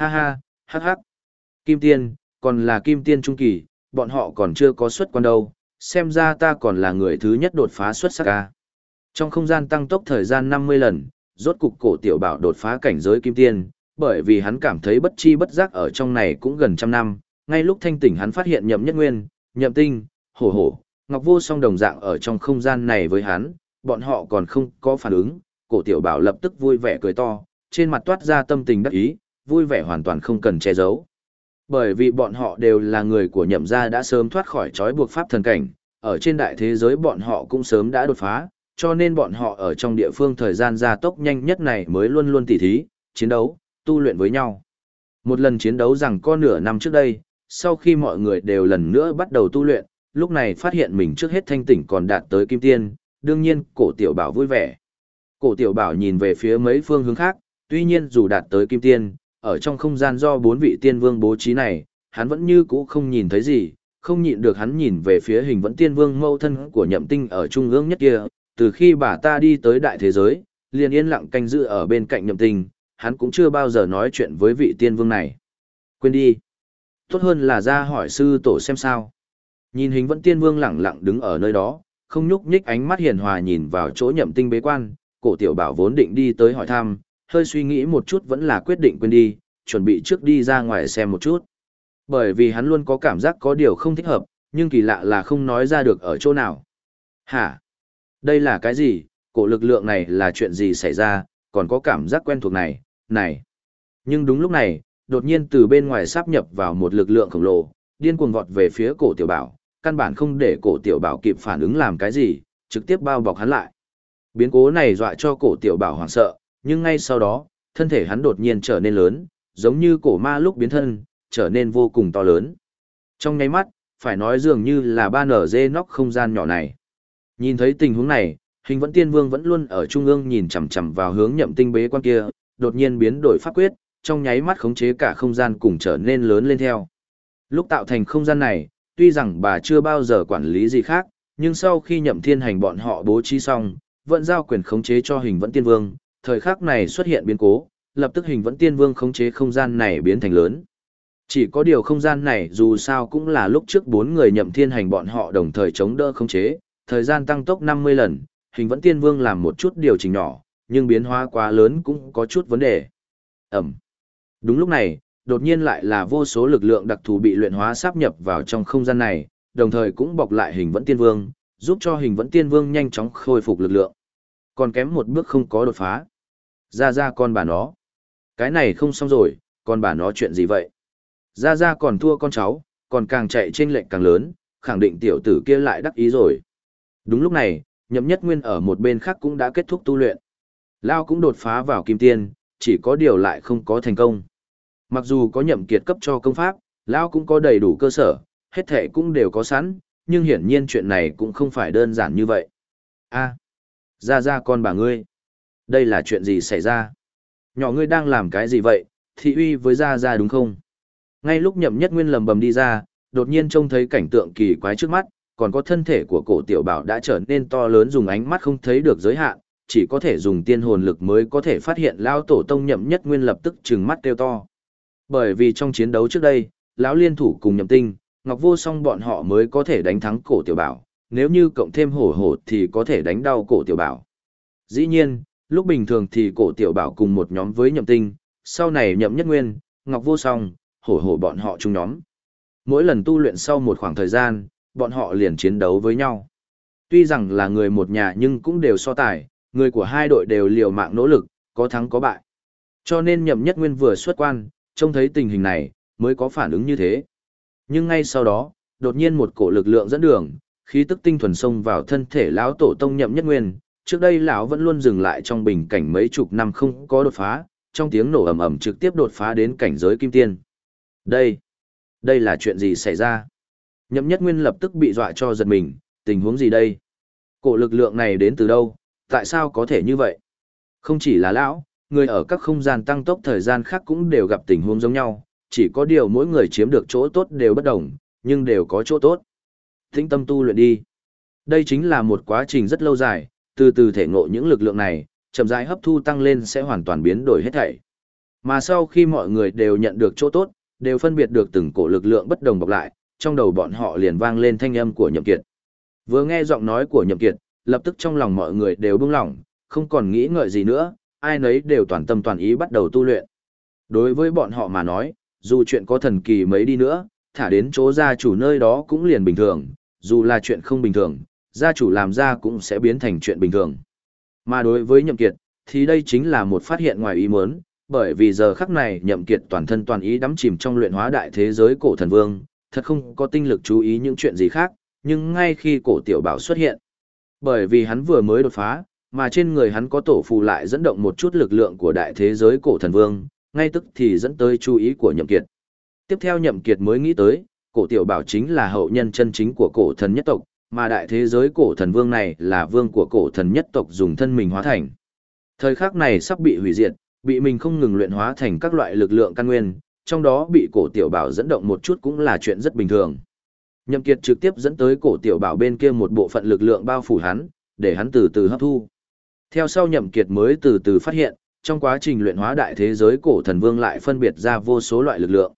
Ha ha, hắc hắc. Kim Tiên, còn là Kim Tiên Trung Kỳ, bọn họ còn chưa có xuất quan đâu, xem ra ta còn là người thứ nhất đột phá xuất sắc ca. Trong không gian tăng tốc thời gian 50 lần, rốt cục cổ tiểu bảo đột phá cảnh giới Kim Tiên, bởi vì hắn cảm thấy bất chi bất giác ở trong này cũng gần trăm năm, ngay lúc thanh tỉnh hắn phát hiện nhậm nhất nguyên, nhậm tinh, hổ hổ, ngọc vô song đồng dạng ở trong không gian này với hắn, bọn họ còn không có phản ứng, cổ tiểu bảo lập tức vui vẻ cười to, trên mặt toát ra tâm tình đắc ý, vui vẻ hoàn toàn không cần che giấu. Bởi vì bọn họ đều là người của nhậm gia đã sớm thoát khỏi trói buộc pháp thần cảnh, ở trên đại thế giới bọn họ cũng sớm đã đột phá, cho nên bọn họ ở trong địa phương thời gian gia tốc nhanh nhất này mới luôn luôn tỉ thí, chiến đấu, tu luyện với nhau. Một lần chiến đấu rằng có nửa năm trước đây, sau khi mọi người đều lần nữa bắt đầu tu luyện, lúc này phát hiện mình trước hết thanh tỉnh còn đạt tới kim tiên, đương nhiên cổ tiểu bảo vui vẻ. Cổ tiểu bảo nhìn về phía mấy phương hướng khác, tuy nhiên dù đạt tới kim tiên, ở trong không gian do bốn vị tiên vương bố trí này, hắn vẫn như cũ không nhìn thấy gì, không nhịn được hắn nhìn về phía hình vẫn tiên vương mâu thân của nhậm tinh ở trung ương nhất kia, từ khi bà ta đi tới đại thế giới, liền yên lặng canh giữ ở bên cạnh nhậm tinh, hắn cũng chưa bao giờ nói chuyện với vị tiên vương này. Quên đi. Tốt hơn là ra hỏi sư tổ xem sao. Nhìn hình vẫn tiên vương lặng lặng đứng ở nơi đó, không nhúc nhích ánh mắt hiền hòa nhìn vào chỗ nhậm tinh bế quan, cổ tiểu bảo vốn định đi tới hỏi thăm, hơi suy nghĩ một chút vẫn là quyết định quên đi, chuẩn bị trước đi ra ngoài xem một chút. Bởi vì hắn luôn có cảm giác có điều không thích hợp, nhưng kỳ lạ là không nói ra được ở chỗ nào. Hả? Đây là cái gì? Cổ lực lượng này là chuyện gì xảy ra, còn có cảm giác quen thuộc này, này. Nhưng đúng lúc này, đột nhiên từ bên ngoài sắp nhập vào một lực lượng khổng lồ, điên cuồng vọt về phía cổ tiểu bảo, căn bản không để cổ tiểu bảo kịp phản ứng làm cái gì, trực tiếp bao bọc hắn lại. Biến cố này dọa cho cổ tiểu bảo hoảng sợ, nhưng ngay sau đó, thân thể hắn đột nhiên trở nên lớn, giống như cổ ma lúc biến thân, trở nên vô cùng to lớn. Trong nháy mắt, phải nói dường như là ba nở dê nóc không gian nhỏ này. Nhìn thấy tình huống này, hình vẫn tiên vương vẫn luôn ở trung ương nhìn chằm chằm vào hướng nhậm tinh bế quan kia, đột nhiên biến đổi pháp quyết, trong nháy mắt khống chế cả không gian cùng trở nên lớn lên theo. Lúc tạo thành không gian này, tuy rằng bà chưa bao giờ quản lý gì khác, nhưng sau khi nhậm thiên hành bọn họ bố trí xong, vẫn giao quyền khống chế cho hình vẫn tiên vương, thời khắc này xuất hiện biến cố, lập tức hình vẫn tiên vương khống chế không gian này biến thành lớn. Chỉ có điều không gian này dù sao cũng là lúc trước bốn người nhậm thiên hành bọn họ đồng thời chống đỡ khống chế, thời gian tăng tốc 50 lần, hình vẫn tiên vương làm một chút điều chỉnh nhỏ, nhưng biến hóa quá lớn cũng có chút vấn đề. Ẩm. Đúng lúc này, đột nhiên lại là vô số lực lượng đặc thù bị luyện hóa sáp nhập vào trong không gian này, đồng thời cũng bọc lại hình vẫn tiên vương, giúp cho hình vẫn tiên vương nhanh chóng khôi phục lực lượng. Còn kém một bước không có đột phá. Ra ra con bà nó. Cái này không xong rồi, con bà nó chuyện gì vậy? Ra ra còn thua con cháu, còn càng chạy trên lệnh càng lớn, khẳng định tiểu tử kia lại đắc ý rồi. Đúng lúc này, nhậm nhất nguyên ở một bên khác cũng đã kết thúc tu luyện. Lao cũng đột phá vào kim tiên, chỉ có điều lại không có thành công. Mặc dù có nhậm kiệt cấp cho công pháp, Lao cũng có đầy đủ cơ sở, hết thể cũng đều có sẵn, nhưng hiển nhiên chuyện này cũng không phải đơn giản như vậy. a ra ra con bà ngươi. Đây là chuyện gì xảy ra? Nhỏ ngươi đang làm cái gì vậy, thị uy với ra ra đúng không? Ngay lúc nhậm nhất nguyên lầm bầm đi ra, đột nhiên trông thấy cảnh tượng kỳ quái trước mắt, còn có thân thể của cổ tiểu bảo đã trở nên to lớn dùng ánh mắt không thấy được giới hạn, chỉ có thể dùng tiên hồn lực mới có thể phát hiện lão tổ tông nhậm nhất nguyên lập tức trừng mắt kêu to. Bởi vì trong chiến đấu trước đây, lão liên thủ cùng nhậm tinh, ngọc vô song bọn họ mới có thể đánh thắng cổ tiểu bảo, nếu như cộng thêm hổ hổ thì có thể đánh đau cổ tiểu bảo. Dĩ nhiên, lúc bình thường thì cổ tiểu bảo cùng một nhóm với nhậm tinh, sau này nhậm nhất nguyên, ngọc vô song, hổ hổ bọn họ chung nhóm. Mỗi lần tu luyện sau một khoảng thời gian, bọn họ liền chiến đấu với nhau. Tuy rằng là người một nhà nhưng cũng đều so tài, người của hai đội đều liều mạng nỗ lực, có thắng có bại. Cho nên nhậm nhất nguyên vừa xuất quan, trông thấy tình hình này, mới có phản ứng như thế. Nhưng ngay sau đó, đột nhiên một cổ lực lượng dẫn đường, khí tức tinh thuần xông vào thân thể lão tổ tông nhậm nhất nguyên. Trước đây lão vẫn luôn dừng lại trong bình cảnh mấy chục năm không có đột phá, trong tiếng nổ ầm ầm trực tiếp đột phá đến cảnh giới kim tiên. Đây, đây là chuyện gì xảy ra? Nhậm nhất nguyên lập tức bị dọa cho giật mình, tình huống gì đây? Cổ lực lượng này đến từ đâu, tại sao có thể như vậy? Không chỉ là lão, người ở các không gian tăng tốc thời gian khác cũng đều gặp tình huống giống nhau, chỉ có điều mỗi người chiếm được chỗ tốt đều bất đồng, nhưng đều có chỗ tốt. Tĩnh tâm tu luyện đi. Đây chính là một quá trình rất lâu dài, từ từ thể ngộ những lực lượng này, chậm rãi hấp thu tăng lên sẽ hoàn toàn biến đổi hết thảy. Mà sau khi mọi người đều nhận được chỗ tốt, đều phân biệt được từng cổ lực lượng bất đồng bọc lại, trong đầu bọn họ liền vang lên thanh âm của Nhậm Kiệt. Vừa nghe giọng nói của Nhậm Kiệt, lập tức trong lòng mọi người đều buông lỏng, không còn nghĩ ngợi gì nữa, ai nấy đều toàn tâm toàn ý bắt đầu tu luyện. Đối với bọn họ mà nói, dù chuyện có thần kỳ mấy đi nữa, thả đến chỗ gia chủ nơi đó cũng liền bình thường, dù là chuyện không bình thường, gia chủ làm ra cũng sẽ biến thành chuyện bình thường. Mà đối với Nhậm Kiệt, thì đây chính là một phát hiện ngoài ý muốn, bởi vì giờ khắc này Nhậm Kiệt toàn thân toàn ý đắm chìm trong luyện hóa đại thế giới cổ thần vương, thật không có tinh lực chú ý những chuyện gì khác, nhưng ngay khi cổ tiểu bảo xuất hiện, bởi vì hắn vừa mới đột phá, mà trên người hắn có tổ phù lại dẫn động một chút lực lượng của đại thế giới cổ thần vương, ngay tức thì dẫn tới chú ý của Nhậm Kiệt. Tiếp theo Nhậm Kiệt mới nghĩ tới, cổ tiểu bảo chính là hậu nhân chân chính của cổ thần nhất tộc, mà đại thế giới cổ thần vương này là vương của cổ thần nhất tộc dùng thân mình hóa thành. Thời khắc này sắp bị hủy diệt, bị mình không ngừng luyện hóa thành các loại lực lượng căn nguyên, trong đó bị cổ tiểu bảo dẫn động một chút cũng là chuyện rất bình thường. Nhậm Kiệt trực tiếp dẫn tới cổ tiểu bảo bên kia một bộ phận lực lượng bao phủ hắn, để hắn từ từ hấp thu. Theo sau Nhậm Kiệt mới từ từ phát hiện, trong quá trình luyện hóa đại thế giới cổ thần vương lại phân biệt ra vô số loại lực lượng.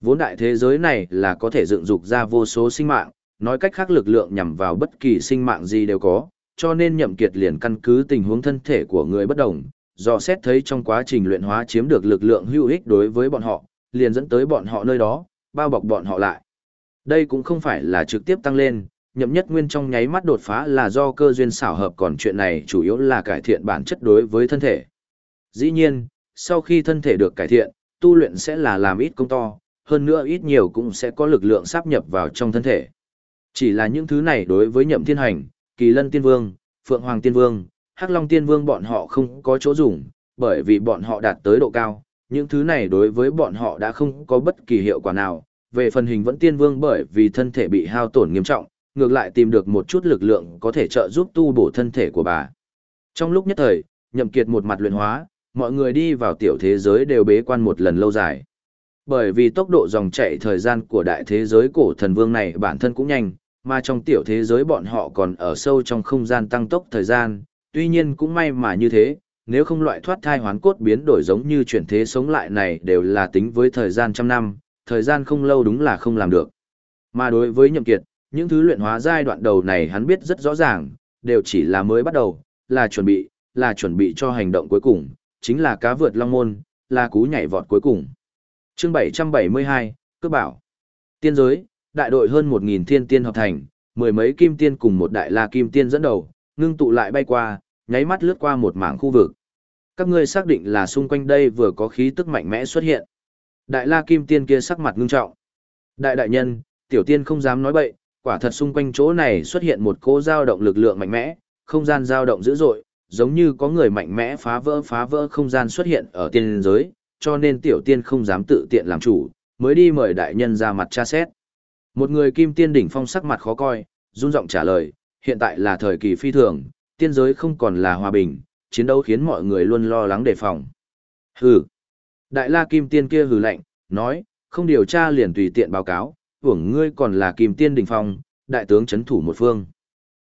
Vốn đại thế giới này là có thể dựng dục ra vô số sinh mạng, nói cách khác lực lượng nhằm vào bất kỳ sinh mạng gì đều có, cho nên Nhậm Kiệt liền căn cứ tình huống thân thể của người bất đồng, do xét thấy trong quá trình luyện hóa chiếm được lực lượng hữu ích đối với bọn họ, liền dẫn tới bọn họ nơi đó, bao bọc bọn họ lại. Đây cũng không phải là trực tiếp tăng lên, nhậm nhất nguyên trong nháy mắt đột phá là do cơ duyên xảo hợp còn chuyện này chủ yếu là cải thiện bản chất đối với thân thể. Dĩ nhiên, sau khi thân thể được cải thiện, tu luyện sẽ là làm ít công to, hơn nữa ít nhiều cũng sẽ có lực lượng sáp nhập vào trong thân thể. Chỉ là những thứ này đối với nhậm thiên hành, kỳ lân tiên vương, phượng hoàng tiên vương, hắc long tiên vương bọn họ không có chỗ dùng, bởi vì bọn họ đạt tới độ cao, những thứ này đối với bọn họ đã không có bất kỳ hiệu quả nào. Về phần hình vẫn tiên vương bởi vì thân thể bị hao tổn nghiêm trọng, ngược lại tìm được một chút lực lượng có thể trợ giúp tu bổ thân thể của bà. Trong lúc nhất thời, nhậm kiệt một mặt luyện hóa, mọi người đi vào tiểu thế giới đều bế quan một lần lâu dài. Bởi vì tốc độ dòng chảy thời gian của đại thế giới cổ thần vương này bản thân cũng nhanh, mà trong tiểu thế giới bọn họ còn ở sâu trong không gian tăng tốc thời gian, tuy nhiên cũng may mà như thế, nếu không loại thoát thai hoán cốt biến đổi giống như chuyển thế sống lại này đều là tính với thời gian trăm năm, thời gian không lâu đúng là không làm được. Mà đối với nhậm kiệt, những thứ luyện hóa giai đoạn đầu này hắn biết rất rõ ràng, đều chỉ là mới bắt đầu, là chuẩn bị, là chuẩn bị cho hành động cuối cùng, chính là cá vượt long môn, là cú nhảy vọt cuối cùng. Chương 772, Cướp bảo. Tiên giới, đại đội hơn 1.000 thiên tiên hợp thành, mười mấy kim tiên cùng một đại la kim tiên dẫn đầu, ngưng tụ lại bay qua, nháy mắt lướt qua một mảng khu vực. Các ngươi xác định là xung quanh đây vừa có khí tức mạnh mẽ xuất hiện. Đại la kim tiên kia sắc mặt ngưng trọng. Đại đại nhân, tiểu tiên không dám nói bậy, quả thật xung quanh chỗ này xuất hiện một cỗ dao động lực lượng mạnh mẽ, không gian dao động dữ dội, giống như có người mạnh mẽ phá vỡ phá vỡ không gian xuất hiện ở tiên giới, cho nên tiểu tiên không dám tự tiện làm chủ, mới đi mời đại nhân ra mặt tra xét. Một người kim tiên đỉnh phong sắc mặt khó coi, run giọng trả lời, hiện tại là thời kỳ phi thường, tiên giới không còn là hòa bình, chiến đấu khiến mọi người luôn lo lắng đề phòng. Hừ. Đại la kim tiên kia hừ lạnh, nói, không điều tra liền tùy tiện báo cáo, hưởng ngươi còn là kim tiên đỉnh phong, đại tướng chấn thủ một phương.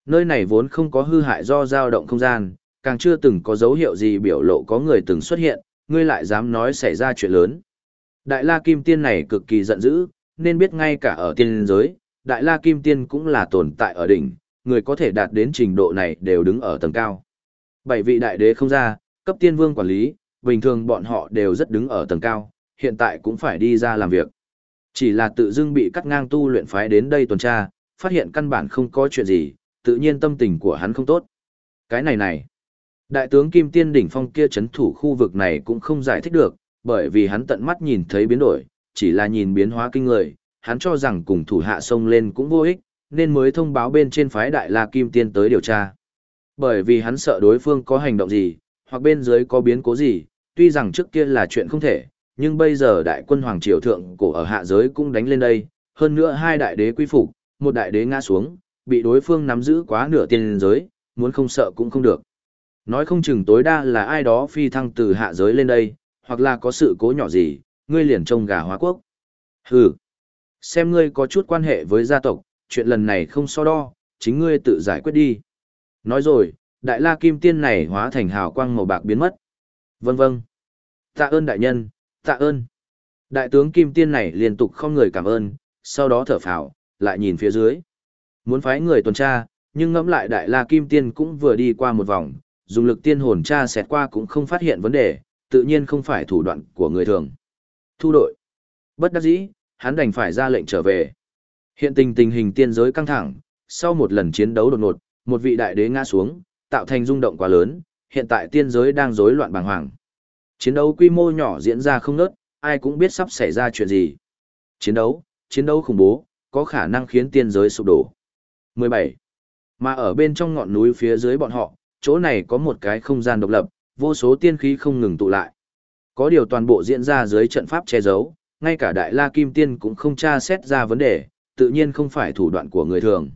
Nơi này vốn không có hư hại do dao động không gian, càng chưa từng có dấu hiệu gì biểu lộ có người từng xuất hiện, ngươi lại dám nói xảy ra chuyện lớn. Đại la kim tiên này cực kỳ giận dữ, nên biết ngay cả ở tiên giới, đại la kim tiên cũng là tồn tại ở đỉnh, người có thể đạt đến trình độ này đều đứng ở tầng cao. Bảy vị đại đế không ra, cấp tiên vương quản lý, bình thường bọn họ đều rất đứng ở tầng cao, hiện tại cũng phải đi ra làm việc. Chỉ là tự dưng bị cắt ngang tu luyện phái đến đây tuần tra, phát hiện căn bản không có chuyện gì, tự nhiên tâm tình của hắn không tốt. Cái này này, đại tướng Kim Tiên đỉnh phong kia chấn thủ khu vực này cũng không giải thích được, bởi vì hắn tận mắt nhìn thấy biến đổi, chỉ là nhìn biến hóa kinh người, hắn cho rằng cùng thủ hạ sông lên cũng vô ích, nên mới thông báo bên trên phái Đại La Kim Tiên tới điều tra. Bởi vì hắn sợ đối phương có hành động gì, hoặc bên dưới có biến cố gì, tuy rằng trước kia là chuyện không thể, nhưng bây giờ đại quân Hoàng Triều Thượng cổ ở hạ giới cũng đánh lên đây, hơn nữa hai đại đế quy phục, một đại đế ngã xuống, bị đối phương nắm giữ quá nửa tiền giới, muốn không sợ cũng không được. Nói không chừng tối đa là ai đó phi thăng từ hạ giới lên đây, hoặc là có sự cố nhỏ gì, ngươi liền trông gà hóa quốc. Hừ, xem ngươi có chút quan hệ với gia tộc, chuyện lần này không so đo, chính ngươi tự giải quyết đi. Nói rồi, đại la kim tiên này hóa thành hào quang màu bạc biến mất. Vâng vâng. Tạ ơn đại nhân, tạ ơn. Đại tướng Kim Tiên này liên tục không người cảm ơn, sau đó thở phào, lại nhìn phía dưới. Muốn phái người tuần tra, nhưng ngẫm lại Đại La Kim Tiên cũng vừa đi qua một vòng, dùng lực tiên hồn tra xét qua cũng không phát hiện vấn đề, tự nhiên không phải thủ đoạn của người thường. Thu đội. Bất đắc dĩ, hắn đành phải ra lệnh trở về. Hiện tình tình hình tiên giới căng thẳng, sau một lần chiến đấu đột ngột, một vị đại đế ngã xuống, tạo thành rung động quá lớn, hiện tại tiên giới đang rối loạn bàng hoàng. Chiến đấu quy mô nhỏ diễn ra không nớt, ai cũng biết sắp xảy ra chuyện gì. Chiến đấu, chiến đấu khủng bố, có khả năng khiến tiên giới sụp đổ. 17. Mà ở bên trong ngọn núi phía dưới bọn họ, chỗ này có một cái không gian độc lập, vô số tiên khí không ngừng tụ lại. Có điều toàn bộ diễn ra dưới trận pháp che giấu, ngay cả Đại La Kim Tiên cũng không tra xét ra vấn đề, tự nhiên không phải thủ đoạn của người thường.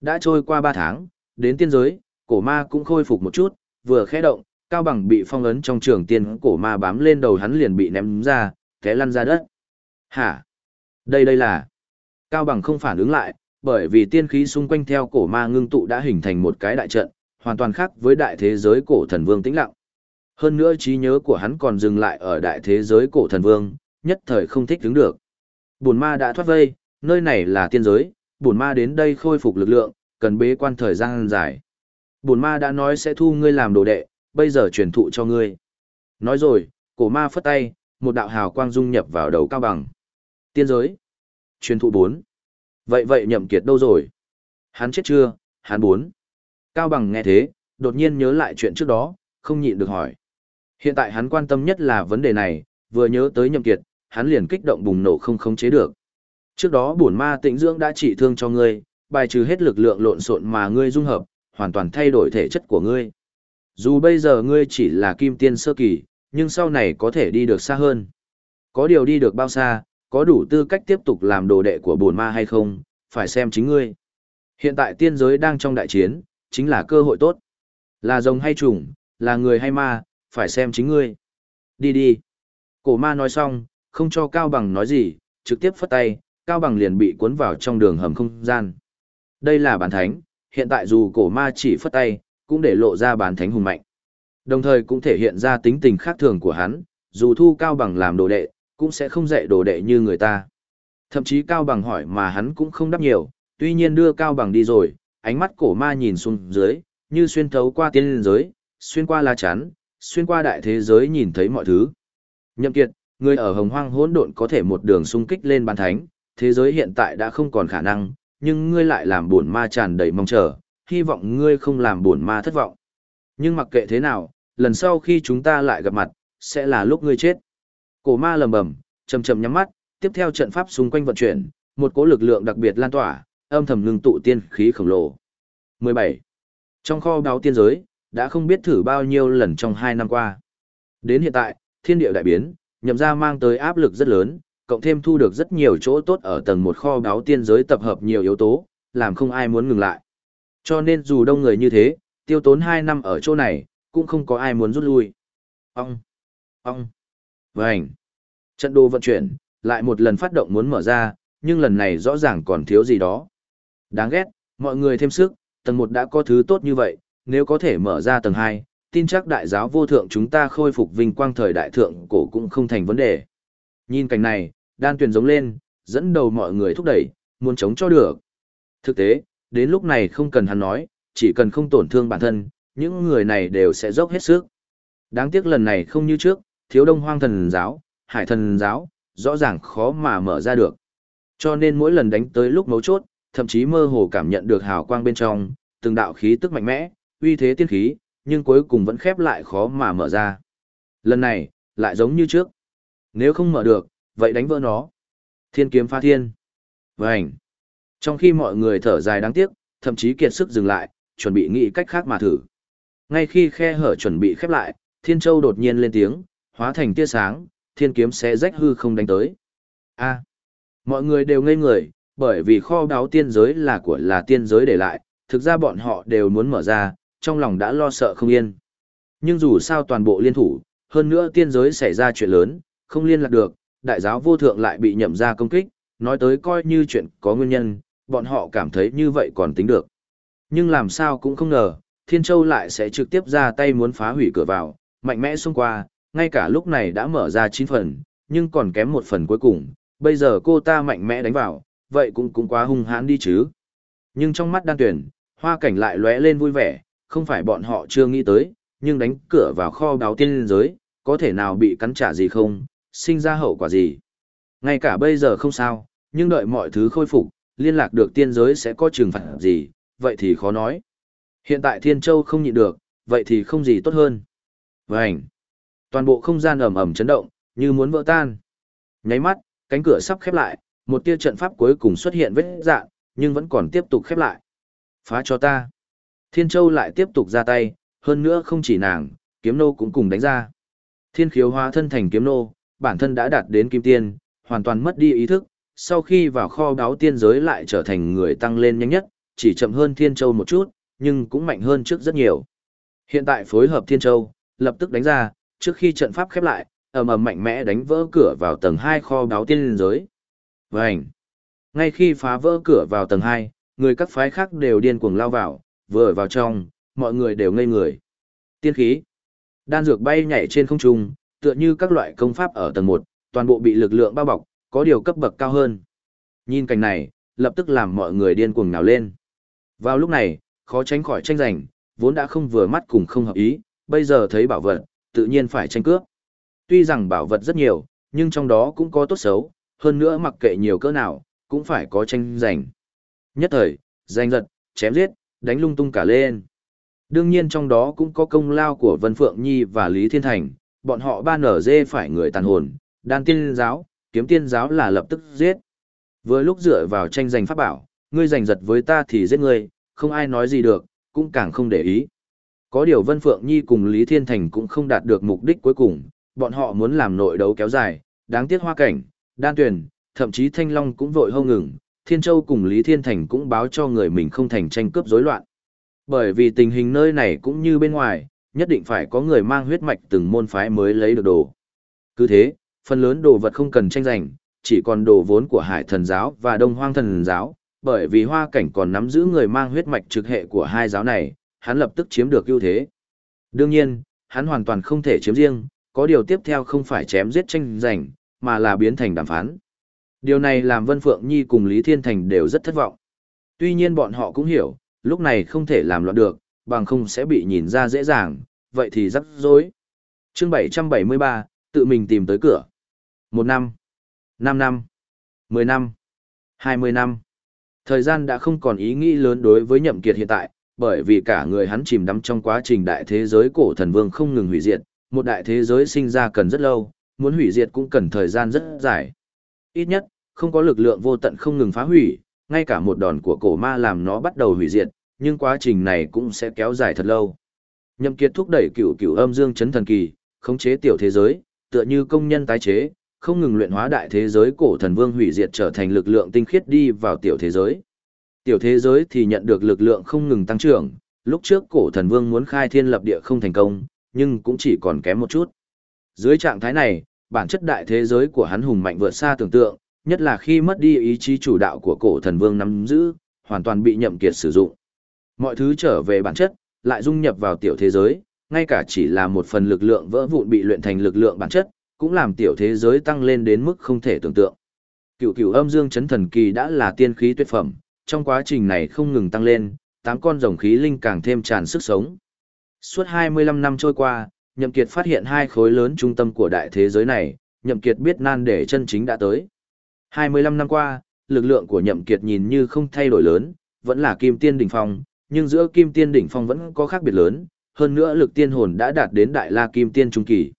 Đã trôi qua 3 tháng, đến tiên giới, cổ ma cũng khôi phục một chút, vừa khẽ động, cao bằng bị phong ấn trong trường tiên cổ ma bám lên đầu hắn liền bị ném ra, té lăn ra đất. Hả? Đây đây là... Cao bằng không phản ứng lại, bởi vì tiên khí xung quanh theo cổ ma ngưng tụ đã hình thành một cái đại trận, hoàn toàn khác với đại thế giới cổ thần vương tĩnh lặng. Hơn nữa trí nhớ của hắn còn dừng lại ở đại thế giới cổ thần vương, nhất thời không thích đứng được. Bùn ma đã thoát vây, nơi này là tiên giới, bùn ma đến đây khôi phục lực lượng, cần bế quan thời gian dài. Bùn ma đã nói sẽ thu ngươi làm đồ đệ, bây giờ truyền thụ cho ngươi. Nói rồi, cổ ma phất tay, một đạo hào quang dung nhập vào đầu cao bằng. Tiên giới. Truyền thụ 4. Vậy vậy nhậm kiệt đâu rồi? Hắn chết chưa? Hắn 4. Cao bằng nghe thế, đột nhiên nhớ lại chuyện trước đó, không nhịn được hỏi. Hiện tại hắn quan tâm nhất là vấn đề này, vừa nhớ tới nhậm kiệt, hắn liền kích động bùng nổ không khống chế được. Trước đó bổn ma tĩnh dưỡng đã trị thương cho ngươi, bài trừ hết lực lượng lộn xộn mà ngươi dung hợp, hoàn toàn thay đổi thể chất của ngươi. Dù bây giờ ngươi chỉ là kim tiên sơ kỳ, nhưng sau này có thể đi được xa hơn. Có điều đi được bao xa, có đủ tư cách tiếp tục làm đồ đệ của bổn ma hay không, phải xem chính ngươi. Hiện tại tiên giới đang trong đại chiến, chính là cơ hội tốt. Là rồng hay trùng, là người hay ma, phải xem chính ngươi. Đi đi. Cổ ma nói xong, không cho Cao Bằng nói gì, trực tiếp phất tay, Cao Bằng liền bị cuốn vào trong đường hầm không gian. Đây là bản thánh, hiện tại dù cổ ma chỉ phất tay, cũng để lộ ra bản thánh hùng mạnh. Đồng thời cũng thể hiện ra tính tình khác thường của hắn, dù thu Cao Bằng làm đồ đệ, cũng sẽ không dạy đồ đệ như người ta. Thậm chí Cao Bằng hỏi mà hắn cũng không đáp nhiều, tuy nhiên đưa Cao Bằng đi rồi, ánh mắt cổ ma nhìn xuống dưới, như xuyên thấu qua tiên giới, xuyên qua lá chắn, xuyên qua đại thế giới nhìn thấy mọi thứ. Nhậm Kiệt, người ở hồng hoang hỗn độn có thể một đường xung kích lên bàn thánh, thế giới hiện tại đã không còn khả năng, nhưng ngươi lại làm buồn ma tràn đầy mong chờ, hy vọng ngươi không làm buồn ma thất vọng. Nhưng mặc kệ thế nào, lần sau khi chúng ta lại gặp mặt, sẽ là lúc ngươi chết. Cổ ma lầm bầm, chầm chầm nhắm mắt, tiếp theo trận pháp xung quanh vận chuyển, một cỗ lực lượng đặc biệt lan tỏa, âm thầm ngưng tụ tiên khí khổng lồ. 17. Trong kho báu tiên giới, đã không biết thử bao nhiêu lần trong hai năm qua. Đến hiện tại, thiên địa đại biến, nhậm ra mang tới áp lực rất lớn, cộng thêm thu được rất nhiều chỗ tốt ở tầng một kho báu tiên giới tập hợp nhiều yếu tố, làm không ai muốn ngừng lại. Cho nên dù đông người như thế, tiêu tốn 2 năm ở chỗ này, cũng không có ai muốn rút lui. Ông! Ông! Vânh! Trận đồ vận chuyển, lại một lần phát động muốn mở ra, nhưng lần này rõ ràng còn thiếu gì đó. Đáng ghét, mọi người thêm sức, tầng 1 đã có thứ tốt như vậy, nếu có thể mở ra tầng 2, tin chắc đại giáo vô thượng chúng ta khôi phục vinh quang thời đại thượng cổ cũng không thành vấn đề. Nhìn cảnh này, đan tuyền giống lên, dẫn đầu mọi người thúc đẩy, muốn chống cho được. Thực tế, đến lúc này không cần hắn nói, chỉ cần không tổn thương bản thân, những người này đều sẽ dốc hết sức. Đáng tiếc lần này không như trước, thiếu đông hoang thần giáo, hải thần giáo, rõ ràng khó mà mở ra được. Cho nên mỗi lần đánh tới lúc mấu chốt, thậm chí mơ hồ cảm nhận được hào quang bên trong, từng đạo khí tức mạnh mẽ, uy thế tiên khí, nhưng cuối cùng vẫn khép lại khó mà mở ra. Lần này, lại giống như trước. Nếu không mở được, vậy đánh vỡ nó. Thiên kiếm phá thiên. Vành. Trong khi mọi người thở dài đáng tiếc, thậm chí kiệt sức dừng lại, chuẩn bị nghĩ cách khác mà thử. Ngay khi khe hở chuẩn bị khép lại, Thiên Châu đột nhiên lên tiếng, hóa thành tia sáng, thiên kiếm sẽ rách hư không đánh tới. A. À. mọi người đều ngây người, bởi vì kho đáo tiên giới là của là tiên giới để lại, thực ra bọn họ đều muốn mở ra, trong lòng đã lo sợ không yên. Nhưng dù sao toàn bộ liên thủ, hơn nữa tiên giới xảy ra chuyện lớn, không liên lạc được, đại giáo vô thượng lại bị nhậm ra công kích, nói tới coi như chuyện có nguyên nhân, bọn họ cảm thấy như vậy còn tính được. Nhưng làm sao cũng không ngờ, Thiên Châu lại sẽ trực tiếp ra tay muốn phá hủy cửa vào, mạnh mẽ xông qua, ngay cả lúc này đã mở ra 9 phần, nhưng còn kém một phần cuối cùng, bây giờ cô ta mạnh mẽ đánh vào, vậy cũng cũng quá hung hãn đi chứ. Nhưng trong mắt đan tuyển, hoa cảnh lại lóe lên vui vẻ, không phải bọn họ chưa nghĩ tới, nhưng đánh cửa vào kho báo tiên giới, có thể nào bị cắn trả gì không, sinh ra hậu quả gì. Ngay cả bây giờ không sao, nhưng đợi mọi thứ khôi phục, liên lạc được tiên giới sẽ có trừng phạt gì, vậy thì khó nói. Hiện tại Thiên Châu không nhịn được, vậy thì không gì tốt hơn. Vânh! Toàn bộ không gian ẩm ẩm chấn động, như muốn vỡ tan. Nháy mắt, cánh cửa sắp khép lại, một tia trận pháp cuối cùng xuất hiện vết dạng, nhưng vẫn còn tiếp tục khép lại. Phá cho ta. Thiên Châu lại tiếp tục ra tay, hơn nữa không chỉ nàng, kiếm nô cũng cùng đánh ra. Thiên khiếu hóa thân thành kiếm nô, bản thân đã đạt đến kim tiên, hoàn toàn mất đi ý thức, sau khi vào kho đáo tiên giới lại trở thành người tăng lên nhanh nhất, chỉ chậm hơn Thiên Châu một chút, nhưng cũng mạnh hơn trước rất nhiều. Hiện tại phối hợp Thiên Châu, lập tức đánh ra, trước khi trận pháp khép lại, ầm ầm mạnh mẽ đánh vỡ cửa vào tầng 2 kho đáo tiên giới. Vành! Ngay khi phá vỡ cửa vào tầng 2, người các phái khác đều điên cuồng lao vào, vừa vào trong, mọi người đều ngây người. Tiên khí! Đan dược bay nhảy trên không trung, tựa như các loại công pháp ở tầng 1, toàn bộ bị lực lượng bao bọc, có điều cấp bậc cao hơn. Nhìn cảnh này, lập tức làm mọi người điên cuồng nào lên. Vào lúc này, khó tránh khỏi tranh giành, vốn đã không vừa mắt cùng không hợp ý, bây giờ thấy bảo vật, tự nhiên phải tranh cướp. Tuy rằng bảo vật rất nhiều, nhưng trong đó cũng có tốt xấu, hơn nữa mặc kệ nhiều cỡ nào, cũng phải có tranh giành. Nhất thời, giành giật, chém giết, đánh lung tung cả lên. Đương nhiên trong đó cũng có công lao của Vân Phượng Nhi và Lý Thiên Thành, bọn họ ba nở dê phải người tàn hồn, đan tiên giáo, kiếm tiên giáo là lập tức giết. Vừa lúc dựa vào tranh giành pháp bảo, ngươi giành giật với ta thì giết ngươi, không ai nói gì được, cũng càng không để ý. Có điều Vân Phượng Nhi cùng Lý Thiên Thành cũng không đạt được mục đích cuối cùng, bọn họ muốn làm nội đấu kéo dài, đáng tiếc hoa cảnh, đan tuyển, thậm chí Thanh Long cũng vội hâu ngừng, Thiên Châu cùng Lý Thiên Thành cũng báo cho người mình không thành tranh cướp rối loạn. Bởi vì tình hình nơi này cũng như bên ngoài, nhất định phải có người mang huyết mạch từng môn phái mới lấy được đồ. Cứ thế, phần lớn đồ vật không cần tranh giành, chỉ còn đồ vốn của Hải Thần giáo và Đông Hoang Thần giáo, bởi vì Hoa Cảnh còn nắm giữ người mang huyết mạch trực hệ của hai giáo này, hắn lập tức chiếm được ưu thế. Đương nhiên, hắn hoàn toàn không thể chiếm riêng, có điều tiếp theo không phải chém giết tranh giành, mà là biến thành đàm phán. Điều này làm Vân Phượng Nhi cùng Lý Thiên Thành đều rất thất vọng. Tuy nhiên bọn họ cũng hiểu, lúc này không thể làm loạn được, bằng không sẽ bị nhìn ra dễ dàng, vậy thì rắc rối. Chương 773, tự mình tìm tới cửa. Một năm, năm năm, mười năm, hai mươi năm. Thời gian đã không còn ý nghĩ lớn đối với nhậm kiệt hiện tại, bởi vì cả người hắn chìm đắm trong quá trình đại thế giới cổ thần vương không ngừng hủy diệt, một đại thế giới sinh ra cần rất lâu, muốn hủy diệt cũng cần thời gian rất dài. Ít nhất, không có lực lượng vô tận không ngừng phá hủy, ngay cả một đòn của cổ ma làm nó bắt đầu hủy diệt, nhưng quá trình này cũng sẽ kéo dài thật lâu. Nhậm Kiệt thúc đẩy cửu cửu âm dương chấn thần kỳ, khống chế tiểu thế giới, tựa như công nhân tái chế, không ngừng luyện hóa đại thế giới cổ thần vương hủy diệt trở thành lực lượng tinh khiết đi vào tiểu thế giới. Tiểu thế giới thì nhận được lực lượng không ngừng tăng trưởng, lúc trước cổ thần vương muốn khai thiên lập địa không thành công, nhưng cũng chỉ còn kém một chút. Dưới trạng thái này, bản chất đại thế giới của hắn hùng mạnh vượt xa tưởng tượng, nhất là khi mất đi ý chí chủ đạo của cổ thần vương nắm giữ, hoàn toàn bị nhậm kiệt sử dụng. Mọi thứ trở về bản chất, lại dung nhập vào tiểu thế giới, ngay cả chỉ là một phần lực lượng vỡ vụn bị luyện thành lực lượng bản chất, cũng làm tiểu thế giới tăng lên đến mức không thể tưởng tượng. Cựu cựu âm dương chấn thần kỳ đã là tiên khí tuyệt phẩm, trong quá trình này không ngừng tăng lên, tám con rồng khí linh càng thêm tràn sức sống. Suốt 25 năm trôi qua, Nhậm Kiệt phát hiện hai khối lớn trung tâm của đại thế giới này, Nhậm Kiệt biết nan để chân chính đã tới. 25 năm qua, lực lượng của Nhậm Kiệt nhìn như không thay đổi lớn, vẫn là kim tiên đỉnh phong, nhưng giữa kim tiên đỉnh phong vẫn có khác biệt lớn, hơn nữa lực tiên hồn đã đạt đến đại la kim tiên trung kỳ.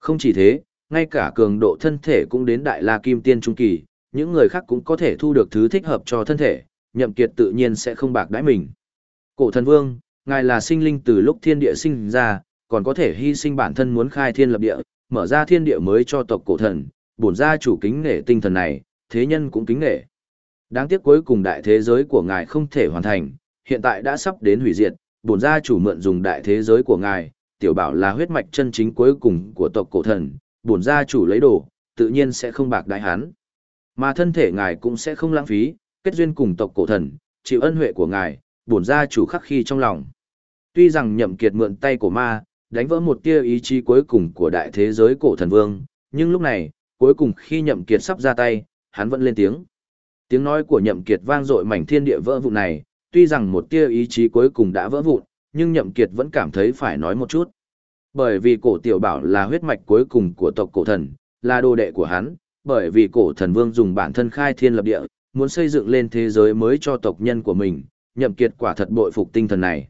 Không chỉ thế, ngay cả cường độ thân thể cũng đến đại la kim tiên trung kỳ, những người khác cũng có thể thu được thứ thích hợp cho thân thể, nhậm kiệt tự nhiên sẽ không bạc đãi mình. Cổ thần vương, ngài là sinh linh từ lúc thiên địa sinh ra, còn có thể hy sinh bản thân muốn khai thiên lập địa, mở ra thiên địa mới cho tộc cổ thần, bổn gia chủ kính nể tinh thần này, thế nhân cũng kính nể. Đáng tiếc cuối cùng đại thế giới của ngài không thể hoàn thành, hiện tại đã sắp đến hủy diệt, bổn gia chủ mượn dùng đại thế giới của ngài, tiểu bảo là huyết mạch chân chính cuối cùng của tộc cổ thần, bổn gia chủ lấy đồ, tự nhiên sẽ không bạc đại hắn. Mà thân thể ngài cũng sẽ không lãng phí, kết duyên cùng tộc cổ thần, chịu ân huệ của ngài, bổn gia chủ khắc khi trong lòng. Tuy rằng nhậm kiệt mượn tay của ma, đánh vỡ một tia ý chí cuối cùng của đại thế giới cổ thần vương, nhưng lúc này, cuối cùng khi nhậm kiệt sắp ra tay, hắn vẫn lên tiếng. Tiếng nói của nhậm kiệt vang dội mảnh thiên địa vỡ vụn này, tuy rằng một tia ý chí cuối cùng đã vỡ vụn, nhưng nhậm kiệt vẫn cảm thấy phải nói một chút. Bởi vì cổ tiểu bảo là huyết mạch cuối cùng của tộc cổ thần, là đồ đệ của hắn, bởi vì cổ thần vương dùng bản thân khai thiên lập địa, muốn xây dựng lên thế giới mới cho tộc nhân của mình, nhậm kiệt quả thật bội phục tinh thần này.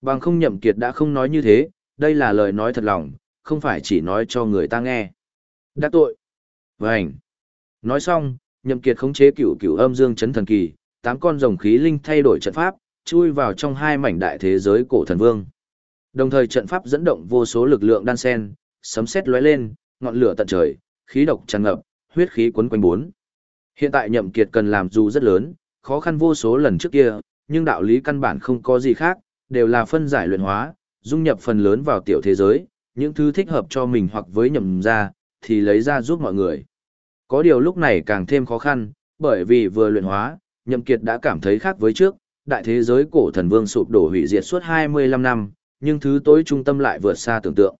Bằng không nhậm kiệt đã không nói như thế, đây là lời nói thật lòng, không phải chỉ nói cho người ta nghe. Đắc tội. Vành. Nói xong, nhậm kiệt khống chế cửu cửu âm dương chấn thần kỳ, tám con rồng khí linh thay đổi trận pháp, chui vào trong hai mảnh đại thế giới cổ thần vương. Đồng thời trận pháp dẫn động vô số lực lượng đan sen, sấm sét lóe lên, ngọn lửa tận trời, khí độc tràn ngập, huyết khí quấn quanh bốn. Hiện tại nhậm kiệt cần làm dù rất lớn, khó khăn vô số lần trước kia, nhưng đạo lý căn bản không có gì khác, đều là phân giải luyện hóa, dung nhập phần lớn vào tiểu thế giới, những thứ thích hợp cho mình hoặc với nhầm ra, thì lấy ra giúp mọi người. Có điều lúc này càng thêm khó khăn, bởi vì vừa luyện hóa, nhậm kiệt đã cảm thấy khác với trước, đại thế giới cổ thần vương sụp đổ hủy diệt suốt 25 năm, nhưng thứ tối trung tâm lại vượt xa tưởng tượng.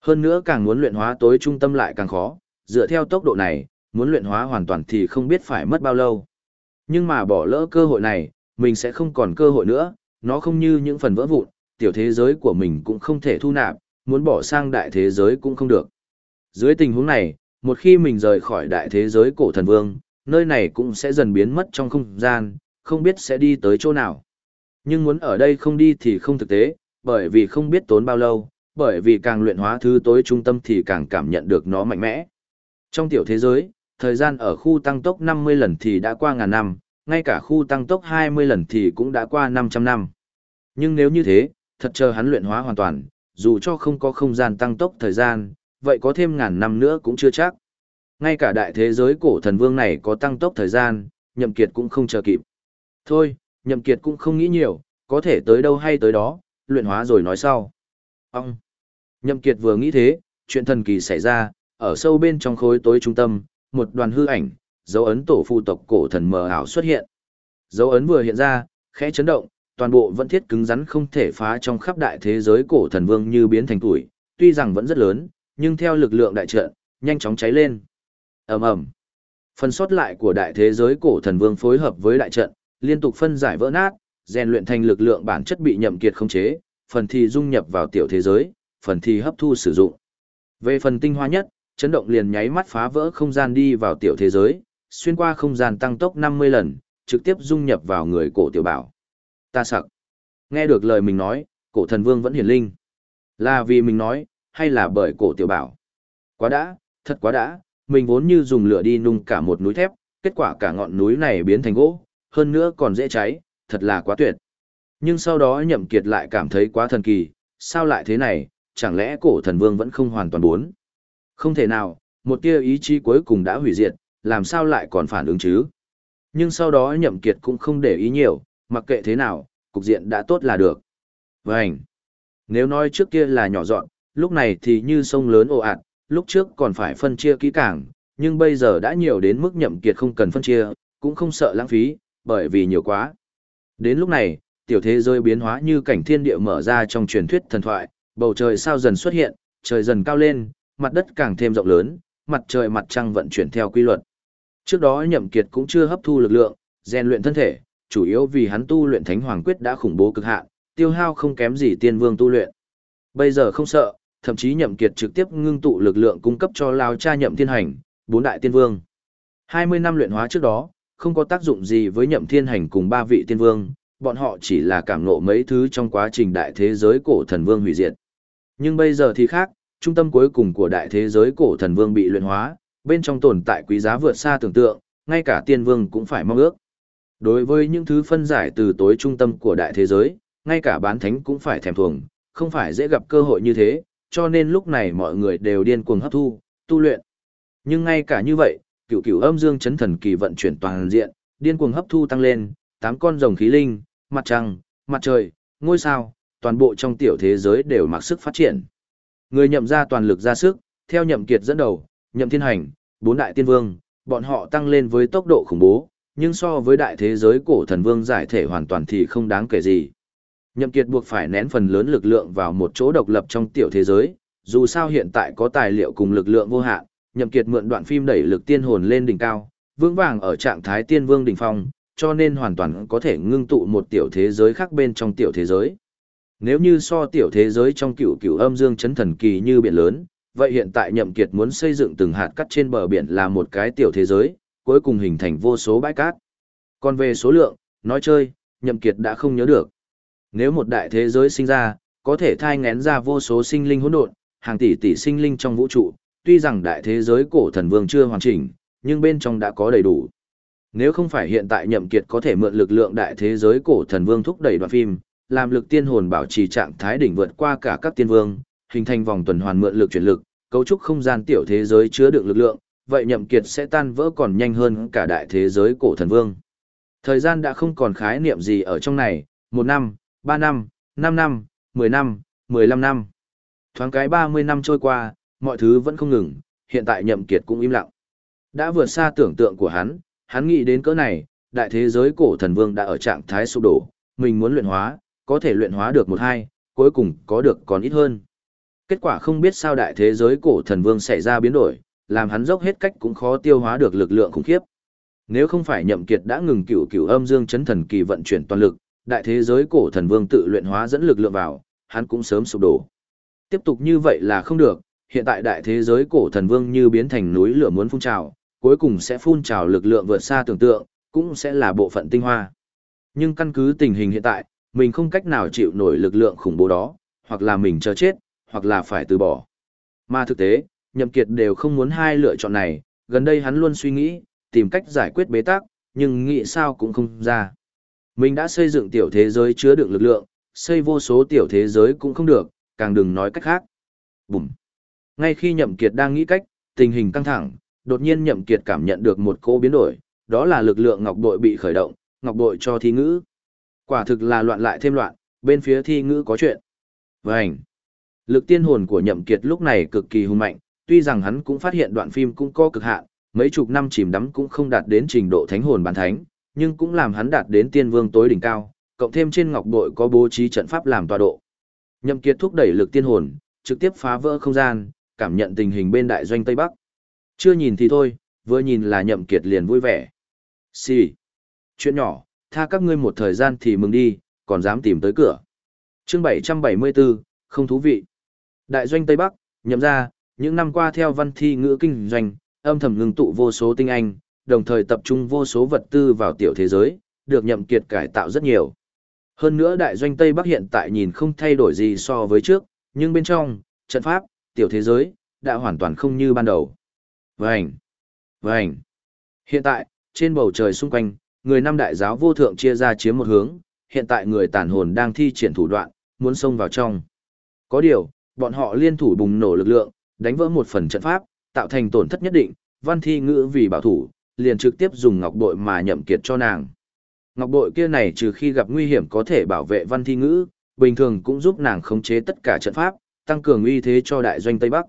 Hơn nữa càng muốn luyện hóa tối trung tâm lại càng khó, dựa theo tốc độ này, muốn luyện hóa hoàn toàn thì không biết phải mất bao lâu. Nhưng mà bỏ lỡ cơ hội này, mình sẽ không còn cơ hội nữa, nó không như những phần vỡ vụn, tiểu thế giới của mình cũng không thể thu nạp, muốn bỏ sang đại thế giới cũng không được. Dưới tình huống này, một khi mình rời khỏi đại thế giới cổ thần vương, nơi này cũng sẽ dần biến mất trong không gian, không biết sẽ đi tới chỗ nào. Nhưng muốn ở đây không đi thì không thực tế, bởi vì không biết tốn bao lâu, bởi vì càng luyện hóa thứ tối trung tâm thì càng cảm nhận được nó mạnh mẽ. Trong tiểu thế giới, thời gian ở khu tăng tốc 50 lần thì đã qua ngàn năm, ngay cả khu tăng tốc 20 lần thì cũng đã qua 500 năm. Nhưng nếu như thế, thật chờ hắn luyện hóa hoàn toàn, dù cho không có không gian tăng tốc thời gian, vậy có thêm ngàn năm nữa cũng chưa chắc. Ngay cả đại thế giới cổ thần vương này có tăng tốc thời gian, nhậm kiệt cũng không chờ kịp. Thôi, nhậm kiệt cũng không nghĩ nhiều, có thể tới đâu hay tới đó, luyện hóa rồi nói sau. Ông! Nhậm kiệt vừa nghĩ thế, chuyện thần kỳ xảy ra, ở sâu bên trong khối tối trung tâm, một đoàn hư ảnh, dấu ấn tổ phụ tộc cổ thần mờ ảo xuất hiện. Dấu ấn vừa hiện ra, khẽ chấn động, toàn bộ vẫn thiết cứng rắn không thể phá trong khắp đại thế giới cổ thần vương như biến thành tuổi, tuy rằng vẫn rất lớn, nhưng theo lực lượng đại trận, nhanh chóng cháy lên. ầm ầm, phần sót lại của đại thế giới cổ thần vương phối hợp với đại trận, liên tục phân giải vỡ nát, rèn luyện thành lực lượng bản chất bị nhậm kiệt khống chế, phần thì dung nhập vào tiểu thế giới, phần thì hấp thu sử dụng. Về phần tinh hoa nhất, chấn động liền nháy mắt phá vỡ không gian đi vào tiểu thế giới, xuyên qua không gian tăng tốc 50 lần, trực tiếp dung nhập vào người cổ tiểu bảo. Ta sặc. Nghe được lời mình nói, cổ thần vương vẫn hiển linh. Là vì mình nói, hay là bởi cổ tiểu bảo? Quá đã, thật quá đã, mình vốn như dùng lửa đi nung cả một núi thép, kết quả cả ngọn núi này biến thành gỗ, hơn nữa còn dễ cháy, thật là quá tuyệt. Nhưng sau đó nhậm kiệt lại cảm thấy quá thần kỳ, sao lại thế này, chẳng lẽ cổ thần vương vẫn không hoàn toàn bốn? Không thể nào, một tia ý chí cuối cùng đã hủy diệt, làm sao lại còn phản ứng chứ? Nhưng sau đó nhậm kiệt cũng không để ý nhiều, mặc kệ thế nào, cục diện đã tốt là được. Vânh! Nếu nói trước kia là nhỏ dọn, lúc này thì như sông lớn ồ ạt, lúc trước còn phải phân chia kỹ càng, nhưng bây giờ đã nhiều đến mức nhậm kiệt không cần phân chia, cũng không sợ lãng phí, bởi vì nhiều quá. Đến lúc này, tiểu thế giới biến hóa như cảnh thiên địa mở ra trong truyền thuyết thần thoại, bầu trời sao dần xuất hiện, trời dần cao lên, mặt đất càng thêm rộng lớn, mặt trời mặt trăng vận chuyển theo quy luật. Trước đó Nhậm Kiệt cũng chưa hấp thu lực lượng, rèn luyện thân thể, chủ yếu vì hắn tu luyện Thánh Hoàng Quyết đã khủng bố cực hạn, tiêu hao không kém gì tiên vương tu luyện. Bây giờ không sợ, thậm chí Nhậm Kiệt trực tiếp ngưng tụ lực lượng cung cấp cho lao cha Nhậm Thiên Hành, bốn đại tiên vương. 20 năm luyện hóa trước đó, không có tác dụng gì với Nhậm Thiên Hành cùng ba vị tiên vương, bọn họ chỉ là cảm ngộ mấy thứ trong quá trình đại thế giới cổ thần vương hủy diệt. Nhưng bây giờ thì khác, trung tâm cuối cùng của đại thế giới cổ thần vương bị luyện hóa, bên trong tồn tại quý giá vượt xa tưởng tượng, ngay cả tiên vương cũng phải mong ước. Đối với những thứ phân giải từ tối trung tâm của đại thế giới, ngay cả bán thánh cũng phải thèm thuồng, không phải dễ gặp cơ hội như thế, cho nên lúc này mọi người đều điên cuồng hấp thu, tu luyện. Nhưng ngay cả như vậy, cửu cửu âm dương chấn thần kỳ vận chuyển toàn diện, điên cuồng hấp thu tăng lên, tám con rồng khí linh, mặt trăng, mặt trời, ngôi sao, toàn bộ trong tiểu thế giới đều mặc sức phát triển. Người nhậm ra toàn lực ra sức, theo nhậm kiệt dẫn đầu, nhậm thiên hành, bốn đại tiên vương, bọn họ tăng lên với tốc độ khủng bố, nhưng so với đại thế giới cổ thần vương giải thể hoàn toàn thì không đáng kể gì. Nhậm Kiệt buộc phải nén phần lớn lực lượng vào một chỗ độc lập trong tiểu thế giới, dù sao hiện tại có tài liệu cùng lực lượng vô hạn, Nhậm Kiệt mượn đoạn phim đẩy lực tiên hồn lên đỉnh cao, vững vàng ở trạng thái tiên vương đỉnh phong, cho nên hoàn toàn có thể ngưng tụ một tiểu thế giới khác bên trong tiểu thế giới. Nếu như so tiểu thế giới trong cựu cựu âm dương chấn thần kỳ như biển lớn, vậy hiện tại Nhậm Kiệt muốn xây dựng từng hạt cát trên bờ biển là một cái tiểu thế giới, cuối cùng hình thành vô số bãi cát. Còn về số lượng, nói chơi, Nhậm Kiệt đã không nhớ được. Nếu một đại thế giới sinh ra, có thể thai ngén ra vô số sinh linh hỗn độn, hàng tỷ tỷ sinh linh trong vũ trụ, tuy rằng đại thế giới cổ thần vương chưa hoàn chỉnh, nhưng bên trong đã có đầy đủ. Nếu không phải hiện tại Nhậm Kiệt có thể mượn lực lượng đại thế giới cổ thần vương thúc đẩy đoạn phim, làm lực tiên hồn bảo trì trạng thái đỉnh vượt qua cả các tiên vương, hình thành vòng tuần hoàn mượn lực chuyển lực, cấu trúc không gian tiểu thế giới chứa đựng lực lượng, vậy Nhậm Kiệt sẽ tan vỡ còn nhanh hơn cả đại thế giới cổ thần vương. Thời gian đã không còn khái niệm gì ở trong này, một năm, ba năm, năm năm, mười năm, mười lăm năm. Thoáng cái ba mươi năm trôi qua, mọi thứ vẫn không ngừng, hiện tại Nhậm Kiệt cũng im lặng. Đã vượt xa tưởng tượng của hắn, hắn nghĩ đến cỡ này, đại thế giới cổ thần vương đã ở trạng thái sụp đổ, mình muốn luyện hóa, có thể luyện hóa được một hai, cuối cùng có được còn ít hơn. Kết quả không biết sao đại thế giới cổ thần vương xảy ra biến đổi, làm hắn dốc hết cách cũng khó tiêu hóa được lực lượng khủng khiếp. Nếu không phải nhậm kiệt đã ngừng cửu cửu âm dương chấn thần kỳ vận chuyển toàn lực, đại thế giới cổ thần vương tự luyện hóa dẫn lực lượng vào, hắn cũng sớm sụp đổ. Tiếp tục như vậy là không được, hiện tại đại thế giới cổ thần vương như biến thành núi lửa muốn phun trào, cuối cùng sẽ phun trào lực lượng vượt xa tưởng tượng, cũng sẽ là bộ phận tinh hoa. Nhưng căn cứ tình hình hiện tại, mình không cách nào chịu nổi lực lượng khủng bố đó, hoặc là mình chờ chết, hoặc là phải từ bỏ. Mà thực tế, Nhậm Kiệt đều không muốn hai lựa chọn này, gần đây hắn luôn suy nghĩ, tìm cách giải quyết bế tắc, nhưng nghĩ sao cũng không ra. Mình đã xây dựng tiểu thế giới chứa đựng lực lượng, xây vô số tiểu thế giới cũng không được, càng đừng nói cách khác. Bùm. Ngay khi Nhậm Kiệt đang nghĩ cách, tình hình căng thẳng, đột nhiên Nhậm Kiệt cảm nhận được một cô biến đổi, đó là lực lượng ngọc bội bị khởi động, ngọc bội cho thi ngữ. Quả thực là loạn lại thêm loạn, bên phía thi ngữ có chuyện. Vânh. Lực tiên hồn của Nhậm Kiệt lúc này cực kỳ hùng mạnh, tuy rằng hắn cũng phát hiện đoạn phim cũng có cực hạn, mấy chục năm chìm đắm cũng không đạt đến trình độ thánh hồn bản thánh, nhưng cũng làm hắn đạt đến tiên vương tối đỉnh cao, cộng thêm trên ngọc bội có bố trí trận pháp làm tọa độ. Nhậm Kiệt thúc đẩy lực tiên hồn, trực tiếp phá vỡ không gian, cảm nhận tình hình bên đại doanh Tây Bắc. Chưa nhìn thì thôi, vừa nhìn là Nhậm Kiệt liền vui vẻ. Xì. Si. Chuyện nhỏ, tha các ngươi một thời gian thì mừng đi, còn dám tìm tới cửa. Chương 774, không thú vị. Đại doanh Tây Bắc, nhậm ra, những năm qua theo văn thi ngữ kinh doanh, âm thầm ngưng tụ vô số tinh anh, đồng thời tập trung vô số vật tư vào tiểu thế giới, được nhậm kiệt cải tạo rất nhiều. Hơn nữa đại doanh Tây Bắc hiện tại nhìn không thay đổi gì so với trước, nhưng bên trong, trận pháp, tiểu thế giới, đã hoàn toàn không như ban đầu. Vânh! Vânh! Hiện tại, trên bầu trời xung quanh, người năm đại giáo vô thượng chia ra chiếm một hướng, hiện tại người tàn hồn đang thi triển thủ đoạn, muốn xông vào trong. Có điều, bọn họ liên thủ bùng nổ lực lượng, đánh vỡ một phần trận pháp, tạo thành tổn thất nhất định, văn thi ngữ vì bảo thủ, liền trực tiếp dùng ngọc bội mà nhậm kiệt cho nàng. Ngọc bội kia này trừ khi gặp nguy hiểm có thể bảo vệ văn thi ngữ, bình thường cũng giúp nàng khống chế tất cả trận pháp, tăng cường uy thế cho đại doanh Tây Bắc.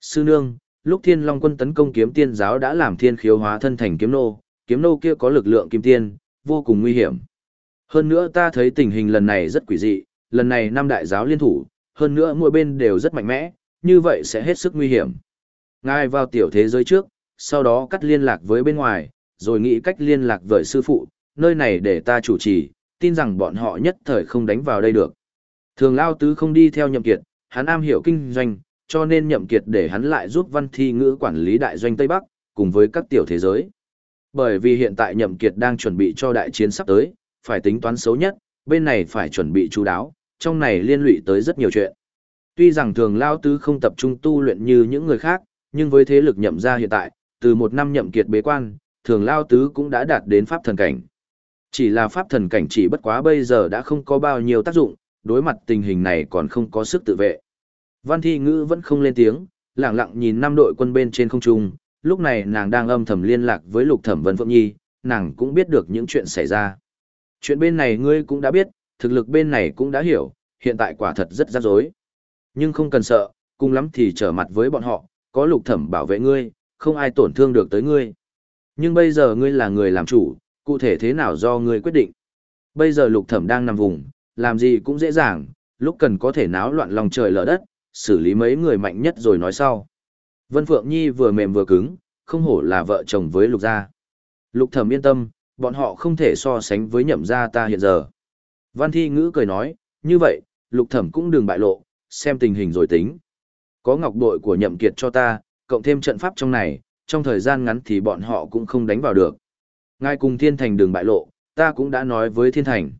Sư nương, lúc thiên long quân tấn công kiếm tiên giáo đã làm thiên khiếu hóa thân thành kiếm nô, kiếm nô kia có lực lượng kim tiên, vô cùng nguy hiểm. Hơn nữa ta thấy tình hình lần này rất quỷ dị, lần này năm đại giáo liên thủ, hơn nữa mỗi bên đều rất mạnh mẽ, như vậy sẽ hết sức nguy hiểm. Ngài vào tiểu thế giới trước, sau đó cắt liên lạc với bên ngoài, rồi nghĩ cách liên lạc với sư phụ, nơi này để ta chủ trì, tin rằng bọn họ nhất thời không đánh vào đây được. Thường Lao Tứ không đi theo nhậm kiệt, hắn am hiểu kinh doanh, cho nên nhậm kiệt để hắn lại giúp văn thi ngữ quản lý đại doanh Tây Bắc, cùng với các tiểu thế giới. Bởi vì hiện tại nhậm kiệt đang chuẩn bị cho đại chiến sắp tới, phải tính toán xấu nhất, bên này phải chuẩn bị chú đáo, trong này liên lụy tới rất nhiều chuyện. Tuy rằng thường lao tứ không tập trung tu luyện như những người khác, nhưng với thế lực nhậm ra hiện tại, từ một năm nhậm kiệt bế quan, thường lao tứ cũng đã đạt đến pháp thần cảnh. Chỉ là pháp thần cảnh chỉ bất quá bây giờ đã không có bao nhiêu tác dụng, đối mặt tình hình này còn không có sức tự vệ. Văn thi ngữ vẫn không lên tiếng, lặng lặng nhìn năm đội quân bên trên không trung, lúc này nàng đang âm thầm liên lạc với lục thẩm Vân Phượng Nhi, nàng cũng biết được những chuyện xảy ra. Chuyện bên này ngươi cũng đã biết, thực lực bên này cũng đã hiểu, hiện tại quả thật rất rắc rối. Nhưng không cần sợ, cùng lắm thì trở mặt với bọn họ, có lục thẩm bảo vệ ngươi, không ai tổn thương được tới ngươi. Nhưng bây giờ ngươi là người làm chủ, cụ thể thế nào do ngươi quyết định. Bây giờ lục thẩm đang nằm vùng, làm gì cũng dễ dàng, lúc cần có thể náo loạn lòng trời lở đất, xử lý mấy người mạnh nhất rồi nói sau. Vân Phượng Nhi vừa mềm vừa cứng, không hổ là vợ chồng với Lục Gia. Lục Thẩm yên tâm, bọn họ không thể so sánh với nhậm gia ta hiện giờ. Văn Thi Ngữ cười nói, như vậy, Lục Thẩm cũng đừng bại lộ, xem tình hình rồi tính. Có ngọc bội của nhậm kiệt cho ta, cộng thêm trận pháp trong này, trong thời gian ngắn thì bọn họ cũng không đánh vào được. Ngài cùng Thiên Thành đường bại lộ, ta cũng đã nói với Thiên Thành.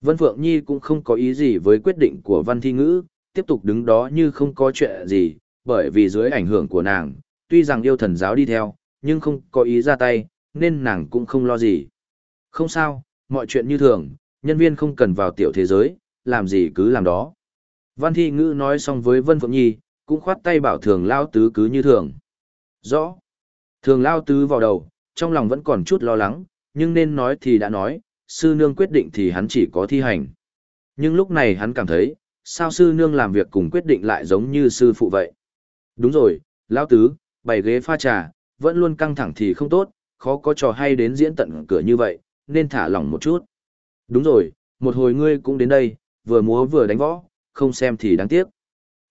Vân Phượng Nhi cũng không có ý gì với quyết định của Văn Thi Ngữ, tiếp tục đứng đó như không có chuyện gì, bởi vì dưới ảnh hưởng của nàng, tuy rằng yêu thần giáo đi theo, nhưng không có ý ra tay, nên nàng cũng không lo gì. Không sao, mọi chuyện như thường, nhân viên không cần vào tiểu thế giới, làm gì cứ làm đó. Văn Thi Ngữ nói xong với Vân Phượng Nhi, cũng khoát tay bảo thường lao tứ cứ như thường. Rõ. Thường lao tứ vào đầu, trong lòng vẫn còn chút lo lắng, nhưng nên nói thì đã nói, sư nương quyết định thì hắn chỉ có thi hành. Nhưng lúc này hắn cảm thấy, sao sư nương làm việc cùng quyết định lại giống như sư phụ vậy. Đúng rồi, lao tứ, bày ghế pha trà, vẫn luôn căng thẳng thì không tốt, khó có trò hay đến diễn tận cửa như vậy, nên thả lỏng một chút. Đúng rồi, một hồi ngươi cũng đến đây, vừa múa vừa đánh võ, không xem thì đáng tiếc.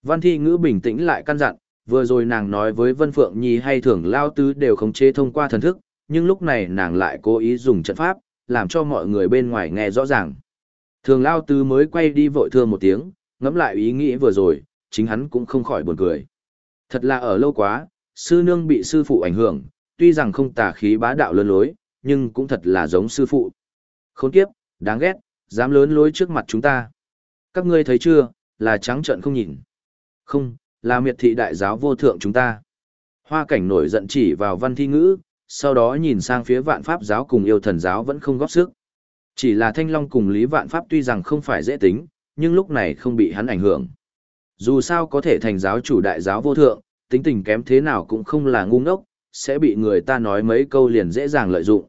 Văn thi ngữ bình tĩnh lại căn dặn, vừa rồi nàng nói với Vân Phượng Nhi hay thưởng lao tứ đều khống chế thông qua thần thức, nhưng lúc này nàng lại cố ý dùng trận pháp, làm cho mọi người bên ngoài nghe rõ ràng. Thường lao tứ mới quay đi vội thương một tiếng, ngẫm lại ý nghĩ vừa rồi, chính hắn cũng không khỏi buồn cười. Thật là ở lâu quá, sư nương bị sư phụ ảnh hưởng, tuy rằng không tà khí bá đạo lớn lối, nhưng cũng thật là giống sư phụ. Khốn kiếp, đáng ghét, dám lớn lối trước mặt chúng ta. Các ngươi thấy chưa, là trắng trợn không nhìn. Không, là miệt thị đại giáo vô thượng chúng ta. Hoa cảnh nổi giận chỉ vào văn thi ngữ, sau đó nhìn sang phía vạn pháp giáo cùng yêu thần giáo vẫn không góp sức. Chỉ là thanh long cùng lý vạn pháp tuy rằng không phải dễ tính, nhưng lúc này không bị hắn ảnh hưởng. Dù sao có thể thành giáo chủ đại giáo vô thượng, tính tình kém thế nào cũng không là ngu ngốc, sẽ bị người ta nói mấy câu liền dễ dàng lợi dụng.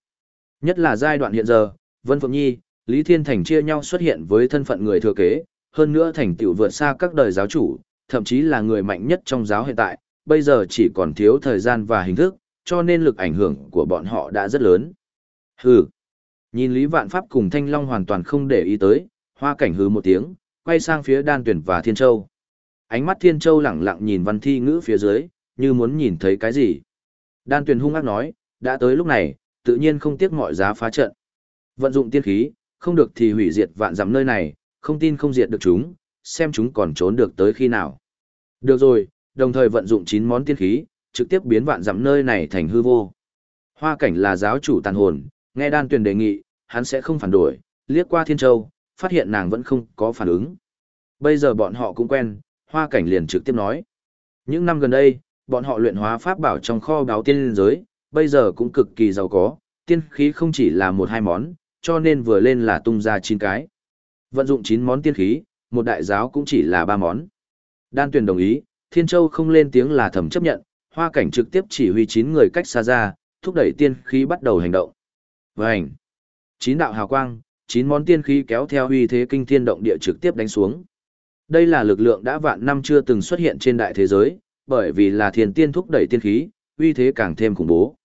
Nhất là giai đoạn hiện giờ, Vân Phượng Nhi, Lý Thiên Thành chia nhau xuất hiện với thân phận người thừa kế, hơn nữa thành tựu vượt xa các đời giáo chủ, thậm chí là người mạnh nhất trong giáo hiện tại, bây giờ chỉ còn thiếu thời gian và hình thức, cho nên lực ảnh hưởng của bọn họ đã rất lớn. Hừ. Nhìn Lý Vạn Pháp cùng Thanh Long hoàn toàn không để ý tới, hoa cảnh hừ một tiếng, quay sang phía Đan Tuyển và Thiên Châu. Ánh mắt Thiên Châu lẳng lặng nhìn văn thi ngữ phía dưới, như muốn nhìn thấy cái gì. Đan Tuyển hung ác nói, đã tới lúc này, tự nhiên không tiếc mọi giá phá trận. Vận dụng tiên khí, không được thì hủy diệt vạn dặm nơi này, không tin không diệt được chúng, xem chúng còn trốn được tới khi nào. Được rồi, đồng thời vận dụng 9 món tiên khí, trực tiếp biến vạn dặm nơi này thành hư vô. Hoa cảnh là giáo chủ tàn hồn, nghe đan tuyền đề nghị, hắn sẽ không phản đổi, liếc qua thiên châu, phát hiện nàng vẫn không có phản ứng. Bây giờ bọn họ cũng quen, hoa cảnh liền trực tiếp nói. Những năm gần đây, bọn họ luyện hóa pháp bảo trong kho báo tiên giới, bây giờ cũng cực kỳ giàu có, tiên khí không chỉ là một hai món, cho nên vừa lên là tung ra chín cái. Vận dụng 9 món tiên khí, một đại giáo cũng chỉ là ba món. Đan Tuyền đồng ý, Thiên Châu không lên tiếng là thầm chấp nhận, hoa cảnh trực tiếp chỉ huy 9 người cách xa ra, thúc đẩy tiên khí bắt đầu hành động. Vành! Chín đạo hào quang, 9 món tiên khí kéo theo huy thế kinh thiên động địa trực tiếp đánh xuống. Đây là lực lượng đã vạn năm chưa từng xuất hiện trên đại thế giới, bởi vì là thiên tiên thúc đẩy tiên khí, uy thế càng thêm khủng bố.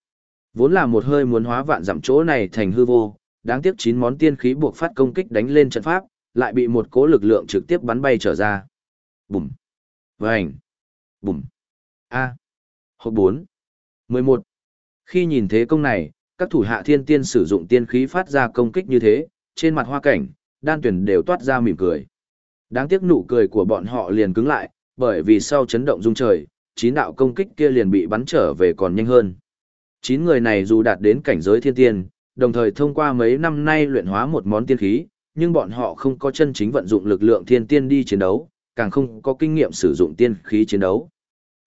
Vốn là một hơi muốn hóa vạn dặm chỗ này thành hư vô, đáng tiếc chín món tiên khí buộc phát công kích đánh lên trận pháp, lại bị một cố lực lượng trực tiếp bắn bay trở ra. Bùm. Vành. Bùm. A. Hộp 4. 11. Khi nhìn thế công này, các thủ hạ thiên tiên sử dụng tiên khí phát ra công kích như thế, trên mặt hoa cảnh, đan tuyển đều toát ra mỉm cười. Đáng tiếc nụ cười của bọn họ liền cứng lại, bởi vì sau chấn động rung trời, chín đạo công kích kia liền bị bắn trở về còn nhanh hơn. Chín người này dù đạt đến cảnh giới thiên tiên, đồng thời thông qua mấy năm nay luyện hóa một món tiên khí, nhưng bọn họ không có chân chính vận dụng lực lượng thiên tiên đi chiến đấu, càng không có kinh nghiệm sử dụng tiên khí chiến đấu.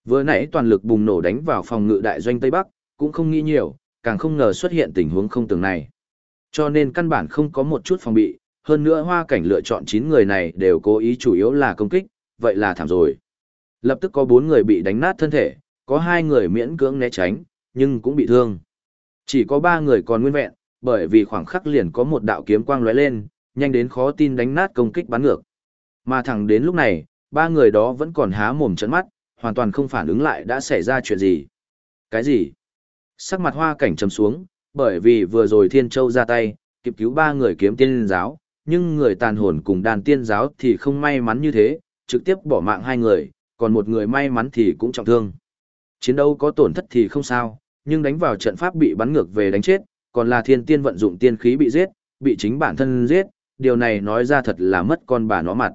Vừa nãy toàn lực bùng nổ đánh vào phòng ngự đại doanh Tây Bắc, cũng không nghĩ nhiều, càng không ngờ xuất hiện tình huống không tưởng này. Cho nên căn bản không có một chút phòng bị, hơn nữa hoa cảnh lựa chọn 9 người này đều cố ý chủ yếu là công kích, vậy là thảm rồi. Lập tức có 4 người bị đánh nát thân thể, có 2 người miễn cưỡng né tránh, nhưng cũng bị thương. Chỉ có 3 người còn nguyên vẹn, bởi vì khoảng khắc liền có một đạo kiếm quang lóe lên, nhanh đến khó tin đánh nát công kích bắn ngược. Mà thẳng đến lúc này, ba người đó vẫn còn há mồm trợn mắt, hoàn toàn không phản ứng lại đã xảy ra chuyện gì. Cái gì? Sắc mặt hoa cảnh trầm xuống, bởi vì vừa rồi Thiên Châu ra tay, kịp cứu ba người kiếm tiên giáo, nhưng người tàn hồn cùng đàn tiên giáo thì không may mắn như thế, trực tiếp bỏ mạng hai người, còn một người may mắn thì cũng trọng thương. Chiến đấu có tổn thất thì không sao, nhưng đánh vào trận pháp bị bắn ngược về đánh chết, còn là thiên tiên vận dụng tiên khí bị giết, bị chính bản thân giết, điều này nói ra thật là mất con bà nó mặt.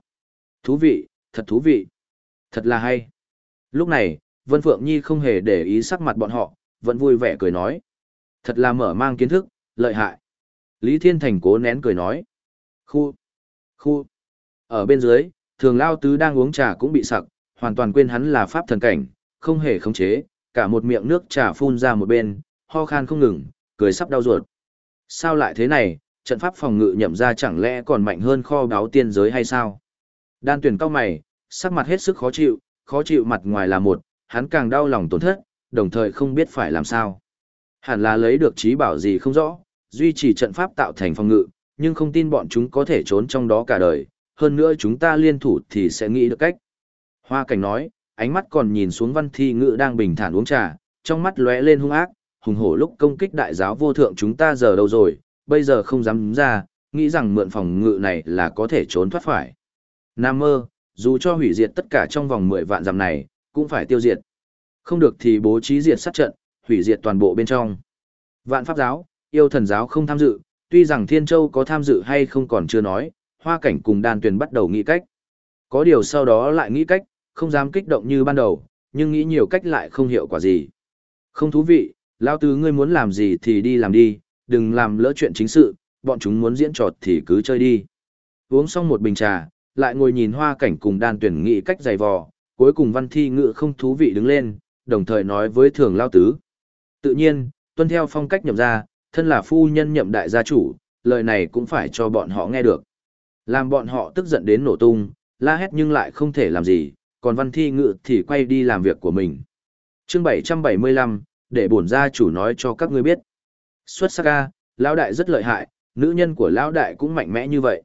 Thú vị, thật thú vị. Thật là hay. Lúc này, Vân Phượng Nhi không hề để ý sắc mặt bọn họ, vẫn vui vẻ cười nói. Thật là mở mang kiến thức, lợi hại. Lý Thiên Thành cố nén cười nói. Khu, khu. Ở bên dưới, thường lao tứ đang uống trà cũng bị sặc, hoàn toàn quên hắn là pháp thần cảnh, không hề khống chế, cả một miệng nước trà phun ra một bên, ho khan không ngừng, cười sắp đau ruột. Sao lại thế này, trận pháp phòng ngự nhậm ra chẳng lẽ còn mạnh hơn kho báo tiên giới hay sao? Đan tuyển cao mày, sắc mặt hết sức khó chịu, khó chịu mặt ngoài là một, hắn càng đau lòng tổn thất, đồng thời không biết phải làm sao. Hẳn là lấy được trí bảo gì không rõ, duy trì trận pháp tạo thành phòng ngự, nhưng không tin bọn chúng có thể trốn trong đó cả đời, hơn nữa chúng ta liên thủ thì sẽ nghĩ được cách. Hoa cảnh nói, ánh mắt còn nhìn xuống văn thi ngự đang bình thản uống trà, trong mắt lóe lên hung ác, hùng hổ lúc công kích đại giáo vô thượng chúng ta giờ đâu rồi, bây giờ không dám ra, nghĩ rằng mượn phòng ngự này là có thể trốn thoát phải. Nam mơ, dù cho hủy diệt tất cả trong vòng 10 vạn dặm này, cũng phải tiêu diệt. Không được thì bố trí diệt sát trận, hủy diệt toàn bộ bên trong. Vạn pháp giáo, yêu thần giáo không tham dự, tuy rằng Thiên Châu có tham dự hay không còn chưa nói, hoa cảnh cùng đan tuyền bắt đầu nghĩ cách. Có điều sau đó lại nghĩ cách, không dám kích động như ban đầu, nhưng nghĩ nhiều cách lại không hiệu quả gì. Không thú vị, lao tứ ngươi muốn làm gì thì đi làm đi, đừng làm lỡ chuyện chính sự, bọn chúng muốn diễn trọt thì cứ chơi đi. Uống xong một bình trà, lại ngồi nhìn hoa cảnh cùng đan tuyển nghị cách giày vò, cuối cùng văn thi ngự không thú vị đứng lên, đồng thời nói với thường lao tứ. Tự nhiên, tuân theo phong cách nhậm ra, thân là phu nhân nhậm đại gia chủ, lời này cũng phải cho bọn họ nghe được. Làm bọn họ tức giận đến nổ tung, la hét nhưng lại không thể làm gì, còn văn thi ngự thì quay đi làm việc của mình. chương 775, để bổn gia chủ nói cho các ngươi biết. Xuất sắc ca, lão đại rất lợi hại, nữ nhân của lão đại cũng mạnh mẽ như vậy.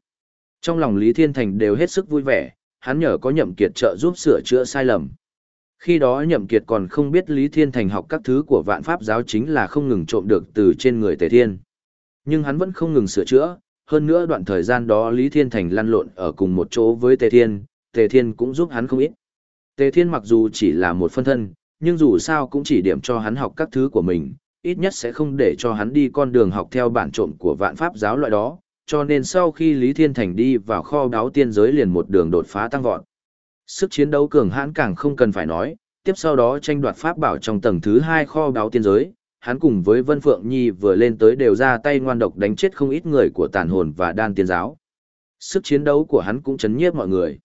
Trong lòng Lý Thiên Thành đều hết sức vui vẻ, hắn nhờ có nhậm kiệt trợ giúp sửa chữa sai lầm. Khi đó nhậm kiệt còn không biết Lý Thiên Thành học các thứ của vạn pháp giáo chính là không ngừng trộm được từ trên người Tề Thiên. Nhưng hắn vẫn không ngừng sửa chữa, hơn nữa đoạn thời gian đó Lý Thiên Thành lăn lộn ở cùng một chỗ với Tề Thiên, Tề Thiên cũng giúp hắn không ít. Tề Thiên mặc dù chỉ là một phân thân, nhưng dù sao cũng chỉ điểm cho hắn học các thứ của mình, ít nhất sẽ không để cho hắn đi con đường học theo bản trộm của vạn pháp giáo loại đó, cho nên sau khi Lý Thiên Thành đi vào kho đáo tiên giới liền một đường đột phá tăng vọt. Sức chiến đấu cường hãn càng không cần phải nói, tiếp sau đó tranh đoạt pháp bảo trong tầng thứ hai kho đáo tiên giới, hắn cùng với Vân Phượng Nhi vừa lên tới đều ra tay ngoan độc đánh chết không ít người của tàn hồn và đan tiên giáo. Sức chiến đấu của hắn cũng chấn nhiếp mọi người.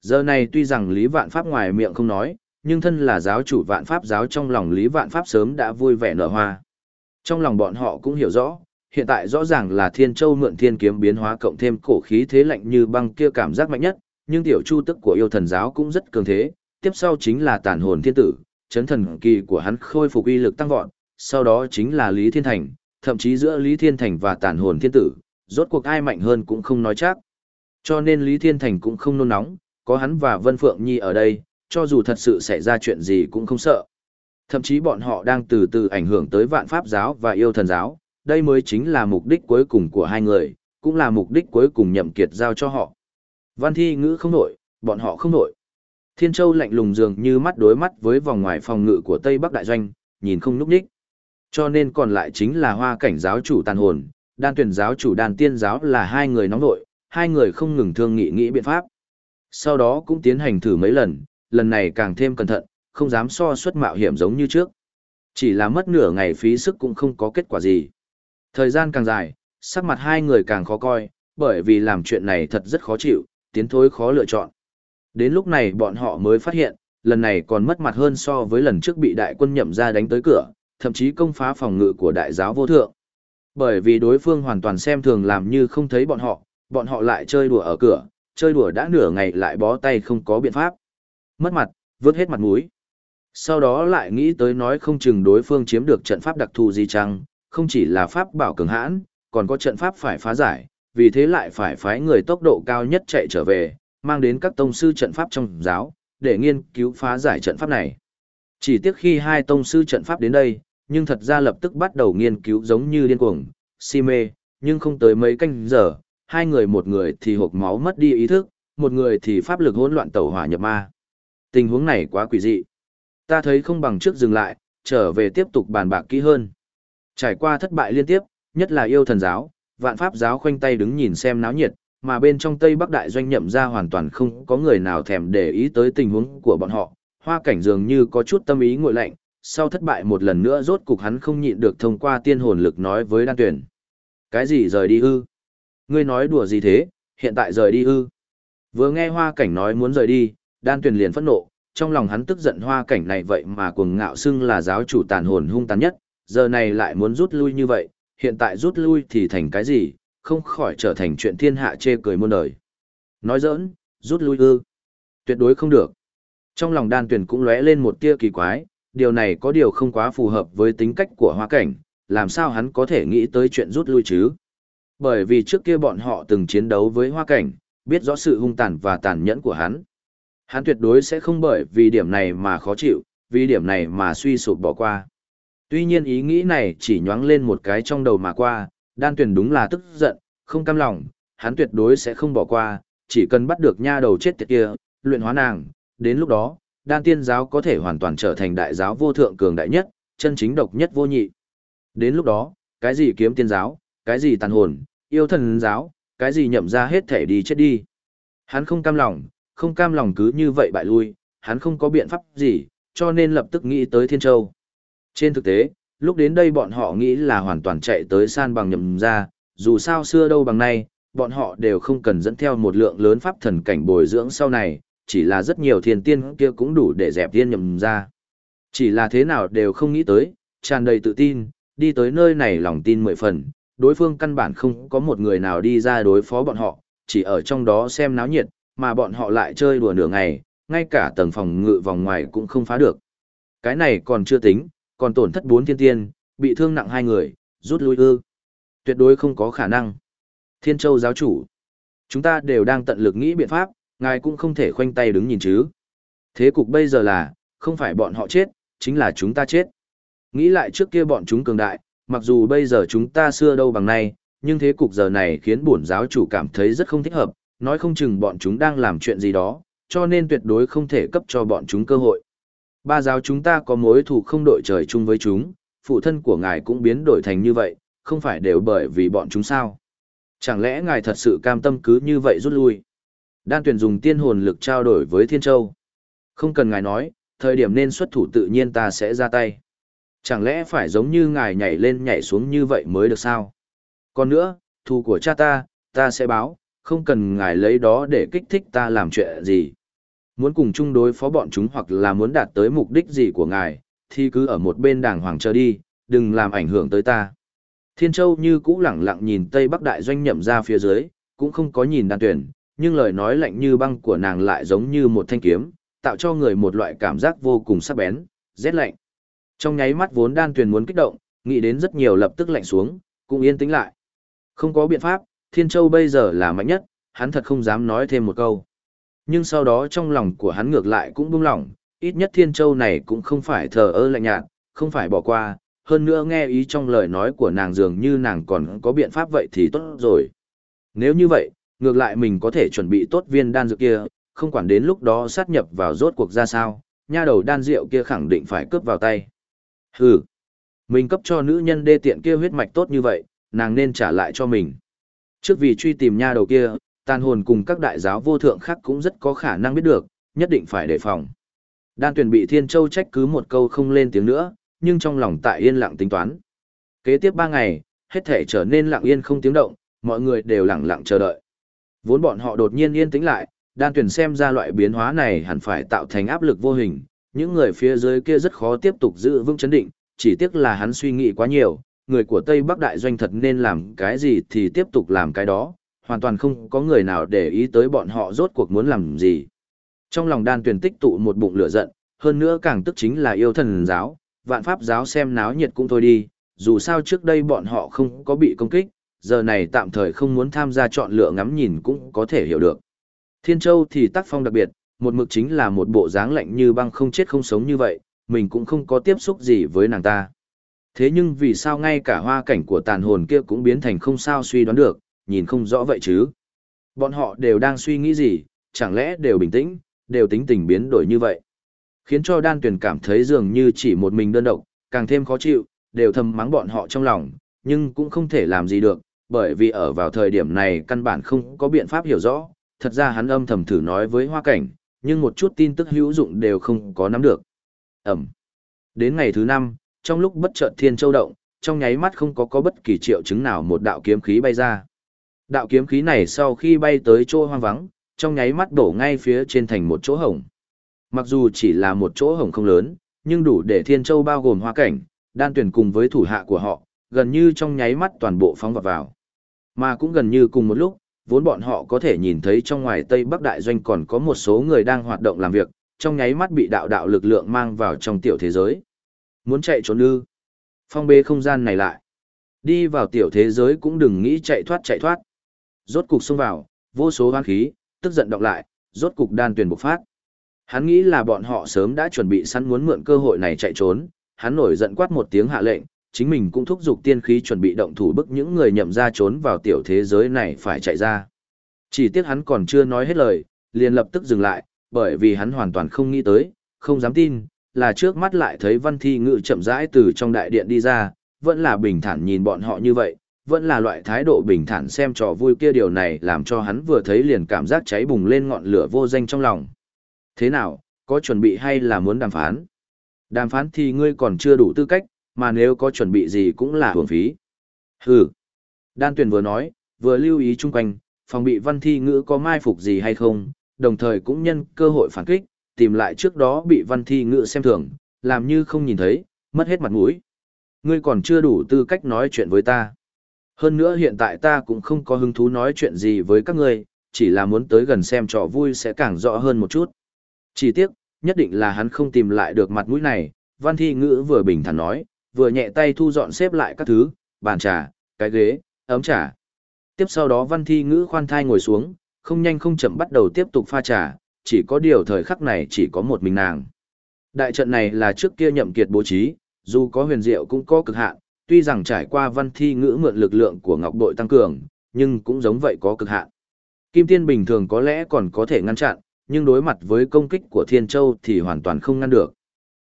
Giờ này tuy rằng Lý Vạn Pháp ngoài miệng không nói, nhưng thân là giáo chủ Vạn Pháp giáo trong lòng Lý Vạn Pháp sớm đã vui vẻ nở hoa. Trong lòng bọn họ cũng hiểu rõ, hiện tại rõ ràng là Thiên Châu mượn thiên kiếm biến hóa cộng thêm cổ khí thế lạnh như băng kia cảm giác mạnh nhất, nhưng tiểu chu tức của yêu thần giáo cũng rất cường thế, tiếp sau chính là tàn hồn thiên tử, chấn thần kỳ của hắn khôi phục uy lực tăng vọt, sau đó chính là Lý Thiên Thành, thậm chí giữa Lý Thiên Thành và tàn hồn thiên tử, rốt cuộc ai mạnh hơn cũng không nói chắc. Cho nên Lý Thiên Thành cũng không nôn nóng, có hắn và Vân Phượng Nhi ở đây, cho dù thật sự xảy ra chuyện gì cũng không sợ. Thậm chí bọn họ đang từ từ ảnh hưởng tới vạn pháp giáo và yêu thần giáo, đây mới chính là mục đích cuối cùng của hai người, cũng là mục đích cuối cùng nhậm kiệt giao cho họ. Văn thi ngữ không nổi, bọn họ không nổi. Thiên Châu lạnh lùng dường như mắt đối mắt với vòng ngoài phòng ngự của Tây Bắc Đại Doanh, nhìn không núp đích. Cho nên còn lại chính là hoa cảnh giáo chủ tàn hồn, đan tuyển giáo chủ đàn tiên giáo là hai người nóng nội, hai người không ngừng thương nghị nghĩ biện pháp. Sau đó cũng tiến hành thử mấy lần, lần này càng thêm cẩn thận, không dám so suất mạo hiểm giống như trước. Chỉ là mất nửa ngày phí sức cũng không có kết quả gì. Thời gian càng dài, sắc mặt hai người càng khó coi, bởi vì làm chuyện này thật rất khó chịu, tiến thối khó lựa chọn. Đến lúc này bọn họ mới phát hiện, lần này còn mất mặt hơn so với lần trước bị đại quân nhậm ra đánh tới cửa, thậm chí công phá phòng ngự của đại giáo vô thượng. Bởi vì đối phương hoàn toàn xem thường làm như không thấy bọn họ, bọn họ lại chơi đùa ở cửa, chơi đùa đã nửa ngày lại bó tay không có biện pháp. Mất mặt, vớt hết mặt mũi. Sau đó lại nghĩ tới nói không chừng đối phương chiếm được trận pháp đặc thù gì chăng, không chỉ là pháp bảo cường hãn, còn có trận pháp phải phá giải, vì thế lại phải phái người tốc độ cao nhất chạy trở về, mang đến các tông sư trận pháp trong giáo, để nghiên cứu phá giải trận pháp này. Chỉ tiếc khi hai tông sư trận pháp đến đây, nhưng thật ra lập tức bắt đầu nghiên cứu giống như điên cuồng, si mê, nhưng không tới mấy canh giờ, hai người một người thì hộp máu mất đi ý thức, một người thì pháp lực hỗn loạn tẩu hỏa nhập ma. Tình huống này quá quỷ dị. Ta thấy không bằng trước dừng lại, trở về tiếp tục bàn bạc kỹ hơn. Trải qua thất bại liên tiếp, nhất là yêu thần giáo, vạn pháp giáo khoanh tay đứng nhìn xem náo nhiệt, mà bên trong Tây Bắc đại doanh nhậm ra hoàn toàn không có người nào thèm để ý tới tình huống của bọn họ. Hoa cảnh dường như có chút tâm ý ngội lạnh, sau thất bại một lần nữa rốt cục hắn không nhịn được thông qua tiên hồn lực nói với đan tuyển. Cái gì rời đi ư? Ngươi nói đùa gì thế, hiện tại rời đi ư? Vừa nghe hoa cảnh nói muốn rời đi, đan Tuyền liền phẫn nộ, trong lòng hắn tức giận hoa cảnh này vậy mà cuồng ngạo xưng là giáo chủ tàn hồn hung tàn nhất, giờ này lại muốn rút lui như vậy, hiện tại rút lui thì thành cái gì, không khỏi trở thành chuyện thiên hạ chê cười muôn đời. Nói giỡn, rút lui ư. Tuyệt đối không được. Trong lòng đan tuyển cũng lóe lên một tia kỳ quái, điều này có điều không quá phù hợp với tính cách của hoa cảnh, làm sao hắn có thể nghĩ tới chuyện rút lui chứ? Bởi vì trước kia bọn họ từng chiến đấu với hoa cảnh, biết rõ sự hung tàn và tàn nhẫn của hắn. Hắn tuyệt đối sẽ không bởi vì điểm này mà khó chịu, vì điểm này mà suy sụp bỏ qua. Tuy nhiên ý nghĩ này chỉ nhoáng lên một cái trong đầu mà qua, đan tuyển đúng là tức giận, không cam lòng, hắn tuyệt đối sẽ không bỏ qua, chỉ cần bắt được nha đầu chết tiệt kia, luyện hóa nàng, đến lúc đó, đan tiên giáo có thể hoàn toàn trở thành đại giáo vô thượng cường đại nhất, chân chính độc nhất vô nhị. Đến lúc đó, cái gì kiếm tiên giáo, cái gì tàn hồn, yêu thần giáo, cái gì nhậm ra hết thể đi chết đi. Hắn không cam lòng, không cam lòng cứ như vậy bại lui, hắn không có biện pháp gì, cho nên lập tức nghĩ tới Thiên Châu. Trên thực tế, lúc đến đây bọn họ nghĩ là hoàn toàn chạy tới san bằng nhậm ra, dù sao xưa đâu bằng nay, bọn họ đều không cần dẫn theo một lượng lớn pháp thần cảnh bồi dưỡng sau này, chỉ là rất nhiều thiền tiên kia cũng đủ để dẹp tiên nhậm ra. Chỉ là thế nào đều không nghĩ tới, tràn đầy tự tin, đi tới nơi này lòng tin mười phần, đối phương căn bản không có một người nào đi ra đối phó bọn họ, chỉ ở trong đó xem náo nhiệt, mà bọn họ lại chơi đùa nửa ngày, ngay cả tầng phòng ngự vòng ngoài cũng không phá được. Cái này còn chưa tính, còn tổn thất bốn thiên tiên, bị thương nặng hai người, rút lui ư. Tuyệt đối không có khả năng. Thiên Châu giáo chủ, chúng ta đều đang tận lực nghĩ biện pháp, ngài cũng không thể khoanh tay đứng nhìn chứ. Thế cục bây giờ là, không phải bọn họ chết, chính là chúng ta chết. Nghĩ lại trước kia bọn chúng cường đại, mặc dù bây giờ chúng ta xưa đâu bằng nay, nhưng thế cục giờ này khiến bổn giáo chủ cảm thấy rất không thích hợp, nói không chừng bọn chúng đang làm chuyện gì đó, cho nên tuyệt đối không thể cấp cho bọn chúng cơ hội. Ba giáo chúng ta có mối thù không đội trời chung với chúng, phụ thân của ngài cũng biến đổi thành như vậy, không phải đều bởi vì bọn chúng sao. Chẳng lẽ ngài thật sự cam tâm cứ như vậy rút lui? Đan tuyển dùng tiên hồn lực trao đổi với Thiên Châu. Không cần ngài nói, thời điểm nên xuất thủ tự nhiên ta sẽ ra tay. Chẳng lẽ phải giống như ngài nhảy lên nhảy xuống như vậy mới được sao? Còn nữa, thù của cha ta, ta sẽ báo, không cần ngài lấy đó để kích thích ta làm chuyện gì. Muốn cùng chung đối phó bọn chúng hoặc là muốn đạt tới mục đích gì của ngài, thì cứ ở một bên đàng hoàng chờ đi, đừng làm ảnh hưởng tới ta. Thiên Châu như cũ lẳng lặng nhìn Tây Bắc Đại Doanh nhậm ra phía dưới, cũng không có nhìn đan tuyển, nhưng lời nói lạnh như băng của nàng lại giống như một thanh kiếm, tạo cho người một loại cảm giác vô cùng sắc bén, rét lạnh. Trong nháy mắt vốn đan tuyển muốn kích động, nghĩ đến rất nhiều lập tức lạnh xuống, cũng yên tĩnh lại. Không có biện pháp, Thiên Châu bây giờ là mạnh nhất, hắn thật không dám nói thêm một câu. Nhưng sau đó trong lòng của hắn ngược lại cũng buông lỏng, ít nhất Thiên Châu này cũng không phải thờ ơ lạnh nhạt, không phải bỏ qua, hơn nữa nghe ý trong lời nói của nàng dường như nàng còn có biện pháp vậy thì tốt rồi. Nếu như vậy, ngược lại mình có thể chuẩn bị tốt viên đan dược kia, không quản đến lúc đó sát nhập vào rốt cuộc ra sao, nha đầu đan rượu kia khẳng định phải cướp vào tay. Hừ, mình cấp cho nữ nhân đê tiện kia huyết mạch tốt như vậy, nàng nên trả lại cho mình. Trước vì truy tìm nha đầu kia, tàn hồn cùng các đại giáo vô thượng khác cũng rất có khả năng biết được, nhất định phải đề phòng. Đan tuyển bị Thiên Châu trách cứ một câu không lên tiếng nữa, nhưng trong lòng tại yên lặng tính toán. Kế tiếp ba ngày, hết thể trở nên lặng yên không tiếng động, mọi người đều lặng lặng chờ đợi. Vốn bọn họ đột nhiên yên tĩnh lại, đan tuyển xem ra loại biến hóa này hẳn phải tạo thành áp lực vô hình, những người phía dưới kia rất khó tiếp tục giữ vững chấn định, chỉ tiếc là hắn suy nghĩ quá nhiều, người của Tây Bắc Đại Doanh thật nên làm cái gì thì tiếp tục làm cái đó, hoàn toàn không có người nào để ý tới bọn họ rốt cuộc muốn làm gì. Trong lòng đan tuyển tích tụ một bụng lửa giận, hơn nữa càng tức chính là yêu thần giáo, vạn pháp giáo xem náo nhiệt cũng thôi đi, dù sao trước đây bọn họ không có bị công kích, giờ này tạm thời không muốn tham gia chọn lựa ngắm nhìn cũng có thể hiểu được. Thiên Châu thì tác phong đặc biệt, một mực chính là một bộ dáng lạnh như băng không chết không sống như vậy, mình cũng không có tiếp xúc gì với nàng ta. Thế nhưng vì sao ngay cả hoa cảnh của tàn hồn kia cũng biến thành không sao suy đoán được, nhìn không rõ vậy chứ. Bọn họ đều đang suy nghĩ gì, chẳng lẽ đều bình tĩnh, đều tính tình biến đổi như vậy. Khiến cho đan tuyển cảm thấy dường như chỉ một mình đơn độc, càng thêm khó chịu, đều thầm mắng bọn họ trong lòng, nhưng cũng không thể làm gì được, bởi vì ở vào thời điểm này căn bản không có biện pháp hiểu rõ, thật ra hắn âm thầm thử nói với hoa cảnh, nhưng một chút tin tức hữu dụng đều không có nắm được. Ẩm. Đến ngày thứ năm, trong lúc bất chợt thiên châu động, trong nháy mắt không có có bất kỳ triệu chứng nào một đạo kiếm khí bay ra. Đạo kiếm khí này sau khi bay tới chỗ hoang vắng, trong nháy mắt đổ ngay phía trên thành một chỗ hổng. Mặc dù chỉ là một chỗ hổng không lớn, nhưng đủ để thiên châu bao gồm hoa cảnh, đan tuyển cùng với thủ hạ của họ, gần như trong nháy mắt toàn bộ phóng vào vào. Mà cũng gần như cùng một lúc, vốn bọn họ có thể nhìn thấy trong ngoài Tây Bắc Đại Doanh còn có một số người đang hoạt động làm việc, trong nháy mắt bị đạo đạo lực lượng mang vào trong tiểu thế giới. Muốn chạy trốn ư? Phong bê không gian này lại. Đi vào tiểu thế giới cũng đừng nghĩ chạy thoát chạy thoát. Rốt cục xông vào, vô số hoang khí, tức giận đọc lại, rốt cục đan tuyển bộc phát. Hắn nghĩ là bọn họ sớm đã chuẩn bị sẵn muốn mượn cơ hội này chạy trốn, hắn nổi giận quát một tiếng hạ lệnh, chính mình cũng thúc giục tiên khí chuẩn bị động thủ bức những người nhậm ra trốn vào tiểu thế giới này phải chạy ra. Chỉ tiếc hắn còn chưa nói hết lời, liền lập tức dừng lại, bởi vì hắn hoàn toàn không nghĩ tới, không dám tin, là trước mắt lại thấy văn thi ngự chậm rãi từ trong đại điện đi ra, vẫn là bình thản nhìn bọn họ như vậy, vẫn là loại thái độ bình thản xem trò vui kia điều này làm cho hắn vừa thấy liền cảm giác cháy bùng lên ngọn lửa vô danh trong lòng. Thế nào, có chuẩn bị hay là muốn đàm phán? Đàm phán thì ngươi còn chưa đủ tư cách, mà nếu có chuẩn bị gì cũng là hưởng phí. Hừ. Đan Tuyền vừa nói, vừa lưu ý chung quanh, phòng bị văn thi ngữ có mai phục gì hay không, đồng thời cũng nhân cơ hội phản kích, tìm lại trước đó bị văn thi Ngự xem thường, làm như không nhìn thấy, mất hết mặt mũi. Ngươi còn chưa đủ tư cách nói chuyện với ta. Hơn nữa hiện tại ta cũng không có hứng thú nói chuyện gì với các ngươi, chỉ là muốn tới gần xem trò vui sẽ càng rõ hơn một chút. Chỉ tiếc, nhất định là hắn không tìm lại được mặt mũi này, văn thi ngữ vừa bình thản nói, vừa nhẹ tay thu dọn xếp lại các thứ, bàn trà, cái ghế, ấm trà. Tiếp sau đó văn thi ngữ khoan thai ngồi xuống, không nhanh không chậm bắt đầu tiếp tục pha trà, chỉ có điều thời khắc này chỉ có một mình nàng. Đại trận này là trước kia nhậm kiệt bố trí, dù có huyền diệu cũng có cực hạn, tuy rằng trải qua văn thi ngữ mượn lực lượng của ngọc bội tăng cường, nhưng cũng giống vậy có cực hạn. Kim tiên bình thường có lẽ còn có thể ngăn chặn, nhưng đối mặt với công kích của Thiên Châu thì hoàn toàn không ngăn được.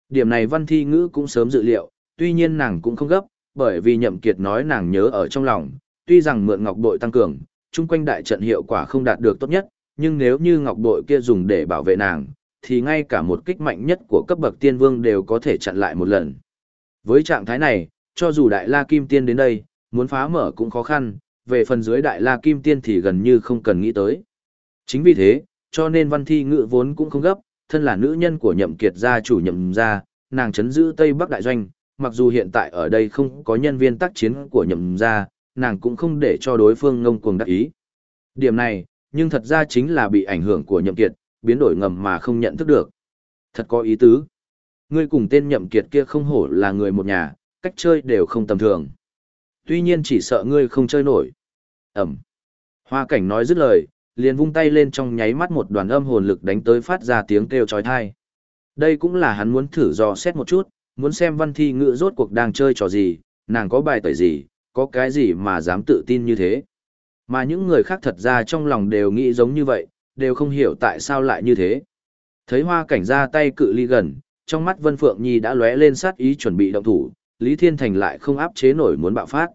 Điểm này văn thi ngữ cũng sớm dự liệu, tuy nhiên nàng cũng không gấp, bởi vì nhậm kiệt nói nàng nhớ ở trong lòng, tuy rằng mượn ngọc bội tăng cường, chung quanh đại trận hiệu quả không đạt được tốt nhất, nhưng nếu như ngọc bội kia dùng để bảo vệ nàng, thì ngay cả một kích mạnh nhất của cấp bậc tiên vương đều có thể chặn lại một lần. Với trạng thái này, cho dù đại la kim tiên đến đây, muốn phá mở cũng khó khăn, về phần dưới đại la kim tiên thì gần như không cần nghĩ tới. Chính vì thế, cho nên văn thi ngự vốn cũng không gấp, thân là nữ nhân của nhậm kiệt gia chủ nhậm gia, nàng chấn giữ Tây Bắc Đại Doanh, mặc dù hiện tại ở đây không có nhân viên tác chiến của nhậm gia, nàng cũng không để cho đối phương ngông cuồng đắc ý. Điểm này, nhưng thật ra chính là bị ảnh hưởng của nhậm kiệt, biến đổi ngầm mà không nhận thức được. Thật có ý tứ. Ngươi cùng tên nhậm kiệt kia không hổ là người một nhà, cách chơi đều không tầm thường. Tuy nhiên chỉ sợ ngươi không chơi nổi. Ẩm. Hoa cảnh nói dứt lời, liền vung tay lên trong nháy mắt một đoàn âm hồn lực đánh tới phát ra tiếng kêu chói tai. Đây cũng là hắn muốn thử dò xét một chút, muốn xem văn thi ngữ rốt cuộc đang chơi trò gì, nàng có bài tẩy gì, có cái gì mà dám tự tin như thế. Mà những người khác thật ra trong lòng đều nghĩ giống như vậy, đều không hiểu tại sao lại như thế. Thấy hoa cảnh ra tay cự ly gần, trong mắt Vân Phượng Nhi đã lóe lên sát ý chuẩn bị động thủ, Lý Thiên Thành lại không áp chế nổi muốn bạo phát.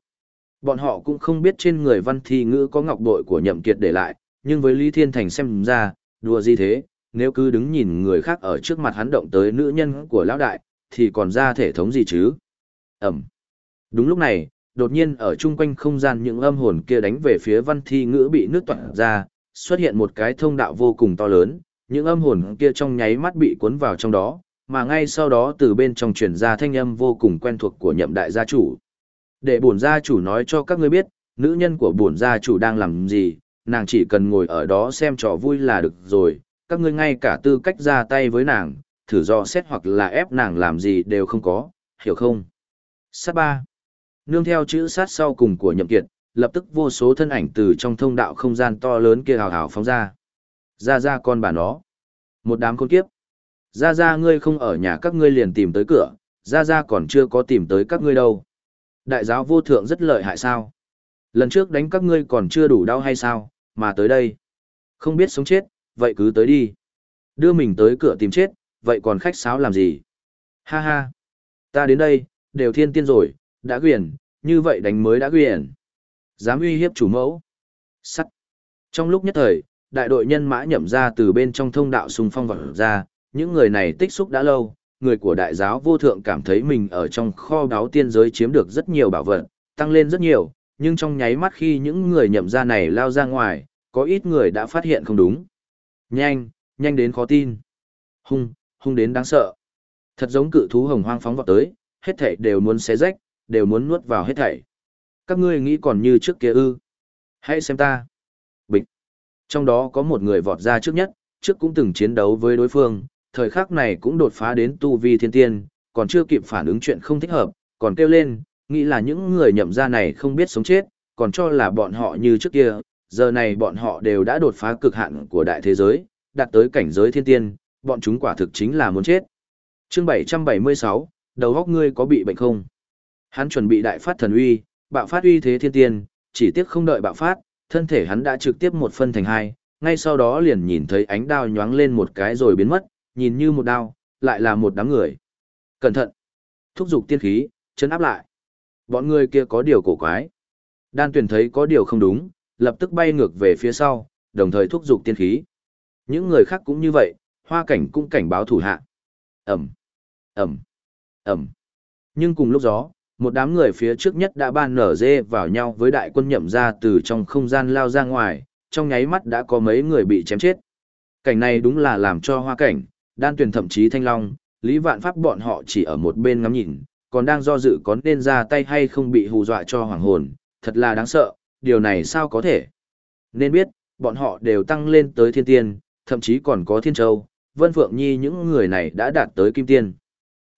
Bọn họ cũng không biết trên người văn thi ngữ có ngọc bội của nhậm kiệt để lại, nhưng với Lý Thiên Thành xem ra, đùa gì thế, nếu cứ đứng nhìn người khác ở trước mặt hắn động tới nữ nhân của lão đại, thì còn ra thể thống gì chứ? Ẩm. Đúng lúc này, đột nhiên ở chung quanh không gian những âm hồn kia đánh về phía văn thi ngữ bị nước toạn ra, xuất hiện một cái thông đạo vô cùng to lớn, những âm hồn kia trong nháy mắt bị cuốn vào trong đó, mà ngay sau đó từ bên trong truyền ra thanh âm vô cùng quen thuộc của nhậm đại gia chủ. Để bổn gia chủ nói cho các ngươi biết, nữ nhân của bổn gia chủ đang làm gì, nàng chỉ cần ngồi ở đó xem trò vui là được rồi, các ngươi ngay cả tư cách ra tay với nàng, thử do xét hoặc là ép nàng làm gì đều không có, hiểu không? Sát ba. Nương theo chữ sát sau cùng của nhậm kiệt, lập tức vô số thân ảnh từ trong thông đạo không gian to lớn kia hào hào phóng ra. Ra ra con bà nó. Một đám con kiếp. Ra ra ngươi không ở nhà các ngươi liền tìm tới cửa, ra ra còn chưa có tìm tới các ngươi đâu. Đại giáo vô thượng rất lợi hại sao? Lần trước đánh các ngươi còn chưa đủ đau hay sao, mà tới đây. Không biết sống chết, vậy cứ tới đi. Đưa mình tới cửa tìm chết, vậy còn khách sáo làm gì? Ha ha. Ta đến đây, đều thiên tiên rồi, đã quyền, như vậy đánh mới đã quyền. Dám uy hiếp chủ mẫu. Sắt. Trong lúc nhất thời, đại đội nhân mã nhậm ra từ bên trong thông đạo xung phong vật ra, những người này tích xúc đã lâu, người của đại giáo vô thượng cảm thấy mình ở trong kho báu tiên giới chiếm được rất nhiều bảo vật, tăng lên rất nhiều, nhưng trong nháy mắt khi những người nhậm ra này lao ra ngoài, có ít người đã phát hiện không đúng. Nhanh, nhanh đến khó tin. Hung, hung đến đáng sợ. Thật giống cự thú hồng hoang phóng vào tới, hết thảy đều muốn xé rách, đều muốn nuốt vào hết thảy. Các ngươi nghĩ còn như trước kia ư? Hãy xem ta. Bịch. Trong đó có một người vọt ra trước nhất, trước cũng từng chiến đấu với đối phương, thời khắc này cũng đột phá đến tu vi thiên tiên, còn chưa kịp phản ứng chuyện không thích hợp, còn kêu lên, nghĩ là những người nhậm ra này không biết sống chết, còn cho là bọn họ như trước kia, giờ này bọn họ đều đã đột phá cực hạn của đại thế giới, đạt tới cảnh giới thiên tiên, bọn chúng quả thực chính là muốn chết. Chương 776, đầu góc ngươi có bị bệnh không? Hắn chuẩn bị đại phát thần uy, bạo phát uy thế thiên tiên, chỉ tiếc không đợi bạo phát, thân thể hắn đã trực tiếp một phân thành hai, ngay sau đó liền nhìn thấy ánh đao nhoáng lên một cái rồi biến mất, nhìn như một đao, lại là một đám người. Cẩn thận! Thúc giục tiên khí, chấn áp lại. Bọn người kia có điều cổ quái. Đan tuyển thấy có điều không đúng, lập tức bay ngược về phía sau, đồng thời thúc giục tiên khí. Những người khác cũng như vậy, hoa cảnh cũng cảnh báo thủ hạ. Ẩm, Ẩm, Ẩm. Nhưng cùng lúc đó, một đám người phía trước nhất đã ban nở dê vào nhau với đại quân nhậm ra từ trong không gian lao ra ngoài, trong nháy mắt đã có mấy người bị chém chết. Cảnh này đúng là làm cho hoa cảnh, đan tuyển thậm chí thanh long, lý vạn pháp bọn họ chỉ ở một bên ngắm nhìn, còn đang do dự có nên ra tay hay không bị hù dọa cho hoàng hồn, thật là đáng sợ, điều này sao có thể. Nên biết, bọn họ đều tăng lên tới thiên tiên, thậm chí còn có thiên châu, vân phượng nhi những người này đã đạt tới kim tiên.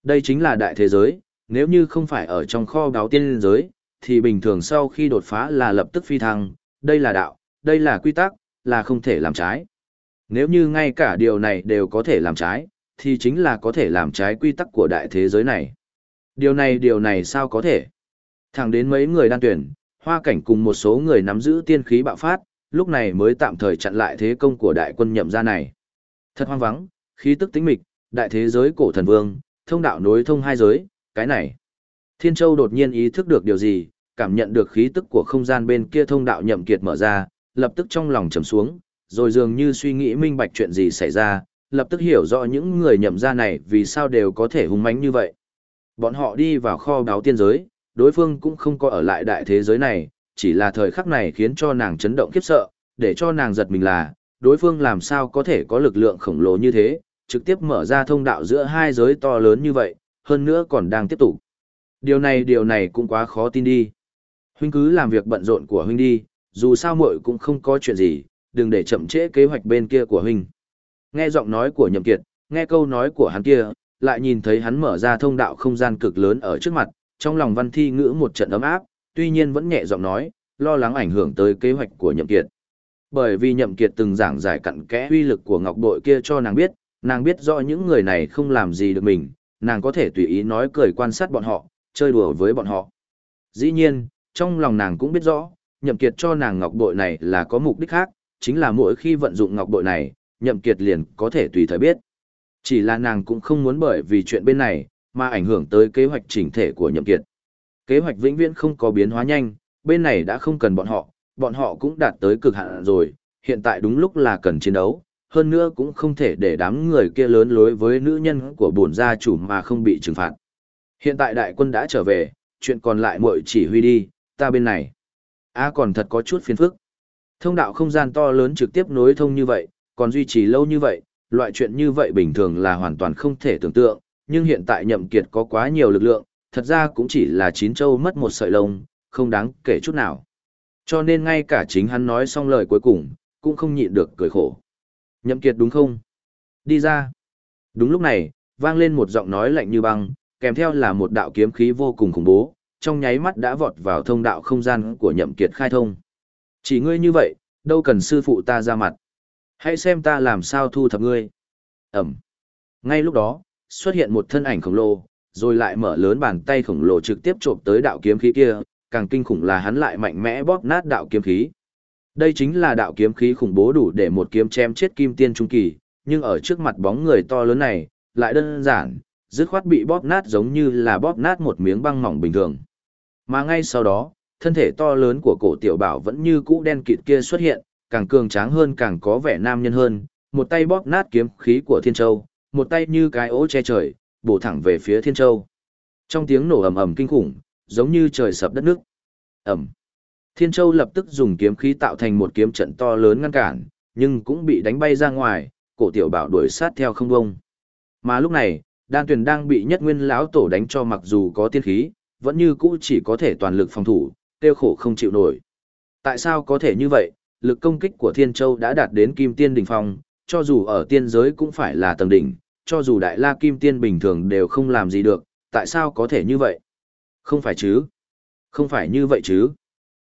Đây chính là đại thế giới, nếu như không phải ở trong kho báo tiên giới, thì bình thường sau khi đột phá là lập tức phi thăng, đây là đạo, đây là quy tắc, là không thể làm trái. Nếu như ngay cả điều này đều có thể làm trái, thì chính là có thể làm trái quy tắc của đại thế giới này. Điều này điều này sao có thể? Thẳng đến mấy người đan tuyển, hoa cảnh cùng một số người nắm giữ tiên khí bạo phát, lúc này mới tạm thời chặn lại thế công của đại quân nhậm gia này. Thật hoang vắng, khí tức tĩnh mịch, đại thế giới cổ thần vương, thông đạo nối thông hai giới, cái này. Thiên Châu đột nhiên ý thức được điều gì, cảm nhận được khí tức của không gian bên kia thông đạo nhậm kiệt mở ra, lập tức trong lòng trầm xuống, rồi dường như suy nghĩ minh bạch chuyện gì xảy ra, lập tức hiểu rõ những người nhậm gia này vì sao đều có thể hung mãnh như vậy. Bọn họ đi vào kho báo tiên giới, đối phương cũng không có ở lại đại thế giới này, chỉ là thời khắc này khiến cho nàng chấn động khiếp sợ, để cho nàng giật mình là, đối phương làm sao có thể có lực lượng khổng lồ như thế, trực tiếp mở ra thông đạo giữa hai giới to lớn như vậy, hơn nữa còn đang tiếp tục. Điều này điều này cũng quá khó tin đi. Huynh cứ làm việc bận rộn của huynh đi, dù sao muội cũng không có chuyện gì, đừng để chậm trễ kế hoạch bên kia của huynh. Nghe giọng nói của Nhậm Kiệt, nghe câu nói của hắn kia, lại nhìn thấy hắn mở ra thông đạo không gian cực lớn ở trước mặt, trong lòng văn thi ngữ một trận ấm áp, tuy nhiên vẫn nhẹ giọng nói, lo lắng ảnh hưởng tới kế hoạch của nhậm kiệt. Bởi vì nhậm kiệt từng giảng giải cặn kẽ uy lực của ngọc bội kia cho nàng biết, nàng biết rõ những người này không làm gì được mình, nàng có thể tùy ý nói cười quan sát bọn họ, chơi đùa với bọn họ. Dĩ nhiên, trong lòng nàng cũng biết rõ, nhậm kiệt cho nàng ngọc bội này là có mục đích khác, chính là mỗi khi vận dụng ngọc bội này, nhậm kiệt liền có thể tùy thời biết. Chỉ là nàng cũng không muốn bởi vì chuyện bên này, mà ảnh hưởng tới kế hoạch chỉnh thể của nhậm kiệt. Kế hoạch vĩnh viễn không có biến hóa nhanh, bên này đã không cần bọn họ, bọn họ cũng đạt tới cực hạn rồi, hiện tại đúng lúc là cần chiến đấu, hơn nữa cũng không thể để đám người kia lớn lối với nữ nhân của bổn gia chủ mà không bị trừng phạt. Hiện tại đại quân đã trở về, chuyện còn lại muội chỉ huy đi, ta bên này. A à, còn thật có chút phiền phức. Thông đạo không gian to lớn trực tiếp nối thông như vậy, còn duy trì lâu như vậy, loại chuyện như vậy bình thường là hoàn toàn không thể tưởng tượng, nhưng hiện tại nhậm kiệt có quá nhiều lực lượng, thật ra cũng chỉ là chín châu mất một sợi lông, không đáng kể chút nào. Cho nên ngay cả chính hắn nói xong lời cuối cùng, cũng không nhịn được cười khổ. Nhậm kiệt đúng không? Đi ra. Đúng lúc này, vang lên một giọng nói lạnh như băng, kèm theo là một đạo kiếm khí vô cùng khủng bố, trong nháy mắt đã vọt vào thông đạo không gian của nhậm kiệt khai thông. Chỉ ngươi như vậy, đâu cần sư phụ ta ra mặt. Hãy xem ta làm sao thu thập ngươi. Ẩm. Ngay lúc đó, xuất hiện một thân ảnh khổng lồ, rồi lại mở lớn bàn tay khổng lồ trực tiếp trộm tới đạo kiếm khí kia, càng kinh khủng là hắn lại mạnh mẽ bóp nát đạo kiếm khí. Đây chính là đạo kiếm khí khủng bố đủ để một kiếm chém chết kim tiên trung kỳ, nhưng ở trước mặt bóng người to lớn này, lại đơn giản, dứt khoát bị bóp nát giống như là bóp nát một miếng băng mỏng bình thường. Mà ngay sau đó, thân thể to lớn của cổ tiểu bảo vẫn như cũ đen kịt kia xuất hiện, càng cường tráng hơn càng có vẻ nam nhân hơn, một tay bóp nát kiếm khí của Thiên Châu, một tay như cái ố che trời, bổ thẳng về phía Thiên Châu. Trong tiếng nổ ầm ầm kinh khủng, giống như trời sập đất nước. Ầm. Thiên Châu lập tức dùng kiếm khí tạo thành một kiếm trận to lớn ngăn cản, nhưng cũng bị đánh bay ra ngoài, cổ tiểu bảo đuổi sát theo không bông. Mà lúc này, đan tuyền đang bị nhất nguyên lão tổ đánh cho mặc dù có tiên khí, vẫn như cũ chỉ có thể toàn lực phòng thủ, tiêu khổ không chịu nổi. Tại sao có thể như vậy? Lực công kích của Thiên Châu đã đạt đến kim tiên đỉnh phong, cho dù ở tiên giới cũng phải là tầng đỉnh, cho dù đại la kim tiên bình thường đều không làm gì được, tại sao có thể như vậy? Không phải chứ? Không phải như vậy chứ?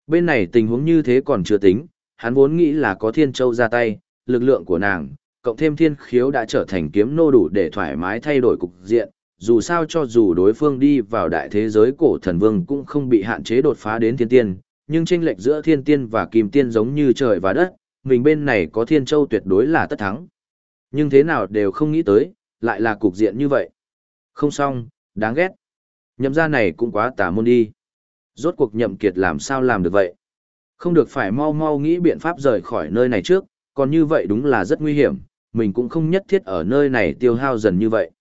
Bên này tình huống như thế còn chưa tính, hắn vốn nghĩ là có Thiên Châu ra tay, lực lượng của nàng, cộng thêm thiên khiếu đã trở thành kiếm nô đủ để thoải mái thay đổi cục diện, dù sao cho dù đối phương đi vào đại thế giới cổ thần vương cũng không bị hạn chế đột phá đến thiên tiên, nhưng tranh lệch giữa thiên tiên và kim tiên giống như trời và đất, mình bên này có thiên châu tuyệt đối là tất thắng. Nhưng thế nào đều không nghĩ tới, lại là cục diện như vậy. Không xong, đáng ghét. Nhậm gia này cũng quá tà môn đi. Rốt cuộc nhậm kiệt làm sao làm được vậy? Không được phải mau mau nghĩ biện pháp rời khỏi nơi này trước, còn như vậy đúng là rất nguy hiểm, mình cũng không nhất thiết ở nơi này tiêu hao dần như vậy.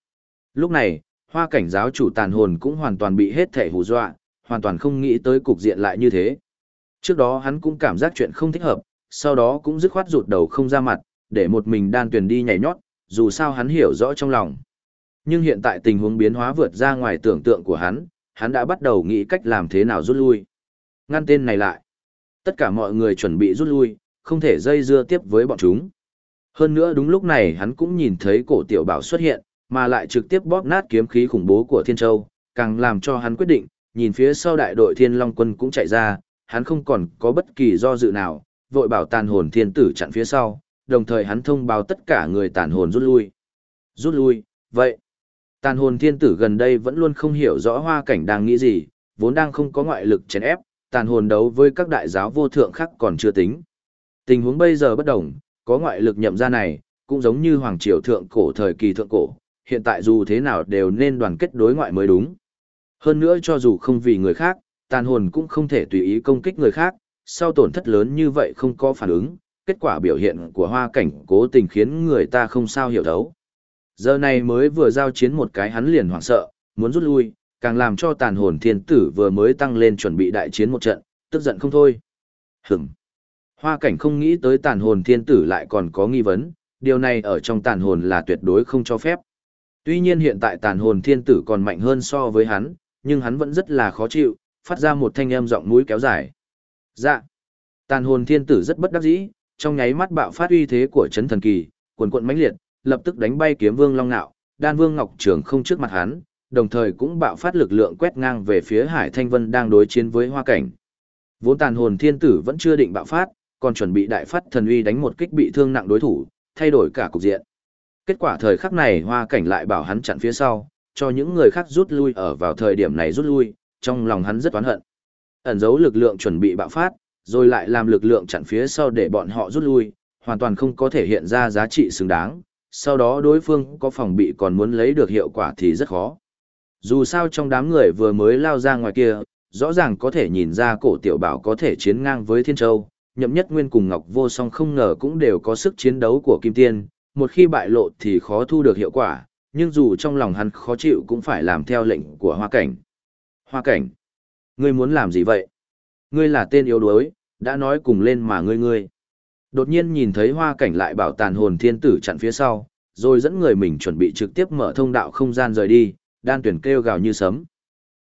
Lúc này, hoa cảnh giáo chủ tàn hồn cũng hoàn toàn bị hết thể hù dọa, hoàn toàn không nghĩ tới cục diện lại như thế. Trước đó hắn cũng cảm giác chuyện không thích hợp, sau đó cũng dứt khoát rụt đầu không ra mặt, để một mình đan tuyển đi nhảy nhót, dù sao hắn hiểu rõ trong lòng. Nhưng hiện tại tình huống biến hóa vượt ra ngoài tưởng tượng của hắn, hắn đã bắt đầu nghĩ cách làm thế nào rút lui. Ngăn tên này lại. Tất cả mọi người chuẩn bị rút lui, không thể dây dưa tiếp với bọn chúng. Hơn nữa đúng lúc này hắn cũng nhìn thấy cổ tiểu bảo xuất hiện, mà lại trực tiếp bóp nát kiếm khí khủng bố của Thiên Châu, càng làm cho hắn quyết định, nhìn phía sau đại đội Thiên Long quân cũng chạy ra, hắn không còn có bất kỳ do dự nào, vội bảo tàn hồn thiên tử chặn phía sau, đồng thời hắn thông báo tất cả người tàn hồn rút lui. Rút lui, vậy. Tàn hồn thiên tử gần đây vẫn luôn không hiểu rõ hoa cảnh đang nghĩ gì, vốn đang không có ngoại lực chèn ép, tàn hồn đấu với các đại giáo vô thượng khác còn chưa tính. Tình huống bây giờ bất đồng, có ngoại lực nhậm ra này, cũng giống như hoàng triều thượng cổ thời kỳ thượng cổ, hiện tại dù thế nào đều nên đoàn kết đối ngoại mới đúng. Hơn nữa cho dù không vì người khác, tàn hồn cũng không thể tùy ý công kích người khác, sau tổn thất lớn như vậy không có phản ứng, kết quả biểu hiện của hoa cảnh cố tình khiến người ta không sao hiểu thấu. Giờ này mới vừa giao chiến một cái hắn liền hoảng sợ, muốn rút lui, càng làm cho tàn hồn thiên tử vừa mới tăng lên chuẩn bị đại chiến một trận, tức giận không thôi. Hửm. Hoa cảnh không nghĩ tới tàn hồn thiên tử lại còn có nghi vấn, điều này ở trong tàn hồn là tuyệt đối không cho phép. Tuy nhiên hiện tại tàn hồn thiên tử còn mạnh hơn so với hắn, nhưng hắn vẫn rất là khó chịu, phát ra một thanh âm giọng mũi kéo dài. Dạ. Tàn hồn thiên tử rất bất đắc dĩ, trong nháy mắt bạo phát uy thế của chấn thần kỳ, quần quận mãnh liệt, lập tức đánh bay kiếm vương long nạo, đan vương ngọc trường không trước mặt hắn, đồng thời cũng bạo phát lực lượng quét ngang về phía Hải Thanh Vân đang đối chiến với Hoa Cảnh. Vốn tàn hồn thiên tử vẫn chưa định bạo phát, còn chuẩn bị đại phát thần uy đánh một kích bị thương nặng đối thủ, thay đổi cả cục diện. Kết quả thời khắc này Hoa Cảnh lại bảo hắn chặn phía sau, cho những người khác rút lui ở vào thời điểm này rút lui, trong lòng hắn rất oán hận. Ẩn giấu lực lượng chuẩn bị bạo phát, rồi lại làm lực lượng chặn phía sau để bọn họ rút lui, hoàn toàn không có thể hiện ra giá trị xứng đáng, sau đó đối phương có phòng bị còn muốn lấy được hiệu quả thì rất khó. Dù sao trong đám người vừa mới lao ra ngoài kia, rõ ràng có thể nhìn ra cổ tiểu bảo có thể chiến ngang với Thiên Châu, nhậm nhất nguyên cùng Ngọc Vô Song không ngờ cũng đều có sức chiến đấu của Kim Tiên, một khi bại lộ thì khó thu được hiệu quả, nhưng dù trong lòng hắn khó chịu cũng phải làm theo lệnh của Hoa Cảnh. Hoa Cảnh, ngươi muốn làm gì vậy? Ngươi là tên yếu đuối, đã nói cùng lên mà ngươi ngươi. Đột nhiên nhìn thấy Hoa Cảnh lại bảo tàn hồn thiên tử chặn phía sau, rồi dẫn người mình chuẩn bị trực tiếp mở thông đạo không gian rời đi, đan tuyển kêu gào như sấm.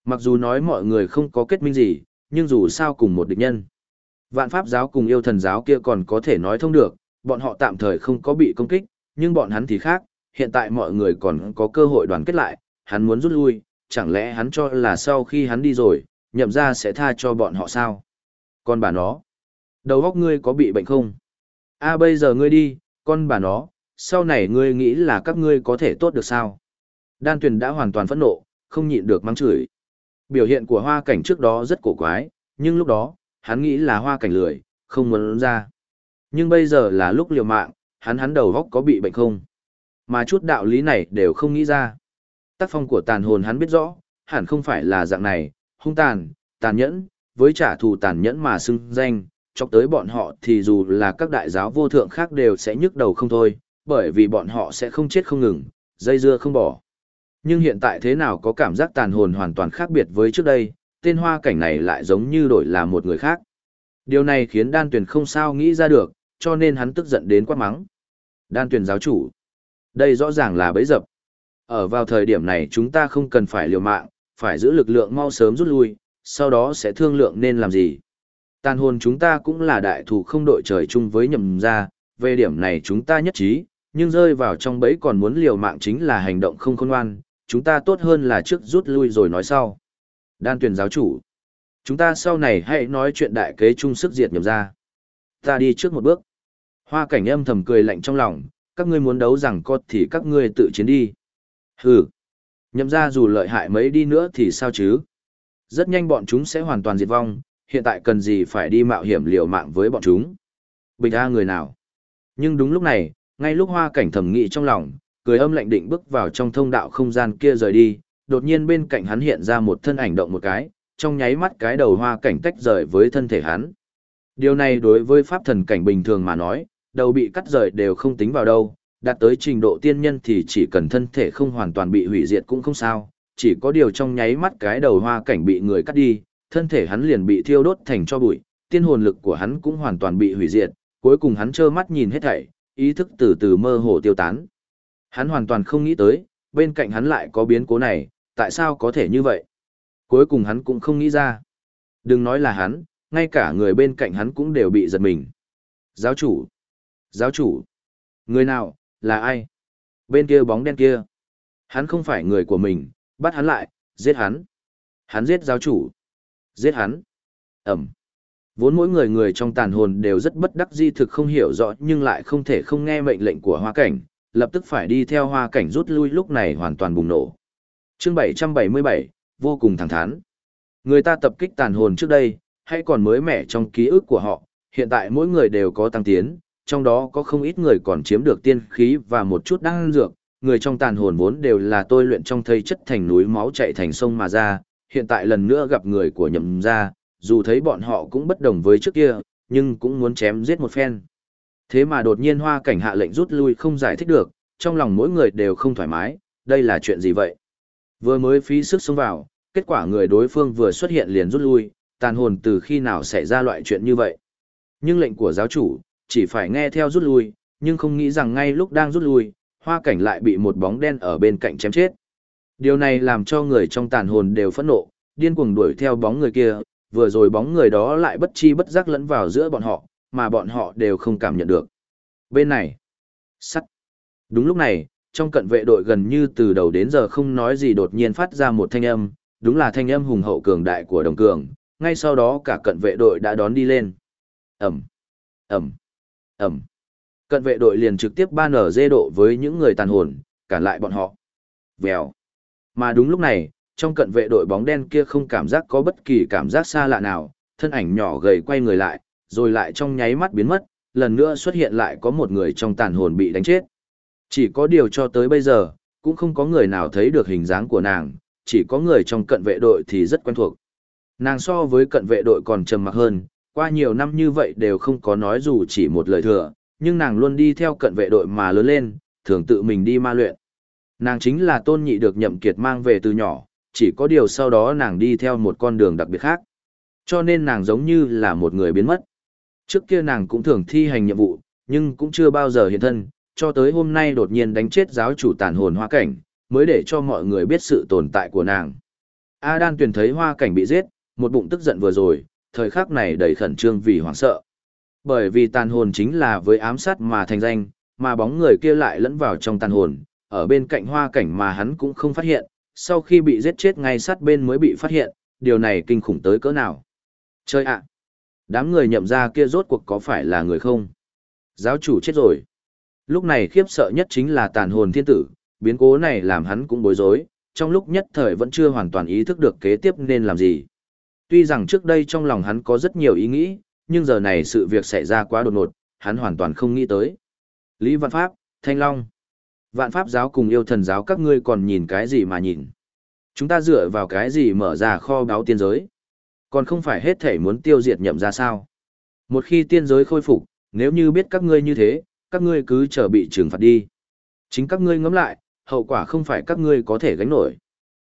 Mặc dù nói mọi người không có kết minh gì, nhưng dù sao cùng một địch nhân. Vạn pháp giáo cùng yêu thần giáo kia còn có thể nói thông được, bọn họ tạm thời không có bị công kích, nhưng bọn hắn thì khác, hiện tại mọi người còn có cơ hội đoàn kết lại, hắn muốn rút lui, chẳng lẽ hắn cho là sau khi hắn đi rồi, nhậm ra sẽ tha cho bọn họ sao? Còn bà nó, đầu óc ngươi có bị bệnh không? A à, bây giờ ngươi đi, con bà nó, sau này ngươi nghĩ là các ngươi có thể tốt được sao? Đan tuyền đã hoàn toàn phẫn nộ, không nhịn được mắng chửi. Biểu hiện của hoa cảnh trước đó rất cổ quái, Nhưng lúc đó, hắn nghĩ là hoa cảnh lười, không muốn ra. Nhưng bây giờ là lúc liều mạng, hắn hắn đầu góc có bị bệnh không? Mà chút đạo lý này đều không nghĩ ra. Tác phong của tàn hồn hắn biết rõ, hẳn không phải là dạng này, hung tàn, tàn nhẫn, với trả thù tàn nhẫn mà xưng danh, chọc tới bọn họ thì dù là các đại giáo vô thượng khác đều sẽ nhức đầu không thôi, bởi vì bọn họ sẽ không chết không ngừng, dây dưa không bỏ. Nhưng hiện tại thế nào có cảm giác tàn hồn hoàn toàn khác biệt với trước đây, tên hoa cảnh này lại giống như đổi là một người khác. Điều này khiến đan tuyển không sao nghĩ ra được, cho nên hắn tức giận đến quát mắng. Đan tuyển giáo chủ. Đây rõ ràng là bẫy dập. Ở vào thời điểm này chúng ta không cần phải liều mạng, phải giữ lực lượng mau sớm rút lui, sau đó sẽ thương lượng nên làm gì. Tàn hồn chúng ta cũng là đại thủ không đội trời chung với nhầm ra, về điểm này chúng ta nhất trí, nhưng rơi vào trong bẫy còn muốn liều mạng chính là hành động không khôn ngoan, chúng ta tốt hơn là trước rút lui rồi nói sau. Đan tuyển giáo chủ. Chúng ta sau này hãy nói chuyện đại kế chung sức diệt nhầm ra. Ta đi trước một bước. Hoa cảnh âm thầm cười lạnh trong lòng, các ngươi muốn đấu rằng cốt thì các ngươi tự chiến đi. Hừ. Nhậm ra dù lợi hại mấy đi nữa thì sao chứ? Rất nhanh bọn chúng sẽ hoàn toàn diệt vong, hiện tại cần gì phải đi mạo hiểm liều mạng với bọn chúng. Bình A người nào? Nhưng đúng lúc này, ngay lúc hoa cảnh thầm nghĩ trong lòng, cười âm lạnh định bước vào trong thông đạo không gian kia rời đi, đột nhiên bên cạnh hắn hiện ra một thân ảnh động một cái, trong nháy mắt cái đầu hoa cảnh tách rời với thân thể hắn. Điều này đối với pháp thần cảnh bình thường mà nói, đầu bị cắt rời đều không tính vào đâu, đạt tới trình độ tiên nhân thì chỉ cần thân thể không hoàn toàn bị hủy diệt cũng không sao, chỉ có điều trong nháy mắt cái đầu hoa cảnh bị người cắt đi, thân thể hắn liền bị thiêu đốt thành cho bụi, tiên hồn lực của hắn cũng hoàn toàn bị hủy diệt, cuối cùng hắn trơ mắt nhìn hết thảy, ý thức từ từ mơ hồ tiêu tán. Hắn hoàn toàn không nghĩ tới, bên cạnh hắn lại có biến cố này, tại sao có thể như vậy? Cuối cùng hắn cũng không nghĩ ra. Đừng nói là hắn, ngay cả người bên cạnh hắn cũng đều bị giật mình. Giáo chủ! Giáo chủ! Người nào, là ai? Bên kia bóng đen kia. Hắn không phải người của mình, bắt hắn lại, giết hắn. Hắn giết giáo chủ. Giết hắn. Ẩm. Vốn mỗi người người trong tàn hồn đều rất bất đắc di thực không hiểu rõ nhưng lại không thể không nghe mệnh lệnh của hoa cảnh, lập tức phải đi theo hoa cảnh rút lui lúc này hoàn toàn bùng nổ. chương 777, vô cùng thẳng thắn. Người ta tập kích tàn hồn trước đây, hay còn mới mẻ trong ký ức của họ, hiện tại mỗi người đều có tăng tiến, trong đó có không ít người còn chiếm được tiên khí và một chút đăng dược, người trong tàn hồn vốn đều là tôi luyện trong thây chất thành núi máu chạy thành sông mà ra, hiện tại lần nữa gặp người của nhậm gia, dù thấy bọn họ cũng bất đồng với trước kia, nhưng cũng muốn chém giết một phen. Thế mà đột nhiên hoa cảnh hạ lệnh rút lui không giải thích được, trong lòng mỗi người đều không thoải mái, đây là chuyện gì vậy? Vừa mới phí sức xông vào, kết quả người đối phương vừa xuất hiện liền rút lui, tàn hồn từ khi nào xảy ra loại chuyện như vậy? Nhưng lệnh của giáo chủ, chỉ phải nghe theo rút lui, nhưng không nghĩ rằng ngay lúc đang rút lui, hoa cảnh lại bị một bóng đen ở bên cạnh chém chết. Điều này làm cho người trong tàn hồn đều phẫn nộ, điên cuồng đuổi theo bóng người kia, vừa rồi bóng người đó lại bất chi bất giác lẫn vào giữa bọn họ, mà bọn họ đều không cảm nhận được. Bên này, sắt. Đúng lúc này, trong cận vệ đội gần như từ đầu đến giờ không nói gì đột nhiên phát ra một thanh âm, đúng là thanh âm hùng hậu cường đại của đồng cường, ngay sau đó cả cận vệ đội đã đón đi lên. Ẩm, Ẩm, Ẩm. Cận vệ đội liền trực tiếp ban ở dê độ với những người tàn hồn, cản lại bọn họ. Vèo. Mà đúng lúc này, trong cận vệ đội bóng đen kia không cảm giác có bất kỳ cảm giác xa lạ nào, thân ảnh nhỏ gầy quay người lại, rồi lại trong nháy mắt biến mất, lần nữa xuất hiện lại có một người trong tàn hồn bị đánh chết. Chỉ có điều cho tới bây giờ, cũng không có người nào thấy được hình dáng của nàng, chỉ có người trong cận vệ đội thì rất quen thuộc. Nàng so với cận vệ đội còn trầm mặc hơn, qua nhiều năm như vậy đều không có nói dù chỉ một lời thừa, nhưng nàng luôn đi theo cận vệ đội mà lớn lên, thường tự mình đi ma luyện. Nàng chính là tôn nhị được nhậm kiệt mang về từ nhỏ, chỉ có điều sau đó nàng đi theo một con đường đặc biệt khác. Cho nên nàng giống như là một người biến mất. Trước kia nàng cũng thường thi hành nhiệm vụ, nhưng cũng chưa bao giờ hiện thân, cho tới hôm nay đột nhiên đánh chết giáo chủ tàn hồn hoa cảnh, mới để cho mọi người biết sự tồn tại của nàng. A Đan tuyển thấy hoa cảnh bị giết, một bụng tức giận vừa rồi, thời khắc này đầy khẩn trương vì hoảng sợ. Bởi vì tàn hồn chính là với ám sát mà thành danh, mà bóng người kia lại lẫn vào trong tàn hồn, ở bên cạnh hoa cảnh mà hắn cũng không phát hiện, sau khi bị giết chết ngay sát bên mới bị phát hiện, điều này kinh khủng tới cỡ nào. Chơi ạ! Đám người nhậm ra kia rốt cuộc có phải là người không? Giáo chủ chết rồi. Lúc này khiếp sợ nhất chính là tàn hồn thiên tử, biến cố này làm hắn cũng bối rối, trong lúc nhất thời vẫn chưa hoàn toàn ý thức được kế tiếp nên làm gì. Tuy rằng trước đây trong lòng hắn có rất nhiều ý nghĩ, nhưng giờ này sự việc xảy ra quá đột ngột, hắn hoàn toàn không nghĩ tới. Lý Văn Pháp, Thanh Long. Vạn Pháp giáo cùng yêu thần giáo các ngươi còn nhìn cái gì mà nhìn. Chúng ta dựa vào cái gì mở ra kho báo tiên giới. Còn không phải hết thể muốn tiêu diệt nhậm ra sao. Một khi tiên giới khôi phục, nếu như biết các ngươi như thế, các ngươi cứ chờ bị trừng phạt đi. Chính các ngươi ngẫm lại, hậu quả không phải các ngươi có thể gánh nổi.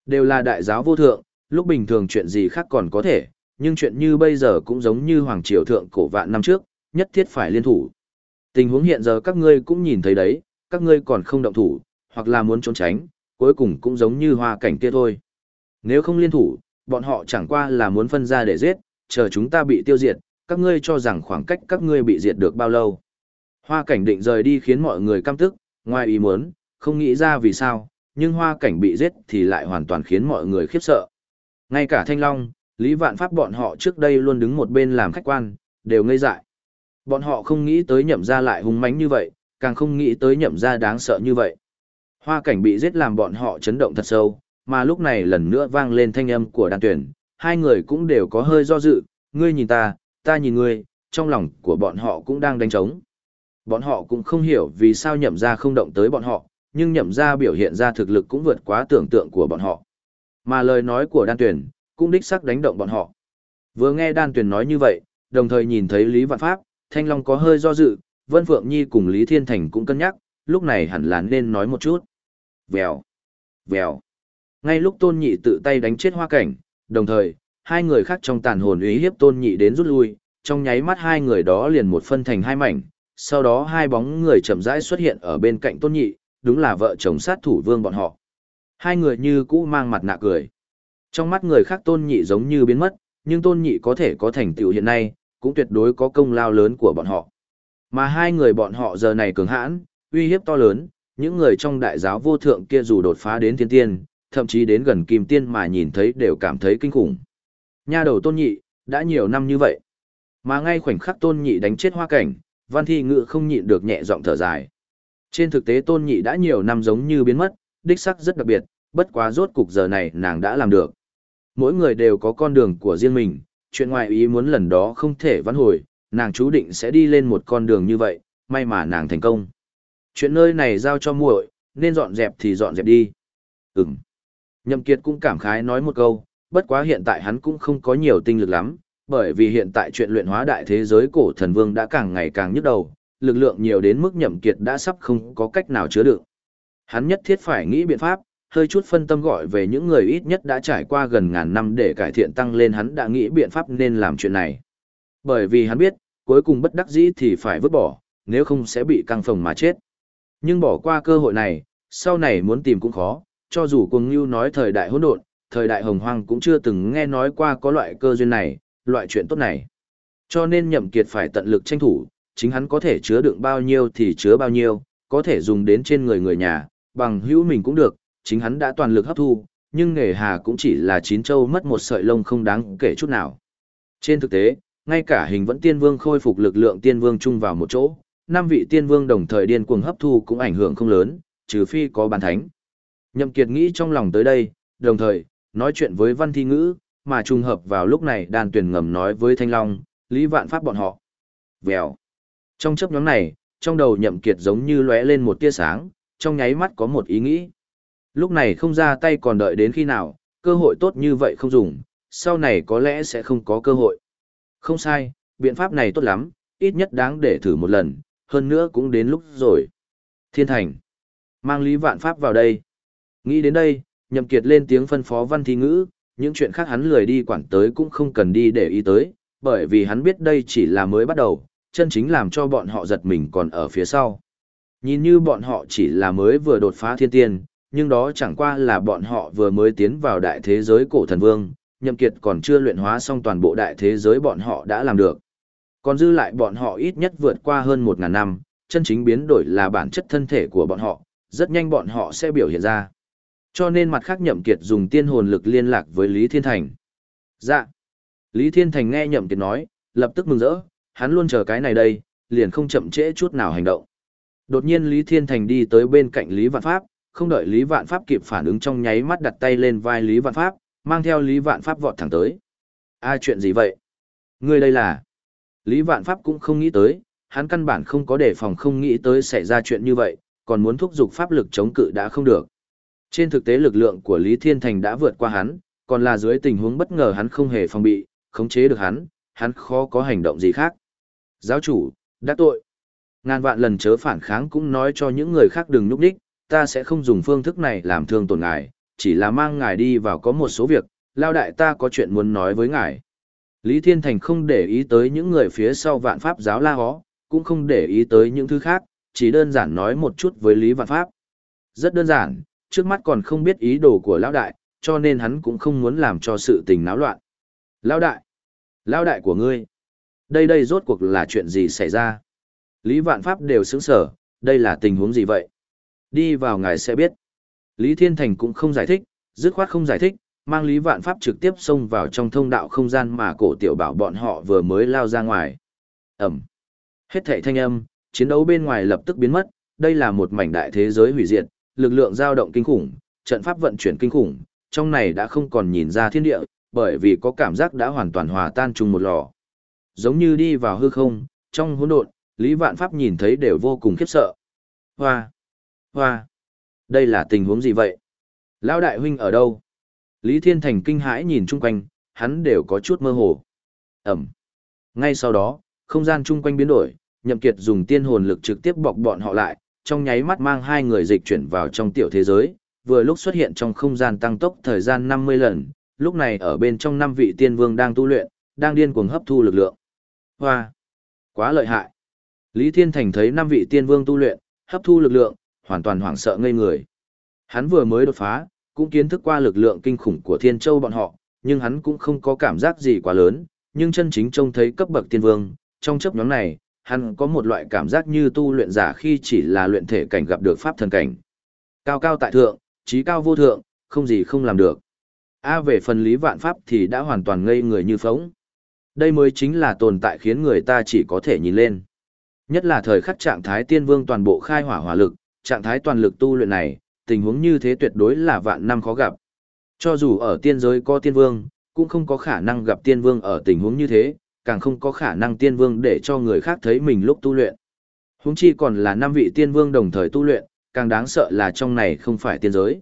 Đều là đại giáo vô thượng, lúc bình thường chuyện gì khác còn có thể, nhưng chuyện như bây giờ cũng giống như Hoàng Triều Thượng cổ vạn năm trước, nhất thiết phải liên thủ. Tình huống hiện giờ các ngươi cũng nhìn thấy đấy, các ngươi còn không động thủ, hoặc là muốn trốn tránh, cuối cùng cũng giống như hoa cảnh kia thôi. Nếu không liên thủ, bọn họ chẳng qua là muốn phân ra để giết, chờ chúng ta bị tiêu diệt, các ngươi cho rằng khoảng cách các ngươi bị diệt được bao lâu. Hoa cảnh định rời đi khiến mọi người căm tức, ngoài ý muốn, không nghĩ ra vì sao, nhưng hoa cảnh bị giết thì lại hoàn toàn khiến mọi người khiếp sợ. Ngay cả Thanh Long, Lý Vạn Pháp bọn họ trước đây luôn đứng một bên làm khách quan, đều ngây dại. Bọn họ không nghĩ tới nhậm ra lại hung mãnh như vậy, càng không nghĩ tới nhậm ra đáng sợ như vậy. Hoa cảnh bị giết làm bọn họ chấn động thật sâu, mà lúc này lần nữa vang lên thanh âm của đàn tuyển, hai người cũng đều có hơi do dự, ngươi nhìn ta, ta nhìn ngươi, trong lòng của bọn họ cũng đang đánh trống. Bọn họ cũng không hiểu vì sao nhậm ra không động tới bọn họ, nhưng nhậm ra biểu hiện ra thực lực cũng vượt quá tưởng tượng của bọn họ. Mà lời nói của đan tuyển, cũng đích sắc đánh động bọn họ. Vừa nghe đan tuyển nói như vậy, đồng thời nhìn thấy Lý Vạn Pháp, Thanh Long có hơi do dự, Vân Phượng Nhi cùng Lý Thiên Thành cũng cân nhắc, lúc này hẳn là nên nói một chút. Vèo, vèo. Ngay lúc Tôn Nhị tự tay đánh chết hoa cảnh, đồng thời, hai người khác trong tàn hồn ý hiếp Tôn Nhị đến rút lui, trong nháy mắt hai người đó liền một phân thành hai mảnh, sau đó hai bóng người chậm rãi xuất hiện ở bên cạnh Tôn Nhị, đúng là vợ chồng sát thủ vương bọn họ. Hai người như cũ mang mặt nạ cười. Trong mắt người khác tôn nhị giống như biến mất, nhưng tôn nhị có thể có thành tựu hiện nay, cũng tuyệt đối có công lao lớn của bọn họ. Mà hai người bọn họ giờ này cường hãn, uy hiếp to lớn, những người trong đại giáo vô thượng kia dù đột phá đến thiên tiên, thậm chí đến gần kim tiên mà nhìn thấy đều cảm thấy kinh khủng. Nha đầu tôn nhị, đã nhiều năm như vậy. Mà ngay khoảnh khắc tôn nhị đánh chết hoa cảnh, văn thi ngự không nhịn được nhẹ giọng thở dài. Trên thực tế tôn nhị đã nhiều năm giống như biến mất, đích sắc rất đặc biệt, bất quá rốt cục giờ này nàng đã làm được. Mỗi người đều có con đường của riêng mình, chuyện ngoài ý muốn lần đó không thể vãn hồi, nàng chú định sẽ đi lên một con đường như vậy, may mà nàng thành công. Chuyện nơi này giao cho muội, nên dọn dẹp thì dọn dẹp đi. Ừm. Nhậm Kiệt cũng cảm khái nói một câu, bất quá hiện tại hắn cũng không có nhiều tinh lực lắm, bởi vì hiện tại chuyện luyện hóa đại thế giới cổ thần vương đã càng ngày càng nhức đầu, lực lượng nhiều đến mức Nhậm Kiệt đã sắp không có cách nào chứa được. Hắn nhất thiết phải nghĩ biện pháp, hơi chút phân tâm gọi về những người ít nhất đã trải qua gần ngàn năm để cải thiện tăng lên hắn đã nghĩ biện pháp nên làm chuyện này. Bởi vì hắn biết, cuối cùng bất đắc dĩ thì phải vứt bỏ, nếu không sẽ bị căng phồng mà chết. Nhưng bỏ qua cơ hội này, sau này muốn tìm cũng khó, cho dù cuồng ngưu nói thời đại hỗn độn, thời đại hồng hoang cũng chưa từng nghe nói qua có loại cơ duyên này, loại chuyện tốt này. Cho nên nhậm kiệt phải tận lực tranh thủ, chính hắn có thể chứa đựng bao nhiêu thì chứa bao nhiêu, có thể dùng đến trên người người nhà, bằng hữu mình cũng được, chính hắn đã toàn lực hấp thu, nhưng nghề hà cũng chỉ là chín châu mất một sợi lông không đáng kể chút nào. Trên thực tế, ngay cả hình vẫn tiên vương khôi phục lực lượng tiên vương chung vào một chỗ, năm vị tiên vương đồng thời điên cuồng hấp thu cũng ảnh hưởng không lớn, trừ phi có bàn thánh. Nhậm Kiệt nghĩ trong lòng tới đây, đồng thời, nói chuyện với văn thi ngữ, mà trùng hợp vào lúc này đàn tuyển ngầm nói với Thanh Long, Lý Vạn Pháp bọn họ. Vèo. Trong chấp nhóm này, trong đầu Nhậm Kiệt giống như lóe lên một tia sáng, trong nháy mắt có một ý nghĩ. Lúc này không ra tay còn đợi đến khi nào, cơ hội tốt như vậy không dùng, sau này có lẽ sẽ không có cơ hội. Không sai, biện pháp này tốt lắm, ít nhất đáng để thử một lần, hơn nữa cũng đến lúc rồi. Thiên thành, mang Lý Vạn Pháp vào đây. Nghĩ đến đây, Nhậm Kiệt lên tiếng phân phó văn thi ngữ, những chuyện khác hắn lười đi quản tới cũng không cần đi để ý tới, bởi vì hắn biết đây chỉ là mới bắt đầu, chân chính làm cho bọn họ giật mình còn ở phía sau. Nhìn như bọn họ chỉ là mới vừa đột phá thiên tiên, nhưng đó chẳng qua là bọn họ vừa mới tiến vào đại thế giới cổ thần vương, nhậm kiệt còn chưa luyện hóa xong toàn bộ đại thế giới bọn họ đã làm được. Còn dư lại bọn họ ít nhất vượt qua hơn một ngàn năm, chân chính biến đổi là bản chất thân thể của bọn họ, rất nhanh bọn họ sẽ biểu hiện ra. Cho nên mặt khác nhậm kiệt dùng tiên hồn lực liên lạc với Lý Thiên Thành. Dạ. Lý Thiên Thành nghe nhậm kiệt nói, lập tức mừng rỡ, hắn luôn chờ cái này đây, liền không chậm trễ chút nào hành động. Đột nhiên Lý Thiên Thành đi tới bên cạnh Lý Vạn Pháp, không đợi Lý Vạn Pháp kịp phản ứng trong nháy mắt đặt tay lên vai Lý Vạn Pháp, mang theo Lý Vạn Pháp vọt thẳng tới. A chuyện gì vậy? Ngươi đây là... Lý Vạn Pháp cũng không nghĩ tới, hắn căn bản không có đề phòng không nghĩ tới xảy ra chuyện như vậy, còn muốn thúc giục pháp lực chống cự đã không được. Trên thực tế lực lượng của Lý Thiên Thành đã vượt qua hắn, còn là dưới tình huống bất ngờ hắn không hề phòng bị, khống chế được hắn, hắn khó có hành động gì khác. Giáo chủ, đã tội. Ngàn vạn lần chớ phản kháng cũng nói cho những người khác đừng núp đích, ta sẽ không dùng phương thức này làm thương tổn ngài, chỉ là mang ngài đi vào có một số việc, lao đại ta có chuyện muốn nói với ngài. Lý Thiên Thành không để ý tới những người phía sau vạn pháp giáo la hó, cũng không để ý tới những thứ khác, chỉ đơn giản nói một chút với Lý Vạn Pháp. Rất đơn giản, trước mắt còn không biết ý đồ của lão đại, cho nên hắn cũng không muốn làm cho sự tình náo loạn. Lão đại! Lão đại của ngươi! Đây đây rốt cuộc là chuyện gì xảy ra? Lý Vạn Pháp đều sững sở, đây là tình huống gì vậy? Đi vào ngài sẽ biết. Lý Thiên Thành cũng không giải thích, dứt khoát không giải thích, mang Lý Vạn Pháp trực tiếp xông vào trong thông đạo không gian mà cổ tiểu bảo bọn họ vừa mới lao ra ngoài. Ẩm. Hết thảy thanh âm, chiến đấu bên ngoài lập tức biến mất, đây là một mảnh đại thế giới hủy diệt, lực lượng dao động kinh khủng, trận pháp vận chuyển kinh khủng, trong này đã không còn nhìn ra thiên địa, bởi vì có cảm giác đã hoàn toàn hòa tan chung một lò. Giống như đi vào hư không, trong hỗn độn, Lý Vạn Pháp nhìn thấy đều vô cùng khiếp sợ. Hoa! Hoa! Đây là tình huống gì vậy? Lão đại huynh ở đâu? Lý Thiên Thành kinh hãi nhìn chung quanh, hắn đều có chút mơ hồ. Ẩm! Ngay sau đó, không gian chung quanh biến đổi, Nhậm Kiệt dùng tiên hồn lực trực tiếp bọc bọn họ lại, trong nháy mắt mang hai người dịch chuyển vào trong tiểu thế giới, vừa lúc xuất hiện trong không gian tăng tốc thời gian 50 lần, lúc này ở bên trong năm vị tiên vương đang tu luyện, đang điên cuồng hấp thu lực lượng. Hoa! Quá lợi hại! Lý Thiên Thành thấy năm vị tiên vương tu luyện, hấp thu lực lượng, hoàn toàn hoảng sợ ngây người. Hắn vừa mới đột phá, cũng kiến thức qua lực lượng kinh khủng của Thiên Châu bọn họ, nhưng hắn cũng không có cảm giác gì quá lớn, nhưng chân chính trông thấy cấp bậc tiên vương, trong chấp nhóm này, hắn có một loại cảm giác như tu luyện giả khi chỉ là luyện thể cảnh gặp được pháp thần cảnh. Cao cao tại thượng, trí cao vô thượng, không gì không làm được. A về phần lý vạn pháp thì đã hoàn toàn ngây người như phóng. Đây mới chính là tồn tại khiến người ta chỉ có thể nhìn lên. Nhất là thời khắc trạng thái tiên vương toàn bộ khai hỏa hỏa lực, trạng thái toàn lực tu luyện này, tình huống như thế tuyệt đối là vạn năm khó gặp. Cho dù ở tiên giới có tiên vương, cũng không có khả năng gặp tiên vương ở tình huống như thế, càng không có khả năng tiên vương để cho người khác thấy mình lúc tu luyện. Huống chi còn là năm vị tiên vương đồng thời tu luyện, càng đáng sợ là trong này không phải tiên giới.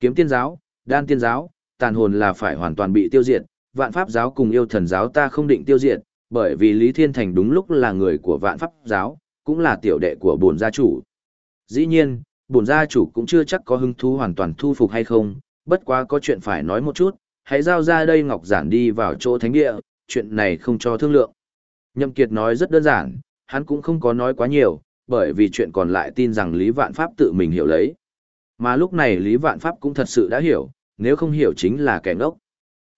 Kiếm tiên giáo, đan tiên giáo, tàn hồn là phải hoàn toàn bị tiêu diệt, vạn pháp giáo cùng yêu thần giáo ta không định tiêu diệt, bởi vì Lý Thiên Thành đúng lúc là người của vạn pháp giáo, cũng là tiểu đệ của bổn gia chủ. Dĩ nhiên, bổn gia chủ cũng chưa chắc có hứng thú hoàn toàn thu phục hay không, bất quá có chuyện phải nói một chút, hãy giao ra đây ngọc giản đi vào chỗ thánh địa, chuyện này không cho thương lượng. Nhậm Kiệt nói rất đơn giản, hắn cũng không có nói quá nhiều, bởi vì chuyện còn lại tin rằng Lý Vạn Pháp tự mình hiểu lấy. Mà lúc này Lý Vạn Pháp cũng thật sự đã hiểu, nếu không hiểu chính là kẻ ngốc.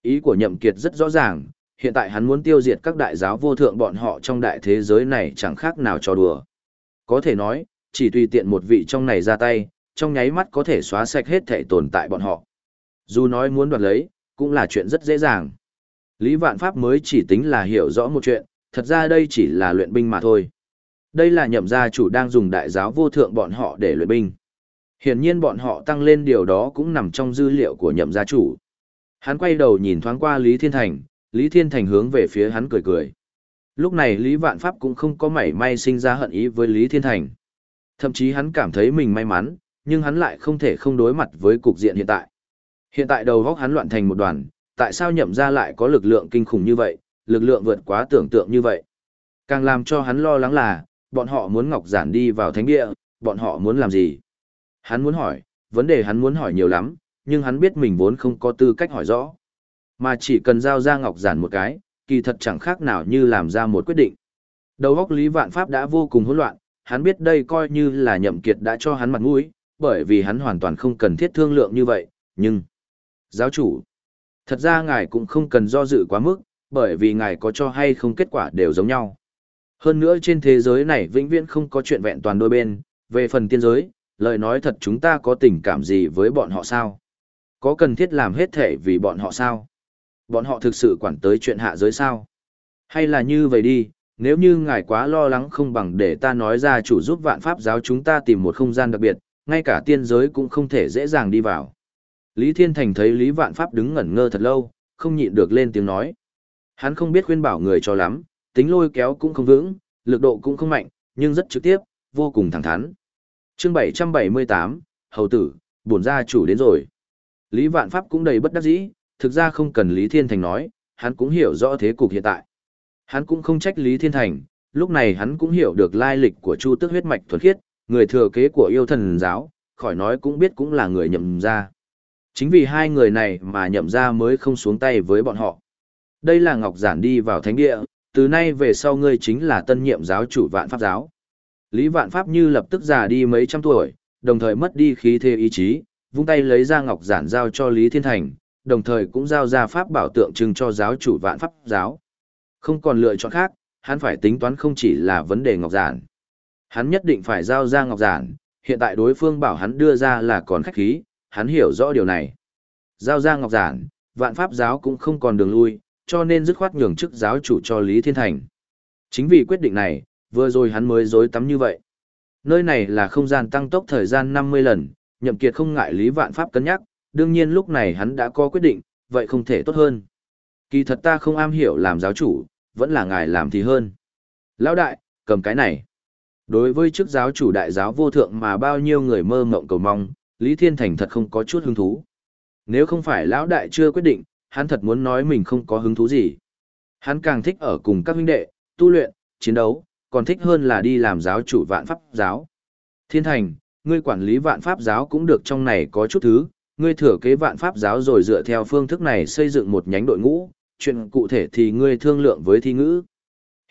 Ý của Nhậm Kiệt rất rõ ràng, hiện tại hắn muốn tiêu diệt các đại giáo vô thượng bọn họ trong đại thế giới này chẳng khác nào cho đùa. Có thể nói, chỉ tùy tiện một vị trong này ra tay, trong nháy mắt có thể xóa sạch hết thể tồn tại bọn họ. Dù nói muốn đoạt lấy, cũng là chuyện rất dễ dàng. Lý Vạn Pháp mới chỉ tính là hiểu rõ một chuyện, thật ra đây chỉ là luyện binh mà thôi. Đây là nhậm gia chủ đang dùng đại giáo vô thượng bọn họ để luyện binh. Hiển nhiên bọn họ tăng lên điều đó cũng nằm trong dư liệu của nhậm gia chủ. Hắn quay đầu nhìn thoáng qua Lý Thiên Thành, Lý Thiên Thành hướng về phía hắn cười cười. Lúc này Lý Vạn Pháp cũng không có mảy may sinh ra hận ý với Lý Thiên Thành. Thậm chí hắn cảm thấy mình may mắn, nhưng hắn lại không thể không đối mặt với cục diện hiện tại. Hiện tại đầu góc hắn loạn thành một đoàn, tại sao nhậm ra lại có lực lượng kinh khủng như vậy, lực lượng vượt quá tưởng tượng như vậy. Càng làm cho hắn lo lắng là, bọn họ muốn Ngọc Giản đi vào thánh địa, bọn họ muốn làm gì? Hắn muốn hỏi, vấn đề hắn muốn hỏi nhiều lắm, nhưng hắn biết mình vốn không có tư cách hỏi rõ. Mà chỉ cần giao ra Ngọc Giản một cái, kỳ thật chẳng khác nào như làm ra một quyết định. Đầu óc Lý Vạn Pháp đã vô cùng hỗn loạn, hắn biết đây coi như là nhậm kiệt đã cho hắn mặt mũi, bởi vì hắn hoàn toàn không cần thiết thương lượng như vậy, nhưng... Giáo chủ, Thật ra ngài cũng không cần do dự quá mức, bởi vì ngài có cho hay không kết quả đều giống nhau. Hơn nữa trên thế giới này vĩnh viễn không có chuyện vẹn toàn đôi bên, về phần tiên giới, lời nói thật chúng ta có tình cảm gì với bọn họ sao? Có cần thiết làm hết thể vì bọn họ sao? Bọn họ thực sự quản tới chuyện hạ giới sao? Hay là như vậy đi, nếu như ngài quá lo lắng không bằng để ta nói ra chủ giúp vạn pháp giáo chúng ta tìm một không gian đặc biệt, ngay cả tiên giới cũng không thể dễ dàng đi vào. Lý Thiên Thành thấy Lý Vạn Pháp đứng ngẩn ngơ thật lâu, không nhịn được lên tiếng nói. Hắn không biết khuyên bảo người cho lắm, tính lôi kéo cũng không vững, lực độ cũng không mạnh, nhưng rất trực tiếp, vô cùng thẳng thắn. Chương 778, Hầu tử, bổn gia chủ đến rồi. Lý Vạn Pháp cũng đầy bất đắc dĩ, thực ra không cần Lý Thiên Thành nói, hắn cũng hiểu rõ thế cục hiện tại. Hắn cũng không trách Lý Thiên Thành, lúc này hắn cũng hiểu được lai lịch của Chu Tước huyết mạch thuần khiết, người thừa kế của yêu thần giáo, khỏi nói cũng biết cũng là người nhậm ra. Chính vì hai người này mà nhậm ra mới không xuống tay với bọn họ. Đây là Ngọc Giản đi vào thánh địa, từ nay về sau ngươi chính là tân nhiệm giáo chủ vạn pháp giáo. Lý vạn pháp như lập tức già đi mấy trăm tuổi, đồng thời mất đi khí thế ý chí, vung tay lấy ra Ngọc Giản giao cho Lý Thiên Thành, đồng thời cũng giao ra pháp bảo tượng trưng cho giáo chủ vạn pháp giáo. Không còn lựa chọn khác, hắn phải tính toán không chỉ là vấn đề Ngọc Giản. Hắn nhất định phải giao ra Ngọc Giản, hiện tại đối phương bảo hắn đưa ra là còn khách khí, hắn hiểu rõ điều này. Giao ra Ngọc Giản, vạn pháp giáo cũng không còn đường lui, cho nên dứt khoát nhường chức giáo chủ cho Lý Thiên Thành. Chính vì quyết định này, vừa rồi hắn mới dối tắm như vậy. Nơi này là không gian tăng tốc thời gian 50 lần, nhậm kiệt không ngại Lý Vạn Pháp cân nhắc, đương nhiên lúc này hắn đã có quyết định, vậy không thể tốt hơn. Kỳ thật ta không am hiểu làm giáo chủ, vẫn là ngài làm thì hơn. Lão đại, cầm cái này. Đối với chức giáo chủ đại giáo vô thượng mà bao nhiêu người mơ mộng cầu mong, Lý Thiên Thành thật không có chút hứng thú. Nếu không phải lão đại chưa quyết định, hắn thật muốn nói mình không có hứng thú gì. Hắn càng thích ở cùng các huynh đệ, tu luyện, chiến đấu, còn thích hơn là đi làm giáo chủ vạn pháp giáo. Thiên Thành, ngươi quản lý vạn pháp giáo cũng được trong này có chút thứ, ngươi thừa kế vạn pháp giáo rồi dựa theo phương thức này xây dựng một nhánh đội ngũ, chuyện cụ thể thì ngươi thương lượng với thi ngữ.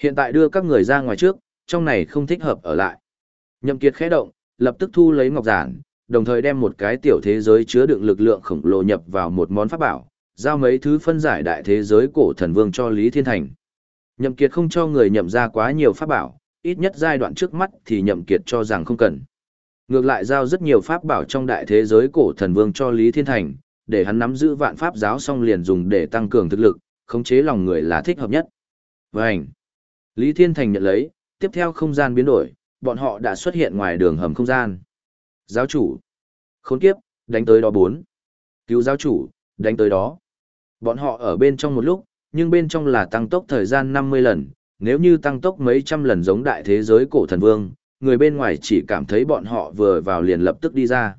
Hiện tại đưa các người ra ngoài trước, trong này không thích hợp ở lại. Nhậm Kiệt khẽ động, lập tức thu lấy ngọc giản, đồng thời đem một cái tiểu thế giới chứa đựng lực lượng khổng lồ nhập vào một món pháp bảo, giao mấy thứ phân giải đại thế giới cổ thần vương cho Lý Thiên Thành. Nhậm Kiệt không cho người nhậm ra quá nhiều pháp bảo, ít nhất giai đoạn trước mắt thì Nhậm Kiệt cho rằng không cần. Ngược lại giao rất nhiều pháp bảo trong đại thế giới cổ thần vương cho Lý Thiên Thành, để hắn nắm giữ vạn pháp giáo xong liền dùng để tăng cường thực lực, khống chế lòng người là thích hợp nhất. Vành. Lý Thiên Thành nhận lấy, tiếp theo không gian biến đổi, bọn họ đã xuất hiện ngoài đường hầm không gian. Giáo chủ. Khốn kiếp, đánh tới đó bốn. Cứu giáo chủ, đánh tới đó. Bọn họ ở bên trong một lúc, nhưng bên trong là tăng tốc thời gian 50 lần, nếu như tăng tốc mấy trăm lần giống đại thế giới cổ thần vương, người bên ngoài chỉ cảm thấy bọn họ vừa vào liền lập tức đi ra.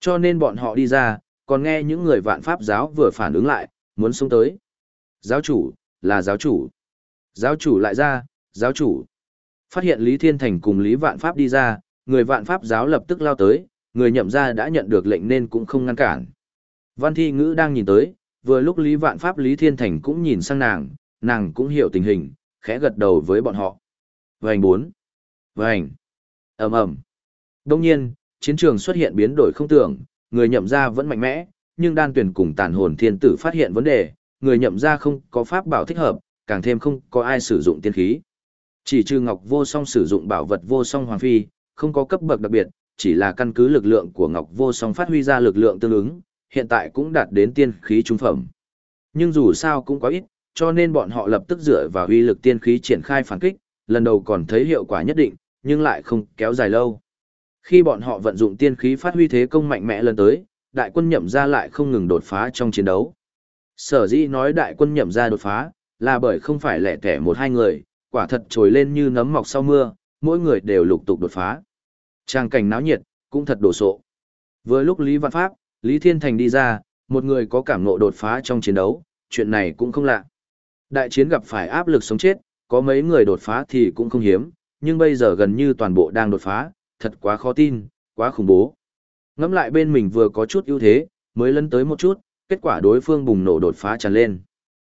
Cho nên bọn họ đi ra, còn nghe những người vạn pháp giáo vừa phản ứng lại, muốn xuống tới. Giáo chủ, là giáo chủ. Giáo chủ lại ra, giáo chủ. Phát hiện Lý Thiên Thành cùng Lý Vạn Pháp đi ra, người vạn pháp giáo lập tức lao tới, người nhậm ra đã nhận được lệnh nên cũng không ngăn cản. Văn thi ngữ đang nhìn tới, vừa lúc Lý Vạn Pháp Lý Thiên Thành cũng nhìn sang nàng, nàng cũng hiểu tình hình, khẽ gật đầu với bọn họ. Vành bốn. Vành. ầm ầm. Đông nhiên, chiến trường xuất hiện biến đổi không tưởng, người nhậm ra vẫn mạnh mẽ, nhưng đan tuyển cùng tàn hồn thiên tử phát hiện vấn đề, người nhậm ra không có pháp bảo thích hợp, càng thêm không có ai sử dụng tiên khí. Chỉ trừ Ngọc Vô Song sử dụng bảo vật Vô Song Hoàng Phi, không có cấp bậc đặc biệt, chỉ là căn cứ lực lượng của Ngọc Vô Song phát huy ra lực lượng tương ứng, hiện tại cũng đạt đến tiên khí trung phẩm. Nhưng dù sao cũng có ít, cho nên bọn họ lập tức dựa vào uy lực tiên khí triển khai phản kích, lần đầu còn thấy hiệu quả nhất định, nhưng lại không kéo dài lâu. Khi bọn họ vận dụng tiên khí phát huy thế công mạnh mẽ lần tới, đại quân nhậm ra lại không ngừng đột phá trong chiến đấu. Sở dĩ nói đại quân nhậm ra đột phá, là bởi không phải lẻ tẻ một hai người, quả thật trồi lên như nấm mọc sau mưa, mỗi người đều lục tục đột phá. Trang cảnh náo nhiệt, cũng thật đổ sộ. Vừa lúc Lý Văn Pháp, Lý Thiên Thành đi ra, một người có cảm ngộ đột phá trong chiến đấu, chuyện này cũng không lạ. Đại chiến gặp phải áp lực sống chết, có mấy người đột phá thì cũng không hiếm, nhưng bây giờ gần như toàn bộ đang đột phá, thật quá khó tin, quá khủng bố. Ngắm lại bên mình vừa có chút ưu thế, mới lấn tới một chút, kết quả đối phương bùng nổ đột phá tràn lên.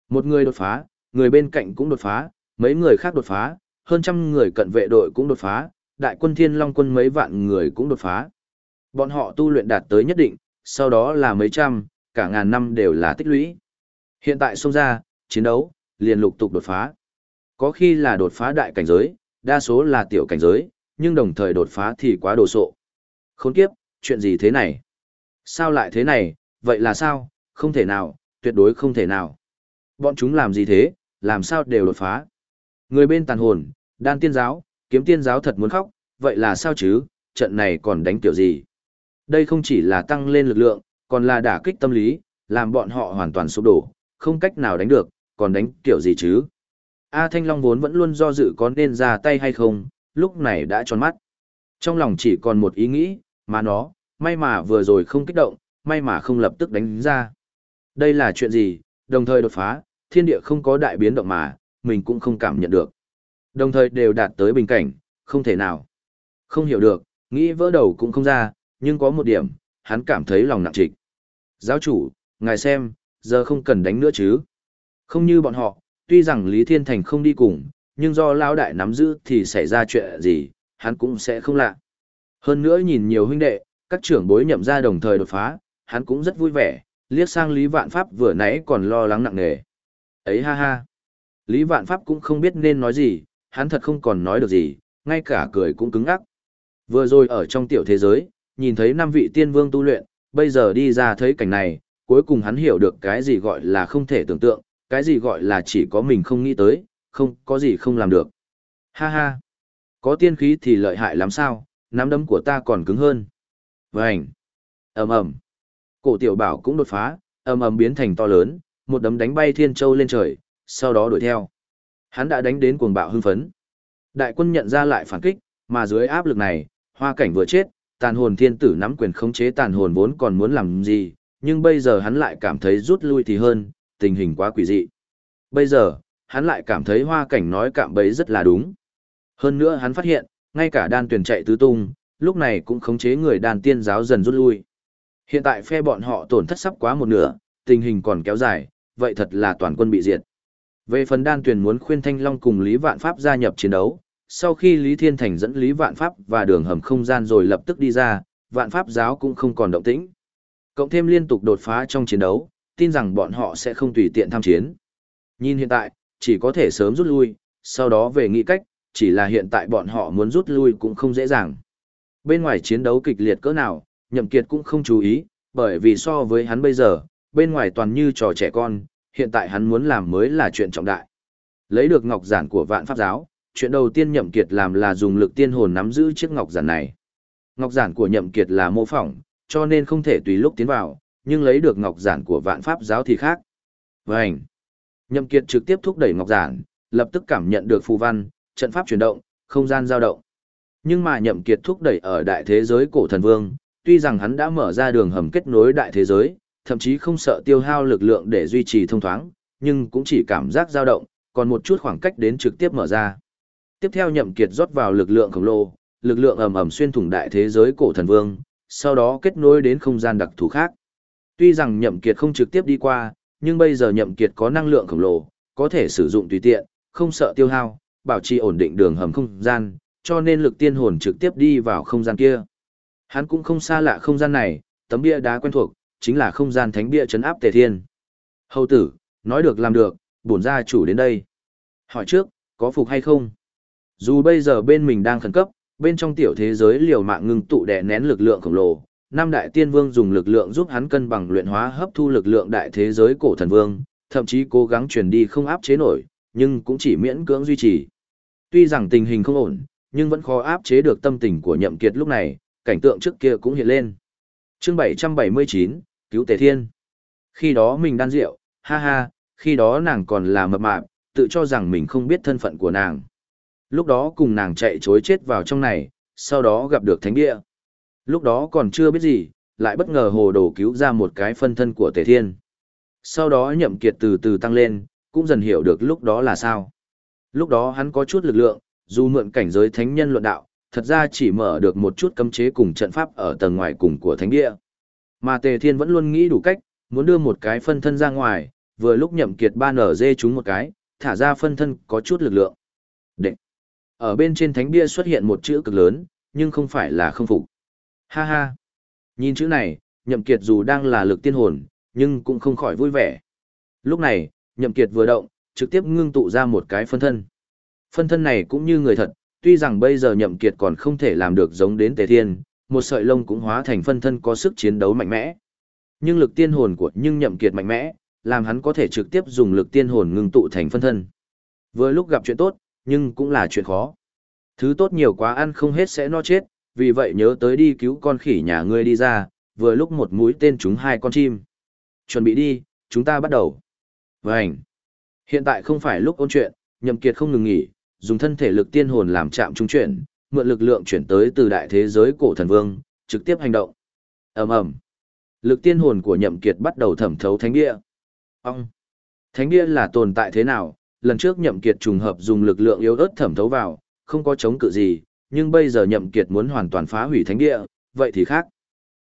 Một người đột phá, người bên cạnh cũng đột phá, mấy người khác đột phá, hơn trăm người cận vệ đội cũng đột phá, đại quân thiên long quân mấy vạn người cũng đột phá. Bọn họ tu luyện đạt tới nhất định, sau đó là mấy trăm, cả ngàn năm đều là tích lũy. Hiện tại xông ra, chiến đấu, liền lục tục đột phá. Có khi là đột phá đại cảnh giới, đa số là tiểu cảnh giới, nhưng đồng thời đột phá thì quá đồ sộ. Khốn kiếp, chuyện gì thế này? Sao lại thế này, vậy là sao? Không thể nào, tuyệt đối không thể nào. Bọn chúng làm gì thế, làm sao đều đột phá? Người bên tàn hồn, đan tiên giáo, kiếm tiên giáo thật muốn khóc, vậy là sao chứ, trận này còn đánh kiểu gì? Đây không chỉ là tăng lên lực lượng, còn là đả kích tâm lý, làm bọn họ hoàn toàn sụp đổ, không cách nào đánh được, còn đánh kiểu gì chứ? A Thanh Long vốn vẫn luôn do dự có nên ra tay hay không, lúc này đã tròn mắt. Trong lòng chỉ còn một ý nghĩ, mà nó, may mà vừa rồi không kích động, may mà không lập tức đánh ra. Đây là chuyện gì, đồng thời đột phá, thiên địa không có đại biến động mà, mình cũng không cảm nhận được. Đồng thời đều đạt tới bình cảnh, không thể nào. Không hiểu được, nghĩ vỡ đầu cũng không ra, nhưng có một điểm, hắn cảm thấy lòng nặng trịch. Giáo chủ, ngài xem, giờ không cần đánh nữa chứ. Không như bọn họ, tuy rằng Lý Thiên Thành không đi cùng, nhưng do Lão Đại nắm giữ thì xảy ra chuyện gì, hắn cũng sẽ không lạ. Hơn nữa nhìn nhiều huynh đệ, các trưởng bối nhậm ra đồng thời đột phá, hắn cũng rất vui vẻ, liếc sang Lý Vạn Pháp vừa nãy còn lo lắng nặng nề. Ấy ha ha. Lý Vạn Pháp cũng không biết nên nói gì, hắn thật không còn nói được gì, ngay cả cười cũng cứng ngắc. Vừa rồi ở trong tiểu thế giới, nhìn thấy năm vị tiên vương tu luyện, bây giờ đi ra thấy cảnh này, cuối cùng hắn hiểu được cái gì gọi là không thể tưởng tượng, cái gì gọi là chỉ có mình không nghĩ tới, không có gì không làm được. Ha ha, có tiên khí thì lợi hại lắm sao, nắm đấm của ta còn cứng hơn. Vânh, ầm ầm, cổ tiểu bảo cũng đột phá, ầm ầm biến thành to lớn, một đấm đánh bay thiên châu lên trời, sau đó đuổi theo. Hắn đã đánh đến cuồng bạo hưng phấn. Đại quân nhận ra lại phản kích, mà dưới áp lực này, hoa cảnh vừa chết, tàn hồn thiên tử nắm quyền khống chế tàn hồn vốn còn muốn làm gì, nhưng bây giờ hắn lại cảm thấy rút lui thì hơn, tình hình quá quỷ dị. Bây giờ, hắn lại cảm thấy hoa cảnh nói cạm bấy rất là đúng. Hơn nữa hắn phát hiện, ngay cả đan tuyển chạy tứ tung, lúc này cũng khống chế người đàn tiên giáo dần rút lui. Hiện tại phe bọn họ tổn thất sắp quá một nửa, tình hình còn kéo dài, vậy thật là toàn quân bị diệt. Về phần đan tuyển muốn khuyên Thanh Long cùng Lý Vạn Pháp gia nhập chiến đấu, sau khi Lý Thiên Thành dẫn Lý Vạn Pháp và đường hầm không gian rồi lập tức đi ra, Vạn Pháp giáo cũng không còn động tĩnh. Cộng thêm liên tục đột phá trong chiến đấu, tin rằng bọn họ sẽ không tùy tiện tham chiến. Nhìn hiện tại, chỉ có thể sớm rút lui, sau đó về nghĩ cách, chỉ là hiện tại bọn họ muốn rút lui cũng không dễ dàng. Bên ngoài chiến đấu kịch liệt cỡ nào, Nhậm Kiệt cũng không chú ý, bởi vì so với hắn bây giờ, bên ngoài toàn như trò trẻ con, hiện tại hắn muốn làm mới là chuyện trọng đại. Lấy được ngọc giản của vạn pháp giáo, chuyện đầu tiên Nhậm Kiệt làm là dùng lực tiên hồn nắm giữ chiếc ngọc giản này. Ngọc giản của Nhậm Kiệt là mô phỏng, cho nên không thể tùy lúc tiến vào, nhưng lấy được ngọc giản của vạn pháp giáo thì khác. Vành! Nhậm Kiệt trực tiếp thúc đẩy ngọc giản, lập tức cảm nhận được phù văn, trận pháp chuyển động, không gian dao động. Nhưng mà Nhậm Kiệt thúc đẩy ở đại thế giới cổ thần vương, tuy rằng hắn đã mở ra đường hầm kết nối đại thế giới, thậm chí không sợ tiêu hao lực lượng để duy trì thông thoáng, nhưng cũng chỉ cảm giác dao động, còn một chút khoảng cách đến trực tiếp mở ra. Tiếp theo Nhậm Kiệt rót vào lực lượng khổng lồ, lực lượng ầm ầm xuyên thủng đại thế giới cổ thần vương, sau đó kết nối đến không gian đặc thù khác. Tuy rằng nhậm kiệt không trực tiếp đi qua, nhưng bây giờ nhậm kiệt có năng lượng khổng lồ, có thể sử dụng tùy tiện, không sợ tiêu hao, bảo trì ổn định đường hầm không gian, cho nên lực tiên hồn trực tiếp đi vào không gian kia. Hắn cũng không xa lạ không gian này, tấm bia đá quen thuộc, chính là không gian thánh bia trấn áp tề thiên. Hầu tử, nói được làm được, bổn gia chủ đến đây. Hỏi trước, có phục hay không? Dù bây giờ bên mình đang khẩn cấp, bên trong tiểu thế giới liều mạng ngưng tụ đè nén lực lượng khổng lồ, năm đại tiên vương dùng lực lượng giúp hắn cân bằng luyện hóa hấp thu lực lượng đại thế giới cổ thần vương, thậm chí cố gắng truyền đi không áp chế nổi, nhưng cũng chỉ miễn cưỡng duy trì. Tuy rằng tình hình không ổn, nhưng vẫn khó áp chế được tâm tình của Nhậm Kiệt lúc này, cảnh tượng trước kia cũng hiện lên. Chương 779, cứu Tề Thiên. Khi đó mình đan rượu, ha ha, khi đó nàng còn là mập mạp, tự cho rằng mình không biết thân phận của nàng. Lúc đó cùng nàng chạy chối chết vào trong này, sau đó gặp được thánh địa. Lúc đó còn chưa biết gì, lại bất ngờ hồ đồ cứu ra một cái phân thân của Tề Thiên. Sau đó nhậm kiệt từ từ tăng lên, cũng dần hiểu được lúc đó là sao. Lúc đó hắn có chút lực lượng, dù mượn cảnh giới thánh nhân luận đạo, thật ra chỉ mở được một chút cấm chế cùng trận pháp ở tầng ngoài cùng của thánh địa. Mà Tề Thiên vẫn luôn nghĩ đủ cách, muốn đưa một cái phân thân ra ngoài, vừa lúc nhậm kiệt ba nở dê chúng một cái, thả ra phân thân có chút lực lượng. Đệ. Ở bên trên thánh bia xuất hiện một chữ cực lớn, nhưng không phải là không phục. Ha ha. Nhìn chữ này, nhậm kiệt dù đang là lực tiên hồn, nhưng cũng không khỏi vui vẻ. Lúc này, nhậm kiệt vừa động, trực tiếp ngưng tụ ra một cái phân thân. Phân thân này cũng như người thật, tuy rằng bây giờ nhậm kiệt còn không thể làm được giống đến tề thiên, một sợi lông cũng hóa thành phân thân có sức chiến đấu mạnh mẽ. Nhưng lực tiên hồn của nhưng nhậm kiệt mạnh mẽ, làm hắn có thể trực tiếp dùng lực tiên hồn ngưng tụ thành phân thân. Vừa lúc gặp chuyện tốt, nhưng cũng là chuyện khó. Thứ tốt nhiều quá ăn không hết sẽ no chết, vì vậy nhớ tới đi cứu con khỉ nhà ngươi đi ra, vừa lúc một mũi tên trúng hai con chim. Chuẩn bị đi, chúng ta bắt đầu. Vânh. Hiện tại không phải lúc ôn chuyện, Nhậm Kiệt không ngừng nghỉ, dùng thân thể lực tiên hồn làm chạm trung chuyển, mượn lực lượng chuyển tới từ đại thế giới cổ thần vương, trực tiếp hành động. Ầm ầm. Lực tiên hồn của Nhậm Kiệt bắt đầu thẩm thấu thánh địa. Ông. Thánh địa là tồn tại thế nào? Lần trước Nhậm Kiệt trùng hợp dùng lực lượng yếu ớt thẩm thấu vào, không có chống cự gì, nhưng bây giờ Nhậm Kiệt muốn hoàn toàn phá hủy thánh địa, vậy thì khác.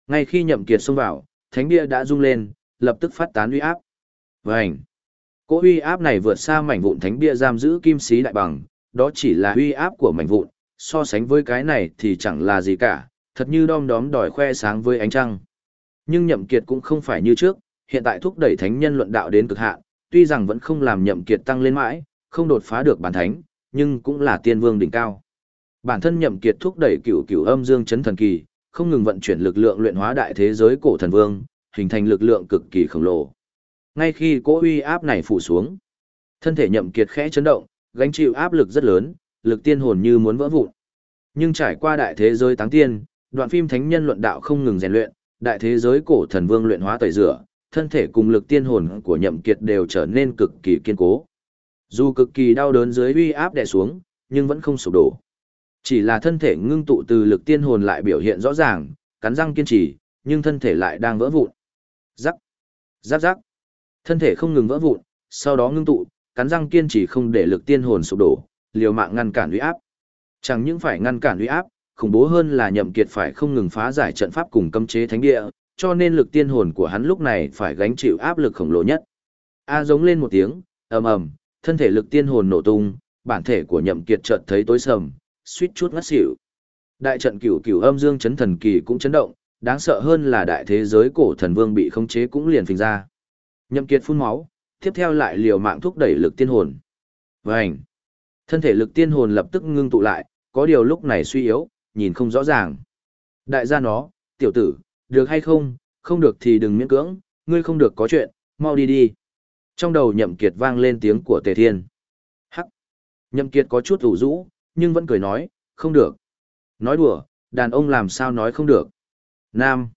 Ngay khi Nhậm Kiệt xông vào, thánh địa đã rung lên, lập tức phát tán uy áp. Vành. Cỗ uy áp này vượt xa mảnh vụn thánh địa giam giữ kim sĩ đại bằng, đó chỉ là uy áp của mảnh vụn, so sánh với cái này thì chẳng là gì cả, thật như đom đóm đòi khoe sáng với ánh trăng. Nhưng Nhậm Kiệt cũng không phải như trước, hiện tại thúc đẩy thánh nhân luận đạo đến cực hạn, tuy rằng vẫn không làm Nhậm Kiệt tăng lên mãi, không đột phá được bản thánh, nhưng cũng là tiên vương đỉnh cao. Bản thân Nhậm Kiệt thúc đẩy cửu cửu âm dương chấn thần kỳ, không ngừng vận chuyển lực lượng luyện hóa đại thế giới cổ thần vương, hình thành lực lượng cực kỳ khổng lồ. Ngay khi cỗ uy áp này phủ xuống, thân thể Nhậm Kiệt khẽ chấn động, gánh chịu áp lực rất lớn, lực tiên hồn như muốn vỡ vụn. Nhưng trải qua đại thế giới táng tiên, đoạn phim thánh nhân luận đạo không ngừng rèn luyện, đại thế giới cổ thần vương luyện hóa tẩy rửa, thân thể cùng lực tiên hồn của Nhậm Kiệt đều trở nên cực kỳ kiên cố. Dù cực kỳ đau đớn dưới uy áp đè xuống, nhưng vẫn không sụp đổ. Chỉ là thân thể ngưng tụ từ lực tiên hồn lại biểu hiện rõ ràng, cắn răng kiên trì, nhưng thân thể lại đang vỡ vụn. Rắc, rắc rắc. Thân thể không ngừng vỡ vụn, sau đó ngưng tụ, cắn răng kiên trì không để lực tiên hồn sụp đổ, liều mạng ngăn cản uy áp. Chẳng những phải ngăn cản uy áp, khủng bố hơn là Nhậm Kiệt phải không ngừng phá giải trận pháp cùng cấm chế thánh địa, cho nên lực tiên hồn của hắn lúc này phải gánh chịu áp lực khổng lồ nhất. A giống lên một tiếng, ầm ầm, thân thể lực tiên hồn nổ tung, bản thể của Nhậm Kiệt chợt thấy tối sầm, suýt chút ngất xỉu. Đại trận cửu cửu âm dương chấn thần kỳ cũng chấn động, đáng sợ hơn là đại thế giới cổ thần vương bị khống chế cũng liền phình ra. Nhậm Kiệt phun máu, tiếp theo lại liều mạng thúc đẩy lực tiên hồn. Vành. Thân thể lực tiên hồn lập tức ngưng tụ lại, có điều lúc này suy yếu, nhìn không rõ ràng. Đại gia nó, tiểu tử, được hay không, không được thì đừng miễn cưỡng, ngươi không được có chuyện, mau đi đi. Trong đầu nhậm kiệt vang lên tiếng của tề thiên. Hắc. Nhậm kiệt có chút ủ rũ, nhưng vẫn cười nói, không được. Nói đùa, đàn ông làm sao nói không được. Nam.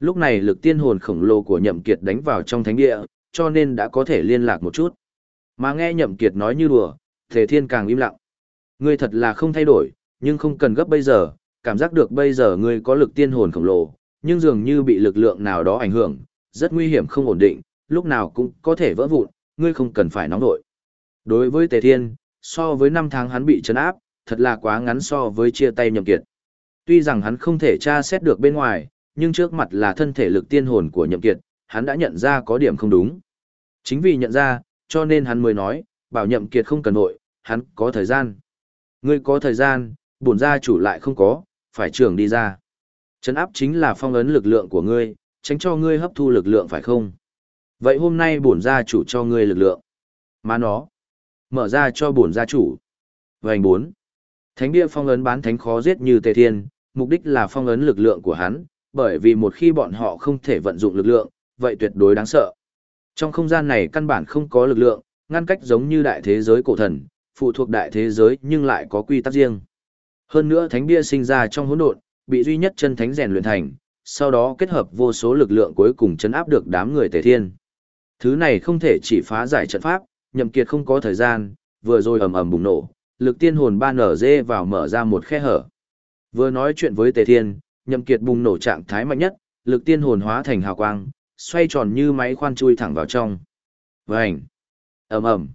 Lúc này lực tiên hồn khổng lồ của nhậm kiệt đánh vào trong thánh địa, cho nên đã có thể liên lạc một chút. Mà nghe nhậm kiệt nói như đùa, tề thiên càng im lặng. Ngươi thật là không thay đổi, nhưng không cần gấp bây giờ, cảm giác được bây giờ ngươi có lực tiên hồn khổng lồ, nhưng dường như bị lực lượng nào đó ảnh hưởng, rất nguy hiểm không ổn định, lúc nào cũng có thể vỡ vụn, ngươi không cần phải nóng nội. Đối với Tề Thiên, so với năm tháng hắn bị trấn áp, thật là quá ngắn so với chia tay nhậm kiệt. Tuy rằng hắn không thể tra xét được bên ngoài, nhưng trước mặt là thân thể lực tiên hồn của nhậm kiệt, hắn đã nhận ra có điểm không đúng. Chính vì nhận ra, cho nên hắn mới nói, bảo nhậm kiệt không cần nội, hắn có thời gian. Ngươi có thời gian, bổn gia chủ lại không có, phải trưởng đi ra. Trấn áp chính là phong ấn lực lượng của ngươi, tránh cho ngươi hấp thu lực lượng phải không? Vậy hôm nay bổn gia chủ cho ngươi lực lượng. Mà nó, mở ra cho bổn gia chủ. Vành 4. Thánh địa phong ấn bán thánh khó giết như tề thiên, mục đích là phong ấn lực lượng của hắn, bởi vì một khi bọn họ không thể vận dụng lực lượng, vậy tuyệt đối đáng sợ. Trong không gian này căn bản không có lực lượng, ngăn cách giống như đại thế giới cổ thần, phụ thuộc đại thế giới nhưng lại có quy tắc riêng. Hơn nữa thánh bia sinh ra trong hỗn độn, bị duy nhất chân thánh rèn luyện thành, sau đó kết hợp vô số lực lượng cuối cùng chấn áp được đám người tề thiên. Thứ này không thể chỉ phá giải trận pháp, nhậm kiệt không có thời gian, vừa rồi ầm ầm bùng nổ, lực tiên hồn ba nở vào mở ra một khe hở. Vừa nói chuyện với tề thiên, nhậm kiệt bùng nổ trạng thái mạnh nhất, lực tiên hồn hóa thành hào quang, xoay tròn như máy khoan chui thẳng vào trong. Vành! ầm ầm.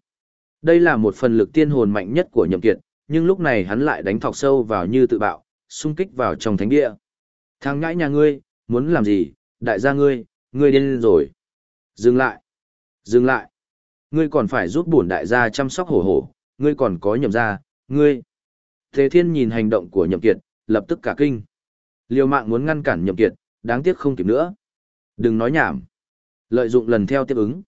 Đây là một phần lực tiên hồn mạnh nhất của nhậm kiệt, nhưng lúc này hắn lại đánh thọc sâu vào như tự bạo, xung kích vào trong thánh địa. Thằng ngãi nhà ngươi, muốn làm gì, đại gia ngươi, ngươi điên rồi. Dừng lại, dừng lại. Ngươi còn phải giúp bổn đại gia chăm sóc hổ hổ, ngươi còn có nhậm gia, ngươi. Thế thiên nhìn hành động của nhậm kiệt, lập tức cả kinh. Liều mạng muốn ngăn cản nhậm kiệt, đáng tiếc không kịp nữa. Đừng nói nhảm. Lợi dụng lần theo tiếp ứng.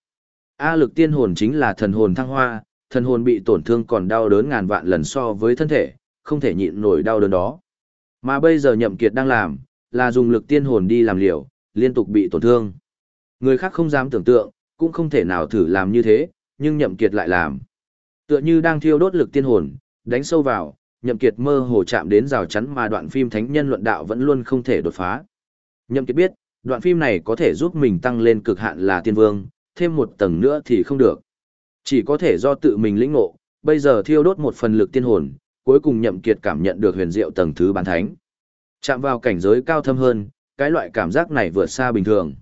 A lực tiên hồn chính là thần hồn thăng hoa, thần hồn bị tổn thương còn đau đớn ngàn vạn lần so với thân thể, không thể nhịn nổi đau đớn đó. Mà bây giờ nhậm kiệt đang làm, là dùng lực tiên hồn đi làm liều, liên tục bị tổn thương. Người khác không dám tưởng tượng, cũng không thể nào thử làm như thế, nhưng nhậm kiệt lại làm. Tựa như đang thiêu đốt lực tiên hồn, đánh sâu vào, nhậm kiệt mơ hồ chạm đến rào chắn mà đoạn phim thánh nhân luận đạo vẫn luôn không thể đột phá. Nhậm kiệt biết, đoạn phim này có thể giúp mình tăng lên cực hạn là tiên vương, thêm một tầng nữa thì không được. Chỉ có thể do tự mình lĩnh ngộ, bây giờ thiêu đốt một phần lực tiên hồn, cuối cùng nhậm kiệt cảm nhận được huyền diệu tầng thứ bán thánh. Chạm vào cảnh giới cao thâm hơn, cái loại cảm giác này vượt xa bình thường.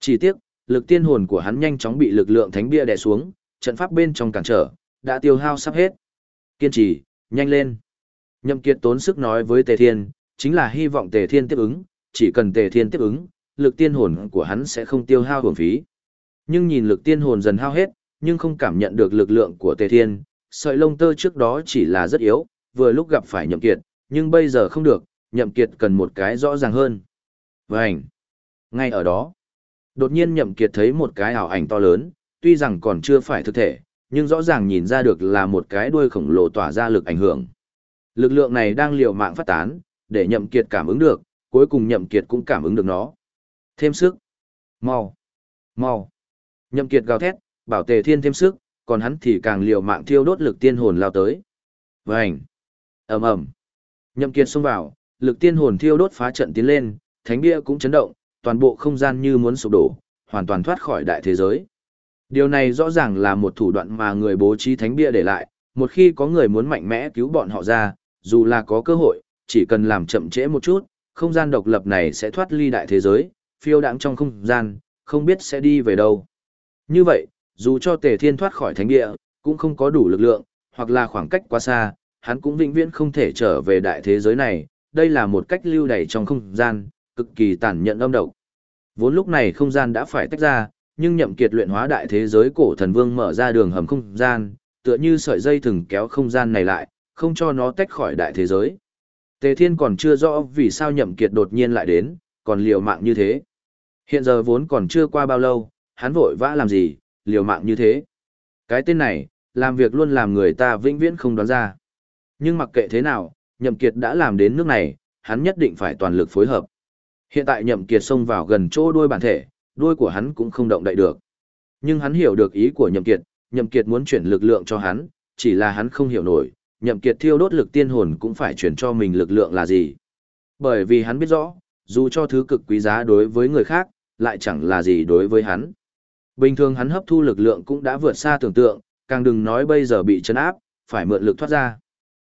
Chỉ tiếc, lực tiên hồn của hắn nhanh chóng bị lực lượng thánh bia đè xuống, trận pháp bên trong cản trở, đã tiêu hao sắp hết. Kiên trì, nhanh lên. Nhậm Kiệt tốn sức nói với Tề Thiên, chính là hy vọng Tề Thiên tiếp ứng, chỉ cần Tề Thiên tiếp ứng, lực tiên hồn của hắn sẽ không tiêu hao hưởng phí. Nhưng nhìn lực tiên hồn dần hao hết, nhưng không cảm nhận được lực lượng của Tề Thiên, sợi lông tơ trước đó chỉ là rất yếu, vừa lúc gặp phải Nhậm Kiệt, nhưng bây giờ không được, Nhậm Kiệt cần một cái rõ ràng hơn. Vành. Ngay ở đó, đột nhiên Nhậm Kiệt thấy một cái ảo ảnh to lớn, tuy rằng còn chưa phải thực thể, nhưng rõ ràng nhìn ra được là một cái đuôi khổng lồ tỏa ra lực ảnh hưởng. Lực lượng này đang liều mạng phát tán, để Nhậm Kiệt cảm ứng được, cuối cùng Nhậm Kiệt cũng cảm ứng được nó. Thêm sức. Mau. Mau. Nhậm Kiệt gào thét, bảo Tề Thiên thêm sức, còn hắn thì càng liều mạng thiêu đốt lực tiên hồn lao tới. Vành. ầm ầm. Nhậm Kiệt xông vào, lực tiên hồn thiêu đốt phá trận tiến lên, thánh bia cũng chấn động, toàn bộ không gian như muốn sụp đổ, hoàn toàn thoát khỏi đại thế giới. Điều này rõ ràng là một thủ đoạn mà người bố trí thánh bia để lại, một khi có người muốn mạnh mẽ cứu bọn họ ra, dù là có cơ hội, chỉ cần làm chậm trễ một chút, không gian độc lập này sẽ thoát ly đại thế giới, phiêu đãng trong không gian, không biết sẽ đi về đâu. Như vậy, dù cho Tề Thiên thoát khỏi thánh địa, cũng không có đủ lực lượng, hoặc là khoảng cách quá xa, hắn cũng vĩnh viễn không thể trở về đại thế giới này, đây là một cách lưu đày trong không gian, cực kỳ tàn nhẫn âm độc. Vốn lúc này không gian đã phải tách ra, nhưng nhậm kiệt luyện hóa đại thế giới cổ thần vương mở ra đường hầm không gian, tựa như sợi dây thừng kéo không gian này lại, không cho nó tách khỏi đại thế giới. Tề Thiên còn chưa rõ vì sao nhậm kiệt đột nhiên lại đến, còn liều mạng như thế. Hiện giờ vốn còn chưa qua bao lâu, hắn vội vã làm gì, liều mạng như thế. Cái tên này, làm việc luôn làm người ta vĩnh viễn không đoán ra. Nhưng mặc kệ thế nào, nhậm kiệt đã làm đến nước này, hắn nhất định phải toàn lực phối hợp. Hiện tại nhậm kiệt xông vào gần chỗ đuôi bản thể, đuôi của hắn cũng không động đậy được. Nhưng hắn hiểu được ý của nhậm kiệt, nhậm kiệt muốn chuyển lực lượng cho hắn, chỉ là hắn không hiểu nổi, nhậm kiệt thiêu đốt lực tiên hồn cũng phải chuyển cho mình lực lượng là gì. Bởi vì hắn biết rõ, dù cho thứ cực quý giá đối với người khác, lại chẳng là gì đối với hắn. Bình thường hắn hấp thu lực lượng cũng đã vượt xa tưởng tượng, càng đừng nói bây giờ bị chấn áp, phải mượn lực thoát ra.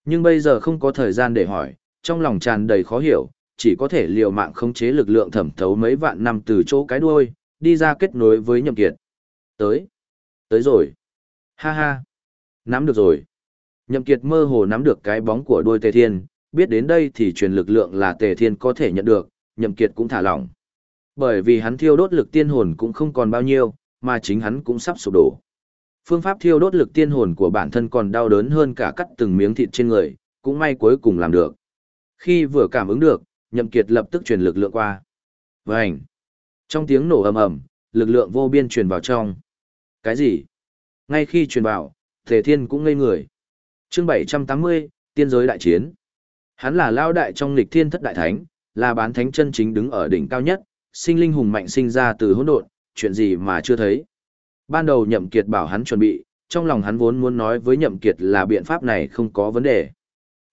Nhưng bây giờ không có thời gian để hỏi, trong lòng tràn đầy khó hiểu, chỉ có thể liều mạng khống chế lực lượng thẩm thấu mấy vạn năm từ chỗ cái đuôi, đi ra kết nối với nhậm kiệt. Tới. Tới rồi. Ha ha. Nắm được rồi. Nhậm kiệt mơ hồ nắm được cái bóng của đuôi tề thiên, biết đến đây thì truyền lực lượng là tề thiên có thể nhận được, nhậm kiệt cũng thả lỏng. Bởi vì hắn thiêu đốt lực tiên hồn cũng không còn bao nhiêu, mà chính hắn cũng sắp sụp đổ. Phương pháp thiêu đốt lực tiên hồn của bản thân còn đau đớn hơn cả cắt từng miếng thịt trên người, cũng may cuối cùng làm được. Khi vừa cảm ứng được, Nhậm Kiệt lập tức truyền lực lượng qua. Vành. Trong tiếng nổ ầm ầm, lực lượng vô biên truyền vào trong. Cái gì? Ngay khi truyền vào, Thể Thiên cũng ngây người. Chương 780, Tiên giới đại chiến. Hắn là lao đại trong lịch thiên thất đại thánh, là bán thánh chân chính đứng ở đỉnh cao nhất, sinh linh hùng mạnh sinh ra từ hỗn độn, chuyện gì mà chưa thấy. Ban đầu Nhậm Kiệt bảo hắn chuẩn bị, trong lòng hắn vốn muốn nói với Nhậm Kiệt là biện pháp này không có vấn đề.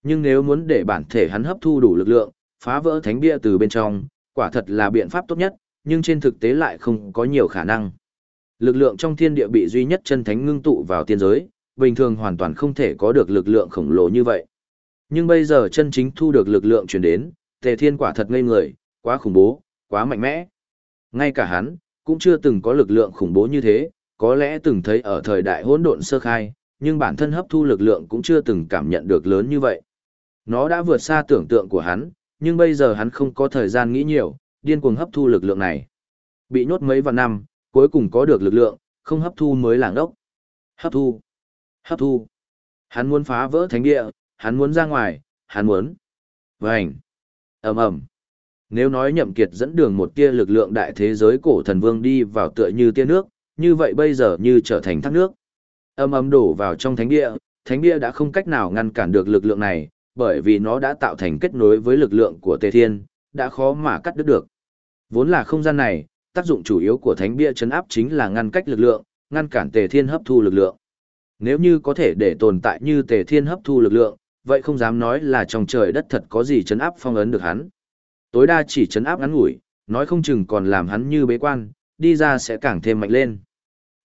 Nhưng nếu muốn để bản thể hắn hấp thu đủ lực lượng, phá vỡ thánh bia từ bên trong, quả thật là biện pháp tốt nhất, nhưng trên thực tế lại không có nhiều khả năng. Lực lượng trong thiên địa bị duy nhất chân thánh ngưng tụ vào tiên giới, bình thường hoàn toàn không thể có được lực lượng khổng lồ như vậy. Nhưng bây giờ chân chính thu được lực lượng truyền đến, Tề Thiên quả thật ngây người, quá khủng bố, quá mạnh mẽ. Ngay cả hắn, cũng chưa từng có lực lượng khủng bố như thế, có lẽ từng thấy ở thời đại hỗn độn sơ khai, nhưng bản thân hấp thu lực lượng cũng chưa từng cảm nhận được lớn như vậy. Nó đã vượt xa tưởng tượng của hắn, nhưng bây giờ hắn không có thời gian nghĩ nhiều, điên cuồng hấp thu lực lượng này. Bị nhốt mấy vạn năm, cuối cùng có được lực lượng, không hấp thu mới làng đốc. Hấp thu. Hấp thu. Hắn muốn phá vỡ thánh địa, hắn muốn ra ngoài, hắn muốn. Vành. ầm ầm. Nếu nói nhậm kiệt dẫn đường một tia lực lượng đại thế giới cổ thần vương đi vào tựa như tia nước, như vậy bây giờ như trở thành thác nước. Âm âm đổ vào trong thánh địa, thánh địa đã không cách nào ngăn cản được lực lượng này, bởi vì nó đã tạo thành kết nối với lực lượng của Tề Thiên, đã khó mà cắt đứt được. Vốn là không gian này, tác dụng chủ yếu của thánh bia chấn áp chính là ngăn cách lực lượng, ngăn cản Tề Thiên hấp thu lực lượng. Nếu như có thể để tồn tại như Tề Thiên hấp thu lực lượng, vậy không dám nói là trong trời đất thật có gì chấn áp phong ấn được hắn. Tối đa chỉ chấn áp ngắn ngủi, nói không chừng còn làm hắn như bế quan, đi ra sẽ càng thêm mạnh lên.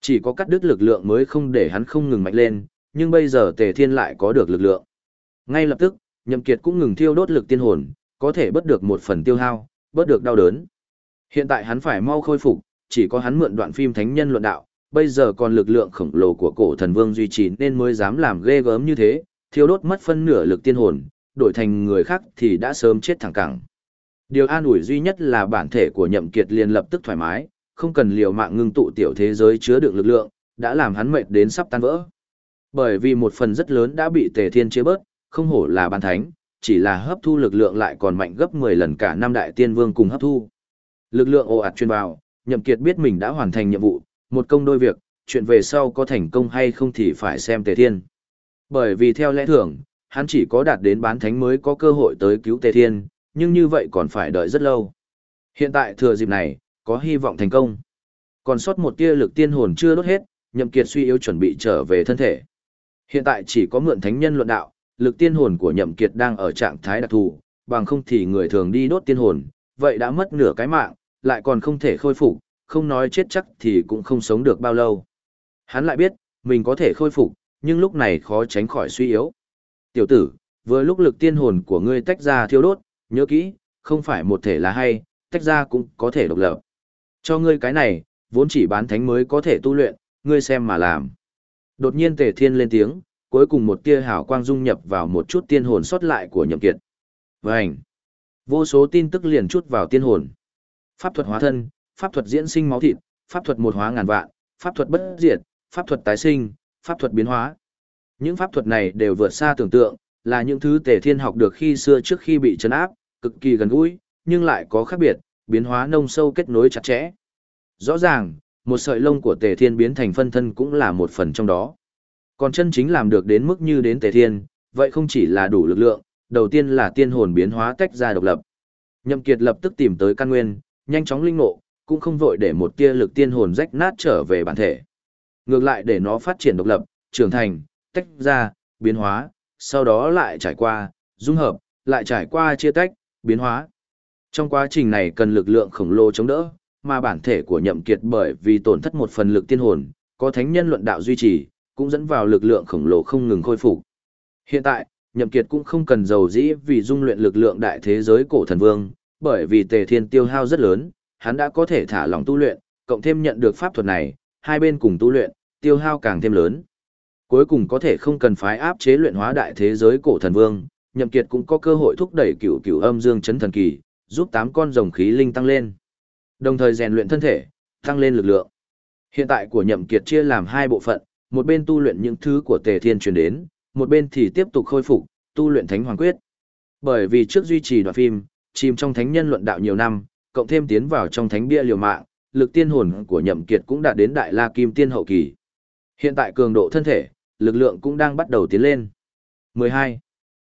Chỉ có cắt đứt lực lượng mới không để hắn không ngừng mạnh lên, nhưng bây giờ Tề Thiên lại có được lực lượng. Ngay lập tức, Nhậm Kiệt cũng ngừng thiêu đốt lực tiên hồn, có thể bớt được một phần tiêu hao, bớt được đau đớn. Hiện tại hắn phải mau khôi phục, chỉ có hắn mượn đoạn phim thánh nhân luận đạo, bây giờ còn lực lượng khổng lồ của cổ thần vương duy trì nên mới dám làm ghê gớm như thế, thiêu đốt mất phân nửa lực tiên hồn, đổi thành người khác thì đã sớm chết thẳng cẳng. Điều an ủi duy nhất là bản thể của nhậm kiệt liền lập tức thoải mái, không cần liều mạng ngưng tụ tiểu thế giới chứa đựng lực lượng, đã làm hắn mệt đến sắp tan vỡ. Bởi vì một phần rất lớn đã bị tề thiên chế bớt, không hổ là ban thánh, chỉ là hấp thu lực lượng lại còn mạnh gấp 10 lần cả năm đại tiên vương cùng hấp thu. Lực lượng ồ ạt truyền vào, nhậm kiệt biết mình đã hoàn thành nhiệm vụ, một công đôi việc, chuyện về sau có thành công hay không thì phải xem tề thiên. Bởi vì theo lẽ thường, hắn chỉ có đạt đến bán thánh mới có cơ hội tới cứu tề thiên, nhưng như vậy còn phải đợi rất lâu. Hiện tại thừa dịp này, có hy vọng thành công. Còn sót một tia lực tiên hồn chưa đốt hết, nhậm kiệt suy yếu chuẩn bị trở về thân thể. Hiện tại chỉ có mượn thánh nhân luận đạo, lực tiên hồn của nhậm kiệt đang ở trạng thái đặc thù, bằng không thì người thường đi đốt tiên hồn, vậy đã mất nửa cái mạng, lại còn không thể khôi phục, không nói chết chắc thì cũng không sống được bao lâu. Hắn lại biết, mình có thể khôi phục, nhưng lúc này khó tránh khỏi suy yếu. Tiểu tử, vừa lúc lực tiên hồn của ngươi tách ra thiêu đốt, nhớ kỹ, không phải một thể là hay, tách ra cũng có thể độc lập. Cho ngươi cái này, vốn chỉ bán thánh mới có thể tu luyện, ngươi xem mà làm. Đột nhiên Tề Thiên lên tiếng, cuối cùng một tia hào quang dung nhập vào một chút tiên hồn sót lại của Nhậm Kiệt. Vành. Vô số tin tức liền chút vào tiên hồn. Pháp thuật hóa thân, pháp thuật diễn sinh máu thịt, pháp thuật một hóa ngàn vạn, pháp thuật bất diệt, pháp thuật tái sinh, pháp thuật biến hóa. Những pháp thuật này đều vượt xa tưởng tượng, là những thứ Tề Thiên học được khi xưa trước khi bị chấn áp, cực kỳ gần gũi, nhưng lại có khác biệt, biến hóa nông sâu kết nối chặt chẽ. Rõ ràng, một sợi lông của Tề Thiên biến thành phân thân cũng là một phần trong đó. Còn chân chính làm được đến mức như đến Tề Thiên, vậy không chỉ là đủ lực lượng, đầu tiên là tiên hồn biến hóa tách ra độc lập. Nhậm Kiệt lập tức tìm tới căn nguyên, nhanh chóng linh ngộ, cũng không vội để một tia lực tiên hồn rách nát trở về bản thể. Ngược lại để nó phát triển độc lập, trưởng thành, tách ra, biến hóa, sau đó lại trải qua, dung hợp, lại trải qua chia tách, biến hóa. Trong quá trình này cần lực lượng khổng lồ chống đỡ, mà bản thể của nhậm kiệt bởi vì tổn thất một phần lực tiên hồn, có thánh nhân luận đạo duy trì, cũng dẫn vào lực lượng khổng lồ không ngừng khôi phục. Hiện tại, nhậm kiệt cũng không cần dầu dĩ vì dung luyện lực lượng đại thế giới cổ thần vương, bởi vì tề thiên tiêu hao rất lớn, hắn đã có thể thả lỏng tu luyện, cộng thêm nhận được pháp thuật này, hai bên cùng tu luyện, tiêu hao càng thêm lớn. Cuối cùng có thể không cần phái áp chế luyện hóa đại thế giới cổ thần vương, nhậm kiệt cũng có cơ hội thúc đẩy cửu cửu âm dương chấn thần kỳ, giúp tám con rồng khí linh tăng lên. Đồng thời rèn luyện thân thể, tăng lên lực lượng. Hiện tại của nhậm kiệt chia làm hai bộ phận, một bên tu luyện những thứ của tề thiên truyền đến, một bên thì tiếp tục khôi phục, tu luyện thánh hoàng quyết. Bởi vì trước duy trì đoạn phim, chìm trong thánh nhân luận đạo nhiều năm, cộng thêm tiến vào trong thánh bia liều mạng, lực tiên hồn của nhậm kiệt cũng đạt đến đại la kim tiên hậu kỳ. Hiện tại cường độ thân thể, lực lượng cũng đang bắt đầu tiến lên. 12.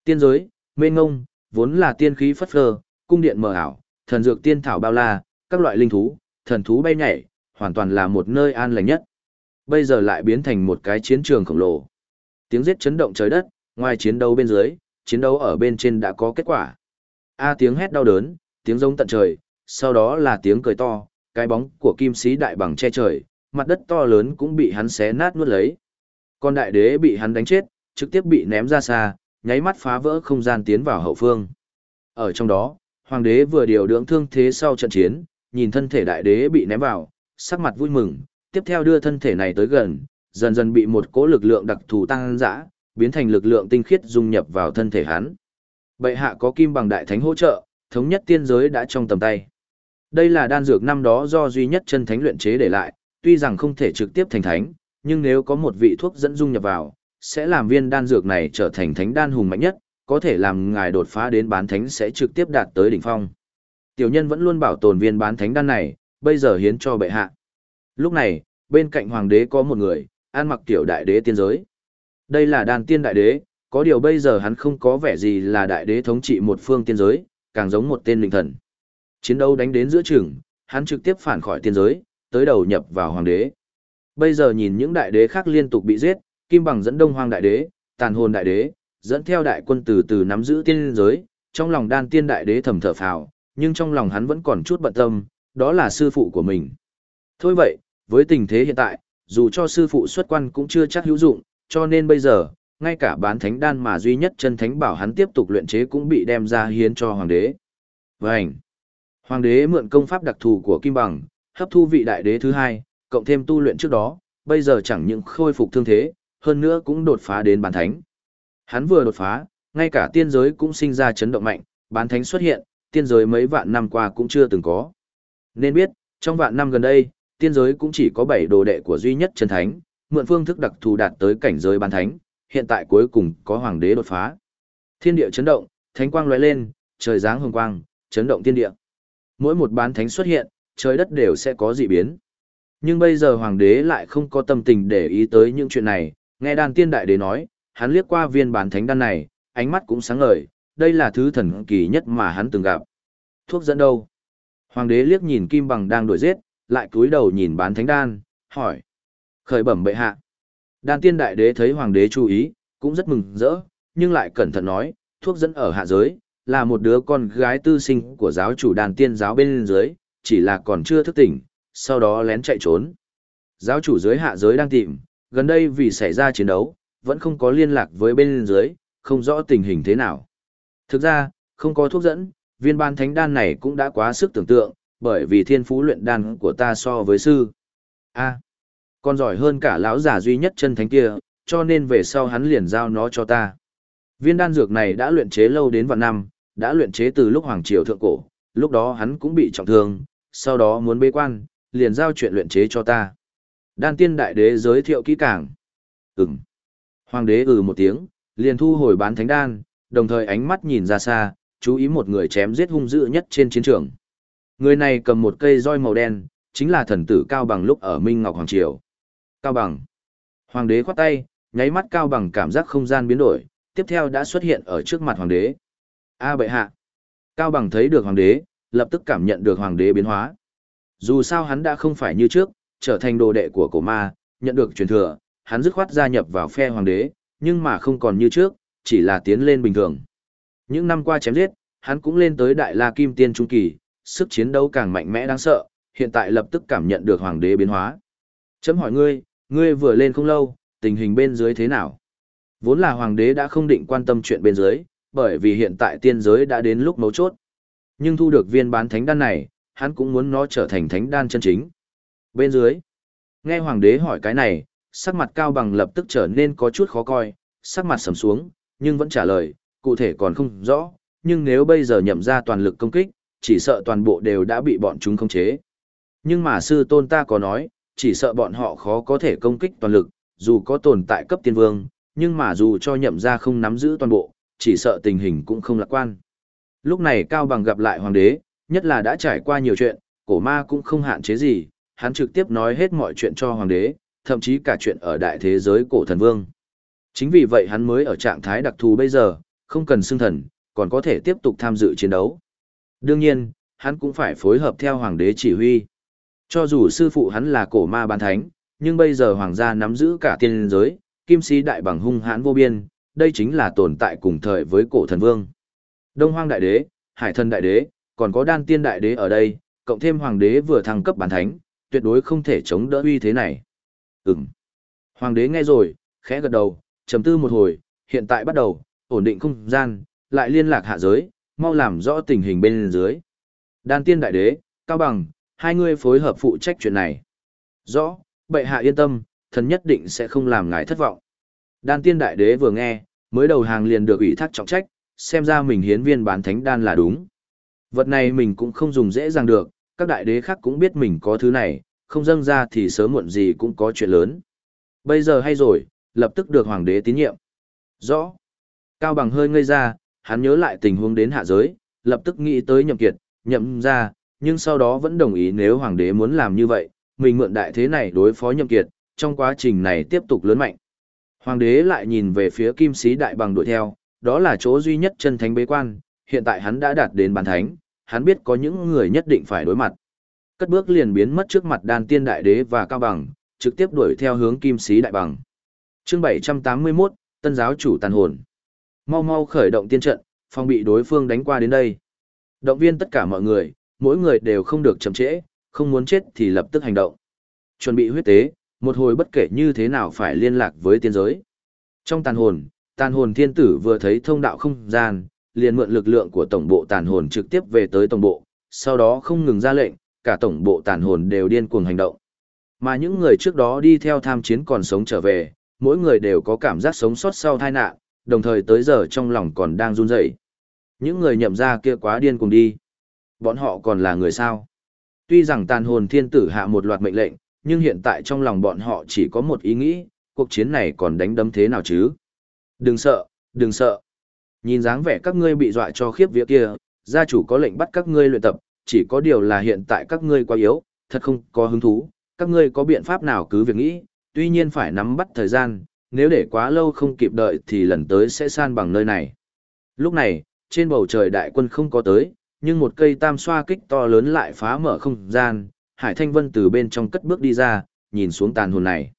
Tiên giới, mê ngông, vốn là tiên khí phất phơ, cung điện mờ ảo, thần dược tiên thảo bao la, các loại linh thú, thần thú bay nhảy, hoàn toàn là một nơi an lành nhất. Bây giờ lại biến thành một cái chiến trường khổng lồ. Tiếng giết chấn động trời đất, ngoài chiến đấu bên dưới, chiến đấu ở bên trên đã có kết quả. A tiếng hét đau đớn, tiếng giống tận trời, sau đó là tiếng cười to, cái bóng của kim sĩ đại bằng che trời, mặt đất to lớn cũng bị hắn xé nát nuốt lấy. Con đại đế bị hắn đánh chết, trực tiếp bị ném ra xa, nháy mắt phá vỡ không gian tiến vào hậu phương. Ở trong đó, hoàng đế vừa điều dưỡng thương thế sau trận chiến, nhìn thân thể đại đế bị ném vào, sắc mặt vui mừng, tiếp theo đưa thân thể này tới gần, dần dần bị một cỗ lực lượng đặc thù tăng dã, biến thành lực lượng tinh khiết dung nhập vào thân thể hắn. Bệ hạ có kim bằng đại thánh hỗ trợ, thống nhất tiên giới đã trong tầm tay. Đây là đan dược năm đó do duy nhất chân thánh luyện chế để lại, tuy rằng không thể trực tiếp thành thánh, nhưng nếu có một vị thuốc dẫn dung nhập vào, sẽ làm viên đan dược này trở thành thánh đan hùng mạnh nhất, có thể làm ngài đột phá đến bán thánh sẽ trực tiếp đạt tới đỉnh phong. Tiểu nhân vẫn luôn bảo tồn viên bán thánh đan này, bây giờ hiến cho bệ hạ. Lúc này, bên cạnh hoàng đế có một người, an mặc tiểu đại đế tiên giới. Đây là đan tiên đại đế, có điều bây giờ hắn không có vẻ gì là đại đế thống trị một phương tiên giới, càng giống một tên linh thần. Chiến đấu đánh đến giữa trường, hắn trực tiếp phản khỏi tiên giới, tới đầu nhập vào hoàng đế. Bây giờ nhìn những đại đế khác liên tục bị giết, Kim Bằng dẫn Đông Hoang đại đế, Tàn Hồn đại đế, dẫn theo đại quân từ từ nắm giữ tiên giới, trong lòng đan tiên đại đế thầm thở phào, nhưng trong lòng hắn vẫn còn chút bận tâm, đó là sư phụ của mình. Thôi vậy, với tình thế hiện tại, dù cho sư phụ xuất quan cũng chưa chắc hữu dụng, cho nên bây giờ, ngay cả bán thánh đan mà duy nhất chân thánh bảo hắn tiếp tục luyện chế cũng bị đem ra hiến cho hoàng đế. Vânh! Hoàng đế mượn công pháp đặc thù của Kim Bằng, hấp thu vị đại đế thứ hai, cộng thêm tu luyện trước đó, bây giờ chẳng những khôi phục thương thế, hơn nữa cũng đột phá đến bán thánh. Hắn vừa đột phá, ngay cả tiên giới cũng sinh ra chấn động mạnh, bán thánh xuất hiện, tiên giới mấy vạn năm qua cũng chưa từng có. Nên biết, trong vạn năm gần đây, tiên giới cũng chỉ có 7 đồ đệ của duy nhất chân thánh, mượn phương thức đặc thù đạt tới cảnh giới bán thánh, hiện tại cuối cùng có hoàng đế đột phá. Thiên địa chấn động, thánh quang lóe lên, trời giáng hồng quang, chấn động thiên địa. Mỗi một bán thánh xuất hiện, trời đất đều sẽ có dị biến. Nhưng bây giờ hoàng đế lại không có tâm tình để ý tới những chuyện này, nghe đàn tiên đại đế nói, hắn liếc qua viên bán thánh đan này, ánh mắt cũng sáng ngời, đây là thứ thần kỳ nhất mà hắn từng gặp. Thuốc dẫn đâu? Hoàng đế liếc nhìn Kim Bằng đang đuổi giết, lại cúi đầu nhìn bán thánh đan, hỏi. Khởi bẩm bệ hạ. Đan tiên đại đế thấy hoàng đế chú ý, cũng rất mừng rỡ, nhưng lại cẩn thận nói, thuốc dẫn ở hạ giới, là một đứa con gái tư sinh của giáo chủ đàn tiên giáo bên dưới, chỉ là còn chưa thức tỉnh, sau đó lén chạy trốn. Giáo chủ dưới hạ giới đang tìm, gần đây vì xảy ra chiến đấu, vẫn không có liên lạc với bên dưới, không rõ tình hình thế nào. Thực ra, không có thuốc dẫn, viên ban thánh đan này cũng đã quá sức tưởng tượng, bởi vì thiên phú luyện đan của ta so với sư. a còn giỏi hơn cả lão giả duy nhất chân thánh kia, cho nên về sau hắn liền giao nó cho ta. Viên đan dược này đã luyện chế lâu đến vạn năm, đã luyện chế từ lúc Hoàng Triều Thượng Cổ, lúc đó hắn cũng bị trọng thương, sau đó muốn bế quan, liền giao chuyện luyện chế cho ta. Đan tiên đại đế giới thiệu kỹ càng. Ừm. Hoàng đế ừ một tiếng, liền thu hồi bán thánh đan, đồng thời ánh mắt nhìn ra xa, chú ý một người chém giết hung dữ nhất trên chiến trường. Người này cầm một cây roi màu đen, chính là thần tử Cao Bằng lúc ở Minh Ngọc Hoàng Triều. Cao Bằng. Hoàng đế khoát tay, nháy mắt Cao Bằng cảm giác không gian biến đổi, tiếp theo đã xuất hiện ở trước mặt Hoàng đế. A bệ hạ. Cao Bằng thấy được Hoàng đế, lập tức cảm nhận được Hoàng đế biến hóa. Dù sao hắn đã không phải như trước, trở thành đồ đệ của cổ ma, nhận được truyền thừa, hắn dứt khoát gia nhập vào phe Hoàng đế, nhưng mà không còn như trước, chỉ là tiến lên bình thường. Những năm qua chém giết, hắn cũng lên tới Đại La Kim Tiên Trung Kỳ, sức chiến đấu càng mạnh mẽ đáng sợ, hiện tại lập tức cảm nhận được Hoàng đế biến hóa. Chấm hỏi ngươi, ngươi vừa lên không lâu, tình hình bên dưới thế nào? Vốn là Hoàng đế đã không định quan tâm chuyện bên dưới, bởi vì hiện tại tiên giới đã đến lúc mấu chốt. Nhưng thu được viên bán thánh đan này, hắn cũng muốn nó trở thành thánh đan chân chính. Bên dưới, nghe hoàng đế hỏi cái này, sắc mặt cao bằng lập tức trở nên có chút khó coi, sắc mặt sầm xuống, nhưng vẫn trả lời, cụ thể còn không rõ, nhưng nếu bây giờ nhậm ra toàn lực công kích, chỉ sợ toàn bộ đều đã bị bọn chúng khống chế. Nhưng mà sư tôn ta có nói, chỉ sợ bọn họ khó có thể công kích toàn lực, dù có tồn tại cấp tiên vương, nhưng mà dù cho nhậm ra không nắm giữ toàn bộ, chỉ sợ tình hình cũng không lạc quan. Lúc này Cao Bằng gặp lại hoàng đế, nhất là đã trải qua nhiều chuyện, cổ ma cũng không hạn chế gì, hắn trực tiếp nói hết mọi chuyện cho hoàng đế, thậm chí cả chuyện ở đại thế giới cổ thần vương. Chính vì vậy hắn mới ở trạng thái đặc thù bây giờ, không cần xưng thần, còn có thể tiếp tục tham dự chiến đấu. Đương nhiên, hắn cũng phải phối hợp theo hoàng đế chỉ huy. Cho dù sư phụ hắn là cổ ma ban thánh, nhưng bây giờ hoàng gia nắm giữ cả tiên giới, kim sĩ đại bằng hung hãn vô biên, đây chính là tồn tại cùng thời với cổ thần vương. Đông hoang đại đế, hải thần đại đế, còn có đan tiên đại đế ở đây, cộng thêm hoàng đế vừa thăng cấp bản thánh, tuyệt đối không thể chống đỡ uy thế này. Ừm. Hoàng đế nghe rồi, khẽ gật đầu, trầm tư một hồi, hiện tại bắt đầu, ổn định không gian, lại liên lạc hạ giới, mau làm rõ tình hình bên dưới. Đan tiên đại đế, cao bằng, hai người phối hợp phụ trách chuyện này. Rõ, bệ hạ yên tâm, thần nhất định sẽ không làm ngài thất vọng. Đan tiên đại đế vừa nghe, mới đầu hàng liền được ủy thác trọng trách, xem ra mình hiến viên bán thánh đan là đúng. Vật này mình cũng không dùng dễ dàng được, các đại đế khác cũng biết mình có thứ này, không dâng ra thì sớm muộn gì cũng có chuyện lớn. Bây giờ hay rồi, lập tức được hoàng đế tín nhiệm. Rõ. Cao bằng hơi ngây ra, hắn nhớ lại tình huống đến hạ giới, lập tức nghĩ tới nhậm kiệt, nhậm ra, nhưng sau đó vẫn đồng ý nếu hoàng đế muốn làm như vậy, mình mượn đại thế này đối phó nhậm kiệt, trong quá trình này tiếp tục lớn mạnh. Hoàng đế lại nhìn về phía kim sĩ đại bằng đuổi theo, đó là chỗ duy nhất chân thánh bế quan, hiện tại hắn đã đạt đến bàn thánh, hắn biết có những người nhất định phải đối mặt. Cất bước liền biến mất trước mặt đan tiên đại đế và cao bằng, trực tiếp đuổi theo hướng kim sĩ đại bằng. Chương 781, Tân giáo chủ tàn hồn. Mau mau khởi động tiên trận, phòng bị đối phương đánh qua đến đây. Động viên tất cả mọi người, mỗi người đều không được chậm trễ, không muốn chết thì lập tức hành động. Chuẩn bị huyết tế, Một hồi bất kể như thế nào phải liên lạc với tiên giới. Trong tàn hồn, tàn hồn thiên tử vừa thấy thông đạo không gian, liền mượn lực lượng của tổng bộ tàn hồn trực tiếp về tới tổng bộ, sau đó không ngừng ra lệnh, cả tổng bộ tàn hồn đều điên cuồng hành động. Mà những người trước đó đi theo tham chiến còn sống trở về, mỗi người đều có cảm giác sống sót sau tai nạn, đồng thời tới giờ trong lòng còn đang run rẩy. Những người nhậm ra kia quá điên cuồng đi. Bọn họ còn là người sao? Tuy rằng tàn hồn thiên tử hạ một loạt mệnh lệnh, nhưng hiện tại trong lòng bọn họ chỉ có một ý nghĩ, cuộc chiến này còn đánh đấm thế nào chứ? Đừng sợ, đừng sợ. Nhìn dáng vẻ các ngươi bị dọa cho khiếp vía kia, gia chủ có lệnh bắt các ngươi luyện tập, chỉ có điều là hiện tại các ngươi quá yếu, thật không có hứng thú, các ngươi có biện pháp nào cứ việc nghĩ, tuy nhiên phải nắm bắt thời gian, nếu để quá lâu không kịp đợi thì lần tới sẽ san bằng nơi này. Lúc này, trên bầu trời đại quân không có tới, nhưng một cây tam xoa kích to lớn lại phá mở không gian, Hải Thanh Vân từ bên trong cất bước đi ra, nhìn xuống tàn hồn này.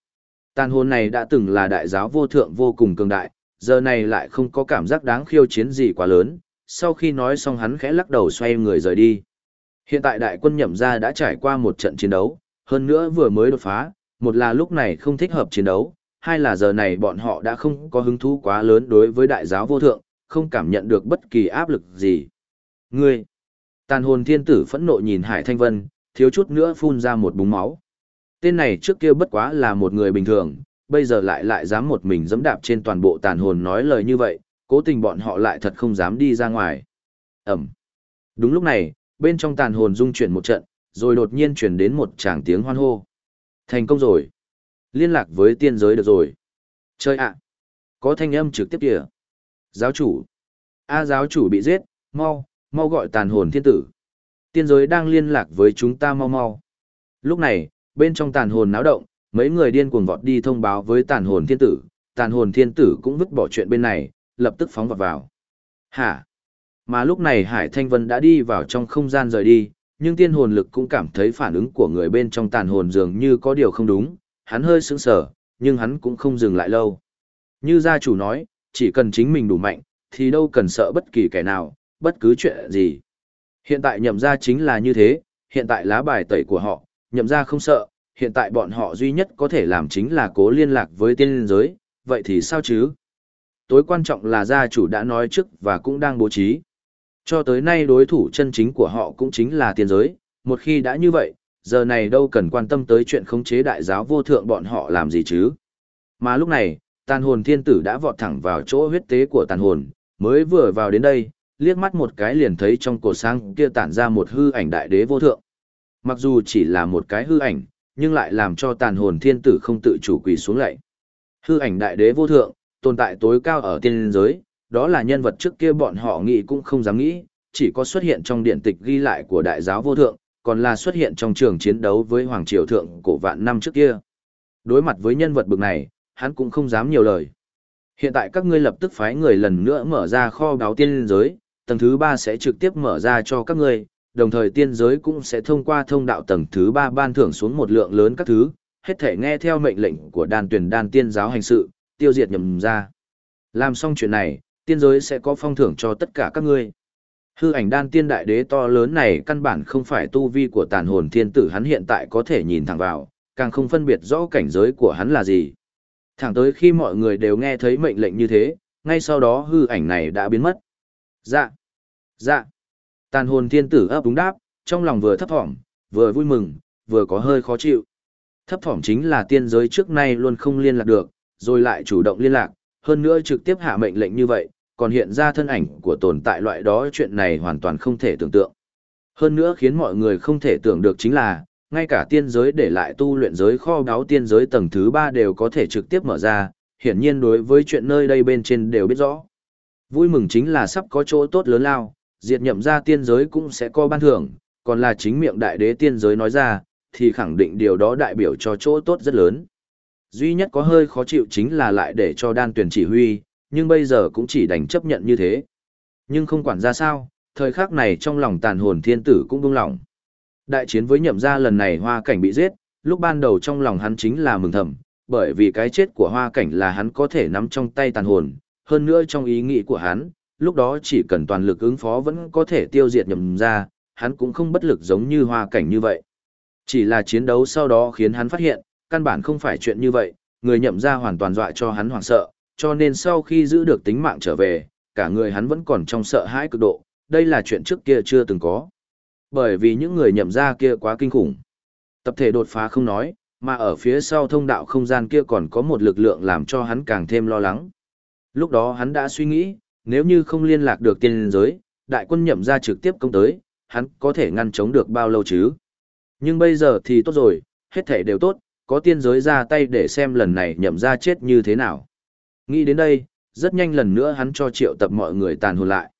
Tàn hồn này đã từng là đại giáo vô thượng vô cùng cường đại, giờ này lại không có cảm giác đáng khiêu chiến gì quá lớn, sau khi nói xong hắn khẽ lắc đầu xoay người rời đi. Hiện tại đại quân nhậm ra đã trải qua một trận chiến đấu, hơn nữa vừa mới đột phá, một là lúc này không thích hợp chiến đấu, hai là giờ này bọn họ đã không có hứng thú quá lớn đối với đại giáo vô thượng, không cảm nhận được bất kỳ áp lực gì. Ngươi! Tàn hồn thiên tử phẫn nộ nhìn Hải Thanh Vân, thiếu chút nữa phun ra một búng máu. Tên này trước kia bất quá là một người bình thường, bây giờ lại lại dám một mình dẫm đạp trên toàn bộ tàn hồn nói lời như vậy, cố tình bọn họ lại thật không dám đi ra ngoài. Ẩm. Đúng lúc này, bên trong tàn hồn rung chuyển một trận, rồi đột nhiên chuyển đến một tràng tiếng hoan hô. Thành công rồi. Liên lạc với tiên giới được rồi. Chơi ạ. Có thanh âm trực tiếp kìa. Giáo chủ. A giáo chủ bị giết, mau, mau gọi tàn hồn thiên tử. Tiên giới đang liên lạc với chúng ta mau mau. Lúc này, bên trong tàn hồn náo động, mấy người điên cuồng vọt đi thông báo với tàn hồn thiên tử, tàn hồn thiên tử cũng vứt bỏ chuyện bên này, lập tức phóng vọt vào. Hả? Mà lúc này Hải Thanh Vân đã đi vào trong không gian rời đi, nhưng tiên hồn lực cũng cảm thấy phản ứng của người bên trong tàn hồn dường như có điều không đúng, hắn hơi sững sờ, nhưng hắn cũng không dừng lại lâu. Như gia chủ nói, chỉ cần chính mình đủ mạnh, thì đâu cần sợ bất kỳ kẻ nào, bất cứ chuyện gì. Hiện tại nhậm ra chính là như thế, hiện tại lá bài tẩy của họ, nhậm ra không sợ, hiện tại bọn họ duy nhất có thể làm chính là cố liên lạc với tiên liên giới, vậy thì sao chứ? Tối quan trọng là gia chủ đã nói trước và cũng đang bố trí. Cho tới nay đối thủ chân chính của họ cũng chính là tiên giới, một khi đã như vậy, giờ này đâu cần quan tâm tới chuyện khống chế đại giáo vô thượng bọn họ làm gì chứ. Mà lúc này, tàn hồn thiên tử đã vọt thẳng vào chỗ huyết tế của tàn hồn, mới vừa vào đến đây, liếc mắt một cái liền thấy trong cổ sang kia tản ra một hư ảnh đại đế vô thượng. Mặc dù chỉ là một cái hư ảnh, nhưng lại làm cho tàn hồn thiên tử không tự chủ quỳ xuống lạy. Hư ảnh đại đế vô thượng, tồn tại tối cao ở tiên giới, đó là nhân vật trước kia bọn họ nghĩ cũng không dám nghĩ, chỉ có xuất hiện trong điện tịch ghi lại của đại giáo vô thượng, còn là xuất hiện trong trường chiến đấu với Hoàng Triều Thượng cổ vạn năm trước kia. Đối mặt với nhân vật bực này, hắn cũng không dám nhiều lời. Hiện tại các ngươi lập tức phái người lần nữa mở ra kho báo tiên giới, tầng thứ ba sẽ trực tiếp mở ra cho các ngươi, đồng thời tiên giới cũng sẽ thông qua thông đạo tầng thứ ba ban thưởng xuống một lượng lớn các thứ, hết thể nghe theo mệnh lệnh của đàn tuyển đàn tiên giáo hành sự, tiêu diệt nhầm ra. Làm xong chuyện này, tiên giới sẽ có phong thưởng cho tất cả các ngươi. Hư ảnh đan tiên đại đế to lớn này căn bản không phải tu vi của tàn hồn thiên tử hắn hiện tại có thể nhìn thẳng vào, càng không phân biệt rõ cảnh giới của hắn là gì. Thẳng tới khi mọi người đều nghe thấy mệnh lệnh như thế, ngay sau đó hư ảnh này đã biến mất. Dạ, dạ. Tàn hồn thiên tử ấp đúng đáp, trong lòng vừa thấp thỏm, vừa vui mừng, vừa có hơi khó chịu. Thấp thỏm chính là tiên giới trước nay luôn không liên lạc được, rồi lại chủ động liên lạc, hơn nữa trực tiếp hạ mệnh lệnh như vậy, còn hiện ra thân ảnh của tồn tại loại đó chuyện này hoàn toàn không thể tưởng tượng. Hơn nữa khiến mọi người không thể tưởng được chính là, ngay cả tiên giới để lại tu luyện giới kho báu tiên giới tầng thứ 3 đều có thể trực tiếp mở ra, hiển nhiên đối với chuyện nơi đây bên trên đều biết rõ. Vui mừng chính là sắp có chỗ tốt lớn lao, diệt nhậm ra tiên giới cũng sẽ có ban thưởng, còn là chính miệng đại đế tiên giới nói ra, thì khẳng định điều đó đại biểu cho chỗ tốt rất lớn. Duy nhất có hơi khó chịu chính là lại để cho đan tuyển chỉ huy, nhưng bây giờ cũng chỉ đành chấp nhận như thế. Nhưng không quản ra sao, thời khắc này trong lòng tàn hồn thiên tử cũng buông lòng. Đại chiến với nhậm gia lần này hoa cảnh bị giết, lúc ban đầu trong lòng hắn chính là mừng thầm, bởi vì cái chết của hoa cảnh là hắn có thể nắm trong tay tàn hồn, hơn nữa trong ý nghĩ của hắn, lúc đó chỉ cần toàn lực ứng phó vẫn có thể tiêu diệt nhậm gia, hắn cũng không bất lực giống như hoa cảnh như vậy. Chỉ là chiến đấu sau đó khiến hắn phát hiện, căn bản không phải chuyện như vậy, người nhậm ra hoàn toàn dọa cho hắn hoảng sợ, cho nên sau khi giữ được tính mạng trở về, cả người hắn vẫn còn trong sợ hãi cực độ, đây là chuyện trước kia chưa từng có. Bởi vì những người nhậm ra kia quá kinh khủng. Tập thể đột phá không nói, mà ở phía sau thông đạo không gian kia còn có một lực lượng làm cho hắn càng thêm lo lắng. Lúc đó hắn đã suy nghĩ, nếu như không liên lạc được tiên giới, đại quân nhậm ra trực tiếp công tới, hắn có thể ngăn chống được bao lâu chứ? Nhưng bây giờ thì tốt rồi, hết thể đều tốt, có tiên giới ra tay để xem lần này nhậm ra chết như thế nào. Nghĩ đến đây, rất nhanh lần nữa hắn cho triệu tập mọi người tàn hồn lại.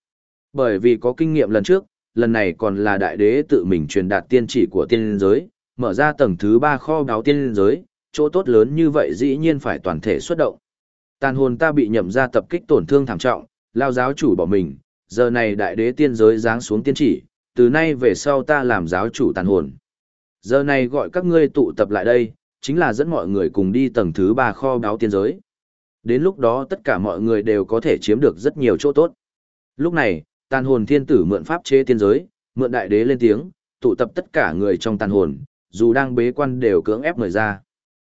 Bởi vì có kinh nghiệm lần trước, lần này còn là đại đế tự mình truyền đạt tiên chỉ của tiên giới, mở ra tầng thứ ba kho báo tiên giới, chỗ tốt lớn như vậy dĩ nhiên phải toàn thể xuất động. Tàn hồn ta bị nhậm ra tập kích tổn thương thảm trọng, lao giáo chủ bỏ mình, giờ này đại đế tiên giới giáng xuống tiên chỉ, từ nay về sau ta làm giáo chủ tàn hồn. Giờ này gọi các ngươi tụ tập lại đây, chính là dẫn mọi người cùng đi tầng thứ ba kho báo tiên giới. Đến lúc đó tất cả mọi người đều có thể chiếm được rất nhiều chỗ tốt. Lúc này, tàn hồn thiên tử mượn pháp chế tiên giới, mượn đại đế lên tiếng, tụ tập tất cả người trong tàn hồn, dù đang bế quan đều cưỡng ép người ra.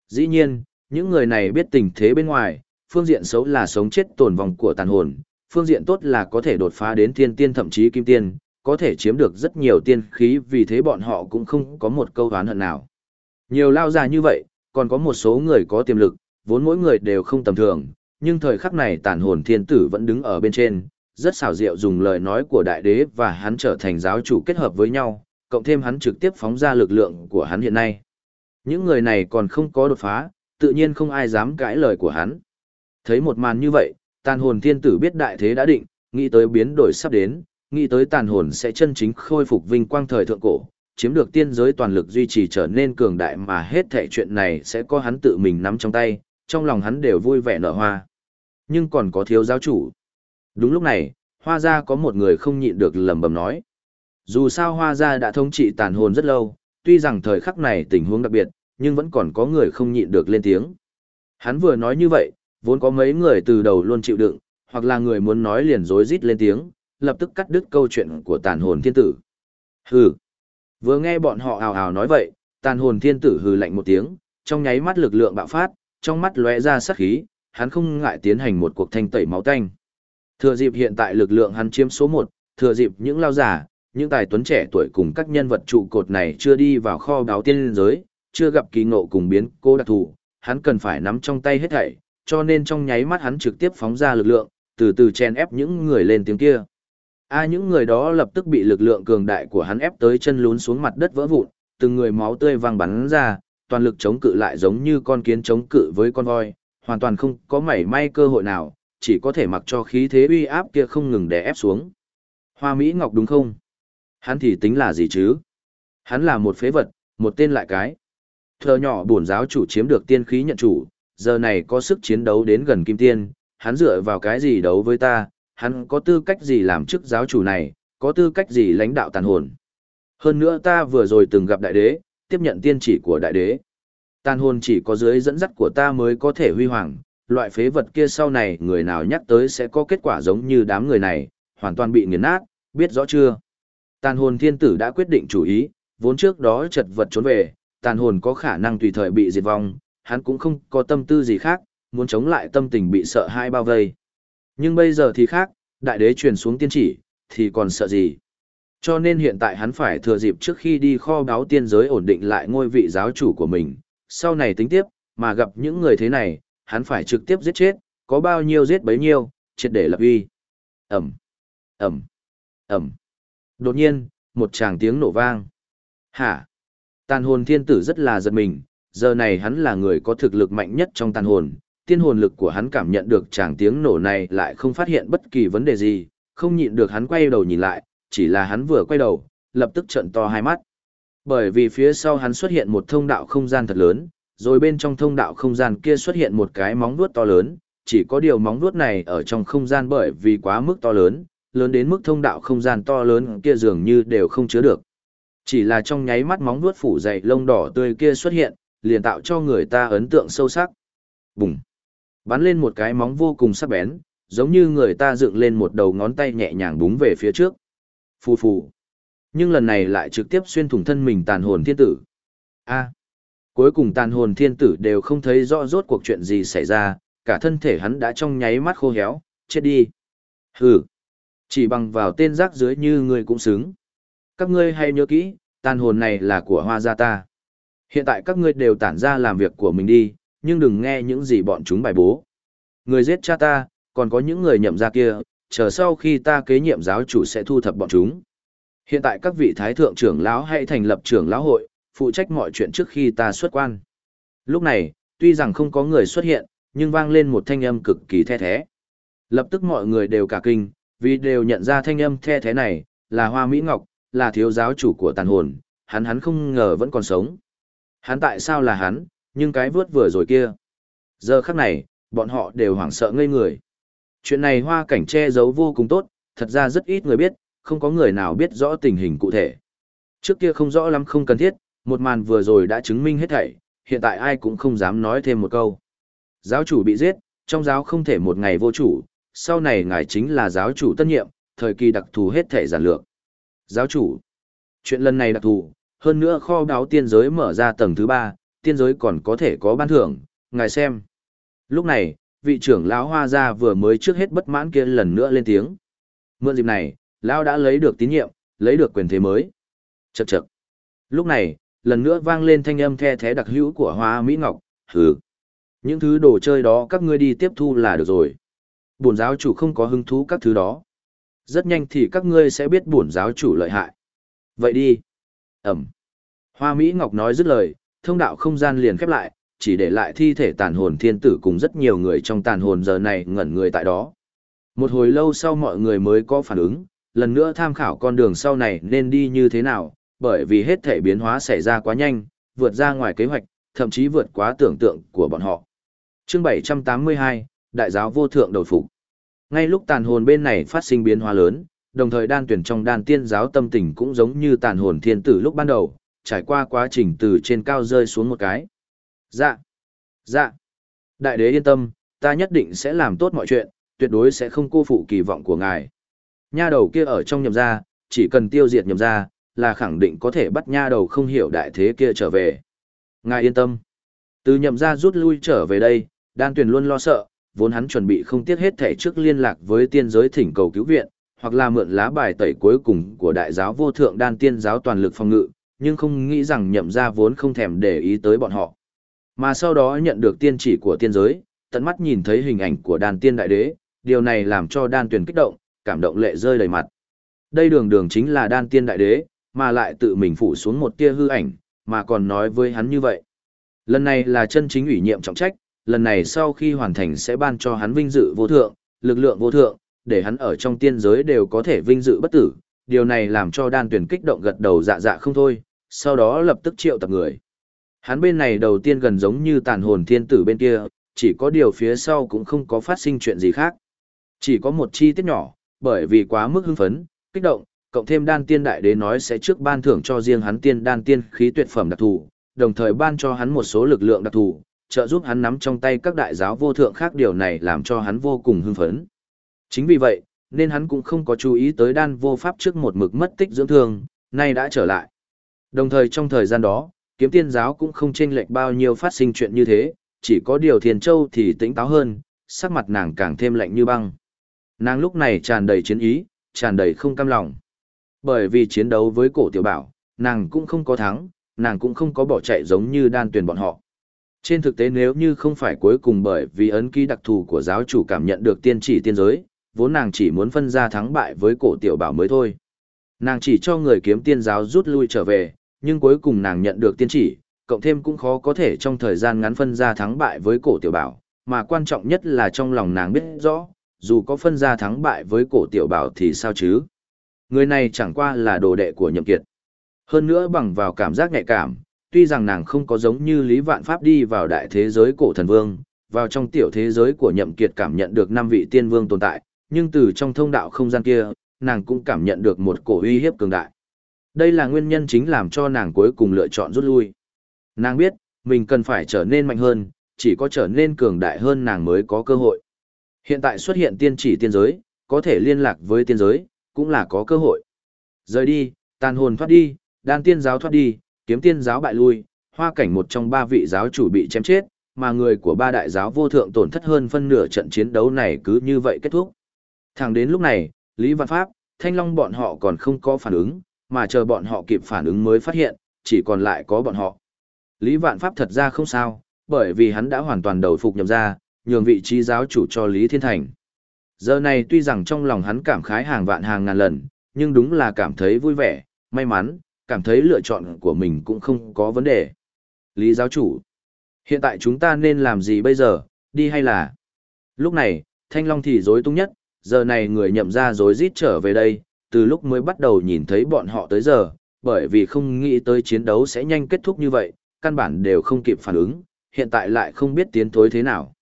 Dĩ nhiên, những người này biết tình thế bên ngoài, phương diện xấu là sống chết tồn vong của tàn hồn, phương diện tốt là có thể đột phá đến thiên tiên thậm chí kim tiên, có thể chiếm được rất nhiều tiên khí vì thế bọn họ cũng không có một câu oán hận nào. Nhiều lao già như vậy, còn có một số người có tiềm lực, vốn mỗi người đều không tầm thường, nhưng thời khắc này tàn hồn thiên tử vẫn đứng ở bên trên, rất xảo diệu dùng lời nói của đại đế và hắn trở thành giáo chủ kết hợp với nhau, cộng thêm hắn trực tiếp phóng ra lực lượng của hắn hiện nay. Những người này còn không có đột phá, tự nhiên không ai dám cãi lời của hắn. Thấy một màn như vậy, tàn hồn thiên tử biết đại thế đã định, nghĩ tới biến đổi sắp đến, nghĩ tới tàn hồn sẽ chân chính khôi phục vinh quang thời thượng cổ, chiếm được tiên giới toàn lực duy trì trở nên cường đại mà hết thảy chuyện này sẽ có hắn tự mình nắm trong tay, trong lòng hắn đều vui vẻ nở hoa. Nhưng còn có thiếu giáo chủ. Đúng lúc này, hoa gia có một người không nhịn được lẩm bẩm nói. Dù sao hoa gia đã thống trị tàn hồn rất lâu, tuy rằng thời khắc này tình huống đặc biệt, nhưng vẫn còn có người không nhịn được lên tiếng. Hắn vừa nói như vậy, vốn có mấy người từ đầu luôn chịu đựng, hoặc là người muốn nói liền rối rít lên tiếng, lập tức cắt đứt câu chuyện của tàn hồn thiên tử. Hừ. Vừa nghe bọn họ ào ào nói vậy, tàn hồn thiên tử hừ lạnh một tiếng, trong nháy mắt lực lượng bạo phát, trong mắt lóe ra sát khí, hắn không ngại tiến hành một cuộc thanh tẩy máu tanh. Thừa dịp hiện tại lực lượng hắn chiếm số 1, thừa dịp những lao giả, những tài tuấn trẻ tuổi cùng các nhân vật trụ cột này chưa đi vào kho báo tiên giới, chưa gặp kỳ ngộ cùng biến cô đặc thù, hắn cần phải nắm trong tay hết thảy, cho nên trong nháy mắt hắn trực tiếp phóng ra lực lượng, từ từ chen ép những người lên tiếng kia. A những người đó lập tức bị lực lượng cường đại của hắn ép tới chân lún xuống mặt đất vỡ vụn, từng người máu tươi văng bắn ra, toàn lực chống cự lại giống như con kiến chống cự với con voi, hoàn toàn không có mảy may cơ hội nào, chỉ có thể mặc cho khí thế uy áp kia không ngừng đè ép xuống. Hoa Mỹ Ngọc đúng không? Hắn thì tính là gì chứ? Hắn là một phế vật, một tên lại cái. Thờ nhỏ bổn giáo chủ chiếm được tiên khí nhận chủ, giờ này có sức chiến đấu đến gần kim tiên, hắn dựa vào cái gì đấu với ta, hắn có tư cách gì làm chức giáo chủ này, có tư cách gì lãnh đạo tàn hồn. Hơn nữa ta vừa rồi từng gặp đại đế, tiếp nhận tiên chỉ của đại đế. Tàn hồn chỉ có dưới dẫn dắt của ta mới có thể huy hoàng, loại phế vật kia sau này người nào nhắc tới sẽ có kết quả giống như đám người này, hoàn toàn bị nghiền nát, biết rõ chưa? Tàn hồn thiên tử đã quyết định chủ ý, vốn trước đó chật vật trốn về, tàn hồn có khả năng tùy thời bị diệt vong, hắn cũng không có tâm tư gì khác, muốn chống lại tâm tình bị sợ hãi bao vây. Nhưng bây giờ thì khác, đại đế truyền xuống tiên chỉ, thì còn sợ gì? Cho nên hiện tại hắn phải thừa dịp trước khi đi kho báo tiên giới ổn định lại ngôi vị giáo chủ của mình, sau này tính tiếp, mà gặp những người thế này, hắn phải trực tiếp giết chết, có bao nhiêu giết bấy nhiêu, triệt để lập uy. Ẩm, Ẩm, Ẩm. Đột nhiên, một tràng tiếng nổ vang. Hả? Tàn hồn thiên tử rất là giật mình, giờ này hắn là người có thực lực mạnh nhất trong tàn hồn, tiên hồn lực của hắn cảm nhận được tràng tiếng nổ này lại không phát hiện bất kỳ vấn đề gì, không nhịn được hắn quay đầu nhìn lại, chỉ là hắn vừa quay đầu, lập tức trợn to hai mắt. Bởi vì phía sau hắn xuất hiện một thông đạo không gian thật lớn, rồi bên trong thông đạo không gian kia xuất hiện một cái móng vuốt to lớn, chỉ có điều móng vuốt này ở trong không gian bởi vì quá mức to lớn, lớn đến mức thông đạo không gian to lớn kia dường như đều không chứa được. Chỉ là trong nháy mắt móng vuốt phủ dày lông đỏ tươi kia xuất hiện, liền tạo cho người ta ấn tượng sâu sắc. Bùng! Bắn lên một cái móng vô cùng sắc bén, giống như người ta dựng lên một đầu ngón tay nhẹ nhàng búng về phía trước. Phù phù. Nhưng lần này lại trực tiếp xuyên thủng thân mình tàn hồn thiên tử. A. Cuối cùng tàn hồn thiên tử đều không thấy rõ rốt cuộc chuyện gì xảy ra, cả thân thể hắn đã trong nháy mắt khô héo, chết đi. Hừ, chỉ bằng vào tên rác dưới như ngươi cũng xứng. Các ngươi hay nhớ kỹ, tàn hồn này là của hoa gia ta. Hiện tại các ngươi đều tản ra làm việc của mình đi, nhưng đừng nghe những gì bọn chúng bài bố. Người giết cha ta, còn có những người nhậm ra kia, chờ sau khi ta kế nhiệm giáo chủ sẽ thu thập bọn chúng. Hiện tại các vị thái thượng trưởng lão hãy thành lập trưởng lão hội, phụ trách mọi chuyện trước khi ta xuất quan. Lúc này, tuy rằng không có người xuất hiện, nhưng vang lên một thanh âm cực kỳ the thế. Lập tức mọi người đều cả kinh, vì đều nhận ra thanh âm the thế này, là Hoa Mỹ Ngọc, là thiếu giáo chủ của tàn hồn, hắn hắn không ngờ vẫn còn sống. Hắn tại sao là hắn, nhưng cái vớt vừa rồi kia. Giờ khắc này, bọn họ đều hoảng sợ ngây người. Chuyện này hoa cảnh che giấu vô cùng tốt, thật ra rất ít người biết, không có người nào biết rõ tình hình cụ thể. Trước kia không rõ lắm không cần thiết, một màn vừa rồi đã chứng minh hết thảy, hiện tại ai cũng không dám nói thêm một câu. Giáo chủ bị giết, trong giáo không thể một ngày vô chủ, sau này ngài chính là giáo chủ tân nhiệm, thời kỳ đặc thù hết thể giản lược. Giáo chủ, chuyện lần này đặc thù, hơn nữa kho đáo tiên giới mở ra tầng thứ ba, tiên giới còn có thể có ban thưởng, ngài xem. Lúc này, vị trưởng lão hoa gia vừa mới trước hết bất mãn kia lần nữa lên tiếng. Mượn dịp này, lão đã lấy được tín nhiệm, lấy được quyền thế mới. Chậc chậc. Lúc này, lần nữa vang lên thanh âm the thé đặc hữu của Hoa Mỹ Ngọc, hừ. Những thứ đồ chơi đó các ngươi đi tiếp thu là được rồi. Bổn giáo chủ không có hứng thú các thứ đó. Rất nhanh thì các ngươi sẽ biết bổn giáo chủ lợi hại. Vậy đi. Ẩm. Hoa Mỹ Ngọc nói dứt lời, thông đạo không gian liền khép lại, chỉ để lại thi thể tàn hồn thiên tử cùng rất nhiều người trong tàn hồn giờ này ngẩn người tại đó. Một hồi lâu sau mọi người mới có phản ứng, lần nữa tham khảo con đường sau này nên đi như thế nào, bởi vì hết thể biến hóa xảy ra quá nhanh, vượt ra ngoài kế hoạch, thậm chí vượt quá tưởng tượng của bọn họ. Chương 782, Đại giáo vô thượng đầu phục. Ngay lúc tàn hồn bên này phát sinh biến hóa lớn, đồng thời đan tuyển trong đan tiên giáo tâm tình cũng giống như tàn hồn thiên tử lúc ban đầu, trải qua quá trình từ trên cao rơi xuống một cái. Dạ, dạ. Đại đế yên tâm, ta nhất định sẽ làm tốt mọi chuyện, tuyệt đối sẽ không cô phụ kỳ vọng của ngài. Nha đầu kia ở trong nhầm ra, chỉ cần tiêu diệt nhầm ra, là khẳng định có thể bắt nha đầu không hiểu đại thế kia trở về. Ngài yên tâm. Từ nhậm ra rút lui trở về đây, đan tuyển luôn lo sợ, vốn hắn chuẩn bị không tiếc hết thể trước liên lạc với tiên giới thỉnh cầu cứu viện, hoặc là mượn lá bài tẩy cuối cùng của đại giáo vô thượng đan tiên giáo toàn lực phòng ngự, nhưng không nghĩ rằng nhậm ra vốn không thèm để ý tới bọn họ. Mà sau đó nhận được tiên chỉ của tiên giới, tận mắt nhìn thấy hình ảnh của đan tiên đại đế, điều này làm cho đan tuyển kích động, cảm động lệ rơi đầy mặt. Đây đường đường chính là đan tiên đại đế, mà lại tự mình phủ xuống một tia hư ảnh, mà còn nói với hắn như vậy. Lần này là chân chính ủy nhiệm trọng trách, lần này sau khi hoàn thành sẽ ban cho hắn vinh dự vô thượng, lực lượng vô thượng, để hắn ở trong tiên giới đều có thể vinh dự bất tử. Điều này làm cho đan tuyển kích động gật đầu dạ dạ không thôi, sau đó lập tức triệu tập người. Hắn bên này đầu tiên gần giống như tàn hồn thiên tử bên kia, chỉ có điều phía sau cũng không có phát sinh chuyện gì khác. Chỉ có một chi tiết nhỏ, bởi vì quá mức hưng phấn, kích động, cộng thêm đan tiên đại đế nói sẽ trước ban thưởng cho riêng hắn tiên đan tiên khí tuyệt phẩm đặc thù, đồng thời ban cho hắn một số lực lượng đặc thù, trợ giúp hắn nắm trong tay các đại giáo vô thượng khác điều này làm cho hắn vô cùng hưng phấn. Chính vì vậy, nên hắn cũng không có chú ý tới đan vô pháp trước một mực mất tích dưỡng thương, nay đã trở lại. Đồng thời trong thời gian đó, kiếm tiên giáo cũng không chênh lệch bao nhiêu phát sinh chuyện như thế, chỉ có điều thiền châu thì tỉnh táo hơn, sắc mặt nàng càng thêm lạnh như băng. Nàng lúc này tràn đầy chiến ý, tràn đầy không cam lòng. Bởi vì chiến đấu với cổ tiểu bảo, nàng cũng không có thắng, nàng cũng không có bỏ chạy giống như đan tuyển bọn họ. Trên thực tế nếu như không phải cuối cùng bởi vì ấn ký đặc thù của giáo chủ cảm nhận được tiên chỉ tiên giới, vốn nàng chỉ muốn phân ra thắng bại với cổ tiểu bảo mới thôi. Nàng chỉ cho người kiếm tiên giáo rút lui trở về, nhưng cuối cùng nàng nhận được tiên chỉ, cộng thêm cũng khó có thể trong thời gian ngắn phân ra thắng bại với cổ tiểu bảo, mà quan trọng nhất là trong lòng nàng biết rõ, dù có phân ra thắng bại với cổ tiểu bảo thì sao chứ. Người này chẳng qua là đồ đệ của nhậm kiệt. Hơn nữa bằng vào cảm giác nhạy cảm, tuy rằng nàng không có giống như Lý Vạn Pháp đi vào đại thế giới cổ thần vương, vào trong tiểu thế giới của nhậm kiệt cảm nhận được năm vị tiên vương tồn tại, nhưng từ trong thông đạo không gian kia, nàng cũng cảm nhận được một cổ uy hiếp cường đại. Đây là nguyên nhân chính làm cho nàng cuối cùng lựa chọn rút lui. Nàng biết, mình cần phải trở nên mạnh hơn, chỉ có trở nên cường đại hơn nàng mới có cơ hội. Hiện tại xuất hiện tiên chỉ tiên giới, có thể liên lạc với tiên giới, cũng là có cơ hội. Rời đi, tàn hồn thoát đi, đan tiên giáo thoát đi, kiếm tiên giáo bại lui, hoa cảnh một trong ba vị giáo chủ bị chém chết, mà người của ba đại giáo vô thượng tổn thất hơn phân nửa trận chiến đấu này cứ như vậy kết thúc. Thẳng đến lúc này, Lý Văn Pháp, Thanh Long bọn họ còn không có phản ứng, mà chờ bọn họ kịp phản ứng mới phát hiện, chỉ còn lại có bọn họ. Lý Vạn Pháp thật ra không sao, bởi vì hắn đã hoàn toàn đầu phục nhậm ra, nhường vị trí giáo chủ cho Lý Thiên Thành. Giờ này tuy rằng trong lòng hắn cảm khái hàng vạn hàng ngàn lần, nhưng đúng là cảm thấy vui vẻ, may mắn, cảm thấy lựa chọn của mình cũng không có vấn đề. Lý giáo chủ, hiện tại chúng ta nên làm gì bây giờ, đi hay là? Lúc này, Thanh Long thì rối tung nhất, giờ này người nhậm ra rối rít trở về đây, từ lúc mới bắt đầu nhìn thấy bọn họ tới giờ, bởi vì không nghĩ tới chiến đấu sẽ nhanh kết thúc như vậy, căn bản đều không kịp phản ứng, hiện tại lại không biết tiến thối thế nào.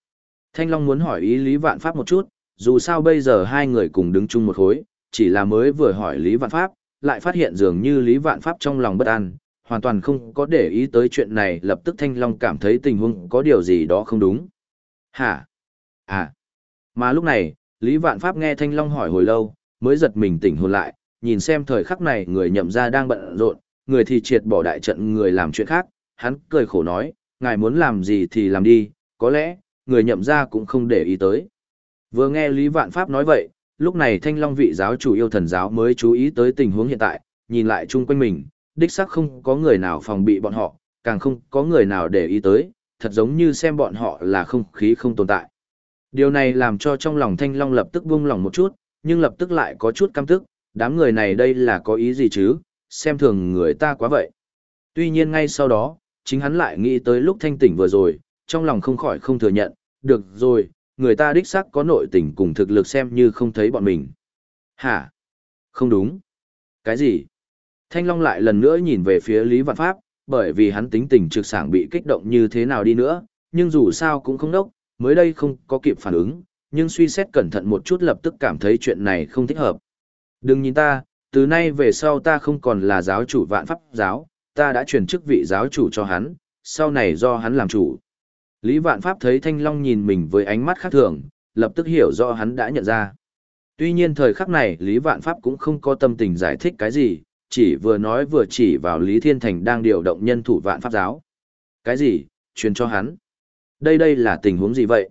Thanh Long muốn hỏi ý Lý Vạn Pháp một chút, dù sao bây giờ hai người cùng đứng chung một khối, chỉ là mới vừa hỏi Lý Vạn Pháp, lại phát hiện dường như Lý Vạn Pháp trong lòng bất an, hoàn toàn không có để ý tới chuyện này lập tức Thanh Long cảm thấy tình huống có điều gì đó không đúng. Hả? À? Mà lúc này, Lý Vạn Pháp nghe Thanh Long hỏi hồi lâu, mới giật mình tỉnh hồn lại, nhìn xem thời khắc này người nhậm ra đang bận rộn, người thì triệt bỏ đại trận người làm chuyện khác, hắn cười khổ nói, ngài muốn làm gì thì làm đi, có lẽ, người nhậm ra cũng không để ý tới. Vừa nghe Lý Vạn Pháp nói vậy, lúc này thanh long vị giáo chủ yêu thần giáo mới chú ý tới tình huống hiện tại, nhìn lại chung quanh mình, đích xác không có người nào phòng bị bọn họ, càng không có người nào để ý tới, thật giống như xem bọn họ là không khí không tồn tại. Điều này làm cho trong lòng thanh long lập tức buông lòng một chút, nhưng lập tức lại có chút căm tức, đám người này đây là có ý gì chứ, xem thường người ta quá vậy. Tuy nhiên ngay sau đó, chính hắn lại nghĩ tới lúc thanh tỉnh vừa rồi, trong lòng không khỏi không thừa nhận, được rồi, người ta đích xác có nội tình cùng thực lực xem như không thấy bọn mình. Hả? Không đúng. Cái gì? Thanh Long lại lần nữa nhìn về phía Lý Vạn Pháp, bởi vì hắn tính tình trực sảng bị kích động như thế nào đi nữa, nhưng dù sao cũng không đốc, mới đây không có kịp phản ứng, nhưng suy xét cẩn thận một chút lập tức cảm thấy chuyện này không thích hợp. Đừng nhìn ta, từ nay về sau ta không còn là giáo chủ vạn pháp giáo, ta đã chuyển chức vị giáo chủ cho hắn, sau này do hắn làm chủ. Lý Vạn Pháp thấy Thanh Long nhìn mình với ánh mắt khác thường, lập tức hiểu rõ hắn đã nhận ra. Tuy nhiên thời khắc này Lý Vạn Pháp cũng không có tâm tình giải thích cái gì, chỉ vừa nói vừa chỉ vào Lý Thiên Thành đang điều động nhân thủ Vạn Pháp giáo. Cái gì? Truyền cho hắn. Đây đây là tình huống gì vậy?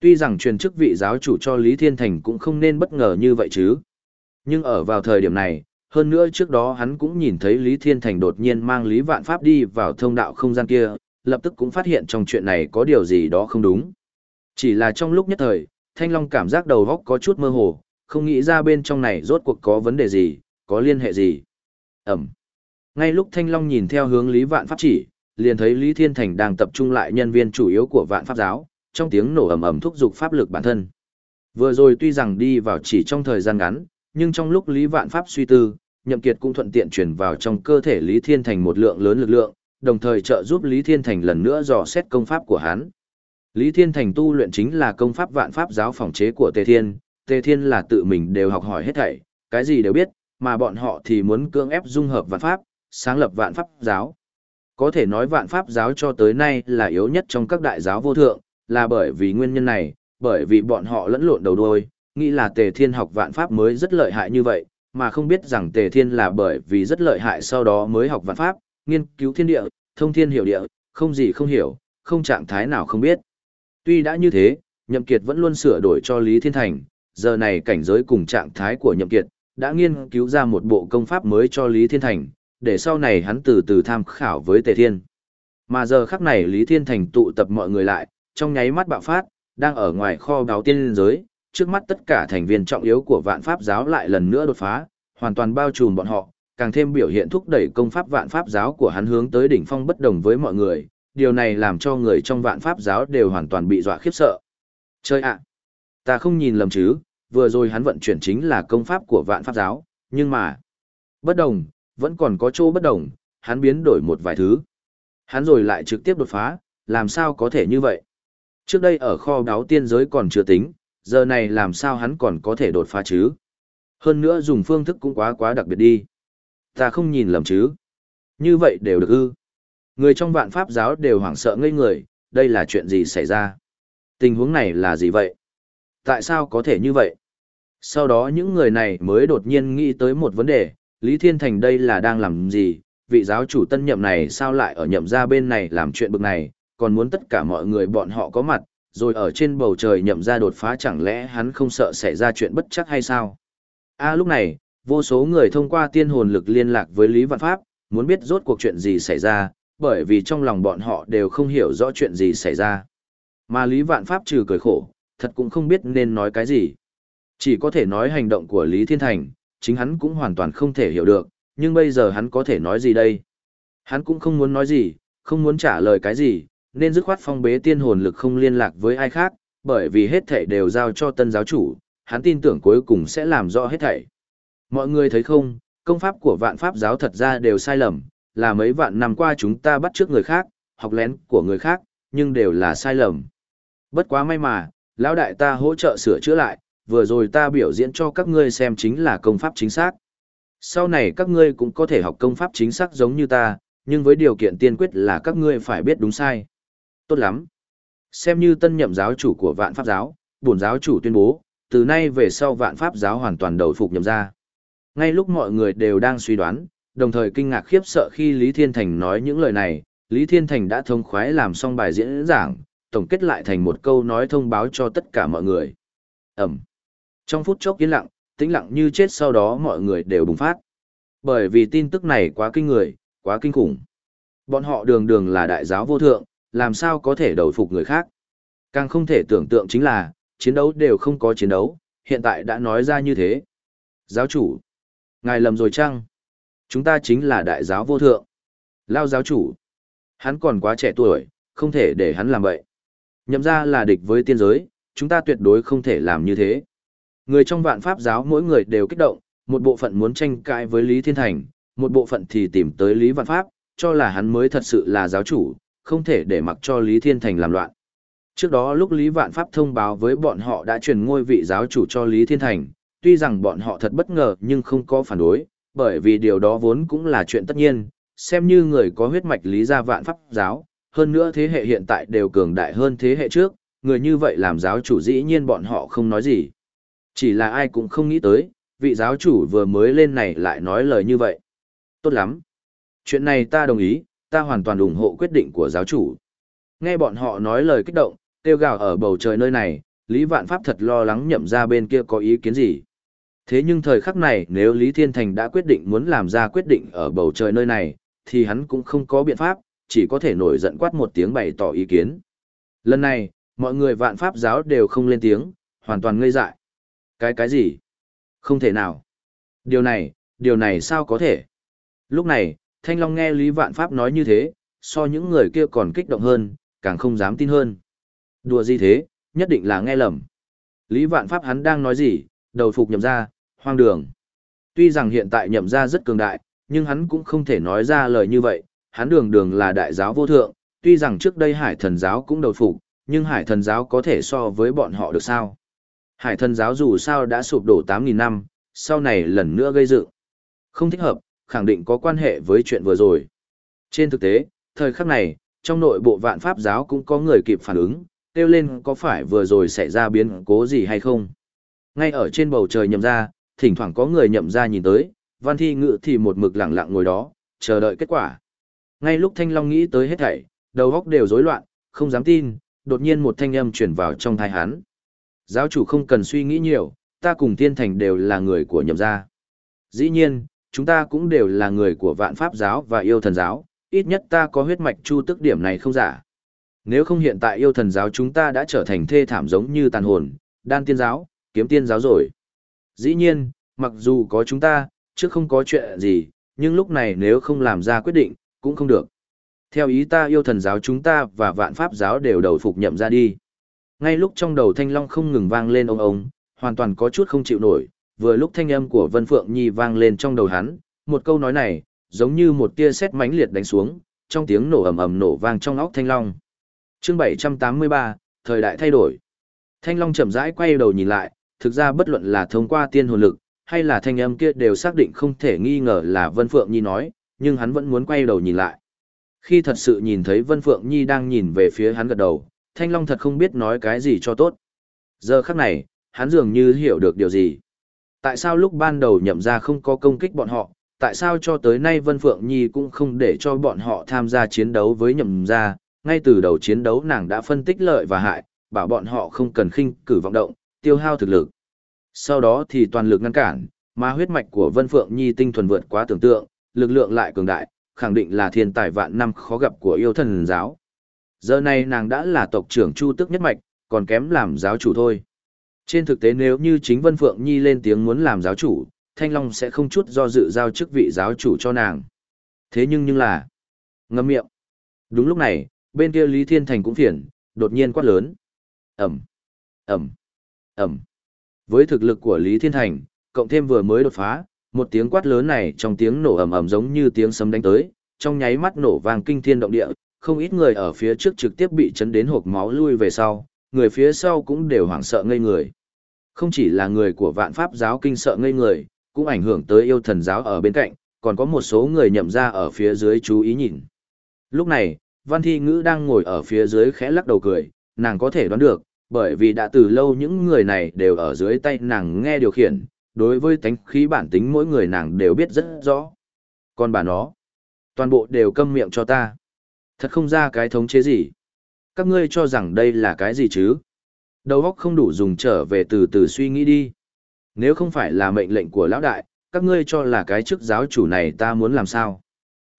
Tuy rằng truyền chức vị giáo chủ cho Lý Thiên Thành cũng không nên bất ngờ như vậy chứ. Nhưng ở vào thời điểm này, hơn nữa trước đó hắn cũng nhìn thấy Lý Thiên Thành đột nhiên mang Lý Vạn Pháp đi vào thông đạo không gian kia, lập tức cũng phát hiện trong chuyện này có điều gì đó không đúng. Chỉ là trong lúc nhất thời, Thanh Long cảm giác đầu óc có chút mơ hồ, không nghĩ ra bên trong này rốt cuộc có vấn đề gì, có liên hệ gì. Ẩm. Ngay lúc Thanh Long nhìn theo hướng Lý Vạn Pháp chỉ, liền thấy Lý Thiên Thành đang tập trung lại nhân viên chủ yếu của Vạn Pháp giáo, trong tiếng nổ ầm ầm thúc giục pháp lực bản thân. Vừa rồi tuy rằng đi vào chỉ trong thời gian ngắn, nhưng trong lúc Lý Vạn Pháp suy tư, Nhậm Kiệt cũng thuận tiện truyền vào trong cơ thể Lý Thiên Thành một lượng lớn lực lượng, đồng thời trợ giúp Lý Thiên Thành lần nữa dò xét công pháp của hắn. Lý Thiên Thành tu luyện chính là công pháp vạn pháp giáo phòng chế của Tề Thiên, Tề Thiên là tự mình đều học hỏi hết thảy, cái gì đều biết, mà bọn họ thì muốn cưỡng ép dung hợp vạn pháp, sáng lập vạn pháp giáo. Có thể nói vạn pháp giáo cho tới nay là yếu nhất trong các đại giáo vô thượng, là bởi vì nguyên nhân này, bởi vì bọn họ lẫn lộn đầu đuôi, nghĩ là Tề Thiên học vạn pháp mới rất lợi hại như vậy, mà không biết rằng Tề Thiên là bởi vì rất lợi hại sau đó mới học vạn pháp, nghiên cứu thiên địa, thông thiên hiểu địa, không gì không hiểu, không trạng thái nào không biết. Tuy đã như thế, Nhậm Kiệt vẫn luôn sửa đổi cho Lý Thiên Thành, giờ này cảnh giới cùng trạng thái của Nhậm Kiệt, đã nghiên cứu ra một bộ công pháp mới cho Lý Thiên Thành, để sau này hắn từ từ tham khảo với Tề Thiên. Mà giờ khắc này Lý Thiên Thành tụ tập mọi người lại, trong nháy mắt bạo phát, đang ở ngoài kho báo tiên giới, trước mắt tất cả thành viên trọng yếu của vạn pháp giáo lại lần nữa đột phá, hoàn toàn bao trùm bọn họ, càng thêm biểu hiện thúc đẩy công pháp vạn pháp giáo của hắn hướng tới đỉnh phong bất đồng với mọi người, điều này làm cho người trong vạn pháp giáo đều hoàn toàn bị dọa khiếp sợ. Chơi ạ! ta không nhìn lầm chứ, vừa rồi hắn vận chuyển chính là công pháp của vạn pháp giáo, nhưng mà... Bất đồng, vẫn còn có chỗ bất đồng, hắn biến đổi một vài thứ. Hắn rồi lại trực tiếp đột phá, làm sao có thể như vậy? Trước đây ở kho đáo tiên giới còn chưa tính, giờ này làm sao hắn còn có thể đột phá chứ? Hơn nữa dùng phương thức cũng quá quá đặc biệt đi. Ta không nhìn lầm chứ. Như vậy đều được ư. Người trong vạn pháp giáo đều hoảng sợ ngây người, đây là chuyện gì xảy ra? Tình huống này là gì vậy? Tại sao có thể như vậy? Sau đó những người này mới đột nhiên nghĩ tới một vấn đề, Lý Thiên Thành đây là đang làm gì? vị giáo chủ tân nhậm này sao lại ở nhậm ra bên này làm chuyện bực này, còn muốn tất cả mọi người bọn họ có mặt, rồi ở trên bầu trời nhậm ra đột phá chẳng lẽ hắn không sợ xảy ra chuyện bất chắc hay sao? A à, lúc này, vô số người thông qua tiên hồn lực liên lạc với Lý Văn Pháp, muốn biết rốt cuộc chuyện gì xảy ra, bởi vì trong lòng bọn họ đều không hiểu rõ chuyện gì xảy ra. Mà Lý Vạn Pháp trừ cười khổ, thật cũng không biết nên nói cái gì. Chỉ có thể nói hành động của Lý Thiên Thành, chính hắn cũng hoàn toàn không thể hiểu được, nhưng bây giờ hắn có thể nói gì đây? Hắn cũng không muốn nói gì, không muốn trả lời cái gì, nên dứt khoát phong bế tiên hồn lực không liên lạc với ai khác, bởi vì hết thảy đều giao cho tân giáo chủ, hắn tin tưởng cuối cùng sẽ làm rõ hết thảy. Mọi người thấy không, công pháp của vạn pháp giáo thật ra đều sai lầm, là mấy vạn năm qua chúng ta bắt trước người khác, học lén của người khác, nhưng đều là sai lầm. Bất quá may mà, lão đại ta hỗ trợ sửa chữa lại, vừa rồi ta biểu diễn cho các ngươi xem chính là công pháp chính xác. Sau này các ngươi cũng có thể học công pháp chính xác giống như ta, nhưng với điều kiện tiên quyết là các ngươi phải biết đúng sai. Tốt lắm. Xem như tân nhậm giáo chủ của vạn pháp giáo, bổn giáo chủ tuyên bố, từ nay về sau vạn pháp giáo hoàn toàn đầu phục nhậm ra. Ngay lúc mọi người đều đang suy đoán, đồng thời kinh ngạc khiếp sợ khi Lý Thiên Thành nói những lời này, Lý Thiên Thành đã thông khoái làm xong bài diễn giảng, tổng kết lại thành một câu nói thông báo cho tất cả mọi người. Ẩm. Trong phút chốc yên lặng, tĩnh lặng như chết sau đó mọi người đều bùng phát. Bởi vì tin tức này quá kinh người, quá kinh khủng. Bọn họ đường đường là đại giáo vô thượng, làm sao có thể đầu phục người khác. Càng không thể tưởng tượng chính là, chiến đấu đều không có chiến đấu, hiện tại đã nói ra như thế. Giáo chủ, ngài lầm rồi chăng? Chúng ta chính là đại giáo vô thượng. Lao giáo chủ, hắn còn quá trẻ tuổi, không thể để hắn làm vậy. Nhậm ra là địch với tiên giới, chúng ta tuyệt đối không thể làm như thế. Người trong vạn pháp giáo mỗi người đều kích động, một bộ phận muốn tranh cãi với Lý Thiên Thành, một bộ phận thì tìm tới Lý Vạn Pháp, cho là hắn mới thật sự là giáo chủ, không thể để mặc cho Lý Thiên Thành làm loạn. Trước đó lúc Lý Vạn Pháp thông báo với bọn họ đã truyền ngôi vị giáo chủ cho Lý Thiên Thành, tuy rằng bọn họ thật bất ngờ nhưng không có phản đối, bởi vì điều đó vốn cũng là chuyện tất nhiên, xem như người có huyết mạch Lý gia Vạn Pháp giáo, hơn nữa thế hệ hiện tại đều cường đại hơn thế hệ trước, người như vậy làm giáo chủ dĩ nhiên bọn họ không nói gì. Chỉ là ai cũng không nghĩ tới, vị giáo chủ vừa mới lên này lại nói lời như vậy. Tốt lắm. Chuyện này ta đồng ý, ta hoàn toàn ủng hộ quyết định của giáo chủ. Nghe bọn họ nói lời kích động, tiêu gào ở bầu trời nơi này, Lý Vạn Pháp thật lo lắng nhậm ra bên kia có ý kiến gì. Thế nhưng thời khắc này nếu Lý Thiên Thành đã quyết định muốn làm ra quyết định ở bầu trời nơi này, thì hắn cũng không có biện pháp, chỉ có thể nổi giận quát một tiếng bày tỏ ý kiến. Lần này, mọi người vạn pháp giáo đều không lên tiếng, hoàn toàn ngây dại. Cái cái gì? Không thể nào. Điều này, điều này sao có thể? Lúc này, Thanh Long nghe Lý Vạn Pháp nói như thế, so những người kia còn kích động hơn, càng không dám tin hơn. Đùa gì thế, nhất định là nghe lầm. Lý Vạn Pháp hắn đang nói gì, đầu phục nhậm ra, hoang đường. Tuy rằng hiện tại nhậm ra rất cường đại, nhưng hắn cũng không thể nói ra lời như vậy, hắn đường đường là đại giáo vô thượng, tuy rằng trước đây hải thần giáo cũng đầu phục, nhưng hải thần giáo có thể so với bọn họ được sao? Hải thần giáo dù sao đã sụp đổ 8.000 năm, sau này lần nữa gây dựng. Không thích hợp, khẳng định có quan hệ với chuyện vừa rồi. Trên thực tế, thời khắc này, trong nội bộ vạn pháp giáo cũng có người kịp phản ứng, kêu lên có phải vừa rồi xảy ra biến cố gì hay không. Ngay ở trên bầu trời nhậm ra, thỉnh thoảng có người nhậm ra nhìn tới, văn thi ngự thì một mực lặng lặng ngồi đó, chờ đợi kết quả. Ngay lúc Thanh Long nghĩ tới hết thảy, đầu óc đều rối loạn, không dám tin, đột nhiên một thanh âm truyền vào trong thai hắn. Giáo chủ không cần suy nghĩ nhiều, ta cùng thiên thành đều là người của nhậm gia. Dĩ nhiên, chúng ta cũng đều là người của vạn pháp giáo và yêu thần giáo, ít nhất ta có huyết mạch chu tức điểm này không giả. Nếu không hiện tại yêu thần giáo chúng ta đã trở thành thê thảm giống như tàn hồn, đan tiên giáo, kiếm tiên giáo rồi. Dĩ nhiên, mặc dù có chúng ta, chứ không có chuyện gì, nhưng lúc này nếu không làm ra quyết định, cũng không được. Theo ý ta yêu thần giáo chúng ta và vạn pháp giáo đều đầu phục nhậm ra đi. Ngay lúc trong đầu thanh long không ngừng vang lên ông ông, hoàn toàn có chút không chịu nổi, vừa lúc thanh âm của Vân Phượng Nhi vang lên trong đầu hắn, một câu nói này, giống như một tia sét mãnh liệt đánh xuống, trong tiếng nổ ầm ầm nổ vang trong óc thanh long. Chương 783, thời đại thay đổi. Thanh long chậm rãi quay đầu nhìn lại, thực ra bất luận là thông qua tiên hồn lực, hay là thanh âm kia đều xác định không thể nghi ngờ là Vân Phượng Nhi nói, nhưng hắn vẫn muốn quay đầu nhìn lại. Khi thật sự nhìn thấy Vân Phượng Nhi đang nhìn về phía hắn gật đầu, Thanh Long thật không biết nói cái gì cho tốt. Giờ khắc này, hắn dường như hiểu được điều gì. Tại sao lúc ban đầu nhậm ra không có công kích bọn họ, tại sao cho tới nay Vân Phượng Nhi cũng không để cho bọn họ tham gia chiến đấu với nhậm gia, ngay từ đầu chiến đấu nàng đã phân tích lợi và hại, bảo bọn họ không cần khinh cử vọng động, tiêu hao thực lực. Sau đó thì toàn lực ngăn cản, mà huyết mạch của Vân Phượng Nhi tinh thuần vượt quá tưởng tượng, lực lượng lại cường đại, khẳng định là thiên tài vạn năm khó gặp của yêu thần giáo. Giờ này nàng đã là tộc trưởng Chu Tước nhất mạch, còn kém làm giáo chủ thôi. Trên thực tế nếu như chính Vân Phượng Nhi lên tiếng muốn làm giáo chủ, Thanh Long sẽ không chút do dự giao chức vị giáo chủ cho nàng. Thế nhưng nhưng là... Ngâm miệng. Đúng lúc này, bên kia Lý Thiên Thành cũng phiền, đột nhiên quát lớn. Ẩm, Ẩm, Ẩm. Với thực lực của Lý Thiên Thành, cộng thêm vừa mới đột phá, một tiếng quát lớn này trong tiếng nổ ầm ầm giống như tiếng sấm đánh tới, trong nháy mắt nổ vàng kinh thiên động địa, không ít người ở phía trước trực tiếp bị chấn đến hộp máu lui về sau, người phía sau cũng đều hoảng sợ ngây người. Không chỉ là người của vạn pháp giáo kinh sợ ngây người, cũng ảnh hưởng tới yêu thần giáo ở bên cạnh, còn có một số người nhậm ra ở phía dưới chú ý nhìn. Lúc này, Văn Thi Ngữ đang ngồi ở phía dưới khẽ lắc đầu cười, nàng có thể đoán được, bởi vì đã từ lâu những người này đều ở dưới tay nàng nghe điều khiển, đối với tánh khí bản tính mỗi người nàng đều biết rất rõ. Còn bà nó, toàn bộ đều câm miệng cho ta. Thật không ra cái thống chế gì. Các ngươi cho rằng đây là cái gì chứ? Đầu óc không đủ dùng trở về từ từ suy nghĩ đi. Nếu không phải là mệnh lệnh của lão đại, các ngươi cho là cái chức giáo chủ này ta muốn làm sao?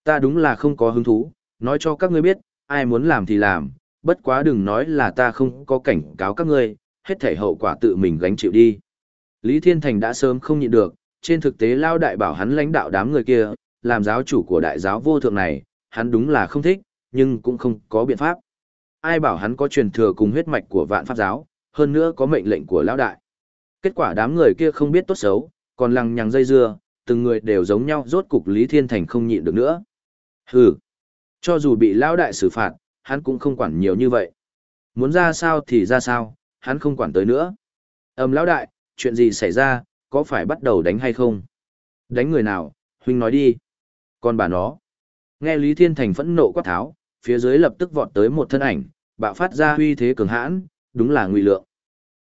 Ta đúng là không có hứng thú, nói cho các ngươi biết, ai muốn làm thì làm, bất quá đừng nói là ta không có cảnh cáo các ngươi, hết thể hậu quả tự mình gánh chịu đi. Lý Thiên Thành đã sớm không nhịn được, trên thực tế lao đại bảo hắn lãnh đạo đám người kia, làm giáo chủ của đại giáo vô thượng này, hắn đúng là không thích, nhưng cũng không có biện pháp. Ai bảo hắn có truyền thừa cùng huyết mạch của vạn pháp giáo, hơn nữa có mệnh lệnh của lão đại. Kết quả đám người kia không biết tốt xấu, còn lằng nhằng dây dưa, từng người đều giống nhau rốt cục Lý Thiên Thành không nhịn được nữa. Hừ, cho dù bị lão đại xử phạt, hắn cũng không quản nhiều như vậy. Muốn ra sao thì ra sao, hắn không quản tới nữa. Ầm lão đại, chuyện gì xảy ra, có phải bắt đầu đánh hay không? Đánh người nào, huynh nói đi. Còn bà nó. Nghe Lý Thiên Thành phẫn nộ quát tháo, phía dưới lập tức vọt tới một thân ảnh, bạo phát ra uy thế cường hãn, đúng là Ngụy Lượng.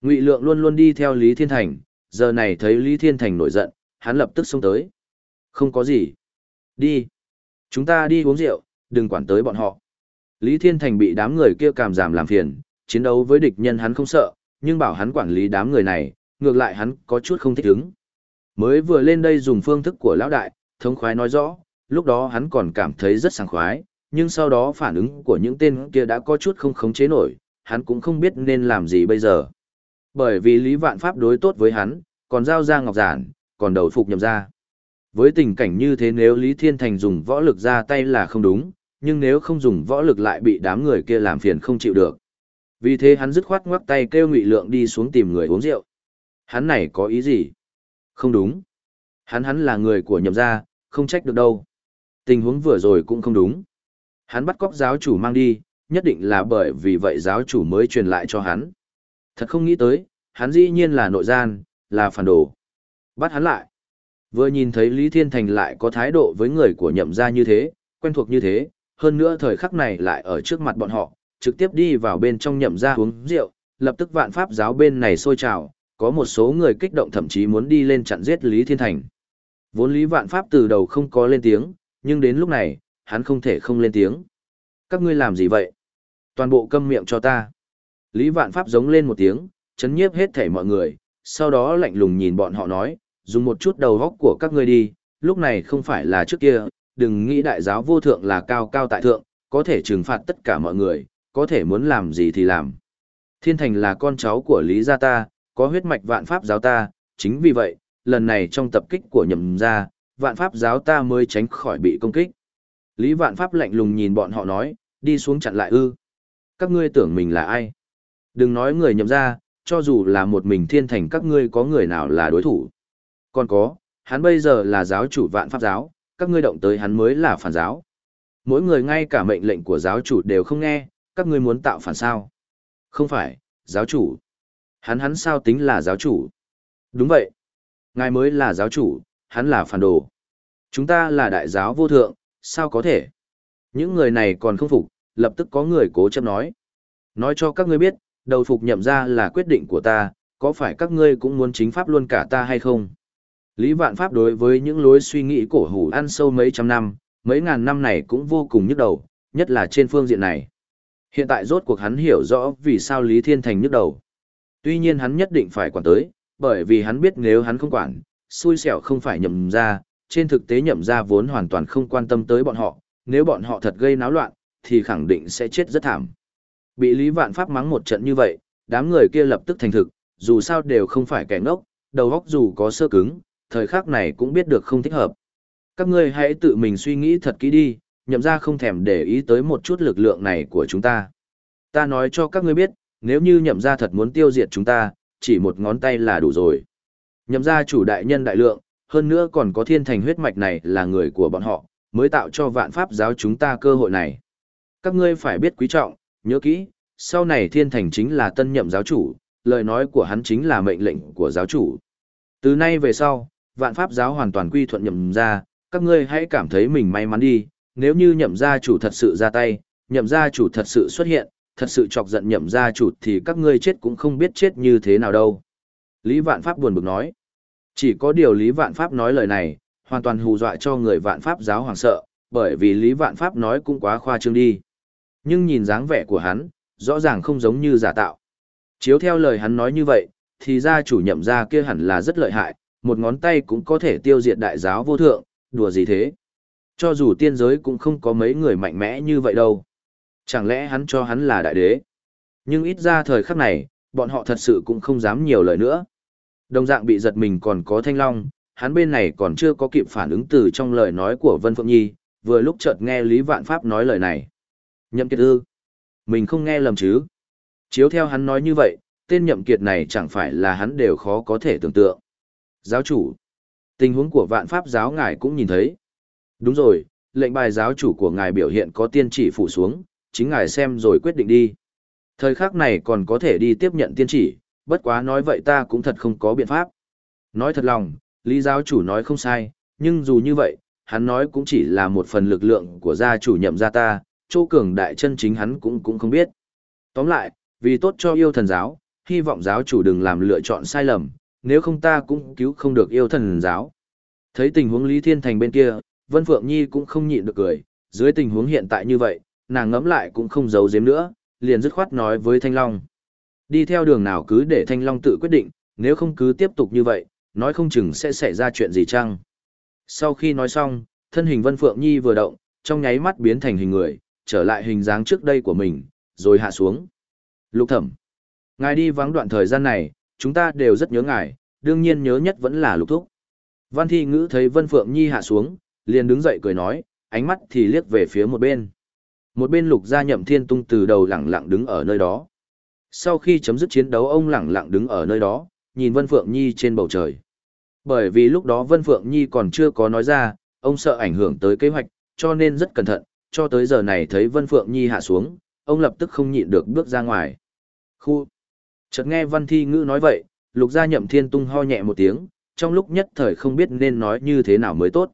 Ngụy Lượng luôn luôn đi theo Lý Thiên Thành, giờ này thấy Lý Thiên Thành nổi giận, hắn lập tức xông tới. Không có gì. Đi. Chúng ta đi uống rượu, đừng quản tới bọn họ. Lý Thiên Thành bị đám người kia cảm giảm làm phiền, chiến đấu với địch nhân hắn không sợ, nhưng bảo hắn quản lý đám người này, ngược lại hắn có chút không thích ứng. Mới vừa lên đây dùng phương thức của lão đại, thống khoái nói rõ, lúc đó hắn còn cảm thấy rất sảng khoái, nhưng sau đó phản ứng của những tên kia đã có chút không khống chế nổi, hắn cũng không biết nên làm gì bây giờ. Bởi vì Lý Vạn Pháp đối tốt với hắn, còn giao ra ngọc giản, còn đầu phục nhậm ra. Với tình cảnh như thế nếu Lý Thiên Thành dùng võ lực ra tay là không đúng, nhưng nếu không dùng võ lực lại bị đám người kia làm phiền không chịu được. Vì thế hắn dứt khoát ngoắc tay kêu Ngụy Lượng đi xuống tìm người uống rượu. Hắn này có ý gì? Không đúng. Hắn hắn là người của nhậm gia, không trách được đâu. Tình huống vừa rồi cũng không đúng. Hắn bắt cóc giáo chủ mang đi, nhất định là bởi vì vậy giáo chủ mới truyền lại cho hắn. Thật không nghĩ tới, hắn dĩ nhiên là nội gian, là phản đồ. Bắt hắn lại. Vừa nhìn thấy Lý Thiên Thành lại có thái độ với người của nhậm gia như thế, quen thuộc như thế, hơn nữa thời khắc này lại ở trước mặt bọn họ, trực tiếp đi vào bên trong nhậm gia uống rượu, lập tức vạn pháp giáo bên này sôi trào, có một số người kích động thậm chí muốn đi lên chặn giết Lý Thiên Thành. Vốn Lý Vạn Pháp từ đầu không có lên tiếng, nhưng đến lúc này, hắn không thể không lên tiếng. Các ngươi làm gì vậy? Toàn bộ câm miệng cho ta. Lý Vạn Pháp giống lên một tiếng, chấn nhiếp hết thể mọi người, sau đó lạnh lùng nhìn bọn họ nói, dùng một chút đầu góc của các ngươi đi, lúc này không phải là trước kia, đừng nghĩ đại giáo vô thượng là cao cao tại thượng, có thể trừng phạt tất cả mọi người, có thể muốn làm gì thì làm. Thiên Thành là con cháu của Lý gia ta, có huyết mạch vạn pháp giáo ta, chính vì vậy, lần này trong tập kích của nhầm gia, vạn pháp giáo ta mới tránh khỏi bị công kích. Lý vạn pháp lạnh lùng nhìn bọn họ nói, đi xuống chặn lại ư. Các ngươi tưởng mình là ai? Đừng nói người nhầm ra, cho dù là một mình thiên thành các ngươi có người nào là đối thủ. Còn có, hắn bây giờ là giáo chủ vạn pháp giáo, các ngươi động tới hắn mới là phản giáo. Mỗi người ngay cả mệnh lệnh của giáo chủ đều không nghe, các ngươi muốn tạo phản sao? Không phải, giáo chủ. Hắn hắn sao tính là giáo chủ? Đúng vậy. Ngài mới là giáo chủ, hắn là phản đồ. Chúng ta là đại giáo vô thượng, sao có thể? Những người này còn không phục, lập tức có người cố chấp nói. Nói cho các ngươi biết, đầu phục nhậm ra là quyết định của ta, có phải các ngươi cũng muốn chính pháp luôn cả ta hay không? Lý Vạn Pháp đối với những lối suy nghĩ cổ hủ ăn sâu mấy trăm năm, mấy ngàn năm này cũng vô cùng nhức đầu, nhất là trên phương diện này. Hiện tại rốt cuộc hắn hiểu rõ vì sao Lý Thiên Thành nhức đầu. Tuy nhiên hắn nhất định phải quản tới, bởi vì hắn biết nếu hắn không quản, xui xẻo không phải nhậm ra, trên thực tế nhậm ra vốn hoàn toàn không quan tâm tới bọn họ, nếu bọn họ thật gây náo loạn, thì khẳng định sẽ chết rất thảm. Bị Lý Vạn Pháp mắng một trận như vậy, đám người kia lập tức thành thực, dù sao đều không phải kẻ ngốc, đầu óc dù có sơ cứng, thời khắc này cũng biết được không thích hợp. Các ngươi hãy tự mình suy nghĩ thật kỹ đi, nhậm ra không thèm để ý tới một chút lực lượng này của chúng ta. Ta nói cho các ngươi biết, nếu như nhậm ra thật muốn tiêu diệt chúng ta, chỉ một ngón tay là đủ rồi. Nhậm ra chủ đại nhân đại lượng, hơn nữa còn có thiên thành huyết mạch này là người của bọn họ, mới tạo cho vạn pháp giáo chúng ta cơ hội này. Các ngươi phải biết quý trọng, nhớ kỹ, sau này thiên thành chính là tân nhậm giáo chủ, lời nói của hắn chính là mệnh lệnh của giáo chủ. Từ nay về sau, vạn pháp giáo hoàn toàn quy thuận nhậm ra, các ngươi hãy cảm thấy mình may mắn đi, nếu như nhậm gia chủ thật sự ra tay, nhậm gia chủ thật sự xuất hiện, thật sự chọc giận nhậm gia chủ thì các ngươi chết cũng không biết chết như thế nào đâu. Lý Vạn Pháp buồn bực nói. Chỉ có điều Lý Vạn Pháp nói lời này, hoàn toàn hù dọa cho người Vạn Pháp giáo hoàng sợ, bởi vì Lý Vạn Pháp nói cũng quá khoa trương đi. Nhưng nhìn dáng vẻ của hắn, rõ ràng không giống như giả tạo. Chiếu theo lời hắn nói như vậy, thì gia chủ nhậm gia kia hẳn là rất lợi hại, một ngón tay cũng có thể tiêu diệt đại giáo vô thượng, đùa gì thế. Cho dù tiên giới cũng không có mấy người mạnh mẽ như vậy đâu. Chẳng lẽ hắn cho hắn là đại đế? Nhưng ít ra thời khắc này, bọn họ thật sự cũng không dám nhiều lời nữa. Đồng dạng bị giật mình còn có thanh long, hắn bên này còn chưa có kịp phản ứng từ trong lời nói của Vân Phượng Nhi, vừa lúc chợt nghe Lý Vạn Pháp nói lời này. Nhậm kiệt ư? Mình không nghe lầm chứ? Chiếu theo hắn nói như vậy, tên nhậm kiệt này chẳng phải là hắn đều khó có thể tưởng tượng. Giáo chủ, tình huống của vạn pháp giáo ngài cũng nhìn thấy. Đúng rồi, lệnh bài giáo chủ của ngài biểu hiện có tiên chỉ phủ xuống, chính ngài xem rồi quyết định đi. Thời khắc này còn có thể đi tiếp nhận tiên chỉ, bất quá nói vậy ta cũng thật không có biện pháp. Nói thật lòng, Lý giáo chủ nói không sai, nhưng dù như vậy, hắn nói cũng chỉ là một phần lực lượng của gia chủ nhậm gia ta, chỗ cường đại chân chính hắn cũng cũng không biết. Tóm lại, vì tốt cho yêu thần giáo, hy vọng giáo chủ đừng làm lựa chọn sai lầm, nếu không ta cũng cứu không được yêu thần giáo. Thấy tình huống Lý Thiên Thành bên kia, Vân Phượng Nhi cũng không nhịn được cười, dưới tình huống hiện tại như vậy, nàng ngẫm lại cũng không giấu giếm nữa, liền dứt khoát nói với Thanh Long. Đi theo đường nào cứ để Thanh Long tự quyết định, nếu không cứ tiếp tục như vậy, nói không chừng sẽ xảy ra chuyện gì chăng. Sau khi nói xong, thân hình Vân Phượng Nhi vừa động, trong nháy mắt biến thành hình người, trở lại hình dáng trước đây của mình, rồi hạ xuống. Lục thẩm, ngài đi vắng đoạn thời gian này, chúng ta đều rất nhớ ngài, đương nhiên nhớ nhất vẫn là lục thúc. Văn thi ngữ thấy Vân Phượng Nhi hạ xuống, liền đứng dậy cười nói, ánh mắt thì liếc về phía một bên. Một bên lục gia nhậm thiên tung từ đầu lẳng lặng đứng ở nơi đó. Sau khi chấm dứt chiến đấu ông lẳng lặng đứng ở nơi đó, nhìn Vân Phượng Nhi trên bầu trời. Bởi vì lúc đó Vân Phượng Nhi còn chưa có nói ra, ông sợ ảnh hưởng tới kế hoạch, cho nên rất cẩn thận, cho tới giờ này thấy Vân Phượng Nhi hạ xuống, ông lập tức không nhịn được bước ra ngoài. Khu! Chợt nghe Văn Thi Ngữ nói vậy, lục gia nhậm thiên tung ho nhẹ một tiếng, trong lúc nhất thời không biết nên nói như thế nào mới tốt.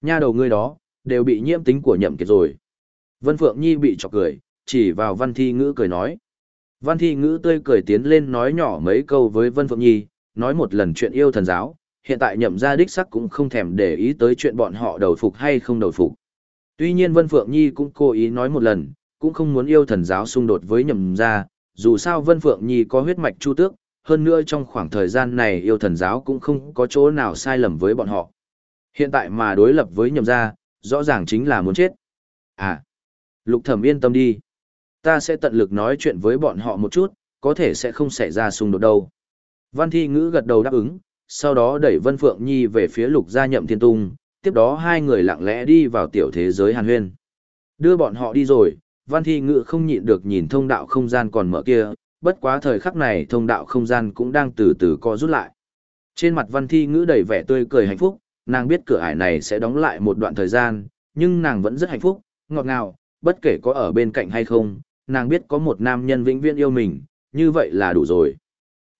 Nha đầu ngươi đó, đều bị nhiễm tính của nhậm kiệt rồi. Vân Phượng Nhi bị chọc cười, chỉ vào Văn Thi Ngữ cười nói. Văn Thi Ngữ tươi cười tiến lên nói nhỏ mấy câu với Vân Phượng Nhi, nói một lần chuyện yêu thần giáo, hiện tại nhậm gia đích sắc cũng không thèm để ý tới chuyện bọn họ đầu phục hay không đầu phục. Tuy nhiên Vân Phượng Nhi cũng cố ý nói một lần, cũng không muốn yêu thần giáo xung đột với nhậm gia, dù sao Vân Phượng Nhi có huyết mạch chu tước, hơn nữa trong khoảng thời gian này yêu thần giáo cũng không có chỗ nào sai lầm với bọn họ. Hiện tại mà đối lập với nhậm gia, rõ ràng chính là muốn chết. À, lục thẩm yên tâm đi. Ta sẽ tận lực nói chuyện với bọn họ một chút, có thể sẽ không xảy ra xung đột đâu. Văn thi ngữ gật đầu đáp ứng, sau đó đẩy Vân Phượng Nhi về phía lục gia nhậm thiên tung, tiếp đó hai người lặng lẽ đi vào tiểu thế giới hàn huyên. Đưa bọn họ đi rồi, văn thi ngữ không nhịn được nhìn thông đạo không gian còn mở kia, bất quá thời khắc này thông đạo không gian cũng đang từ từ co rút lại. Trên mặt văn thi ngữ đầy vẻ tươi cười hạnh phúc, nàng biết cửa ải này sẽ đóng lại một đoạn thời gian, nhưng nàng vẫn rất hạnh phúc, ngọt ngào, bất kể có ở bên cạnh hay không, nàng biết có một nam nhân vĩnh viễn yêu mình, như vậy là đủ rồi.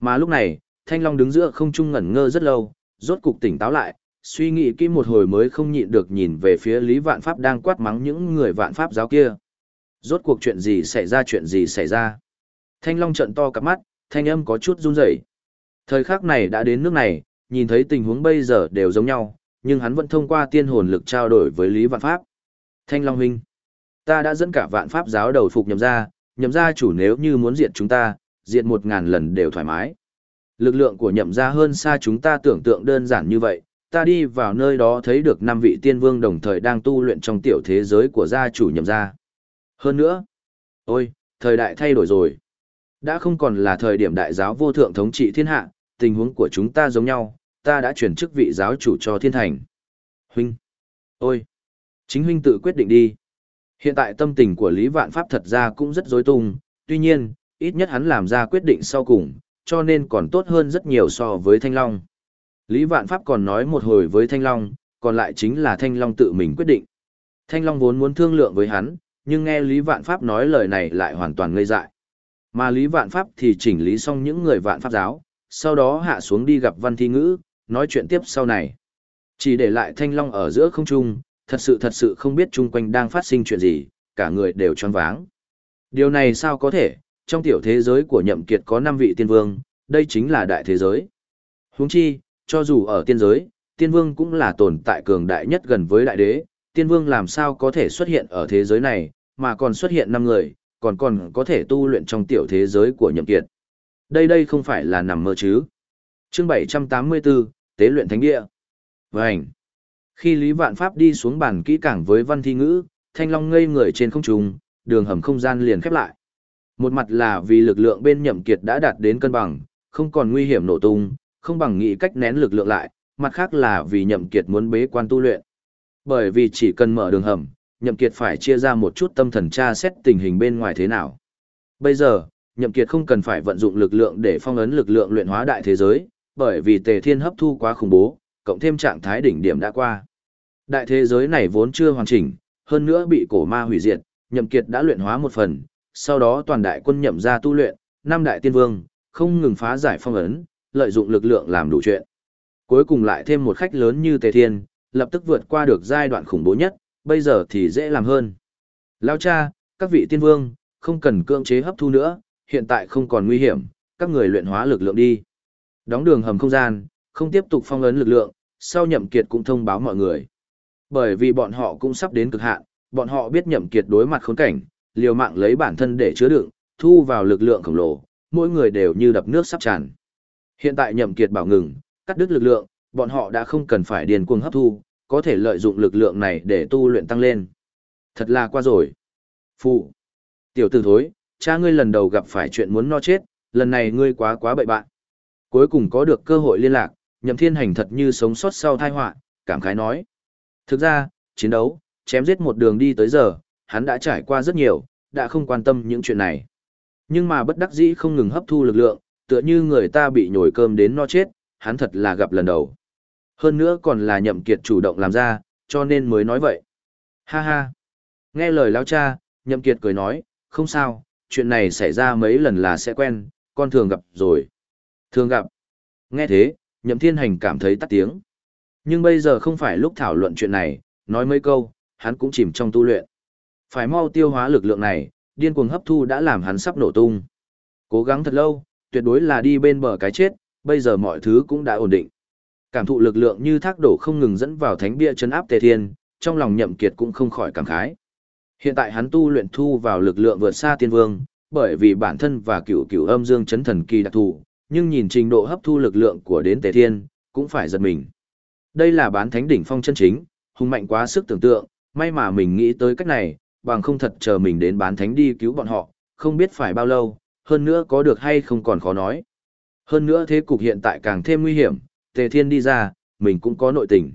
Mà lúc này, Thanh Long đứng giữa không trung ngẩn ngơ rất lâu, rốt cục tỉnh táo lại, suy nghĩ kỹ một hồi mới không nhịn được nhìn về phía Lý Vạn Pháp đang quát mắng những người Vạn Pháp giáo kia. Rốt cuộc chuyện gì xảy ra chuyện gì xảy ra. Thanh Long trận to cặp mắt, thanh âm có chút run rẩy. Thời khắc này đã đến nước này, nhìn thấy tình huống bây giờ đều giống nhau, nhưng hắn vẫn thông qua tiên hồn lực trao đổi với Lý Vạn Pháp. Thanh Long huynh, ta đã dẫn cả Vạn Pháp giáo đầu phục nhậm ra, nhậm gia chủ nếu như muốn diệt chúng ta, diệt một ngàn lần đều thoải mái. Lực lượng của nhậm gia hơn xa chúng ta tưởng tượng đơn giản như vậy, ta đi vào nơi đó thấy được năm vị tiên vương đồng thời đang tu luyện trong tiểu thế giới của gia chủ nhậm gia. Hơn nữa, ôi, thời đại thay đổi rồi. Đã không còn là thời điểm đại giáo vô thượng thống trị thiên hạ, tình huống của chúng ta giống nhau, ta đã chuyển chức vị giáo chủ cho thiên thành. Huynh, ôi, chính huynh tự quyết định đi. Hiện tại tâm tình của Lý Vạn Pháp thật ra cũng rất dối tung, tuy nhiên, ít nhất hắn làm ra quyết định sau cùng, cho nên còn tốt hơn rất nhiều so với Thanh Long. Lý Vạn Pháp còn nói một hồi với Thanh Long, còn lại chính là Thanh Long tự mình quyết định. Thanh Long vốn muốn thương lượng với hắn, nhưng nghe Lý Vạn Pháp nói lời này lại hoàn toàn ngây dại. Mà Lý Vạn Pháp thì chỉnh lý xong những người Vạn Pháp giáo, sau đó hạ xuống đi gặp Văn Thi Ngữ, nói chuyện tiếp sau này. Chỉ để lại Thanh Long ở giữa không trung, thật sự thật sự không biết chung quanh đang phát sinh chuyện gì, cả người đều choáng váng. Điều này sao có thể, trong tiểu thế giới của nhậm kiệt có 5 vị tiên vương, đây chính là đại thế giới. Huống chi, cho dù ở tiên giới, tiên vương cũng là tồn tại cường đại nhất gần với đại đế, tiên vương làm sao có thể xuất hiện ở thế giới này, mà còn xuất hiện 5 người, còn còn có thể tu luyện trong tiểu thế giới của nhậm kiệt. Đây đây không phải là nằm mơ chứ. Chương 784, Tế luyện thánh địa. Vành. Khi Lý Vạn Pháp đi xuống bàn kỹ cảng với văn thi ngữ, Thanh Long ngây người trên không trung, đường hầm không gian liền khép lại. Một mặt là vì lực lượng bên nhậm kiệt đã đạt đến cân bằng, không còn nguy hiểm nổ tung, không bằng nghĩ cách nén lực lượng lại, mặt khác là vì nhậm kiệt muốn bế quan tu luyện. Bởi vì chỉ cần mở đường hầm, nhậm kiệt phải chia ra một chút tâm thần tra xét tình hình bên ngoài thế nào. Bây giờ, nhậm kiệt không cần phải vận dụng lực lượng để phong ấn lực lượng luyện hóa đại thế giới, bởi vì tề thiên hấp thu quá khủng bố, cộng thêm trạng thái đỉnh điểm đã qua. Đại thế giới này vốn chưa hoàn chỉnh, hơn nữa bị cổ ma hủy diệt, nhậm kiệt đã luyện hóa một phần, sau đó toàn đại quân nhậm ra tu luyện, năm đại tiên vương, không ngừng phá giải phong ấn, lợi dụng lực lượng làm đủ chuyện. Cuối cùng lại thêm một khách lớn như Tề Thiên, lập tức vượt qua được giai đoạn khủng bố nhất, bây giờ thì dễ làm hơn. Lao cha, các vị tiên vương, không cần cưỡng chế hấp thu nữa, hiện tại không còn nguy hiểm, các người luyện hóa lực lượng đi. Đóng đường hầm không gian, không tiếp tục phong ấn lực lượng, sau nhậm kiệt cũng thông báo mọi người. Bởi vì bọn họ cũng sắp đến cực hạn, bọn họ biết nhậm kiệt đối mặt khốn cảnh, liều mạng lấy bản thân để chứa đựng, thu vào lực lượng khổng lồ, mỗi người đều như đập nước sắp tràn. Hiện tại nhậm kiệt bảo ngừng, cắt đứt lực lượng, bọn họ đã không cần phải điền cuồng hấp thu, có thể lợi dụng lực lượng này để tu luyện tăng lên. Thật là qua rồi. Phụ. Tiểu tử thối, cha ngươi lần đầu gặp phải chuyện muốn no chết, lần này ngươi quá quá bậy bạn. Cuối cùng có được cơ hội liên lạc, nhậm thiên hành thật như sống sót sau tai họa, cảm khái nói. Thực ra, chiến đấu, chém giết một đường đi tới giờ, hắn đã trải qua rất nhiều, đã không quan tâm những chuyện này. Nhưng mà bất đắc dĩ không ngừng hấp thu lực lượng, tựa như người ta bị nhồi cơm đến no chết, hắn thật là gặp lần đầu. Hơn nữa còn là nhậm kiệt chủ động làm ra, cho nên mới nói vậy. Ha ha. Nghe lời lão cha, nhậm kiệt cười nói, không sao, chuyện này xảy ra mấy lần là sẽ quen, con thường gặp rồi. Thường gặp. Nghe thế, nhậm thiên hành cảm thấy tắt tiếng. Nhưng bây giờ không phải lúc thảo luận chuyện này, nói mấy câu, hắn cũng chìm trong tu luyện. Phải mau tiêu hóa lực lượng này, điên cuồng hấp thu đã làm hắn sắp nổ tung. Cố gắng thật lâu, tuyệt đối là đi bên bờ cái chết, bây giờ mọi thứ cũng đã ổn định. Cảm thụ lực lượng như thác đổ không ngừng dẫn vào thánh bia chấn áp Tề Thiên, trong lòng Nhậm Kiệt cũng không khỏi cảm khái. Hiện tại hắn tu luyện thu vào lực lượng vượt xa tiên vương, bởi vì bản thân và cửu cửu âm dương chấn thần kỳ đặc thù, nhưng nhìn trình độ hấp thu lực lượng của đến Tề Thiên, cũng phải giật mình. Đây là bán thánh đỉnh phong chân chính, hùng mạnh quá sức tưởng tượng, may mà mình nghĩ tới cách này, bằng không thật chờ mình đến bán thánh đi cứu bọn họ, không biết phải bao lâu, hơn nữa có được hay không còn khó nói. Hơn nữa thế cục hiện tại càng thêm nguy hiểm, Tề Thiên đi ra, mình cũng có nội tình.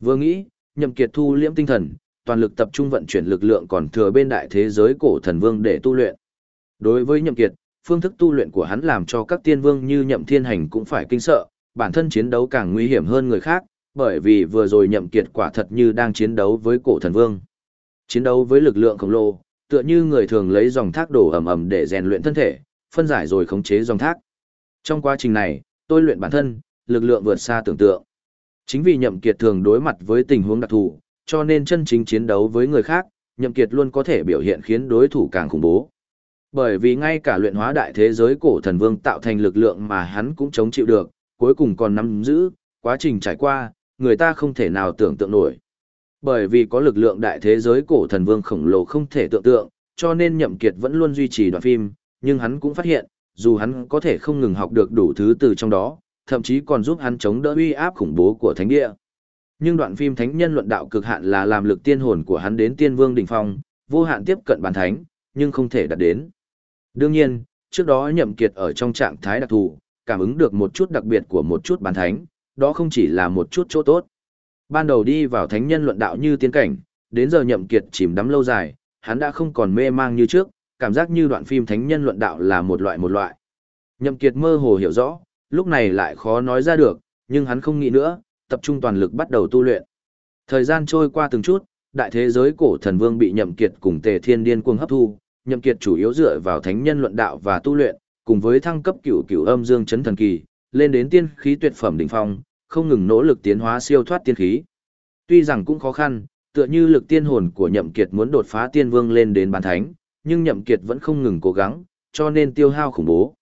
Vừa nghĩ, Nhậm Kiệt thu liễm tinh thần, toàn lực tập trung vận chuyển lực lượng còn thừa bên đại thế giới cổ thần vương để tu luyện. Đối với Nhậm Kiệt, phương thức tu luyện của hắn làm cho các tiên vương như Nhậm Thiên Hành cũng phải kinh sợ, bản thân chiến đấu càng nguy hiểm hơn người khác, bởi vì vừa rồi Nhậm Kiệt quả thật như đang chiến đấu với cổ thần vương. Chiến đấu với lực lượng khổng lồ, tựa như người thường lấy dòng thác đổ ầm ầm để rèn luyện thân thể, phân giải rồi khống chế dòng thác. Trong quá trình này, tôi luyện bản thân, lực lượng vượt xa tưởng tượng. Chính vì Nhậm Kiệt thường đối mặt với tình huống đặc thù, cho nên chân chính chiến đấu với người khác, Nhậm Kiệt luôn có thể biểu hiện khiến đối thủ càng khủng bố. Bởi vì ngay cả luyện hóa đại thế giới cổ thần vương tạo thành lực lượng mà hắn cũng chống chịu được, cuối cùng còn nắm giữ, quá trình trải qua, người ta không thể nào tưởng tượng nổi. Bởi vì có lực lượng đại thế giới cổ thần vương khổng lồ không thể tưởng tượng, cho nên Nhậm Kiệt vẫn luôn duy trì đoạn phim, nhưng hắn cũng phát hiện, dù hắn có thể không ngừng học được đủ thứ từ trong đó, thậm chí còn giúp hắn chống đỡ uy áp khủng bố của thánh địa. Nhưng đoạn phim thánh nhân luận đạo cực hạn là làm lực tiên hồn của hắn đến tiên vương đỉnh phong, vô hạn tiếp cận bản thánh, nhưng không thể đạt đến. Đương nhiên, trước đó Nhậm Kiệt ở trong trạng thái đặc thù, cảm ứng được một chút đặc biệt của một chút bản thánh, đó không chỉ là một chút chỗ tốt. Ban đầu đi vào thánh nhân luận đạo như tiên cảnh, đến giờ Nhậm Kiệt chìm đắm lâu dài, hắn đã không còn mê mang như trước, cảm giác như đoạn phim thánh nhân luận đạo là một loại một loại. Nhậm Kiệt mơ hồ hiểu rõ, lúc này lại khó nói ra được, nhưng hắn không nghĩ nữa, tập trung toàn lực bắt đầu tu luyện. Thời gian trôi qua từng chút, đại thế giới cổ thần vương bị Nhậm Kiệt cùng Tề Thiên Điên cuồng hấp thu, Nhậm Kiệt chủ yếu dựa vào thánh nhân luận đạo và tu luyện, cùng với thăng cấp cửu cửu âm dương chấn thần kỳ, lên đến tiên khí tuyệt phẩm đỉnh phong, không ngừng nỗ lực tiến hóa siêu thoát tiên khí. Tuy rằng cũng khó khăn, tựa như lực tiên hồn của Nhậm Kiệt muốn đột phá tiên vương lên đến bán thánh, nhưng Nhậm Kiệt vẫn không ngừng cố gắng, cho nên tiêu hao khủng bố.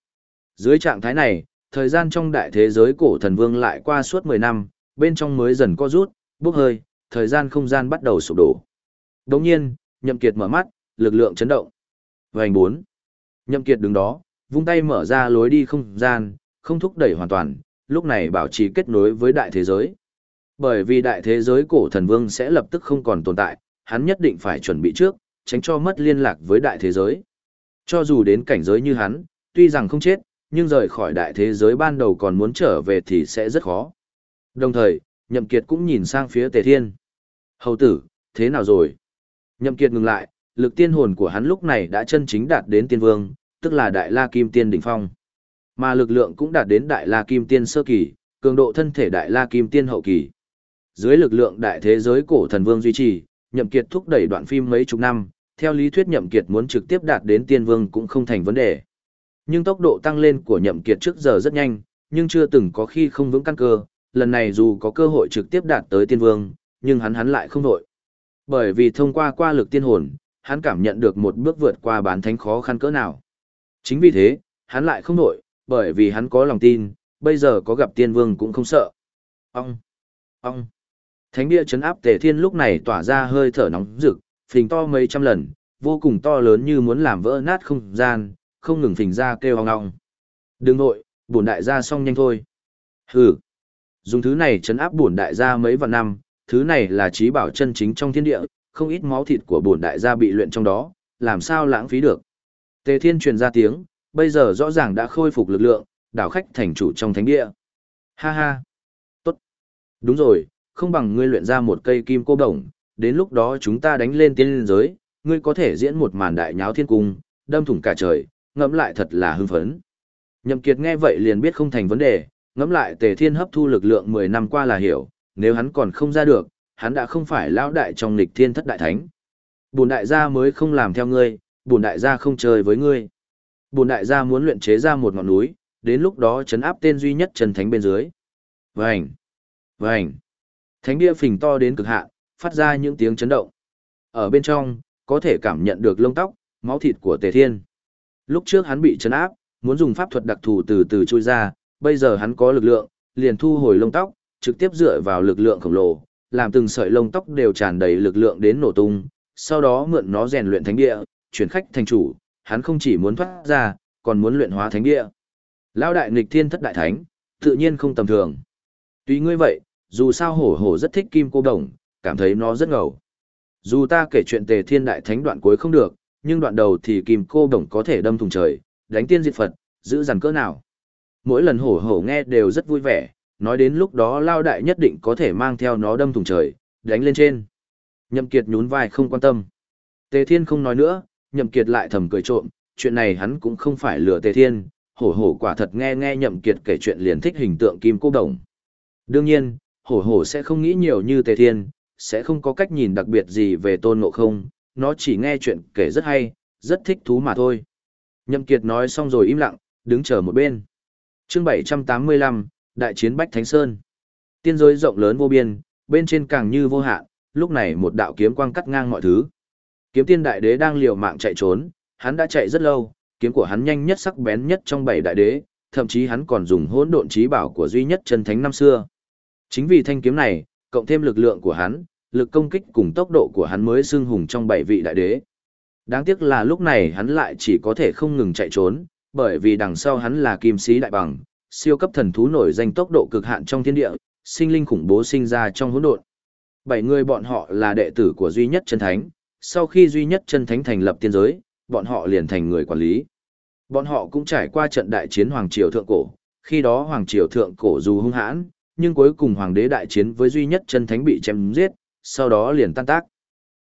Dưới trạng thái này, thời gian trong đại thế giới cổ thần vương lại qua suốt 10 năm, bên trong mới dần co rút, bốc hơi, thời gian không gian bắt đầu sụp đổ. Đồng nhiên, Nhậm Kiệt mở mắt, lực lượng chấn động. Vành 4. Nhậm Kiệt đứng đó, vung tay mở ra lối đi không gian, không thúc đẩy hoàn toàn, lúc này bảo trì kết nối với đại thế giới. Bởi vì đại thế giới cổ thần vương sẽ lập tức không còn tồn tại, hắn nhất định phải chuẩn bị trước, tránh cho mất liên lạc với đại thế giới. Cho dù đến cảnh giới như hắn, tuy rằng không chết, nhưng rời khỏi đại thế giới ban đầu còn muốn trở về thì sẽ rất khó. Đồng thời, Nhậm Kiệt cũng nhìn sang phía Tề Thiên. Hầu tử, thế nào rồi? Nhậm Kiệt ngừng lại, lực tiên hồn của hắn lúc này đã chân chính đạt đến tiên vương, tức là đại la kim tiên đỉnh phong. Mà lực lượng cũng đạt đến đại la kim tiên sơ kỳ, cường độ thân thể đại la kim tiên hậu kỳ. Dưới lực lượng đại thế giới cổ thần vương duy trì, Nhậm Kiệt thúc đẩy đoạn phim mấy chục năm, theo lý thuyết Nhậm Kiệt muốn trực tiếp đạt đến tiên vương cũng không thành vấn đề. Nhưng tốc độ tăng lên của Nhậm Kiệt trước giờ rất nhanh, nhưng chưa từng có khi không vững căn cơ, lần này dù có cơ hội trực tiếp đạt tới tiên vương, nhưng hắn hắn lại không đội. Bởi vì thông qua qua lực tiên hồn, hắn cảm nhận được một bước vượt qua bán thánh khó khăn cỡ nào. Chính vì thế, hắn lại không đội, bởi vì hắn có lòng tin, bây giờ có gặp tiên vương cũng không sợ. Ông! Ông! Thánh địa chấn áp tề thiên lúc này tỏa ra hơi thở nóng rực, phình to mấy trăm lần, vô cùng to lớn như muốn làm vỡ nát không gian, không ngừng phình ra kêu ong ong. Đừng nội, bổn đại gia xong nhanh thôi. Hừ! Dùng thứ này chấn áp bổn đại gia mấy vạn năm, thứ này là trí bảo chân chính trong thiên địa, không ít máu thịt của bổn đại gia bị luyện trong đó, làm sao lãng phí được. Tề Thiên truyền ra tiếng, bây giờ rõ ràng đã khôi phục lực lượng, đảo khách thành chủ trong thánh địa. Ha ha. Tốt. Đúng rồi, không bằng ngươi luyện ra một cây kim cô đồng, đến lúc đó chúng ta đánh lên tiên giới, ngươi có thể diễn một màn đại nháo thiên cung, đâm thủng cả trời, ngẫm lại thật là hưng phấn. Nhậm Kiệt nghe vậy liền biết không thành vấn đề, ngẫm lại Tề Thiên hấp thu lực lượng 10 năm qua là hiểu, nếu hắn còn không ra được, hắn đã không phải lão đại trong lịch thiên thất đại thánh. Bùn đại gia mới không làm theo ngươi, bùn đại gia không chơi với ngươi. Bùn đại gia muốn luyện chế ra một ngọn núi, đến lúc đó chấn áp tên duy nhất Trần Thánh bên dưới. Vành! Vành! Thánh địa phình to đến cực hạn, phát ra những tiếng chấn động. Ở bên trong, có thể cảm nhận được lông tóc, máu thịt của Tề Thiên. Lúc trước hắn bị chấn áp, muốn dùng pháp thuật đặc thù từ từ trôi ra, bây giờ hắn có lực lượng, liền thu hồi lông tóc, trực tiếp dựa vào lực lượng khổng lồ, làm từng sợi lông tóc đều tràn đầy lực lượng đến nổ tung, sau đó mượn nó rèn luyện thánh địa, chuyển khách thành chủ, hắn không chỉ muốn thoát ra, còn muốn luyện hóa thánh địa. Lão đại nghịch thiên thất đại thánh, tự nhiên không tầm thường. Tuy ngươi vậy, dù sao hổ hổ rất thích kim cô đồng, cảm thấy nó rất ngầu. Dù ta kể chuyện tề thiên đại thánh đoạn cuối không được, nhưng đoạn đầu thì kim cô đồng có thể đâm thùng trời, đánh tiên diệt Phật, giữ dằn cỡ nào. Mỗi lần hổ hổ nghe đều rất vui vẻ, nói đến lúc đó lao đại nhất định có thể mang theo nó đâm thùng trời, đánh lên trên. Nhậm Kiệt nhún vai không quan tâm. Tề Thiên không nói nữa, Nhậm Kiệt lại thầm cười trộm, chuyện này hắn cũng không phải lừa Tề Thiên, hổ hổ quả thật nghe nghe Nhậm Kiệt kể chuyện liền thích hình tượng kim cô đồng. Đương nhiên, hổ hổ sẽ không nghĩ nhiều như Tề Thiên, sẽ không có cách nhìn đặc biệt gì về tôn ngộ không, nó chỉ nghe chuyện kể rất hay, rất thích thú mà thôi. Nhậm Kiệt nói xong rồi im lặng, đứng chờ một bên. Chương 785, Đại chiến Bách Thánh Sơn. Tiên giới rộng lớn vô biên, bên trên càng như vô hạn, lúc này một đạo kiếm quang cắt ngang mọi thứ. Kiếm tiên đại đế đang liều mạng chạy trốn, hắn đã chạy rất lâu, kiếm của hắn nhanh nhất sắc bén nhất trong bảy đại đế, thậm chí hắn còn dùng hỗn độn trí bảo của duy nhất chân thánh năm xưa. Chính vì thanh kiếm này, cộng thêm lực lượng của hắn, lực công kích cùng tốc độ của hắn mới xưng hùng trong bảy vị đại đế. Đáng tiếc là lúc này hắn lại chỉ có thể không ngừng chạy trốn, bởi vì đằng sau hắn là kim sĩ đại bằng, siêu cấp thần thú nổi danh tốc độ cực hạn trong thiên địa, sinh linh khủng bố sinh ra trong hỗn độn. Bảy người bọn họ là đệ tử của duy nhất chân thánh, sau khi duy nhất chân thánh thành lập tiên giới, bọn họ liền thành người quản lý. Bọn họ cũng trải qua trận đại chiến Hoàng Triều Thượng Cổ, khi đó Hoàng Triều Thượng Cổ dù hung hãn, nhưng cuối cùng Hoàng đế đại chiến với duy nhất chân thánh bị chém giết, sau đó liền tan tác.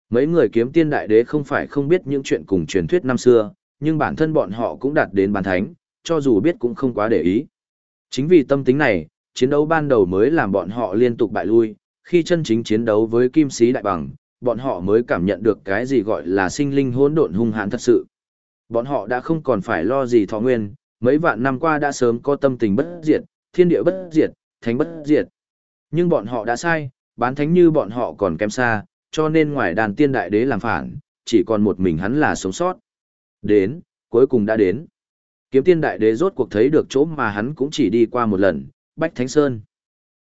Mấy người kiếm tiên đại đế không phải không biết những chuyện cùng truyền thuyết năm xưa, nhưng bản thân bọn họ cũng đạt đến bàn thánh, cho dù biết cũng không quá để ý. Chính vì tâm tính này, chiến đấu ban đầu mới làm bọn họ liên tục bại lui, khi chân chính chiến đấu với kim sĩ đại bằng, bọn họ mới cảm nhận được cái gì gọi là sinh linh hỗn độn hung hãn thật sự. Bọn họ đã không còn phải lo gì thọ nguyên, mấy vạn năm qua đã sớm có tâm tình bất diệt, thiên địa bất diệt, thánh bất diệt. Nhưng bọn họ đã sai, bán thánh như bọn họ còn kém xa, cho nên ngoài đàn tiên đại đế làm phản, chỉ còn một mình hắn là sống sót. Đến, cuối cùng đã đến. Kiếm tiên đại đế rốt cuộc thấy được chỗ mà hắn cũng chỉ đi qua một lần, Bách Thánh Sơn.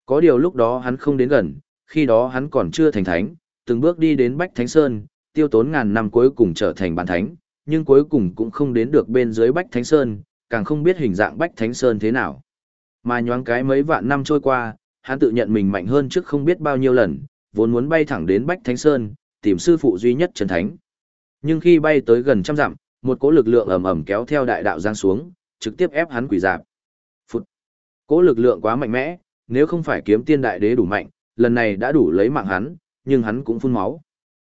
Có điều lúc đó hắn không đến gần, khi đó hắn còn chưa thành thánh, từng bước đi đến Bách Thánh Sơn, tiêu tốn ngàn năm cuối cùng trở thành bản thánh, nhưng cuối cùng cũng không đến được bên dưới Bách Thánh Sơn, càng không biết hình dạng Bách Thánh Sơn thế nào. Mà nhoáng cái mấy vạn năm trôi qua, hắn tự nhận mình mạnh hơn trước không biết bao nhiêu lần, vốn muốn bay thẳng đến Bách Thánh Sơn, tìm sư phụ duy nhất Trần Thánh. Nhưng khi bay tới gần trăm dặm, một cỗ lực lượng ầm ầm kéo theo đại đạo giáng xuống, trực tiếp ép hắn quỳ rạp. Phụt. Cỗ lực lượng quá mạnh mẽ, nếu không phải kiếm tiên đại đế đủ mạnh, lần này đã đủ lấy mạng hắn, nhưng hắn cũng phun máu.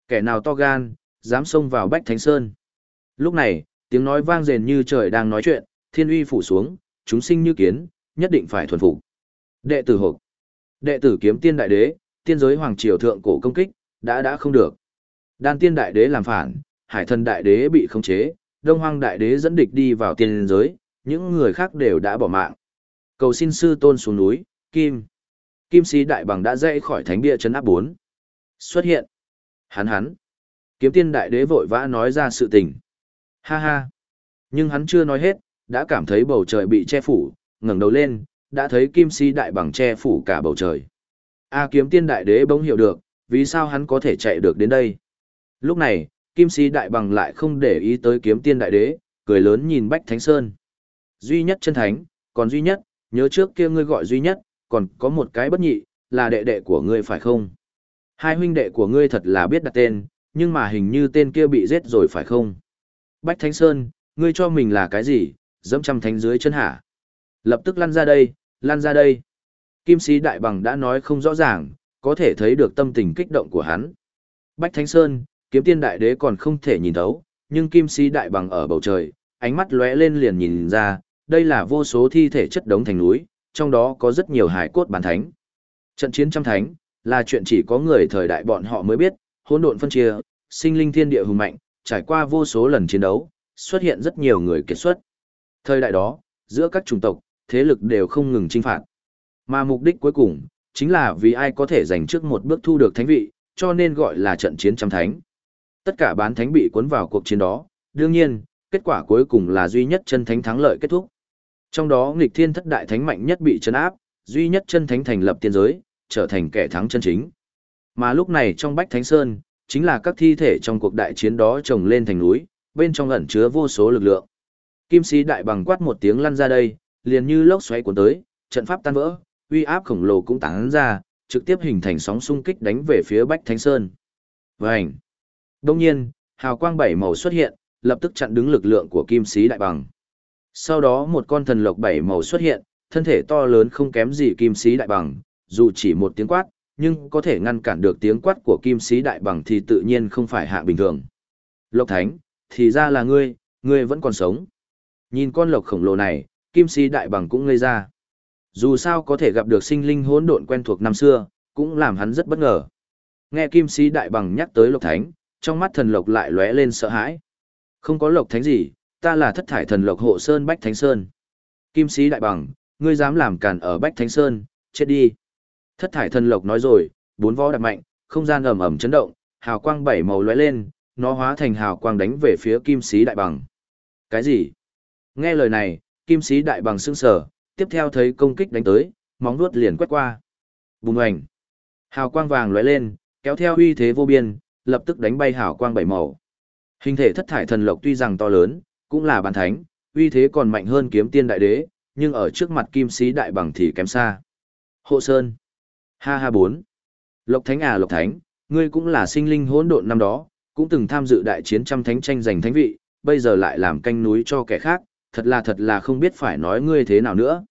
Kẻ nào to gan, dám xông vào Bách Thánh Sơn. Lúc này, tiếng nói vang rền như trời đang nói chuyện, thiên uy phủ xuống, chúng sinh như kiến, nhất định phải thuần phục. Đệ tử hộp. Đệ tử kiếm tiên đại đế, tiên giới hoàng triều thượng cổ công kích, đã đã không được. Đan tiên đại đế làm phản, hải thần đại đế bị khống chế, đông hoang đại đế dẫn địch đi vào tiên giới, những người khác đều đã bỏ mạng. Cầu xin sư tôn xuống núi, kim. Kim sĩ đại bằng đã dậy khỏi thánh bia chấn áp bốn. Xuất hiện. Hắn hắn. Kiếm tiên đại đế vội vã nói ra sự tình. Ha ha. Nhưng hắn chưa nói hết, đã cảm thấy bầu trời bị che phủ, ngẩng đầu lên, đã thấy kim si đại bằng che phủ cả bầu trời. A à, kiếm tiên đại đế bỗng hiểu được, vì sao hắn có thể chạy được đến đây. Lúc này, kim si đại bằng lại không để ý tới kiếm tiên đại đế, cười lớn nhìn Bách Thánh Sơn. Duy nhất chân thánh, còn duy nhất, nhớ trước kia ngươi gọi duy nhất, còn có một cái bất nhị, là đệ đệ của ngươi phải không? Hai huynh đệ của ngươi thật là biết đặt tên, nhưng mà hình như tên kia bị giết rồi phải không? Bách Thánh Sơn, ngươi cho mình là cái gì, dẫm trăm thánh dưới chân hả? Lập tức lăn ra đây, lăn ra đây. Kim sĩ đại bằng đã nói không rõ ràng, có thể thấy được tâm tình kích động của hắn. Bách Thánh Sơn, kiếm tiên đại đế còn không thể nhìn thấu, nhưng kim sĩ đại bằng ở bầu trời, ánh mắt lóe lên liền nhìn ra, đây là vô số thi thể chất đống thành núi, trong đó có rất nhiều hải cốt bản thánh. Trận chiến trăm thánh, là chuyện chỉ có người thời đại bọn họ mới biết, hỗn độn phân chia, sinh linh thiên địa hùng mạnh, trải qua vô số lần chiến đấu, xuất hiện rất nhiều người kết xuất. Thời đại đó, giữa các chủng tộc, thế lực đều không ngừng chinh phạt. Mà mục đích cuối cùng, chính là vì ai có thể giành trước một bước thu được thánh vị, cho nên gọi là trận chiến trăm thánh. Tất cả bán thánh bị cuốn vào cuộc chiến đó, đương nhiên, kết quả cuối cùng là duy nhất chân thánh thắng lợi kết thúc. Trong đó nghịch thiên thất đại thánh mạnh nhất bị chấn áp, duy nhất chân thánh thành lập tiên giới, trở thành kẻ thắng chân chính. Mà lúc này trong Bách Thánh Sơn, chính là các thi thể trong cuộc đại chiến đó trồng lên thành núi, bên trong ẩn chứa vô số lực lượng. Kim sĩ đại bằng quát một tiếng lăn ra đây, liền như lốc xoáy cuốn tới, trận pháp tan vỡ, uy áp khổng lồ cũng tán ra, trực tiếp hình thành sóng xung kích đánh về phía Bách Thánh Sơn. Vành. Đông nhiên, hào quang bảy màu xuất hiện, lập tức chặn đứng lực lượng của kim sĩ đại bằng. Sau đó một con thần lộc bảy màu xuất hiện, thân thể to lớn không kém gì kim sĩ đại bằng, dù chỉ một tiếng quát, nhưng có thể ngăn cản được tiếng quát của kim sĩ đại bằng thì tự nhiên không phải hạ bình thường. Lộc Thánh, thì ra là ngươi, ngươi vẫn còn sống. Nhìn con lộc khổng lồ này, kim sĩ đại bằng cũng ngây ra. Dù sao có thể gặp được sinh linh hỗn độn quen thuộc năm xưa, cũng làm hắn rất bất ngờ. Nghe kim sĩ đại bằng nhắc tới lộc thánh, trong mắt thần lộc lại lóe lên sợ hãi. Không có lộc thánh gì, ta là thất thải thần lộc hộ sơn Bách Thánh Sơn. Kim sĩ đại bằng, ngươi dám làm cản ở Bách Thánh Sơn, chết đi. Thất thải thần lộc nói rồi, bốn vó đạp mạnh, không gian ầm ầm chấn động, hào quang bảy màu lóe lên, nó hóa thành hào quang đánh về phía kim sĩ đại bằng. Cái gì? Nghe lời này, kim sĩ đại bằng sững sờ, tiếp theo thấy công kích đánh tới, móng vuốt liền quét qua. Bùng hoành. Hào quang vàng lóe lên, kéo theo uy thế vô biên, lập tức đánh bay hào quang bảy màu. Hình thể thất thải thần lộc tuy rằng to lớn, cũng là bản thánh, uy thế còn mạnh hơn kiếm tiên đại đế, nhưng ở trước mặt kim sĩ đại bằng thì kém xa. Hộ Sơn. Ha ha bốn. Lộc Thánh à Lộc Thánh, ngươi cũng là sinh linh hỗn độn năm đó, cũng từng tham dự đại chiến trăm thánh tranh giành thánh vị, bây giờ lại làm canh núi cho kẻ khác, thật là thật là không biết phải nói ngươi thế nào nữa.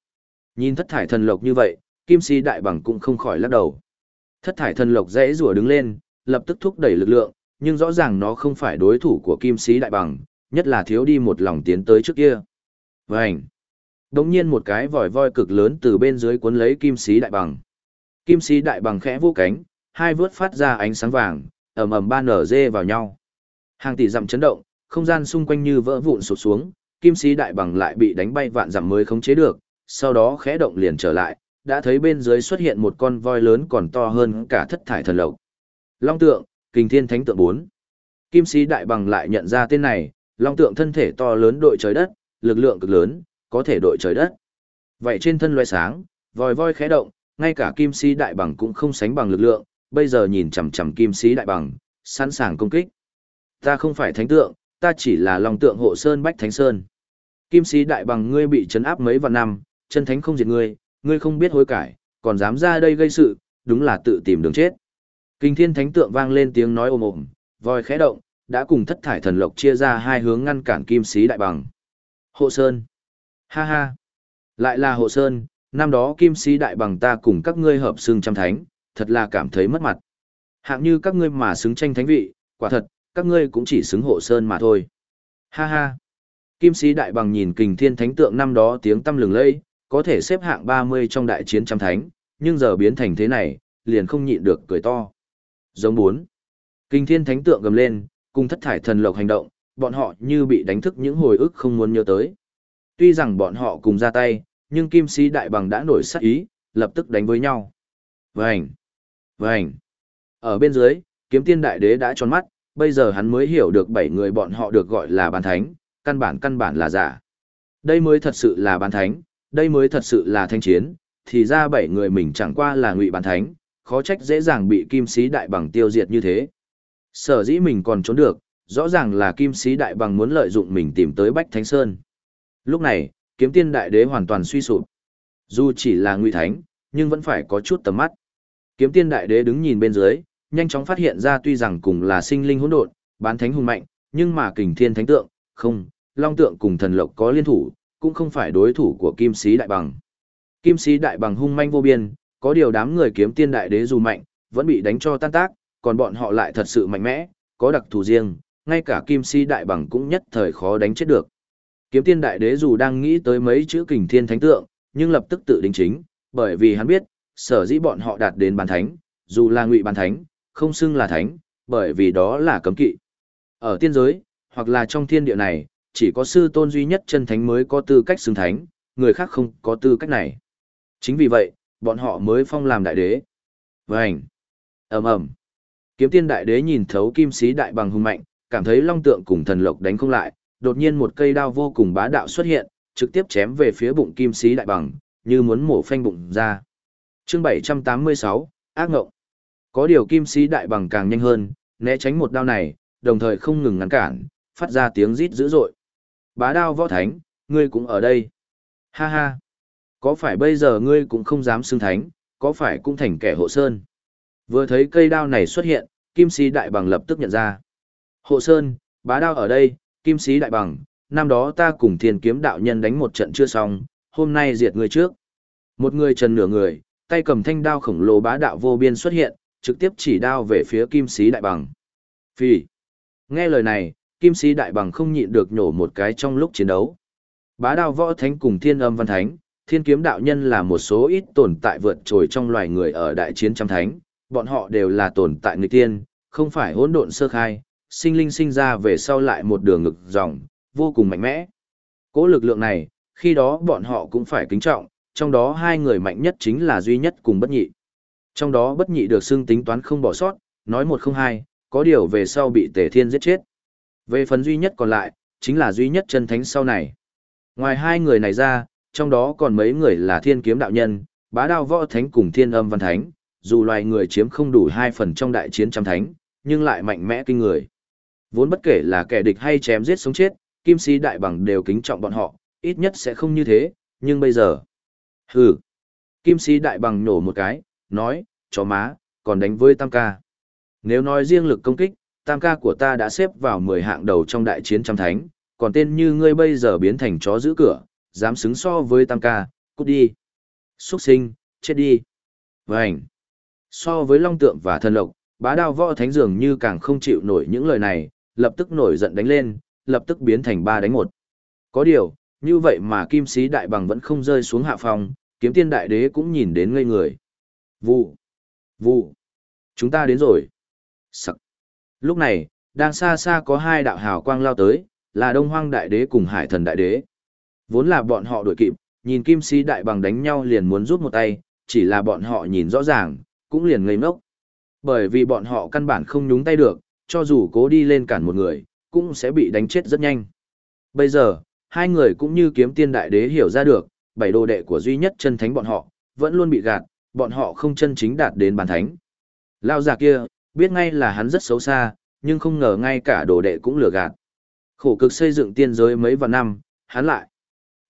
Nhìn thất thải thần lộc như vậy, kim sĩ đại bằng cũng không khỏi lắc đầu. Thất thải thần lộc dễ rùa đứng lên, lập tức thúc đẩy lực lượng, nhưng rõ ràng nó không phải đối thủ của kim sĩ đại bằng, nhất là thiếu đi một lòng tiến tới trước kia. Vành! Đống nhiên một cái vòi voi cực lớn từ bên dưới cuốn lấy kim sĩ đại bằng. Kim sĩ đại bằng khẽ vô cánh, hai vớt phát ra ánh sáng vàng, ầm ầm ba nở dê vào nhau. Hàng tỷ dặm chấn động, không gian xung quanh như vỡ vụn sụt xuống, kim sĩ đại bằng lại bị đánh bay vạn dặm mới khống chế được, sau đó khẽ động liền trở lại, đã thấy bên dưới xuất hiện một con voi lớn còn to hơn cả thất thải thần lộc. Long tượng, kình thiên thánh tượng 4. Kim sĩ đại bằng lại nhận ra tên này, long tượng thân thể to lớn đội trời đất, lực lượng cực lớn, có thể đội trời đất. Vậy trên thân loe sáng, vòi voi khẽ động, ngay cả kim sĩ đại bằng cũng không sánh bằng lực lượng, bây giờ nhìn chằm chằm kim sĩ đại bằng, sẵn sàng công kích. Ta không phải thánh tượng, ta chỉ là long tượng hộ sơn bách thánh sơn. Kim sĩ đại bằng ngươi bị chấn áp mấy vạn năm, chân thánh không diệt ngươi, ngươi không biết hối cải, còn dám ra đây gây sự, đúng là tự tìm đường chết. Kinh thiên thánh tượng vang lên tiếng nói ồm ồm, voi khẽ động, đã cùng thất thải thần lộc chia ra hai hướng ngăn cản kim sĩ đại bằng. Hộ Sơn. Ha ha. Lại là Hộ Sơn, năm đó kim sĩ đại bằng ta cùng các ngươi hợp xương trăm thánh, thật là cảm thấy mất mặt. Hạng như các ngươi mà xứng tranh thánh vị, quả thật, các ngươi cũng chỉ xứng Hộ Sơn mà thôi. Ha ha. Kim sĩ đại bằng nhìn kình thiên thánh tượng năm đó tiếng tâm lừng lây, có thể xếp hạng 30 trong đại chiến trăm thánh, nhưng giờ biến thành thế này, liền không nhịn được cười to. Giống bốn. Kinh thiên thánh tượng gầm lên, cùng thất thải thần lộc hành động, bọn họ như bị đánh thức những hồi ức không muốn nhớ tới. Tuy rằng bọn họ cùng ra tay, nhưng kim sĩ đại bằng đã nổi sát ý, lập tức đánh với nhau. Vành! Vành! Ở bên dưới, kiếm tiên đại đế đã tròn mắt, bây giờ hắn mới hiểu được bảy người bọn họ được gọi là bàn thánh, căn bản căn bản là giả. Đây mới thật sự là bàn thánh, đây mới thật sự là thanh chiến, thì ra bảy người mình chẳng qua là ngụy bàn thánh, khó trách dễ dàng bị kim sĩ đại bằng tiêu diệt như thế. Sở dĩ mình còn trốn được, rõ ràng là kim sĩ đại bằng muốn lợi dụng mình tìm tới Bách Thánh Sơn. Lúc này, kiếm tiên đại đế hoàn toàn suy sụp. Dù chỉ là ngụy thánh, nhưng vẫn phải có chút tầm mắt. Kiếm tiên đại đế đứng nhìn bên dưới, nhanh chóng phát hiện ra tuy rằng cùng là sinh linh hỗn độn, bán thánh hùng mạnh, nhưng mà kình thiên thánh tượng, không, long tượng cùng thần lộc có liên thủ, cũng không phải đối thủ của kim sĩ đại bằng. Kim sĩ đại bằng hung manh vô biên, có điều đám người kiếm tiên đại đế dù mạnh, vẫn bị đánh cho tan tác, còn bọn họ lại thật sự mạnh mẽ, có đặc thù riêng, ngay cả kim Sĩ đại bằng cũng nhất thời khó đánh chết được. Kiếm tiên đại đế dù đang nghĩ tới mấy chữ kình thiên thánh tượng, nhưng lập tức tự đính chính, bởi vì hắn biết, sở dĩ bọn họ đạt đến bàn thánh, dù là ngụy bàn thánh, không xưng là thánh, bởi vì đó là cấm kỵ. Ở tiên giới, hoặc là trong thiên địa này, chỉ có sư tôn duy nhất chân thánh mới có tư cách xưng thánh, người khác không có tư cách này. Chính vì vậy, bọn họ mới phong làm đại đế. Vânh! ầm ầm Kiếm tiên đại đế nhìn thấu kim sĩ đại bằng hung mạnh, cảm thấy long tượng cùng thần lộc đánh không lại, đột nhiên một cây đao vô cùng bá đạo xuất hiện, trực tiếp chém về phía bụng kim sĩ đại bằng, như muốn mổ phanh bụng ra. Chương 786, ác ngộng. Có điều kim sĩ đại bằng càng nhanh hơn, né tránh một đao này, đồng thời không ngừng ngăn cản, phát ra tiếng rít dữ dội. Bá đao võ thánh, ngươi cũng ở đây. Ha ha. Có phải bây giờ ngươi cũng không dám xưng thánh, có phải cũng thành kẻ hộ sơn? Vừa thấy cây đao này xuất hiện, kim sĩ đại bằng lập tức nhận ra. Hộ sơn, bá đao ở đây, kim sĩ đại bằng, năm đó ta cùng thiên kiếm đạo nhân đánh một trận chưa xong, hôm nay diệt người trước. Một người trần nửa người, tay cầm thanh đao khổng lồ bá đạo vô biên xuất hiện, trực tiếp chỉ đao về phía kim sĩ đại bằng. Phi. Nghe lời này, kim sĩ đại bằng không nhịn được nhổ một cái trong lúc chiến đấu. Bá đao võ thánh cùng thiên âm văn thánh, thiên kiếm đạo nhân là một số ít tồn tại vượt trội trong loài người ở đại chiến trăm thánh, bọn họ đều là tồn tại người tiên, không phải hỗn độn sơ khai, sinh linh sinh ra về sau lại một đường ngực dòng, vô cùng mạnh mẽ. Cố lực lượng này, khi đó bọn họ cũng phải kính trọng, trong đó hai người mạnh nhất chính là duy nhất cùng bất nhị. Trong đó bất nhị được xưng tính toán không bỏ sót, nói một không hai, có điều về sau bị tề thiên giết chết. Về phần duy nhất còn lại, chính là duy nhất chân thánh sau này. Ngoài hai người này ra, trong đó còn mấy người là thiên kiếm đạo nhân, bá đao võ thánh cùng thiên âm văn thánh, dù loài người chiếm không đủ hai phần trong đại chiến trăm thánh, nhưng lại mạnh mẽ kinh người. Vốn bất kể là kẻ địch hay chém giết sống chết, kim sĩ đại bằng đều kính trọng bọn họ, ít nhất sẽ không như thế, nhưng bây giờ. Hừ. Kim sĩ đại bằng nổ một cái, nói, chó má, còn đánh với tam ca. Nếu nói riêng lực công kích, tam ca của ta đã xếp vào 10 hạng đầu trong đại chiến trăm thánh, còn tên như ngươi bây giờ biến thành chó giữ cửa, dám xứng so với tam ca, cút đi. Xuất sinh, chết đi. Vânh. So với long tượng và thần lộc, bá đao võ thánh dường như càng không chịu nổi những lời này, lập tức nổi giận đánh lên, lập tức biến thành ba đánh một. Có điều, như vậy mà kim sĩ đại bằng vẫn không rơi xuống hạ phòng, kiếm tiên đại đế cũng nhìn đến ngây người. Vụ, vụ, chúng ta đến rồi. Sắc. Lúc này, đang xa xa có hai đạo hào quang lao tới, là Đông Hoang đại đế cùng Hải Thần đại đế. Vốn là bọn họ đuổi kịp, nhìn kim sĩ đại bằng đánh nhau liền muốn rút một tay, chỉ là bọn họ nhìn rõ ràng, cũng liền ngây ngốc. Bởi vì bọn họ căn bản không nhúng tay được, cho dù cố đi lên cản một người, cũng sẽ bị đánh chết rất nhanh. Bây giờ, hai người cũng như kiếm tiên đại đế hiểu ra được, bảy đồ đệ của duy nhất chân thánh bọn họ, vẫn luôn bị gạt, bọn họ không chân chính đạt đến bàn thánh. Lao già kia, biết ngay là hắn rất xấu xa, nhưng không ngờ ngay cả đồ đệ cũng lừa gạt. Khổ cực xây dựng tiên giới mấy vạn năm, hắn lại.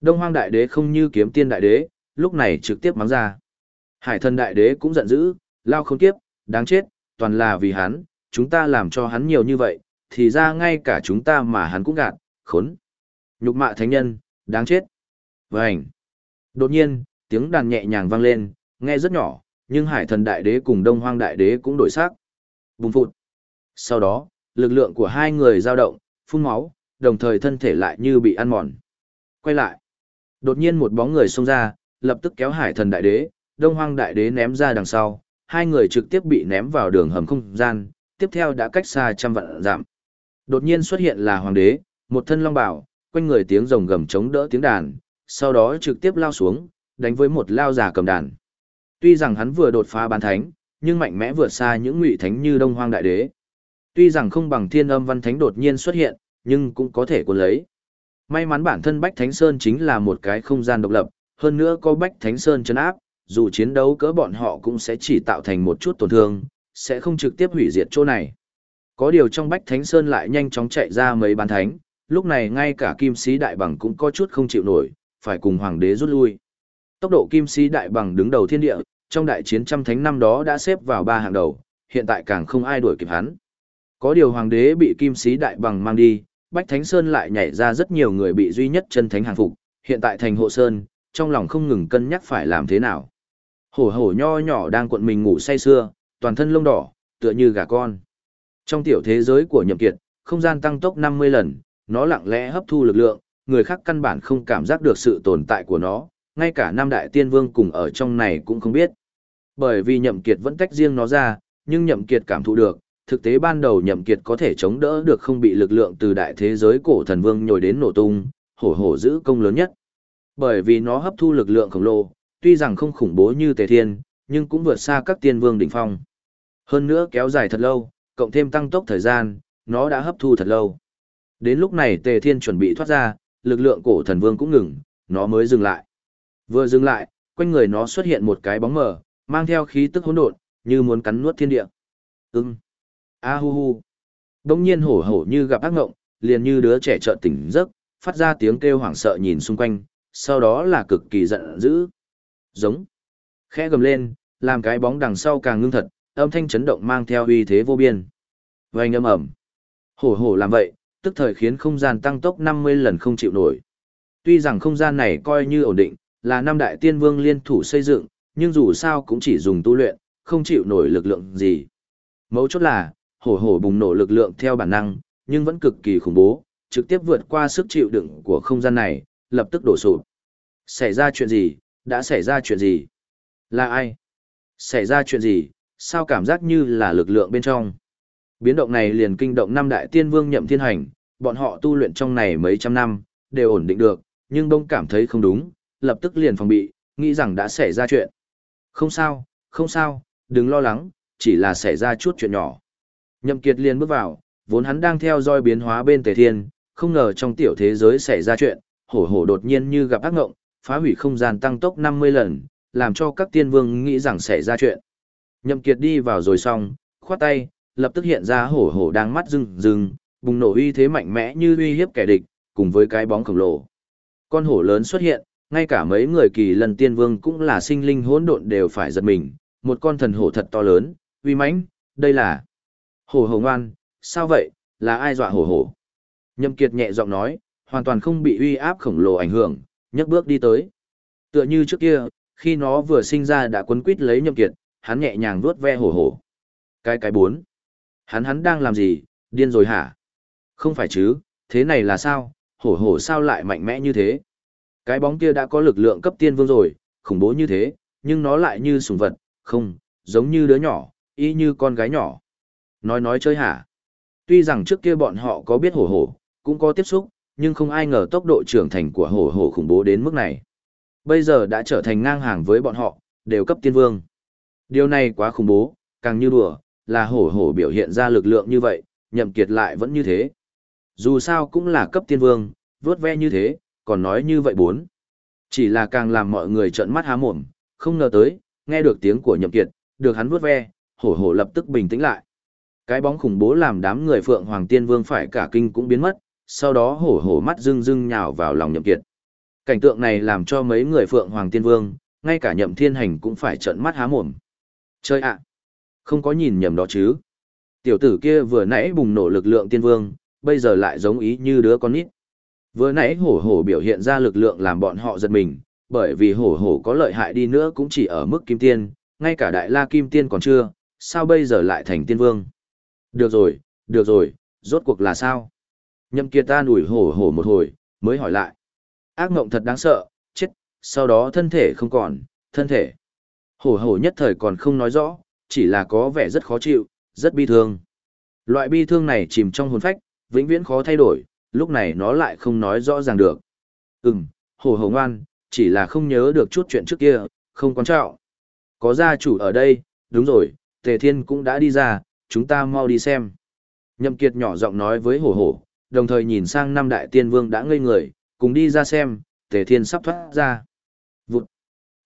Đông hoang đại đế không như kiếm tiên đại đế, lúc này trực tiếp mắng ra. Hải thần đại đế cũng giận dữ, lao không kiếp, đáng chết, toàn là vì hắn, chúng ta làm cho hắn nhiều như vậy, thì ra ngay cả chúng ta mà hắn cũng gạt, khốn. Nhục mạ thánh nhân, đáng chết. Vânh. Đột nhiên, tiếng đàn nhẹ nhàng vang lên, nghe rất nhỏ, nhưng hải thần đại đế cùng đông hoang đại đế cũng đổi sắc. Bùng phụt. Sau đó, lực lượng của hai người dao động, phun máu, đồng thời thân thể lại như bị ăn mòn. Quay lại. Đột nhiên một bóng người xông ra, lập tức kéo hải thần đại đế, đông hoang đại đế ném ra đằng sau, hai người trực tiếp bị ném vào đường hầm không gian, tiếp theo đã cách xa trăm vạn giảm. Đột nhiên xuất hiện là hoàng đế, một thân long bảo, quanh người tiếng rồng gầm chống đỡ tiếng đàn, sau đó trực tiếp lao xuống, đánh với một lao giả cầm đàn. Tuy rằng hắn vừa đột phá bán thánh, nhưng mạnh mẽ vượt xa những ngụy thánh như Đông Hoang đại đế. Tuy rằng không bằng Thiên Âm Văn Thánh đột nhiên xuất hiện, nhưng cũng có thể cuốn lấy. May mắn bản thân Bách Thánh Sơn chính là một cái không gian độc lập, hơn nữa có Bách Thánh Sơn chấn áp, dù chiến đấu cỡ bọn họ cũng sẽ chỉ tạo thành một chút tổn thương, sẽ không trực tiếp hủy diệt chỗ này. Có điều trong Bách Thánh Sơn lại nhanh chóng chạy ra mấy bán thánh, lúc này ngay cả kim sĩ đại bằng cũng có chút không chịu nổi, phải cùng hoàng đế rút lui. Tốc độ kim sĩ đại bằng đứng đầu thiên địa, trong đại chiến trăm thánh năm đó đã xếp vào ba hàng đầu, hiện tại càng không ai đuổi kịp hắn. Có điều hoàng đế bị kim sĩ đại bằng mang đi, Bách Thánh Sơn lại nhảy ra rất nhiều người bị duy nhất chân thánh hàng phục, hiện tại thành hộ sơn, trong lòng không ngừng cân nhắc phải làm thế nào. Hổ hổ nho nhỏ đang cuộn mình ngủ say sưa, toàn thân lông đỏ, tựa như gà con. Trong tiểu thế giới của nhậm kiệt, không gian tăng tốc 50 lần, nó lặng lẽ hấp thu lực lượng, người khác căn bản không cảm giác được sự tồn tại của nó, ngay cả Nam đại tiên vương cùng ở trong này cũng không biết. Bởi vì nhậm kiệt vẫn tách riêng nó ra, nhưng nhậm kiệt cảm thụ được, thực tế ban đầu nhậm kiệt có thể chống đỡ được không bị lực lượng từ đại thế giới cổ thần vương nhồi đến nổ tung, hổ hổ giữ công lớn nhất. Bởi vì nó hấp thu lực lượng khổng lồ, tuy rằng không khủng bố như tề thiên, nhưng cũng vượt xa các tiên vương đỉnh phong. Hơn nữa kéo dài thật lâu, cộng thêm tăng tốc thời gian, nó đã hấp thu thật lâu. Đến lúc này tề thiên chuẩn bị thoát ra, lực lượng cổ thần vương cũng ngừng, nó mới dừng lại. Vừa dừng lại, quanh người nó xuất hiện một cái bóng mờ, mang theo khí tức hỗn độn, như muốn cắn nuốt thiên địa. Ừm. A hu hu. Đông nhiên hổ hổ như gặp ác ngộng, liền như đứa trẻ chợt tỉnh giấc, phát ra tiếng kêu hoảng sợ nhìn xung quanh, sau đó là cực kỳ giận dữ. Giống. Khẽ gầm lên, làm cái bóng đằng sau càng ngưng thật, âm thanh chấn động mang theo uy thế vô biên. Vành âm ẩm. Hổ hổ làm vậy, tức thời khiến không gian tăng tốc 50 lần không chịu nổi. Tuy rằng không gian này coi như ổn định, là năm đại tiên vương liên thủ xây dựng, nhưng dù sao cũng chỉ dùng tu luyện, không chịu nổi lực lượng gì. Mấu chốt là, hổ hổ bùng nổ lực lượng theo bản năng, nhưng vẫn cực kỳ khủng bố, trực tiếp vượt qua sức chịu đựng của không gian này, lập tức đổ sụp. Xảy ra chuyện gì, đã xảy ra chuyện gì? Là ai? Xảy ra chuyện gì, sao cảm giác như là lực lượng bên trong? Biến động này liền kinh động năm đại tiên vương nhậm thiên hành, bọn họ tu luyện trong này mấy trăm năm, đều ổn định được, nhưng đông cảm thấy không đúng, lập tức liền phòng bị, nghĩ rằng đã xảy ra chuyện. Không sao, không sao, đừng lo lắng, chỉ là xảy ra chút chuyện nhỏ. Nhậm Kiệt liền bước vào, vốn hắn đang theo dõi biến hóa bên Tề Thiên, không ngờ trong tiểu thế giới xảy ra chuyện, hổ hổ đột nhiên như gặp ác ngộng, phá hủy không gian tăng tốc 50 lần, làm cho các tiên vương nghĩ rằng xảy ra chuyện. Nhậm Kiệt đi vào rồi xong, khoát tay, lập tức hiện ra hổ hổ đang mắt rưng rưng, bùng nổ uy thế mạnh mẽ như uy hiếp kẻ địch, cùng với cái bóng khổng lồ. Con hổ lớn xuất hiện, ngay cả mấy người kỳ lần tiên vương cũng là sinh linh hỗn độn đều phải giật mình, một con thần hổ thật to lớn, uy mãnh, đây là hổ hổ ngoan, sao vậy, là ai dọa hổ hổ? Nhậm Kiệt nhẹ giọng nói, hoàn toàn không bị uy áp khổng lồ ảnh hưởng, nhấc bước đi tới. Tựa như trước kia, khi nó vừa sinh ra đã quấn quít lấy Nhậm Kiệt, hắn nhẹ nhàng vuốt ve hổ hổ. Cái cái bốn. Hắn hắn đang làm gì, điên rồi hả? Không phải chứ, thế này là sao, hổ hổ sao lại mạnh mẽ như thế? Cái bóng kia đã có lực lượng cấp tiên vương rồi, khủng bố như thế, nhưng nó lại như sùng vật, không, giống như đứa nhỏ, y như con gái nhỏ. Nói nói chơi hả? Tuy rằng trước kia bọn họ có biết hổ hổ, cũng có tiếp xúc, nhưng không ai ngờ tốc độ trưởng thành của hổ hổ khủng bố đến mức này. Bây giờ đã trở thành ngang hàng với bọn họ, đều cấp tiên vương. Điều này quá khủng bố, càng như đùa, là hổ hổ biểu hiện ra lực lượng như vậy, nhậm kiệt lại vẫn như thế. Dù sao cũng là cấp tiên vương, vớt ve như thế, còn nói như vậy bốn. Chỉ là càng làm mọi người trợn mắt há mồm, không ngờ tới, nghe được tiếng của nhậm kiệt, được hắn vớt ve, hổ hổ lập tức bình tĩnh lại. Cái bóng khủng bố làm đám người Phượng Hoàng Tiên Vương phải cả kinh cũng biến mất, sau đó hổ hổ mắt rưng rưng nhào vào lòng nhậm kiệt. Cảnh tượng này làm cho mấy người Phượng Hoàng Tiên Vương, ngay cả nhậm thiên hành cũng phải trợn mắt há mồm. Chơi ạ! không có nhìn nhầm đó chứ. Tiểu tử kia vừa nãy bùng nổ lực lượng tiên vương, bây giờ lại giống ý như đứa con nít. Vừa nãy hổ hổ biểu hiện ra lực lượng làm bọn họ giật mình, bởi vì hổ hổ có lợi hại đi nữa cũng chỉ ở mức kim tiên, ngay cả đại la kim tiên còn chưa, sao bây giờ lại thành tiên vương. Được rồi, được rồi, rốt cuộc là sao? Nhậm kiệt ta nủi hổ hổ một hồi, mới hỏi lại. Ác mộng thật đáng sợ, chết, sau đó thân thể không còn, thân thể. Hổ hổ nhất thời còn không nói rõ, chỉ là có vẻ rất khó chịu, rất bi thương. Loại bi thương này chìm trong hồn phách, vĩnh viễn khó thay đổi, lúc này nó lại không nói rõ ràng được. Ừm, hổ hổ ngoan, chỉ là không nhớ được chút chuyện trước kia, không quan trọng. Có gia chủ ở đây, đúng rồi, Tề Thiên cũng đã đi ra, chúng ta mau đi xem. Nhậm Kiệt nhỏ giọng nói với hổ hổ, đồng thời nhìn sang năm đại tiên vương đã ngây người, cùng đi ra xem, Tề Thiên sắp thoát ra. Vụt.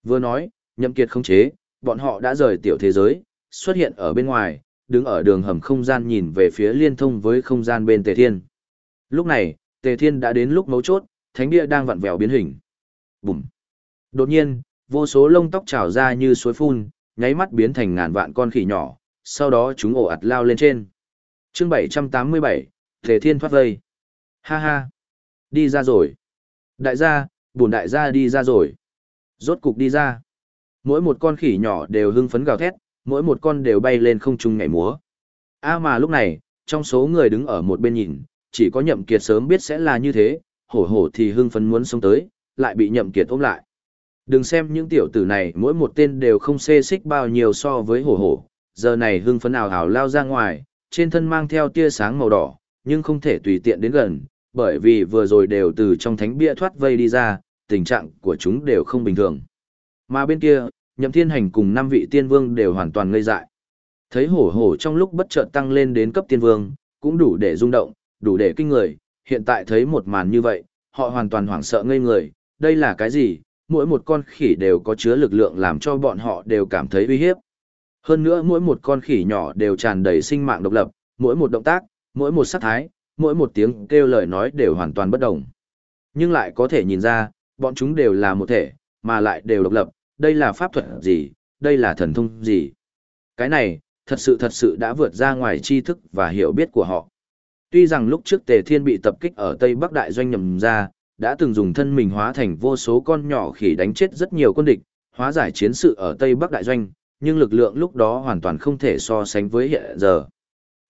Vừa nói, Nhậm Kiệt không chế, bọn họ đã rời tiểu thế giới, xuất hiện ở bên ngoài, đứng ở đường hầm không gian nhìn về phía liên thông với không gian bên Tề Thiên. Lúc này, Tề Thiên đã đến lúc mấu chốt, thánh địa đang vặn vẹo biến hình. Bùm. Đột nhiên, vô số lông tóc trào ra như suối phun, nháy mắt biến thành ngàn vạn con khỉ nhỏ, sau đó chúng ổ ạt lao lên trên. Chương 787, Tề Thiên thoát vây. Ha ha. Đi ra rồi. Đại gia, bổn đại gia đi ra rồi. Rốt cục đi ra. Mỗi một con khỉ nhỏ đều hưng phấn gào thét, mỗi một con đều bay lên không trung nhảy múa. A mà lúc này, trong số người đứng ở một bên nhìn, chỉ có nhậm kiệt sớm biết sẽ là như thế, hổ hổ thì hưng phấn muốn xông tới, lại bị nhậm kiệt ôm lại. Đừng xem những tiểu tử này mỗi một tên đều không xê xích bao nhiêu so với hổ hổ, giờ này hưng phấn ảo ảo lao ra ngoài, trên thân mang theo tia sáng màu đỏ, nhưng không thể tùy tiện đến gần, bởi vì vừa rồi đều từ trong thánh bia thoát vây đi ra, tình trạng của chúng đều không bình thường. Mà bên kia, nhậm thiên hành cùng năm vị tiên vương đều hoàn toàn ngây dại. Thấy hổ hổ trong lúc bất chợt tăng lên đến cấp tiên vương, cũng đủ để rung động, đủ để kinh người, hiện tại thấy một màn như vậy, họ hoàn toàn hoảng sợ ngây người, đây là cái gì, mỗi một con khỉ đều có chứa lực lượng làm cho bọn họ đều cảm thấy uy hiếp. Hơn nữa mỗi một con khỉ nhỏ đều tràn đầy sinh mạng độc lập, mỗi một động tác, mỗi một sắc thái, mỗi một tiếng kêu lời nói đều hoàn toàn bất đồng. Nhưng lại có thể nhìn ra, bọn chúng đều là một thể, mà lại đều độc lập, đây là pháp thuật gì, đây là thần thông gì. Cái này, thật sự thật sự đã vượt ra ngoài tri thức và hiểu biết của họ. Tuy rằng lúc trước Tề Thiên bị tập kích ở Tây Bắc Đại Doanh nhầm ra, đã từng dùng thân mình hóa thành vô số con nhỏ khỉ đánh chết rất nhiều quân địch, hóa giải chiến sự ở Tây Bắc Đại Doanh, nhưng lực lượng lúc đó hoàn toàn không thể so sánh với hiện giờ.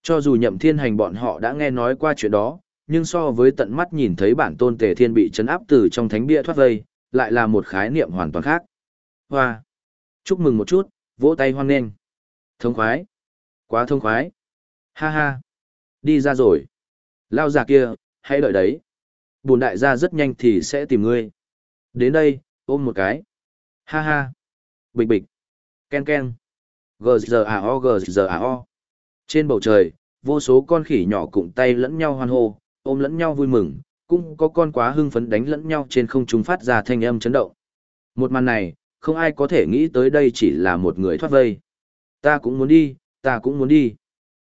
Cho dù nhậm thiên hành bọn họ đã nghe nói qua chuyện đó, nhưng so với tận mắt nhìn thấy bản tôn Tề Thiên bị chấn áp từ trong thánh bia thoát vây, lại là một khái niệm hoàn toàn khác. Hoa! Chúc mừng một chút, vỗ tay hoan nghênh. Thông khoái! Quá thông khoái! Ha ha! Đi ra rồi! Lao già kia, hãy đợi đấy. Bùn đại gia rất nhanh thì sẽ tìm ngươi. Đến đây, ôm một cái. Ha ha! Bịch bịch! Ken ken! G-Z-A-O G-Z-A-O Trên bầu trời, vô số con khỉ nhỏ cụng tay lẫn nhau hoan hô, ôm lẫn nhau vui mừng, cũng có con quá hưng phấn đánh lẫn nhau trên không trung phát ra thanh âm chấn động. Một màn này, không ai có thể nghĩ tới đây chỉ là một người thoát vây. Ta cũng muốn đi, ta cũng muốn đi.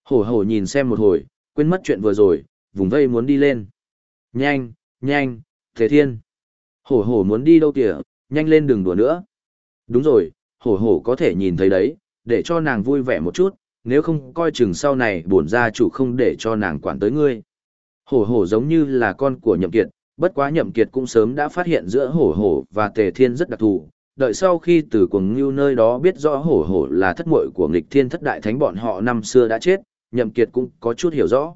Hổ hổ nhìn xem một hồi, quên mất chuyện vừa rồi, vùng vây muốn đi lên. Nhanh, nhanh, Thế Thiên. Hổ hổ muốn đi đâu kìa, nhanh lên đừng đùa nữa. Đúng rồi, hổ hổ có thể nhìn thấy đấy, để cho nàng vui vẻ một chút, nếu không coi chừng sau này bổn gia chủ không để cho nàng quản tới ngươi. Hổ hổ giống như là con của nhậm kiệt, bất quá nhậm kiệt cũng sớm đã phát hiện giữa hổ hổ và tề thiên rất đặc thù. Đợi sau khi từ cuồng ngưu nơi đó biết rõ hổ hổ là thất muội của nghịch thiên thất đại thánh bọn họ năm xưa đã chết, nhậm kiệt cũng có chút hiểu rõ.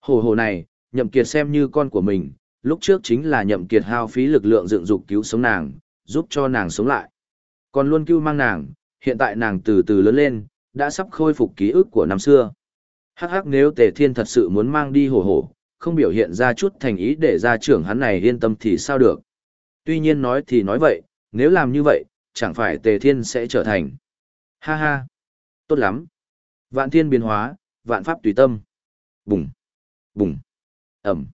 Hổ hổ này, nhậm kiệt xem như con của mình, lúc trước chính là nhậm kiệt hao phí lực lượng dựng dục cứu sống nàng, giúp cho nàng sống lại. Còn luôn cứu mang nàng, hiện tại nàng từ từ lớn lên, đã sắp khôi phục ký ức của năm xưa. Hắc hắc nếu tề thiên thật sự muốn mang đi hổ hổ, không biểu hiện ra chút thành ý để gia trưởng hắn này yên tâm thì sao được. Tuy nhiên nói thì nói vậy, nếu làm như vậy, chẳng phải tề thiên sẽ trở thành. Ha ha, tốt lắm. Vạn thiên biến hóa, vạn pháp tùy tâm. Bùng, bùng, ẩm.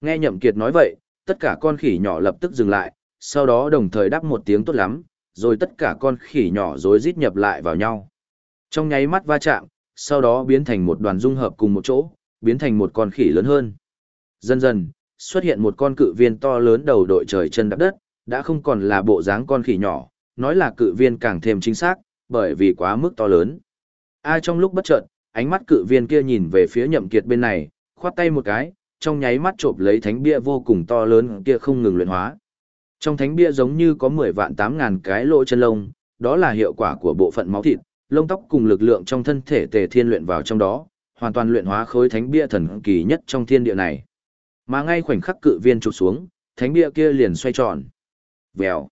Nghe nhậm kiệt nói vậy, tất cả con khỉ nhỏ lập tức dừng lại, sau đó đồng thời đáp một tiếng tốt lắm, rồi tất cả con khỉ nhỏ rối rít nhập lại vào nhau. Trong nháy mắt va chạm, sau đó biến thành một đoàn dung hợp cùng một chỗ, biến thành một con khỉ lớn hơn. Dần dần, xuất hiện một con cự viên to lớn đầu đội trời chân đạp đất, đã không còn là bộ dáng con khỉ nhỏ, nói là cự viên càng thêm chính xác, bởi vì quá mức to lớn. Ai trong lúc bất chợt, ánh mắt cự viên kia nhìn về phía nhậm kiệt bên này, khoát tay một cái, trong nháy mắt trộm lấy thánh bia vô cùng to lớn kia không ngừng luyện hóa. Trong thánh bia giống như có 10 vạn 8 ngàn cái lỗ chân lông, đó là hiệu quả của bộ phận máu thịt, lông tóc cùng lực lượng trong thân thể tề thiên luyện vào trong đó, hoàn toàn luyện hóa khối thánh bia thần kỳ nhất trong thiên địa này. Mà ngay khoảnh khắc cự viên chụp xuống, thánh bia kia liền xoay tròn. Vèo,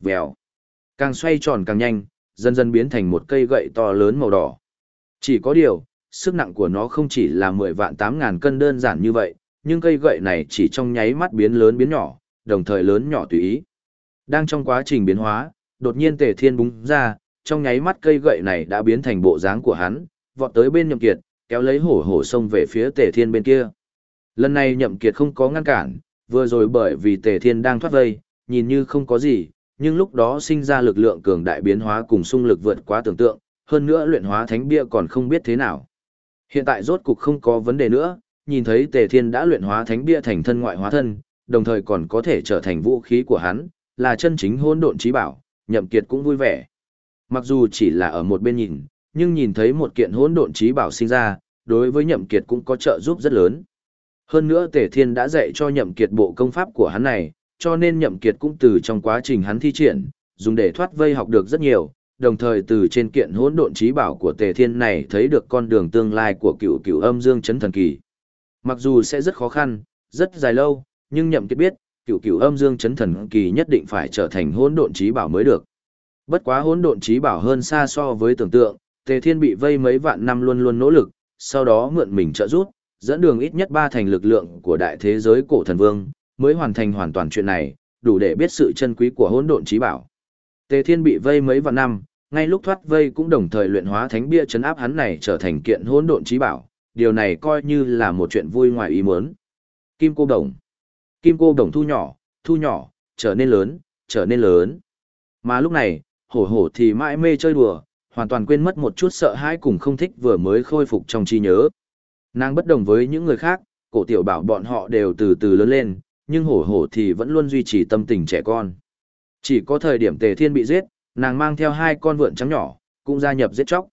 vèo. Càng xoay tròn càng nhanh, dần dần biến thành một cây gậy to lớn màu đỏ. Chỉ có điều, sức nặng của nó không chỉ là 10 vạn 8 ngàn cân đơn giản như vậy, nhưng cây gậy này chỉ trong nháy mắt biến lớn biến nhỏ, đồng thời lớn nhỏ tùy ý. Đang trong quá trình biến hóa, đột nhiên tề thiên búng ra, trong nháy mắt cây gậy này đã biến thành bộ dáng của hắn, vọt tới bên nhậm kiệt, kéo lấy hổ hổ sông về phía tề thiên bên kia. Lần này nhậm kiệt không có ngăn cản, vừa rồi bởi vì tề thiên đang thoát vây, nhìn như không có gì, nhưng lúc đó sinh ra lực lượng cường đại biến hóa cùng xung lực vượt quá tưởng tượng, hơn nữa luyện hóa thánh bia còn không biết thế nào. Hiện tại rốt cục không có vấn đề nữa, nhìn thấy tề thiên đã luyện hóa thánh bia thành thân ngoại hóa thân, đồng thời còn có thể trở thành vũ khí của hắn, là chân chính hỗn độn trí bảo, nhậm kiệt cũng vui vẻ. Mặc dù chỉ là ở một bên nhìn, nhưng nhìn thấy một kiện hỗn độn trí bảo sinh ra, đối với nhậm kiệt cũng có trợ giúp rất lớn. Hơn nữa Tề Thiên đã dạy cho nhậm kiệt bộ công pháp của hắn này, cho nên nhậm kiệt cũng từ trong quá trình hắn thi triển, dùng để thoát vây học được rất nhiều, đồng thời từ trên kiện hỗn độn trí bảo của Tề Thiên này thấy được con đường tương lai của cựu cựu âm dương chấn thần kỳ. Mặc dù sẽ rất khó khăn, rất dài lâu, nhưng nhậm kiệt biết, cựu cựu âm dương chấn thần kỳ nhất định phải trở thành hỗn độn trí bảo mới được. Bất quá hỗn độn trí bảo hơn xa so với tưởng tượng, Tề Thiên bị vây mấy vạn năm luôn luôn nỗ lực, sau đó mượn mình trợ giúp, dẫn đường ít nhất ba thành lực lượng của đại thế giới cổ thần vương, mới hoàn thành hoàn toàn chuyện này, đủ để biết sự chân quý của hỗn độn trí bảo. Tề Thiên bị vây mấy vạn năm, ngay lúc thoát vây cũng đồng thời luyện hóa thánh bia chấn áp hắn này trở thành kiện hỗn độn trí bảo, điều này coi như là một chuyện vui ngoài ý muốn. Kim cô đồng. Kim cô đồng thu nhỏ, thu nhỏ, trở nên lớn, trở nên lớn. Mà lúc này, hổ hổ thì mãi mê chơi đùa, hoàn toàn quên mất một chút sợ hãi cùng không thích vừa mới khôi phục trong trí nhớ. Nàng bất đồng với những người khác, cổ tiểu bảo bọn họ đều từ từ lớn lên, nhưng hổ hổ thì vẫn luôn duy trì tâm tình trẻ con. Chỉ có thời điểm tề thiên bị giết, nàng mang theo hai con vượn trắng nhỏ, cũng gia nhập giết chóc.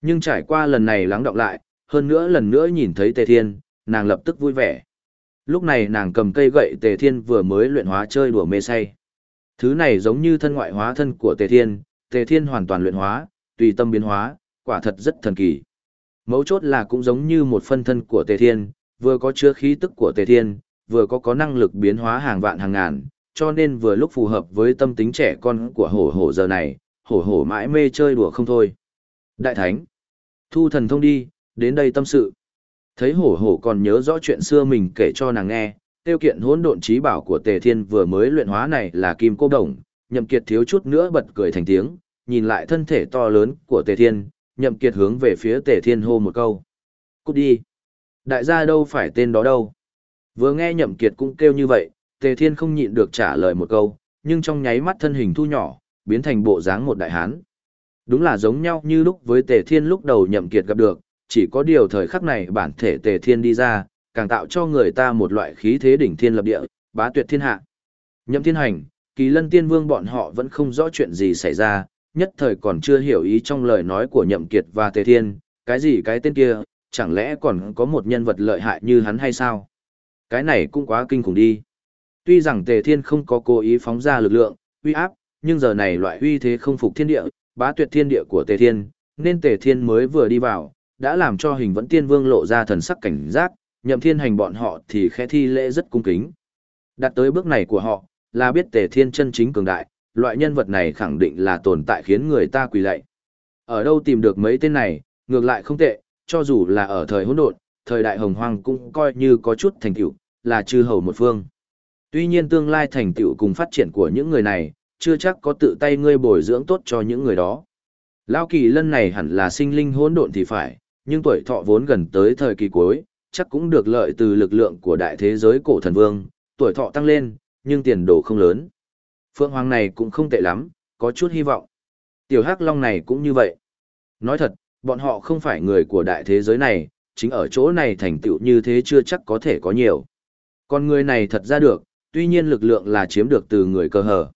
Nhưng trải qua lần này lắng đọng lại, hơn nữa lần nữa nhìn thấy tề thiên, nàng lập tức vui vẻ. Lúc này nàng cầm cây gậy tề thiên vừa mới luyện hóa chơi đùa mê say. Thứ này giống như thân ngoại hóa thân của tề thiên, tề thiên hoàn toàn luyện hóa, tùy tâm biến hóa, quả thật rất thần kỳ. Mấu chốt là cũng giống như một phân thân của tề thiên, vừa có chứa khí tức của tề thiên, vừa có có năng lực biến hóa hàng vạn hàng ngàn, cho nên vừa lúc phù hợp với tâm tính trẻ con của hổ hổ giờ này, hổ hổ mãi mê chơi đùa không thôi. Đại thánh, thu thần thông đi, đến đây tâm sự. Thấy hổ hổ còn nhớ rõ chuyện xưa mình kể cho nàng nghe, tiêu kiện hỗn độn trí bảo của tề thiên vừa mới luyện hóa này là kim cô đồng, nhậm kiệt thiếu chút nữa bật cười thành tiếng, nhìn lại thân thể to lớn của tề thiên, nhậm kiệt hướng về phía tề thiên hô một câu. Cút đi. Đại gia đâu phải tên đó đâu. Vừa nghe nhậm kiệt cũng kêu như vậy, tề thiên không nhịn được trả lời một câu, nhưng trong nháy mắt thân hình thu nhỏ, biến thành bộ dáng một đại hán. Đúng là giống nhau như lúc với Tề Thiên lúc đầu nhậm kiệt gặp được, chỉ có điều thời khắc này bản thể Tề Thiên đi ra, càng tạo cho người ta một loại khí thế đỉnh thiên lập địa, bá tuyệt thiên hạ. Nhậm Thiên Hành, Kỳ Lân Tiên Vương bọn họ vẫn không rõ chuyện gì xảy ra, nhất thời còn chưa hiểu ý trong lời nói của Nhậm Kiệt và Tề Thiên, cái gì cái tên kia, chẳng lẽ còn có một nhân vật lợi hại như hắn hay sao? Cái này cũng quá kinh khủng đi. Tuy rằng Tề Thiên không có cố ý phóng ra lực lượng, uy áp, nhưng giờ này loại uy thế không phục thiên địa, bá tuyệt thiên địa của Tề Thiên, nên Tề Thiên mới vừa đi vào, đã làm cho hình vẫn tiên vương lộ ra thần sắc cảnh giác, nhậm thiên hành bọn họ thì khẽ thi lễ rất cung kính. Đặt tới bước này của họ, là biết Tề Thiên chân chính cường đại, loại nhân vật này khẳng định là tồn tại khiến người ta quỳ lạy. Ở đâu tìm được mấy tên này, ngược lại không tệ, cho dù là ở thời hỗn độn, thời đại hồng hoang cũng coi như có chút thành tựu, là chư hầu một phương. Tuy nhiên tương lai thành tựu cùng phát triển của những người này, chưa chắc có tự tay ngươi bồi dưỡng tốt cho những người đó. Lao kỳ lân này hẳn là sinh linh hỗn độn thì phải, nhưng tuổi thọ vốn gần tới thời kỳ cuối, chắc cũng được lợi từ lực lượng của đại thế giới cổ thần vương, tuổi thọ tăng lên, nhưng tiền đồ không lớn. Phượng Hoàng này cũng không tệ lắm, có chút hy vọng. Tiểu Hắc Long này cũng như vậy. Nói thật, bọn họ không phải người của đại thế giới này, chính ở chỗ này thành tựu như thế chưa chắc có thể có nhiều. Còn người này thật ra được, tuy nhiên lực lượng là chiếm được từ người cơ hở.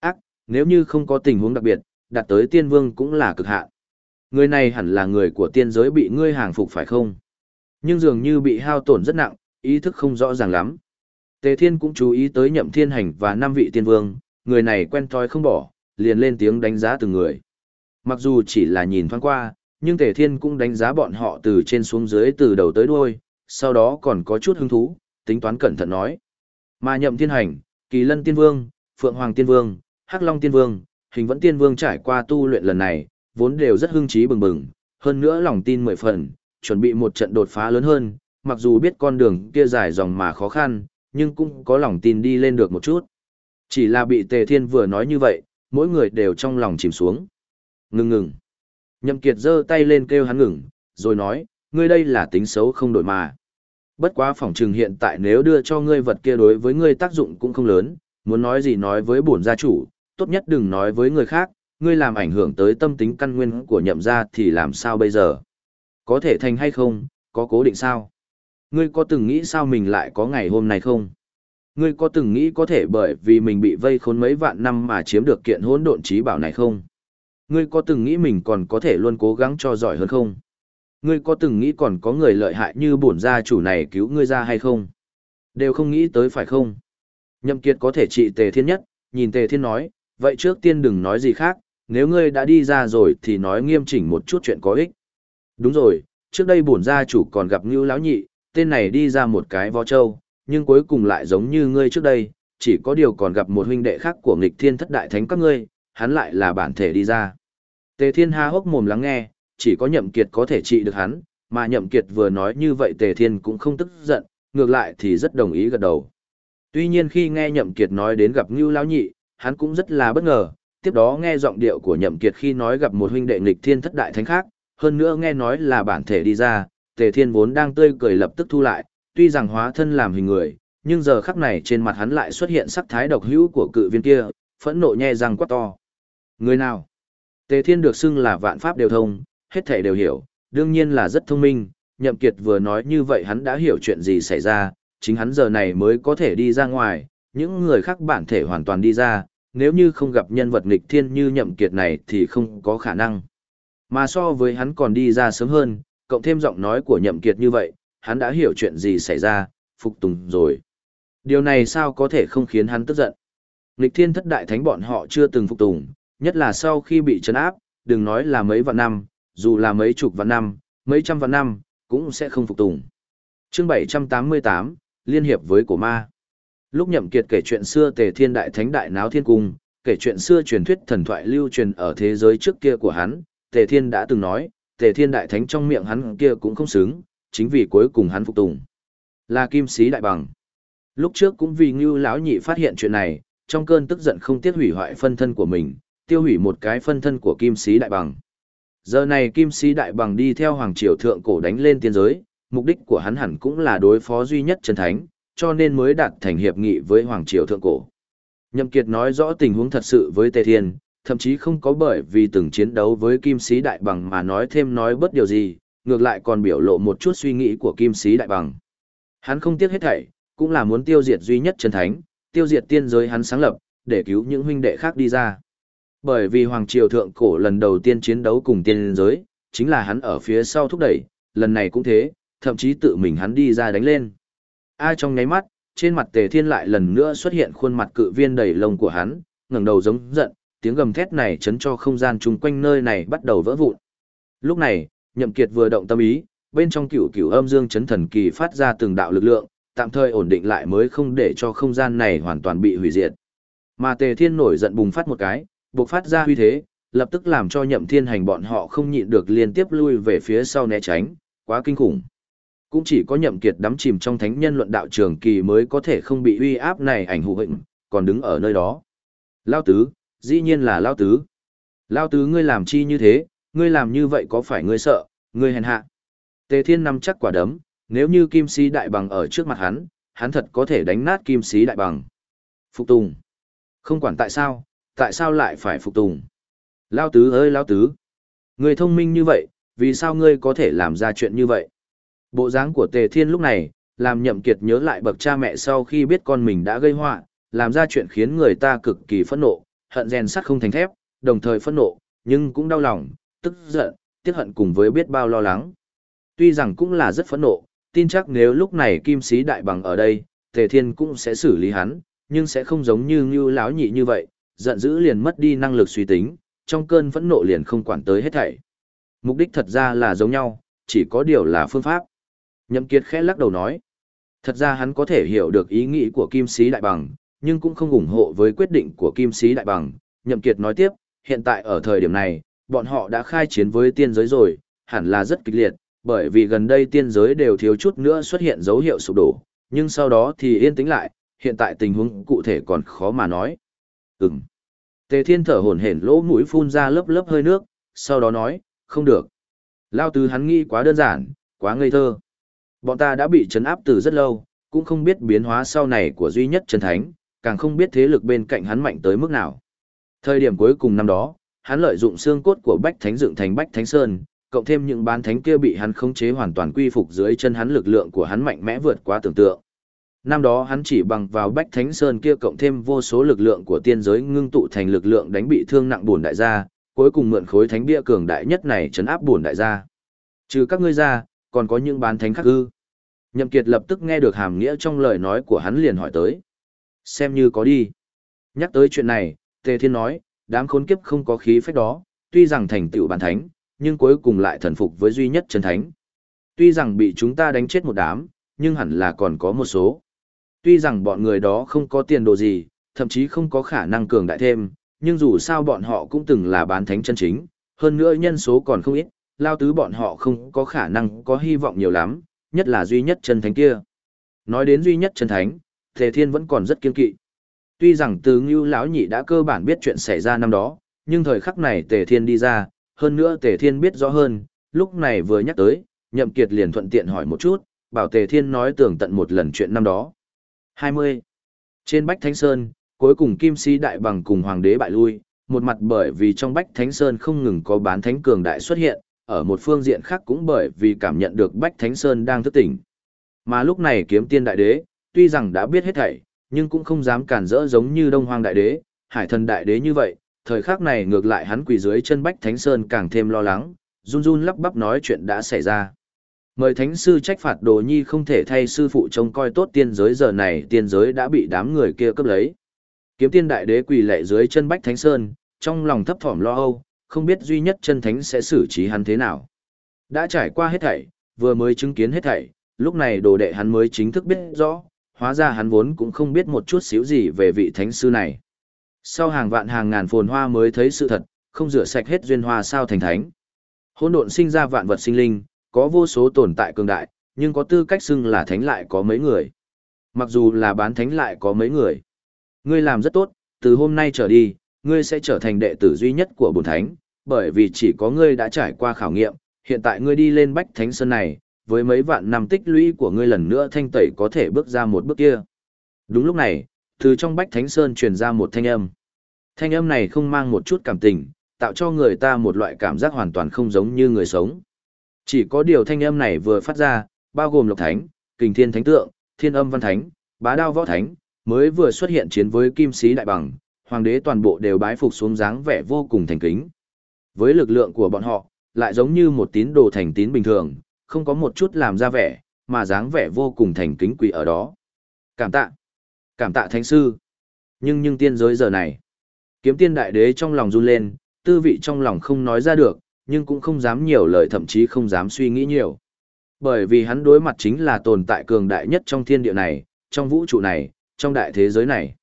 Ác, nếu như không có tình huống đặc biệt, đạt tới tiên vương cũng là cực hạn. Người này hẳn là người của tiên giới bị ngươi hàng phục phải không? Nhưng dường như bị hao tổn rất nặng, ý thức không rõ ràng lắm. Tề Thiên cũng chú ý tới nhậm thiên hành và năm vị tiên vương, người này quen thói không bỏ, liền lên tiếng đánh giá từng người. Mặc dù chỉ là nhìn thoáng qua, nhưng Tề Thiên cũng đánh giá bọn họ từ trên xuống dưới từ đầu tới đuôi, sau đó còn có chút hứng thú, tính toán cẩn thận nói. Mà nhậm thiên hành, kỳ lân tiên vương, phượng hoàng tiên vương, hắc long tiên vương, hình vẫn tiên vương trải qua tu luyện lần này, vốn đều rất hưng trí bừng bừng, hơn nữa lòng tin mười phần, chuẩn bị một trận đột phá lớn hơn, mặc dù biết con đường kia dài dòng mà khó khăn, nhưng cũng có lòng tin đi lên được một chút. Chỉ là bị Tề Thiên vừa nói như vậy, mỗi người đều trong lòng chìm xuống. Ngừng ngừng. Nhậm Kiệt giơ tay lên kêu hắn ngừng, rồi nói, ngươi đây là tính xấu không đổi mà. Bất quá phỏng trừng hiện tại nếu đưa cho ngươi vật kia đối với ngươi tác dụng cũng không lớn, muốn nói gì nói với bổn gia chủ, tốt nhất đừng nói với người khác, ngươi làm ảnh hưởng tới tâm tính căn nguyên của nhậm gia thì làm sao bây giờ? Có thể thành hay không, có cố định sao? Ngươi có từng nghĩ sao mình lại có ngày hôm nay không? Ngươi có từng nghĩ có thể bởi vì mình bị vây khốn mấy vạn năm mà chiếm được kiện hỗn độn trí bảo này không? Ngươi có từng nghĩ mình còn có thể luôn cố gắng cho giỏi hơn không? Ngươi có từng nghĩ còn có người lợi hại như bổn gia chủ này cứu ngươi ra hay không? Đều không nghĩ tới phải không? Nhậm Kiệt có thể trị Tề Thiên nhất, nhìn Tề Thiên nói, vậy trước tiên đừng nói gì khác, nếu ngươi đã đi ra rồi thì nói nghiêm chỉnh một chút chuyện có ích. Đúng rồi, trước đây bổn gia chủ còn gặp Ngưu lão nhị, tên này đi ra một cái vó châu, nhưng cuối cùng lại giống như ngươi trước đây, chỉ có điều còn gặp một huynh đệ khác của nghịch thiên thất đại thánh các ngươi, hắn lại là bản thể đi ra. Tề thiên ha hốc mồm lắng nghe, chỉ có nhậm kiệt có thể trị được hắn, mà nhậm kiệt vừa nói như vậy tề thiên cũng không tức giận, ngược lại thì rất đồng ý gật đầu. Tuy nhiên khi nghe nhậm kiệt nói đến gặp Ngưu lão nhị, hắn cũng rất là bất ngờ, tiếp đó nghe giọng điệu của nhậm kiệt khi nói gặp một huynh đệ nghịch thiên thất đại thánh khác, hơn nữa nghe nói là bản thể đi ra, tề thiên vốn đang tươi cười lập tức thu lại, tuy rằng hóa thân làm hình người, nhưng giờ khắc này trên mặt hắn lại xuất hiện sắc thái độc hữu của cự viên kia, phẫn nộ nhe răng quát to. Người nào? Tề Thiên được xưng là vạn pháp đều thông, hết thảy đều hiểu, đương nhiên là rất thông minh, Nhậm Kiệt vừa nói như vậy hắn đã hiểu chuyện gì xảy ra, chính hắn giờ này mới có thể đi ra ngoài, những người khác bản thể hoàn toàn đi ra, nếu như không gặp nhân vật nghịch thiên như Nhậm Kiệt này thì không có khả năng. Mà so với hắn còn đi ra sớm hơn, cộng thêm giọng nói của Nhậm Kiệt như vậy, hắn đã hiểu chuyện gì xảy ra, phục tùng rồi. Điều này sao có thể không khiến hắn tức giận. Nghịch thiên thất đại thánh bọn họ chưa từng phục tùng, nhất là sau khi bị trấn áp, đừng nói là mấy vạn năm, dù là mấy chục vạn năm, mấy trăm vạn năm, cũng sẽ không phục tùng. Chương 788, Liên hiệp với cổ ma. Lúc nhậm kiệt kể chuyện xưa tề thiên đại thánh đại náo thiên cung, kể chuyện xưa truyền thuyết thần thoại lưu truyền ở thế giới trước kia của hắn, tề thiên đã từng nói, tề thiên đại thánh trong miệng hắn kia cũng không xứng, chính vì cuối cùng hắn phục tùng. Là kim sĩ đại bằng. Lúc trước cũng vì ngưu lão nhị phát hiện chuyện này, trong cơn tức giận không tiếc hủy hoại phân thân của mình, tiêu hủy một cái phân thân của kim sĩ đại bằng. Giờ này kim sĩ đại bằng đi theo hoàng triều thượng cổ đánh lên tiên giới, mục đích của hắn hẳn cũng là đối phó duy nhất chân thánh, cho nên mới đạt thành hiệp nghị với hoàng triều thượng cổ. Nhậm Kiệt nói rõ tình huống thật sự với Tề Thiên, thậm chí không có bởi vì từng chiến đấu với kim sĩ đại bằng mà nói thêm nói bất điều gì, ngược lại còn biểu lộ một chút suy nghĩ của kim sĩ đại bằng. Hắn không tiếc hết thảy, cũng là muốn tiêu diệt duy nhất chân thánh, tiêu diệt tiên giới hắn sáng lập, để cứu những huynh đệ khác đi ra. Bởi vì Hoàng Triều Thượng Cổ lần đầu tiên chiến đấu cùng tiên giới, chính là hắn ở phía sau thúc đẩy, lần này cũng thế, thậm chí tự mình hắn đi ra đánh lên. Ai trong nháy mắt, trên mặt Tề Thiên lại lần nữa xuất hiện khuôn mặt cự viên đầy lông của hắn, ngẩng đầu giống giận, tiếng gầm thét này chấn cho không gian chung quanh nơi này bắt đầu vỡ vụn. Lúc này, Nhậm Kiệt vừa động tâm ý, bên trong cửu cửu âm dương chấn thần kỳ phát ra từng đạo lực lượng, tạm thời ổn định lại mới không để cho không gian này hoàn toàn bị hủy diệt. Mà Tề Thiên nổi giận bùng phát một cái, bộc phát ra huy thế, lập tức làm cho Nhậm Thiên Hành bọn họ không nhịn được liên tiếp lui về phía sau né tránh, quá kinh khủng. Cũng chỉ có Nhậm Kiệt đắm chìm trong thánh nhân luận đạo trường kỳ mới có thể không bị uy áp này ảnh hưởng, còn đứng ở nơi đó. Lao tứ, dĩ nhiên là Lao tứ. Lao tứ ngươi làm chi như thế, ngươi làm như vậy có phải ngươi sợ, ngươi hèn hạ. Tề Thiên nắm chắc quả đấm, nếu như kim sĩ đại bằng ở trước mặt hắn, hắn thật có thể đánh nát kim sĩ đại bằng. Phục tùng. Không quản tại sao, tại sao lại phải phục tùng. Lao tứ ơi Lao tứ. người thông minh như vậy, vì sao ngươi có thể làm ra chuyện như vậy? Bộ dáng của Tề Thiên lúc này, làm nhậm kiệt nhớ lại bậc cha mẹ sau khi biết con mình đã gây họa, làm ra chuyện khiến người ta cực kỳ phẫn nộ, hận rèn sắt không thành thép, đồng thời phẫn nộ, nhưng cũng đau lòng, tức giận, tiếc hận cùng với biết bao lo lắng. Tuy rằng cũng là rất phẫn nộ, tin chắc nếu lúc này kim sĩ đại bằng ở đây, Tề Thiên cũng sẽ xử lý hắn, nhưng sẽ không giống như Ngưu lão nhị như vậy, giận dữ liền mất đi năng lực suy tính, trong cơn phẫn nộ liền không quản tới hết thảy. Mục đích thật ra là giống nhau, chỉ có điều là phương pháp. Nhậm Kiệt khẽ lắc đầu nói, thật ra hắn có thể hiểu được ý nghĩ của Kim Sĩ Đại Bằng, nhưng cũng không ủng hộ với quyết định của Kim Sĩ Đại Bằng. Nhậm Kiệt nói tiếp, hiện tại ở thời điểm này, bọn họ đã khai chiến với tiên giới rồi, hẳn là rất kịch liệt, bởi vì gần đây tiên giới đều thiếu chút nữa xuất hiện dấu hiệu sụp đổ, nhưng sau đó thì yên tĩnh lại, hiện tại tình huống cụ thể còn khó mà nói. Ừm. Tề Thiên thở hổn hển lỗ mũi phun ra lớp lớp hơi nước, sau đó nói, không được. Lao tứ hắn nghĩ quá đơn giản, quá ngây thơ. Bọn ta đã bị chấn áp từ rất lâu, cũng không biết biến hóa sau này của duy nhất chân thánh, càng không biết thế lực bên cạnh hắn mạnh tới mức nào. Thời điểm cuối cùng năm đó, hắn lợi dụng xương cốt của Bách Thánh dựng thành Bách Thánh Sơn, cộng thêm những bán thánh kia bị hắn khống chế hoàn toàn quy phục dưới chân hắn lực lượng của hắn mạnh mẽ vượt quá tưởng tượng. Năm đó hắn chỉ bằng vào Bách Thánh Sơn kia cộng thêm vô số lực lượng của tiên giới ngưng tụ thành lực lượng đánh bị thương nặng buồn đại gia, cuối cùng mượn khối thánh bia cường đại nhất này chấn áp buồn đại gia. Trừ các ngươi ra, còn có những bán thánh khác ư? Nhậm Kiệt lập tức nghe được hàm nghĩa trong lời nói của hắn liền hỏi tới. Xem như có đi. Nhắc tới chuyện này, Tề Thiên nói, đám khốn kiếp không có khí phách đó, tuy rằng thành tựu bán thánh, nhưng cuối cùng lại thần phục với duy nhất chân thánh. Tuy rằng bị chúng ta đánh chết một đám, nhưng hẳn là còn có một số. Tuy rằng bọn người đó không có tiền đồ gì, thậm chí không có khả năng cường đại thêm, nhưng dù sao bọn họ cũng từng là bán thánh chân chính, hơn nữa nhân số còn không ít, lao tứ bọn họ không có khả năng có hy vọng nhiều lắm, nhất là duy nhất chân thánh kia. Nói đến duy nhất chân thánh, Tề Thiên vẫn còn rất kiên kỵ. Tuy rằng từ Ngưu lão nhị đã cơ bản biết chuyện xảy ra năm đó, nhưng thời khắc này Tề Thiên đi ra, hơn nữa Tề Thiên biết rõ hơn, lúc này vừa nhắc tới, Nhậm Kiệt liền thuận tiện hỏi một chút, bảo Tề Thiên nói tường tận một lần chuyện năm đó. 20. Trên Bách Thánh Sơn, cuối cùng Kim Si Đại Bằng cùng Hoàng đế bại lui, một mặt bởi vì trong Bách Thánh Sơn không ngừng có bán thánh cường đại xuất hiện, ở một phương diện khác cũng bởi vì cảm nhận được Bách Thánh Sơn đang thức tỉnh. Mà lúc này kiếm tiên đại đế, tuy rằng đã biết hết thảy, nhưng cũng không dám cản rỡ giống như Đông Hoàng đại đế, Hải thần đại đế như vậy, thời khắc này ngược lại hắn quỳ dưới chân Bách Thánh Sơn càng thêm lo lắng, run run lắp bắp nói chuyện đã xảy ra. Mời thánh sư trách phạt đồ nhi không thể thay sư phụ trông coi tốt tiên giới giờ này tiên giới đã bị đám người kia cướp lấy. Kiếm tiên đại đế quỳ lệ dưới chân Bách Thánh Sơn, trong lòng thấp thỏm lo âu, không biết duy nhất chân thánh sẽ xử trí hắn thế nào. Đã trải qua hết thảy, vừa mới chứng kiến hết thảy, lúc này đồ đệ hắn mới chính thức biết rõ, hóa ra hắn vốn cũng không biết một chút xíu gì về vị thánh sư này. Sau hàng vạn hàng ngàn phồn hoa mới thấy sự thật, không rửa sạch hết duyên hoa sao thành thánh. Hỗn độn sinh ra vạn vật sinh linh, có vô số tồn tại cường đại, nhưng có tư cách xưng là thánh lại có mấy người. Mặc dù là bán thánh lại có mấy người. Ngươi làm rất tốt, từ hôm nay trở đi, ngươi sẽ trở thành đệ tử duy nhất của bổn thánh, bởi vì chỉ có ngươi đã trải qua khảo nghiệm, hiện tại ngươi đi lên bách thánh sơn này, với mấy vạn năm tích lũy của ngươi lần nữa thanh tẩy có thể bước ra một bước kia. Đúng lúc này, từ trong bách thánh sơn truyền ra một thanh âm. Thanh âm này không mang một chút cảm tình, tạo cho người ta một loại cảm giác hoàn toàn không giống như người sống. Chỉ có điều thanh âm này vừa phát ra, bao gồm Lộc Thánh, Kình Thiên Thánh Tượng, Thiên Âm Văn Thánh, Bá Đao Võ Thánh, mới vừa xuất hiện chiến với Kim Sĩ Đại Bằng, hoàng đế toàn bộ đều bái phục xuống dáng vẻ vô cùng thành kính. Với lực lượng của bọn họ, lại giống như một tín đồ thành tín bình thường, không có một chút làm ra vẻ, mà dáng vẻ vô cùng thành kính quỷ ở đó. Cảm tạ. Cảm tạ thánh sư. Nhưng nhưng tiên giới giờ này, kiếm tiên đại đế trong lòng run lên, tư vị trong lòng không nói ra được, nhưng cũng không dám nhiều lời thậm chí không dám suy nghĩ nhiều. Bởi vì hắn đối mặt chính là tồn tại cường đại nhất trong thiên địa này, trong vũ trụ này, trong đại thế giới này.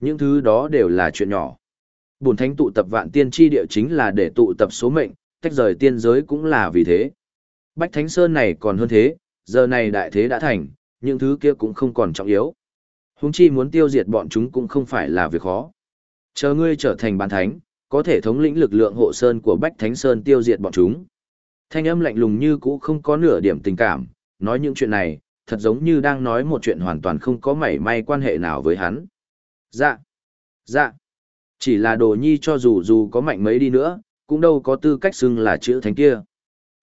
Những thứ đó đều là chuyện nhỏ. Bùn thánh tụ tập vạn tiên tri địa chính là để tụ tập số mệnh, tách rời tiên giới cũng là vì thế. Bách Thánh Sơn này còn hơn thế, giờ này đại thế đã thành, những thứ kia cũng không còn trọng yếu. Húng chi muốn tiêu diệt bọn chúng cũng không phải là việc khó. Chờ ngươi trở thành bán thánh, có thể thống lĩnh lực lượng hộ sơn của Bách Thánh Sơn tiêu diệt bọn chúng. Thanh âm lạnh lùng như cũ không có nửa điểm tình cảm, nói những chuyện này, thật giống như đang nói một chuyện hoàn toàn không có mảy may quan hệ nào với hắn. Dạ, dạ, chỉ là đồ nhi cho dù dù có mạnh mấy đi nữa, cũng đâu có tư cách xưng là chữ thánh kia.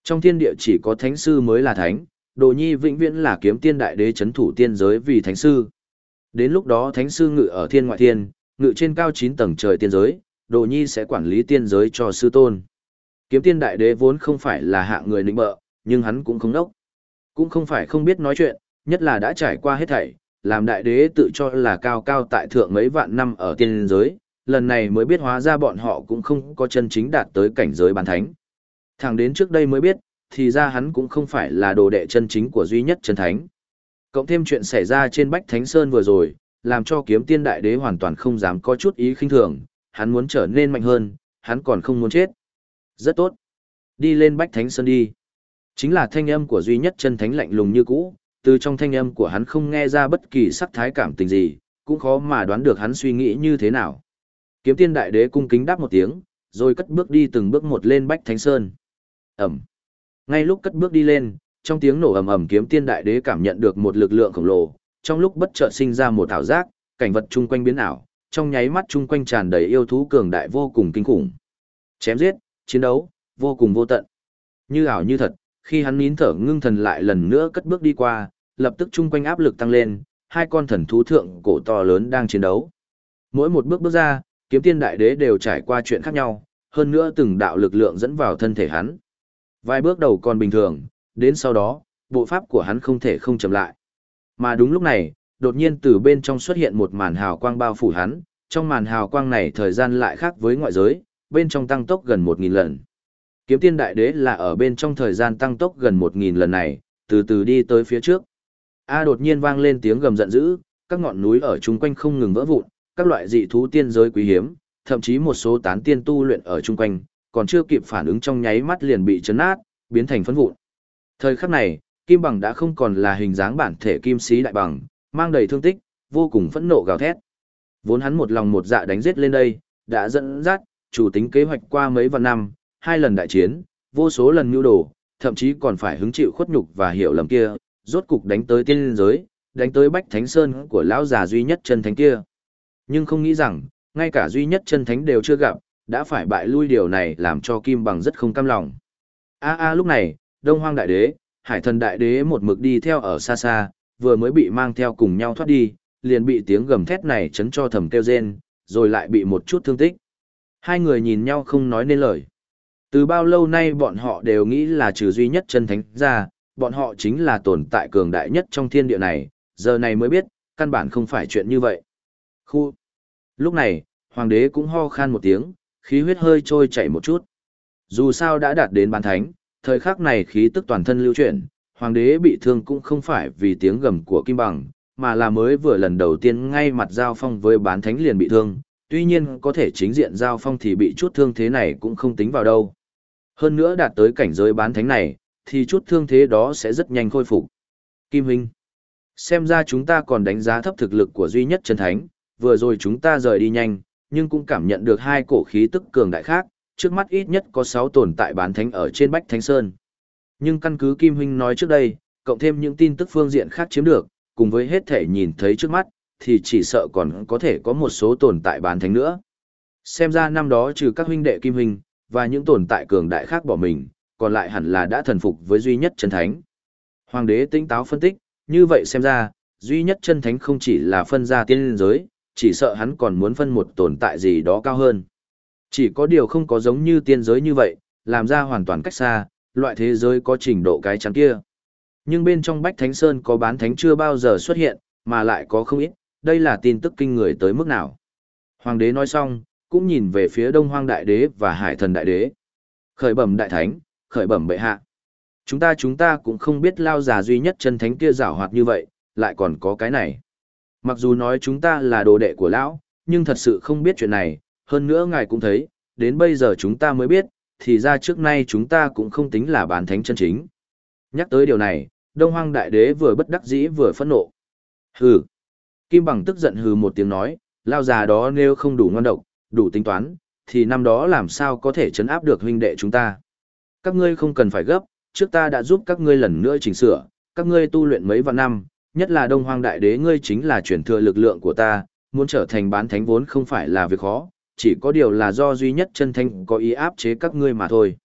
Trong thiên địa chỉ có thánh sư mới là thánh, đồ nhi vĩnh viễn là kiếm tiên đại đế chấn thủ tiên giới vì thánh sư. Đến lúc đó thánh sư ngự ở thiên ngoại thiên, ngự trên cao 9 tầng trời tiên giới, đồ nhi sẽ quản lý tiên giới cho sư tôn. Kiếm tiên đại đế vốn không phải là hạng người nịnh bợ, nhưng hắn cũng không đốc. Cũng không phải không biết nói chuyện, nhất là đã trải qua hết thảy, làm đại đế tự cho là cao cao tại thượng mấy vạn năm ở tiên giới, lần này mới biết hóa ra bọn họ cũng không có chân chính đạt tới cảnh giới bán thánh. Thẳng đến trước đây mới biết, thì ra hắn cũng không phải là đồ đệ chân chính của duy nhất chân thánh. Cộng thêm chuyện xảy ra trên Bách Thánh Sơn vừa rồi, làm cho kiếm tiên đại đế hoàn toàn không dám có chút ý khinh thường, hắn muốn trở nên mạnh hơn, hắn còn không muốn chết. Rất tốt. Đi lên Bách Thánh Sơn đi. Chính là thanh âm của duy nhất chân thánh lạnh lùng như cũ, từ trong thanh âm của hắn không nghe ra bất kỳ sắc thái cảm tình gì, cũng khó mà đoán được hắn suy nghĩ như thế nào. Kiếm tiên đại đế cung kính đáp một tiếng, rồi cất bước đi từng bước một lên Bách Thánh Sơn. Ẩm. Ngay lúc cất bước đi lên, trong tiếng nổ ầm ầm kiếm tiên đại đế cảm nhận được một lực lượng khổng lồ, trong lúc bất chợt sinh ra một ảo giác, cảnh vật chung quanh biến ảo, trong nháy mắt chung quanh tràn đầy yêu thú cường đại vô cùng kinh khủng. Chém giết, chiến đấu, vô cùng vô tận. Như ảo như thật, khi hắn nín thở ngưng thần lại lần nữa cất bước đi qua, lập tức chung quanh áp lực tăng lên, hai con thần thú thượng cổ to lớn đang chiến đấu. Mỗi một bước bước ra, kiếm tiên đại đế đều trải qua chuyện khác nhau, hơn nữa từng đạo lực lượng dẫn vào thân thể hắn. Vài bước đầu còn bình thường, đến sau đó, bộ pháp của hắn không thể không chậm lại. Mà đúng lúc này, đột nhiên từ bên trong xuất hiện một màn hào quang bao phủ hắn, trong màn hào quang này thời gian lại khác với ngoại giới, bên trong tăng tốc gần 1.000 lần. Kiếm tiên đại đế là ở bên trong thời gian tăng tốc gần 1.000 lần này, từ từ đi tới phía trước. A đột nhiên vang lên tiếng gầm giận dữ, các ngọn núi ở chung quanh không ngừng vỡ vụn, các loại dị thú tiên giới quý hiếm, thậm chí một số tán tiên tu luyện ở chung quanh, còn chưa kịp phản ứng trong nháy mắt liền bị chấn nát, biến thành phấn vụn. Thời khắc này, Kim Bằng đã không còn là hình dáng bản thể kim sĩ đại bằng, mang đầy thương tích, vô cùng phẫn nộ gào thét. Vốn hắn một lòng một dạ đánh giết lên đây, đã dẫn dắt, chủ tính kế hoạch qua mấy vạn năm, hai lần đại chiến, vô số lần mưu đồ, thậm chí còn phải hứng chịu khuất nhục và hiểu lầm kia, rốt cục đánh tới tiên giới, đánh tới Bách Thánh Sơn của lão già duy nhất chân thánh kia. Nhưng không nghĩ rằng, ngay cả duy nhất chân thánh đều chưa gặp, đã phải bại lui điều này làm cho Kim Bằng rất không cam lòng. A a lúc này, Đông Hoang Đại Đế, Hải Thần Đại Đế một mực đi theo ở xa xa, vừa mới bị mang theo cùng nhau thoát đi, liền bị tiếng gầm thét này chấn cho thầm kêu rên, rồi lại bị một chút thương tích. Hai người nhìn nhau không nói nên lời. Từ bao lâu nay bọn họ đều nghĩ là trừ duy nhất chân thánh ra, bọn họ chính là tồn tại cường đại nhất trong thiên địa này, giờ này mới biết, căn bản không phải chuyện như vậy. Khu. Lúc này, hoàng đế cũng ho khan một tiếng, khí huyết hơi trôi chảy một chút. Dù sao đã đạt đến bán thánh, thời khắc này khí tức toàn thân lưu chuyển, hoàng đế bị thương cũng không phải vì tiếng gầm của kim bằng, mà là mới vừa lần đầu tiên ngay mặt giao phong với bán thánh liền bị thương, tuy nhiên có thể chính diện giao phong thì bị chút thương thế này cũng không tính vào đâu. Hơn nữa đạt tới cảnh giới bán thánh này, thì chút thương thế đó sẽ rất nhanh khôi phục. Kim Hinh Xem ra chúng ta còn đánh giá thấp thực lực của duy nhất chân thánh, vừa rồi chúng ta rời đi nhanh, nhưng cũng cảm nhận được hai cổ khí tức cường đại khác, trước mắt ít nhất có 6 tồn tại bán thánh ở trên Bách Thánh Sơn. Nhưng căn cứ Kim Huynh nói trước đây, cộng thêm những tin tức phương diện khác chiếm được, cùng với hết thể nhìn thấy trước mắt, thì chỉ sợ còn có thể có một số tồn tại bán thánh nữa. Xem ra năm đó trừ các huynh đệ kim huynh, và những tồn tại cường đại khác bỏ mình, còn lại hẳn là đã thần phục với duy nhất chân thánh. Hoàng đế tinh táo phân tích, như vậy xem ra, duy nhất chân thánh không chỉ là phân ra tiên liên giới, chỉ sợ hắn còn muốn phân một tồn tại gì đó cao hơn. Chỉ có điều không có giống như tiên giới như vậy, làm ra hoàn toàn cách xa, loại thế giới có trình độ cái chắn kia. Nhưng bên trong Bách Thánh Sơn có bán thánh chưa bao giờ xuất hiện, mà lại có không ít, đây là tin tức kinh người tới mức nào. Hoàng đế nói xong, cũng nhìn về phía Đông Hoang Đại Đế và Hải Thần Đại Đế. Khởi bẩm Đại Thánh, khởi bẩm bệ hạ. Chúng ta chúng ta cũng không biết lao già duy nhất chân thánh kia rảo hoạt như vậy, lại còn có cái này. Mặc dù nói chúng ta là đồ đệ của lão, nhưng thật sự không biết chuyện này, hơn nữa ngài cũng thấy, đến bây giờ chúng ta mới biết, thì ra trước nay chúng ta cũng không tính là bán thánh chân chính. Nhắc tới điều này, Đông Hoang Đại Đế vừa bất đắc dĩ vừa phẫn nộ. Hừ. Kim Bằng tức giận hừ một tiếng nói, lao già đó nếu không đủ ngon độc, đủ tính toán, thì năm đó làm sao có thể chấn áp được huynh đệ chúng ta. Các ngươi không cần phải gấp, trước ta đã giúp các ngươi lần nữa chỉnh sửa, các ngươi tu luyện mấy vạn năm, nhất là Đông Hoang Đại Đế ngươi chính là chuyển thừa lực lượng của ta, muốn trở thành bán thánh vốn không phải là việc khó, chỉ có điều là do duy nhất chân thanh có ý áp chế các ngươi mà thôi.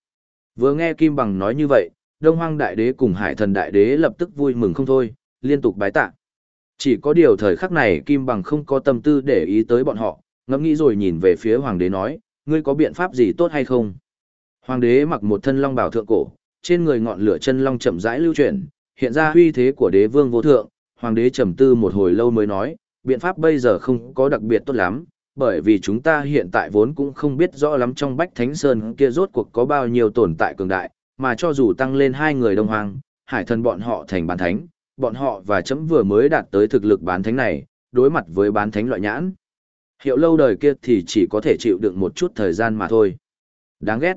Vừa nghe Kim Bằng nói như vậy, Đông Hoang Đại Đế cùng Hải Thần Đại Đế lập tức vui mừng không thôi, liên tục bái tạ. Chỉ có điều thời khắc này Kim Bằng không có tâm tư để ý tới bọn họ, ngẫm nghĩ rồi nhìn về phía Hoàng Đế nói, ngươi có biện pháp gì tốt hay không? Hoàng Đế mặc một thân long bào thượng cổ, trên người ngọn lửa chân long chậm rãi lưu chuyển, hiện ra uy thế của đế vương vô thượng, Hoàng Đế trầm tư một hồi lâu mới nói, biện pháp bây giờ không có đặc biệt tốt lắm, bởi vì chúng ta hiện tại vốn cũng không biết rõ lắm trong Bách Thánh Sơn kia rốt cuộc có bao nhiêu tồn tại cường đại, mà cho dù tăng lên hai người đông hoàng, hải thần bọn họ thành bán thánh, bọn họ và chấm vừa mới đạt tới thực lực bán thánh này, đối mặt với bán thánh loại nhãn. Hiệu lâu đời kia thì chỉ có thể chịu đựng một chút thời gian mà thôi. Đáng ghét.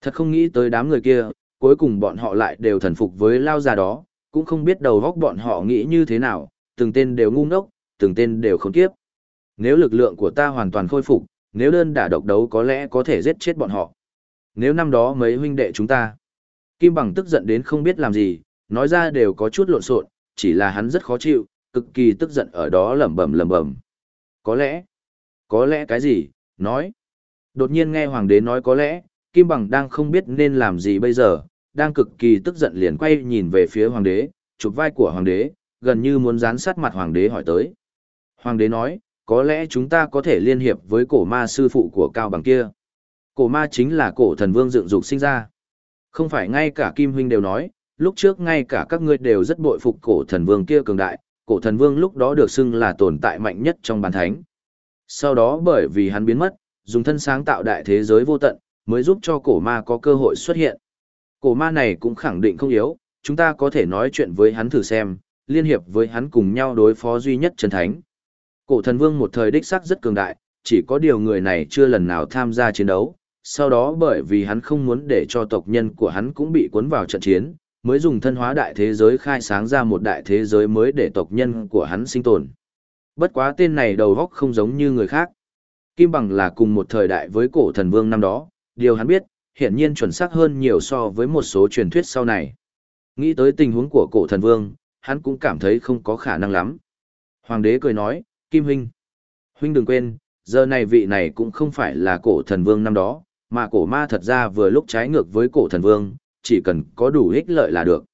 Thật không nghĩ tới đám người kia, cuối cùng bọn họ lại đều thần phục với lao già đó, cũng không biết đầu góc bọn họ nghĩ như thế nào, từng tên đều ngu ngốc, từng tên đều không kiếp. Nếu lực lượng của ta hoàn toàn khôi phục, nếu đơn đả độc đấu có lẽ có thể giết chết bọn họ. Nếu năm đó mấy huynh đệ chúng ta, Kim Bằng tức giận đến không biết làm gì, nói ra đều có chút lộn xộn, chỉ là hắn rất khó chịu, cực kỳ tức giận ở đó lẩm bẩm lẩm bẩm. Có lẽ, có lẽ cái gì, nói. Đột nhiên nghe hoàng đế nói có lẽ, Kim Bằng đang không biết nên làm gì bây giờ, đang cực kỳ tức giận liền quay nhìn về phía hoàng đế, chụp vai của hoàng đế, gần như muốn dán sát mặt hoàng đế hỏi tới. Hoàng đế nói, có lẽ chúng ta có thể liên hiệp với cổ ma sư phụ của Cao Bằng kia. Cổ ma chính là cổ thần vương dựng dục sinh ra. Không phải ngay cả Kim Huynh đều nói, lúc trước ngay cả các ngươi đều rất bội phục cổ thần vương kia cường đại, cổ thần vương lúc đó được xưng là tồn tại mạnh nhất trong bàn thánh. Sau đó bởi vì hắn biến mất, dùng thân sáng tạo đại thế giới vô tận, mới giúp cho cổ ma có cơ hội xuất hiện. Cổ ma này cũng khẳng định không yếu, chúng ta có thể nói chuyện với hắn thử xem, liên hiệp với hắn cùng nhau đối phó duy nhất chân thánh. Cổ thần vương một thời đích sắc rất cường đại, chỉ có điều người này chưa lần nào tham gia chiến đấu, sau đó bởi vì hắn không muốn để cho tộc nhân của hắn cũng bị cuốn vào trận chiến, mới dùng thân hóa đại thế giới khai sáng ra một đại thế giới mới để tộc nhân của hắn sinh tồn. Bất quá tên này đầu góc không giống như người khác. Kim Bằng là cùng một thời đại với cổ thần vương năm đó, điều hắn biết, hiển nhiên chuẩn xác hơn nhiều so với một số truyền thuyết sau này. Nghĩ tới tình huống của cổ thần vương, hắn cũng cảm thấy không có khả năng lắm. Hoàng đế cười nói, Kim Huynh. Huynh đừng quên, giờ này vị này cũng không phải là cổ thần vương năm đó, mà cổ ma thật ra vừa lúc trái ngược với cổ thần vương, chỉ cần có đủ ích lợi là được.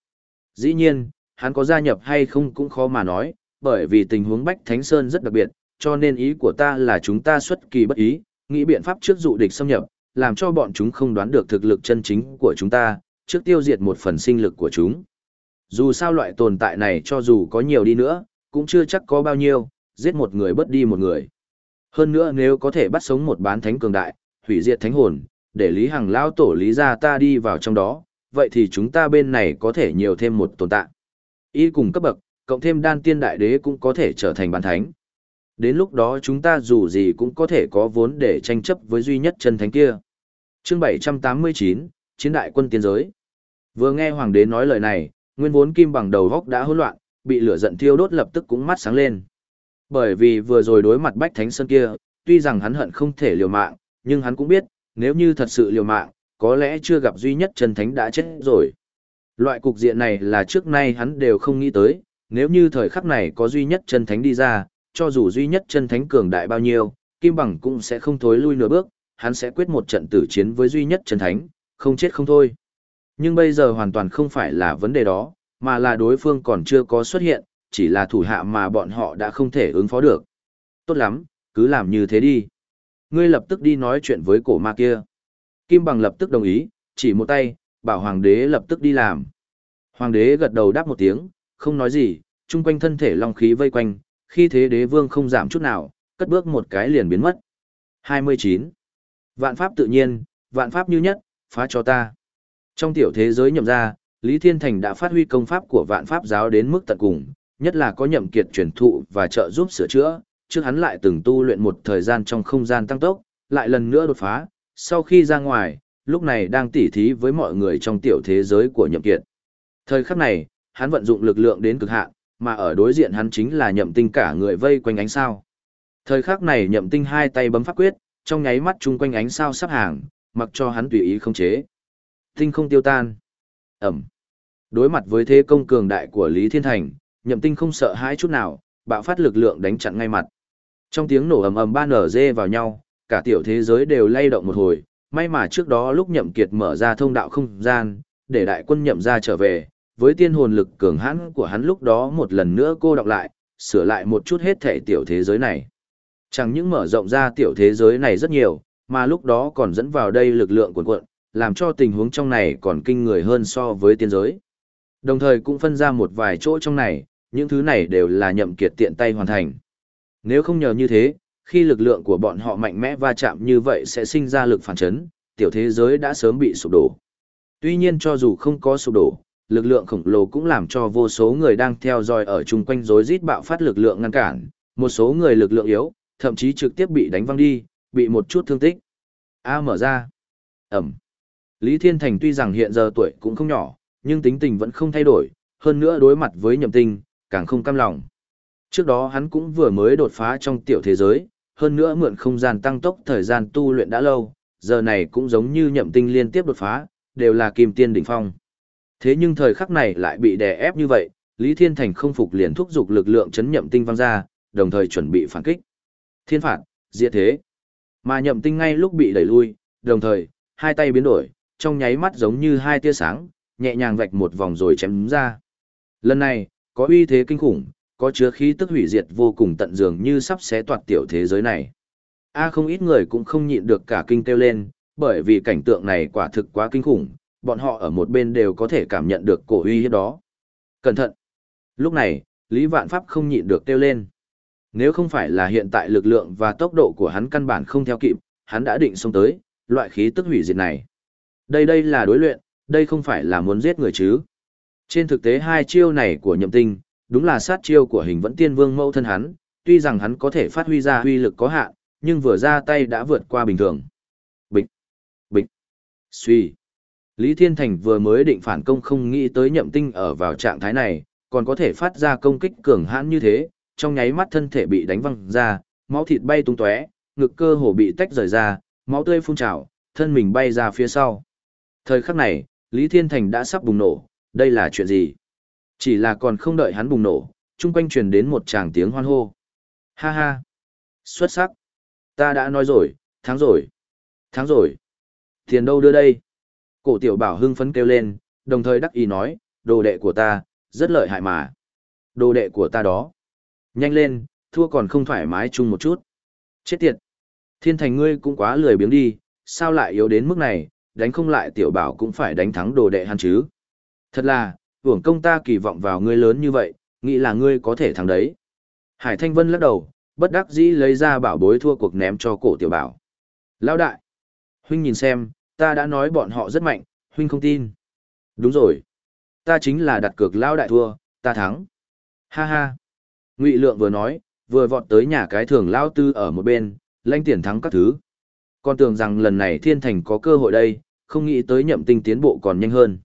Dĩ nhiên, hắn có gia nhập hay không cũng khó mà nói, bởi vì tình huống Bách Thánh Sơn rất đặc biệt, cho nên ý của ta là chúng ta xuất kỳ bất ý, nghĩ biện pháp trước dụ địch xâm nhập, làm cho bọn chúng không đoán được thực lực chân chính của chúng ta, trước tiêu diệt một phần sinh lực của chúng. Dù sao loại tồn tại này cho dù có nhiều đi nữa, cũng chưa chắc có bao nhiêu, giết một người bất đi một người. Hơn nữa nếu có thể bắt sống một bán thánh cường đại, hủy diệt thánh hồn, để Lý Hằng lao tổ Lý gia ta đi vào trong đó, vậy thì chúng ta bên này có thể nhiều thêm một tồn tại. Y cùng cấp bậc, cộng thêm đan tiên đại đế cũng có thể trở thành bán thánh. Đến lúc đó chúng ta dù gì cũng có thể có vốn để tranh chấp với duy nhất chân thánh kia. Chương 789, Chiến đại quân tiên giới. Vừa nghe hoàng đế nói lời này, nguyên vốn kim bằng đầu góc đã hỗn loạn, bị lửa giận thiêu đốt lập tức cũng mắt sáng lên. Bởi vì vừa rồi đối mặt Bách Thánh Sơn kia, tuy rằng hắn hận không thể liều mạng, nhưng hắn cũng biết, nếu như thật sự liều mạng, có lẽ chưa gặp duy nhất chân thánh đã chết rồi. Loại cục diện này là trước nay hắn đều không nghĩ tới, nếu như thời khắc này có duy nhất chân thánh đi ra, cho dù duy nhất chân thánh cường đại bao nhiêu, Kim Bằng cũng sẽ không thối lui nửa bước, hắn sẽ quyết một trận tử chiến với duy nhất chân thánh, không chết không thôi. Nhưng bây giờ hoàn toàn không phải là vấn đề đó, mà là đối phương còn chưa có xuất hiện, chỉ là thủ hạ mà bọn họ đã không thể ứng phó được. Tốt lắm, cứ làm như thế đi. Ngươi lập tức đi nói chuyện với cổ ma kia. Kim Bằng lập tức đồng ý, chỉ một tay, bảo hoàng đế lập tức đi làm. Hoàng đế gật đầu đáp một tiếng, không nói gì, chung quanh thân thể long khí vây quanh, khi thế đế vương không giảm chút nào, cất bước một cái liền biến mất. 29. Vạn pháp tự nhiên, vạn pháp như nhất, phá cho ta. Trong tiểu thế giới nhậm ra, Lý Thiên Thành đã phát huy công pháp của vạn pháp giáo đến mức tận cùng, nhất là có nhậm kiệt truyền thụ và trợ giúp sửa chữa, trước hắn lại từng tu luyện một thời gian trong không gian tăng tốc, lại lần nữa đột phá, sau khi ra ngoài, lúc này đang tỉ thí với mọi người trong tiểu thế giới của nhậm kiệt. Thời khắc này, hắn vận dụng lực lượng đến cực hạn, mà ở đối diện hắn chính là nhậm tinh cả người vây quanh ánh sao. Thời khắc này nhậm tinh hai tay bấm pháp quyết, trong nháy mắt chung quanh ánh sao sắp hàng, mặc cho hắn tùy ý không chế. Tinh không tiêu tan. Ẩm. Đối mặt với thế công cường đại của Lý Thiên Thành, nhậm tinh không sợ hãi chút nào, bạo phát lực lượng đánh chặn ngay mặt. Trong tiếng nổ ầm ầm ba nở dê vào nhau, cả tiểu thế giới đều lay động một hồi, may mà trước đó lúc nhậm kiệt mở ra thông đạo không gian, để đại quân nhậm ra trở về, với tiên hồn lực cường hãn của hắn lúc đó một lần nữa cô đọc lại, sửa lại một chút hết thể tiểu thế giới này. Chẳng những mở rộng ra tiểu thế giới này rất nhiều, mà lúc đó còn dẫn vào đây lực lượng cuộn cuộn, làm cho tình huống trong này còn kinh người hơn so với tiên giới. Đồng thời cũng phân ra một vài chỗ trong này, những thứ này đều là nhậm kiệt tiện tay hoàn thành. Nếu không nhờ như thế, khi lực lượng của bọn họ mạnh mẽ va chạm như vậy sẽ sinh ra lực phản chấn, tiểu thế giới đã sớm bị sụp đổ. Tuy nhiên cho dù không có sụp đổ, lực lượng khổng lồ cũng làm cho vô số người đang theo dõi ở chung quanh rối rít bạo phát lực lượng ngăn cản, một số người lực lượng yếu, thậm chí trực tiếp bị đánh văng đi, bị một chút thương tích. A mở ra. Ẩm. Lý Thiên Thành tuy rằng hiện giờ tuổi cũng không nhỏ, nhưng tính tình vẫn không thay đổi, hơn nữa đối mặt với nhậm tinh, càng không cam lòng. Trước đó hắn cũng vừa mới đột phá trong tiểu thế giới, hơn nữa mượn không gian tăng tốc thời gian tu luyện đã lâu, giờ này cũng giống như nhậm tinh liên tiếp đột phá, đều là kim tiên đỉnh phong. Thế nhưng thời khắc này lại bị đè ép như vậy, Lý Thiên Thành không phục liền thúc giục lực lượng chấn nhậm tinh văng ra, đồng thời chuẩn bị phản kích. Thiên phạt, diệt thế. Mà nhậm tinh ngay lúc bị đẩy lui, đồng thời, hai tay biến đổi, trong nháy mắt giống như hai tia sáng, nhẹ nhàng vạch một vòng rồi chém ra. Lần này, có uy thế kinh khủng, có chứa khí tức hủy diệt vô cùng tận dường như sắp xé toạc tiểu thế giới này. A không ít người cũng không nhịn được cả kinh kêu lên, bởi vì cảnh tượng này quả thực quá kinh khủng, bọn họ ở một bên đều có thể cảm nhận được cổ uy hiếp đó. Cẩn thận! Lúc này, Lý Vạn Pháp không nhịn được kêu lên. Nếu không phải là hiện tại lực lượng và tốc độ của hắn căn bản không theo kịp, hắn đã định xông tới, loại khí tức hủy diệt này. Đây đây là đối luyện, đây không phải là muốn giết người chứ. Trên thực tế hai chiêu này của nhậm tinh, đúng là sát chiêu của hình vẫn tiên vương mẫu thân hắn, tuy rằng hắn có thể phát huy ra huy lực có hạn, nhưng vừa ra tay đã vượt qua bình thường. Bịch, bịch, suy. Lý Thiên Thành vừa mới định phản công không nghĩ tới nhậm tinh ở vào trạng thái này, còn có thể phát ra công kích cường hãn như thế, trong nháy mắt thân thể bị đánh văng ra, máu thịt bay tung tóe, ngực cơ hồ bị tách rời ra, máu tươi phun trào, thân mình bay ra phía sau. Thời khắc này, Lý Thiên Thành đã sắp bùng nổ, đây là chuyện gì? Chỉ là còn không đợi hắn bùng nổ, chung quanh truyền đến một tràng tiếng hoan hô. Ha ha! Xuất sắc! Ta đã nói rồi, thắng rồi! Thắng rồi! Tiền đâu đưa đây? Cổ tiểu bảo hưng phấn kêu lên, đồng thời đắc ý nói, đồ đệ của ta, rất lợi hại mà. Đồ đệ của ta đó. Nhanh lên, thua còn không thoải mái chung một chút. Chết tiệt! Thiên thành ngươi cũng quá lười biếng đi, sao lại yếu đến mức này, đánh không lại tiểu bảo cũng phải đánh thắng đồ đệ hắn chứ. Thật là, hưởng công ta kỳ vọng vào ngươi lớn như vậy, nghĩ là ngươi có thể thắng đấy. Hải Thanh Vân lắc đầu, bất đắc dĩ lấy ra bảo bối thua cuộc ném cho cổ tiểu bảo. Lão đại, huynh nhìn xem, ta đã nói bọn họ rất mạnh, huynh không tin. Đúng rồi, ta chính là đặt cược lão đại thua, ta thắng. Ha ha. Ngụy Lượng vừa nói, vừa vọt tới nhà cái thường lão tư ở một bên, lãnh tiền thắng các thứ. Con tưởng rằng lần này thiên thành có cơ hội đây, không nghĩ tới nhậm tinh tiến bộ còn nhanh hơn.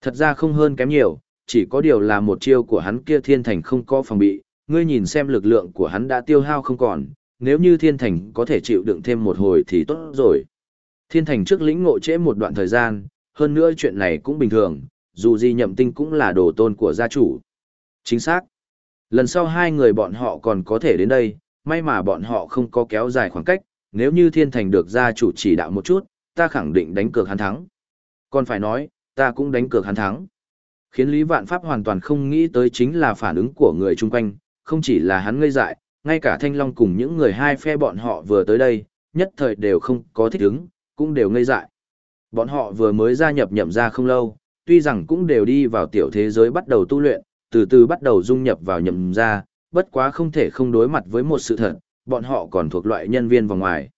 Thật ra không hơn kém nhiều, chỉ có điều là một chiêu của hắn kia thiên thành không có phòng bị, ngươi nhìn xem lực lượng của hắn đã tiêu hao không còn, nếu như thiên thành có thể chịu đựng thêm một hồi thì tốt rồi. Thiên thành trước lĩnh ngộ trễ một đoạn thời gian, hơn nữa chuyện này cũng bình thường, dù gì nhậm tinh cũng là đồ tôn của gia chủ. Chính xác. Lần sau hai người bọn họ còn có thể đến đây, may mà bọn họ không có kéo dài khoảng cách, nếu như thiên thành được gia chủ chỉ đạo một chút, ta khẳng định đánh cược hắn thắng. Còn phải nói, ta cũng đánh cược hắn thắng. Khiến Lý Vạn Pháp hoàn toàn không nghĩ tới chính là phản ứng của người chung quanh, không chỉ là hắn ngây dại, ngay cả Thanh Long cùng những người hai phe bọn họ vừa tới đây, nhất thời đều không có thích ứng, cũng đều ngây dại. Bọn họ vừa mới gia nhập nhậm ra không lâu, tuy rằng cũng đều đi vào tiểu thế giới bắt đầu tu luyện, từ từ bắt đầu dung nhập vào nhậm ra, bất quá không thể không đối mặt với một sự thật, bọn họ còn thuộc loại nhân viên vòng ngoài.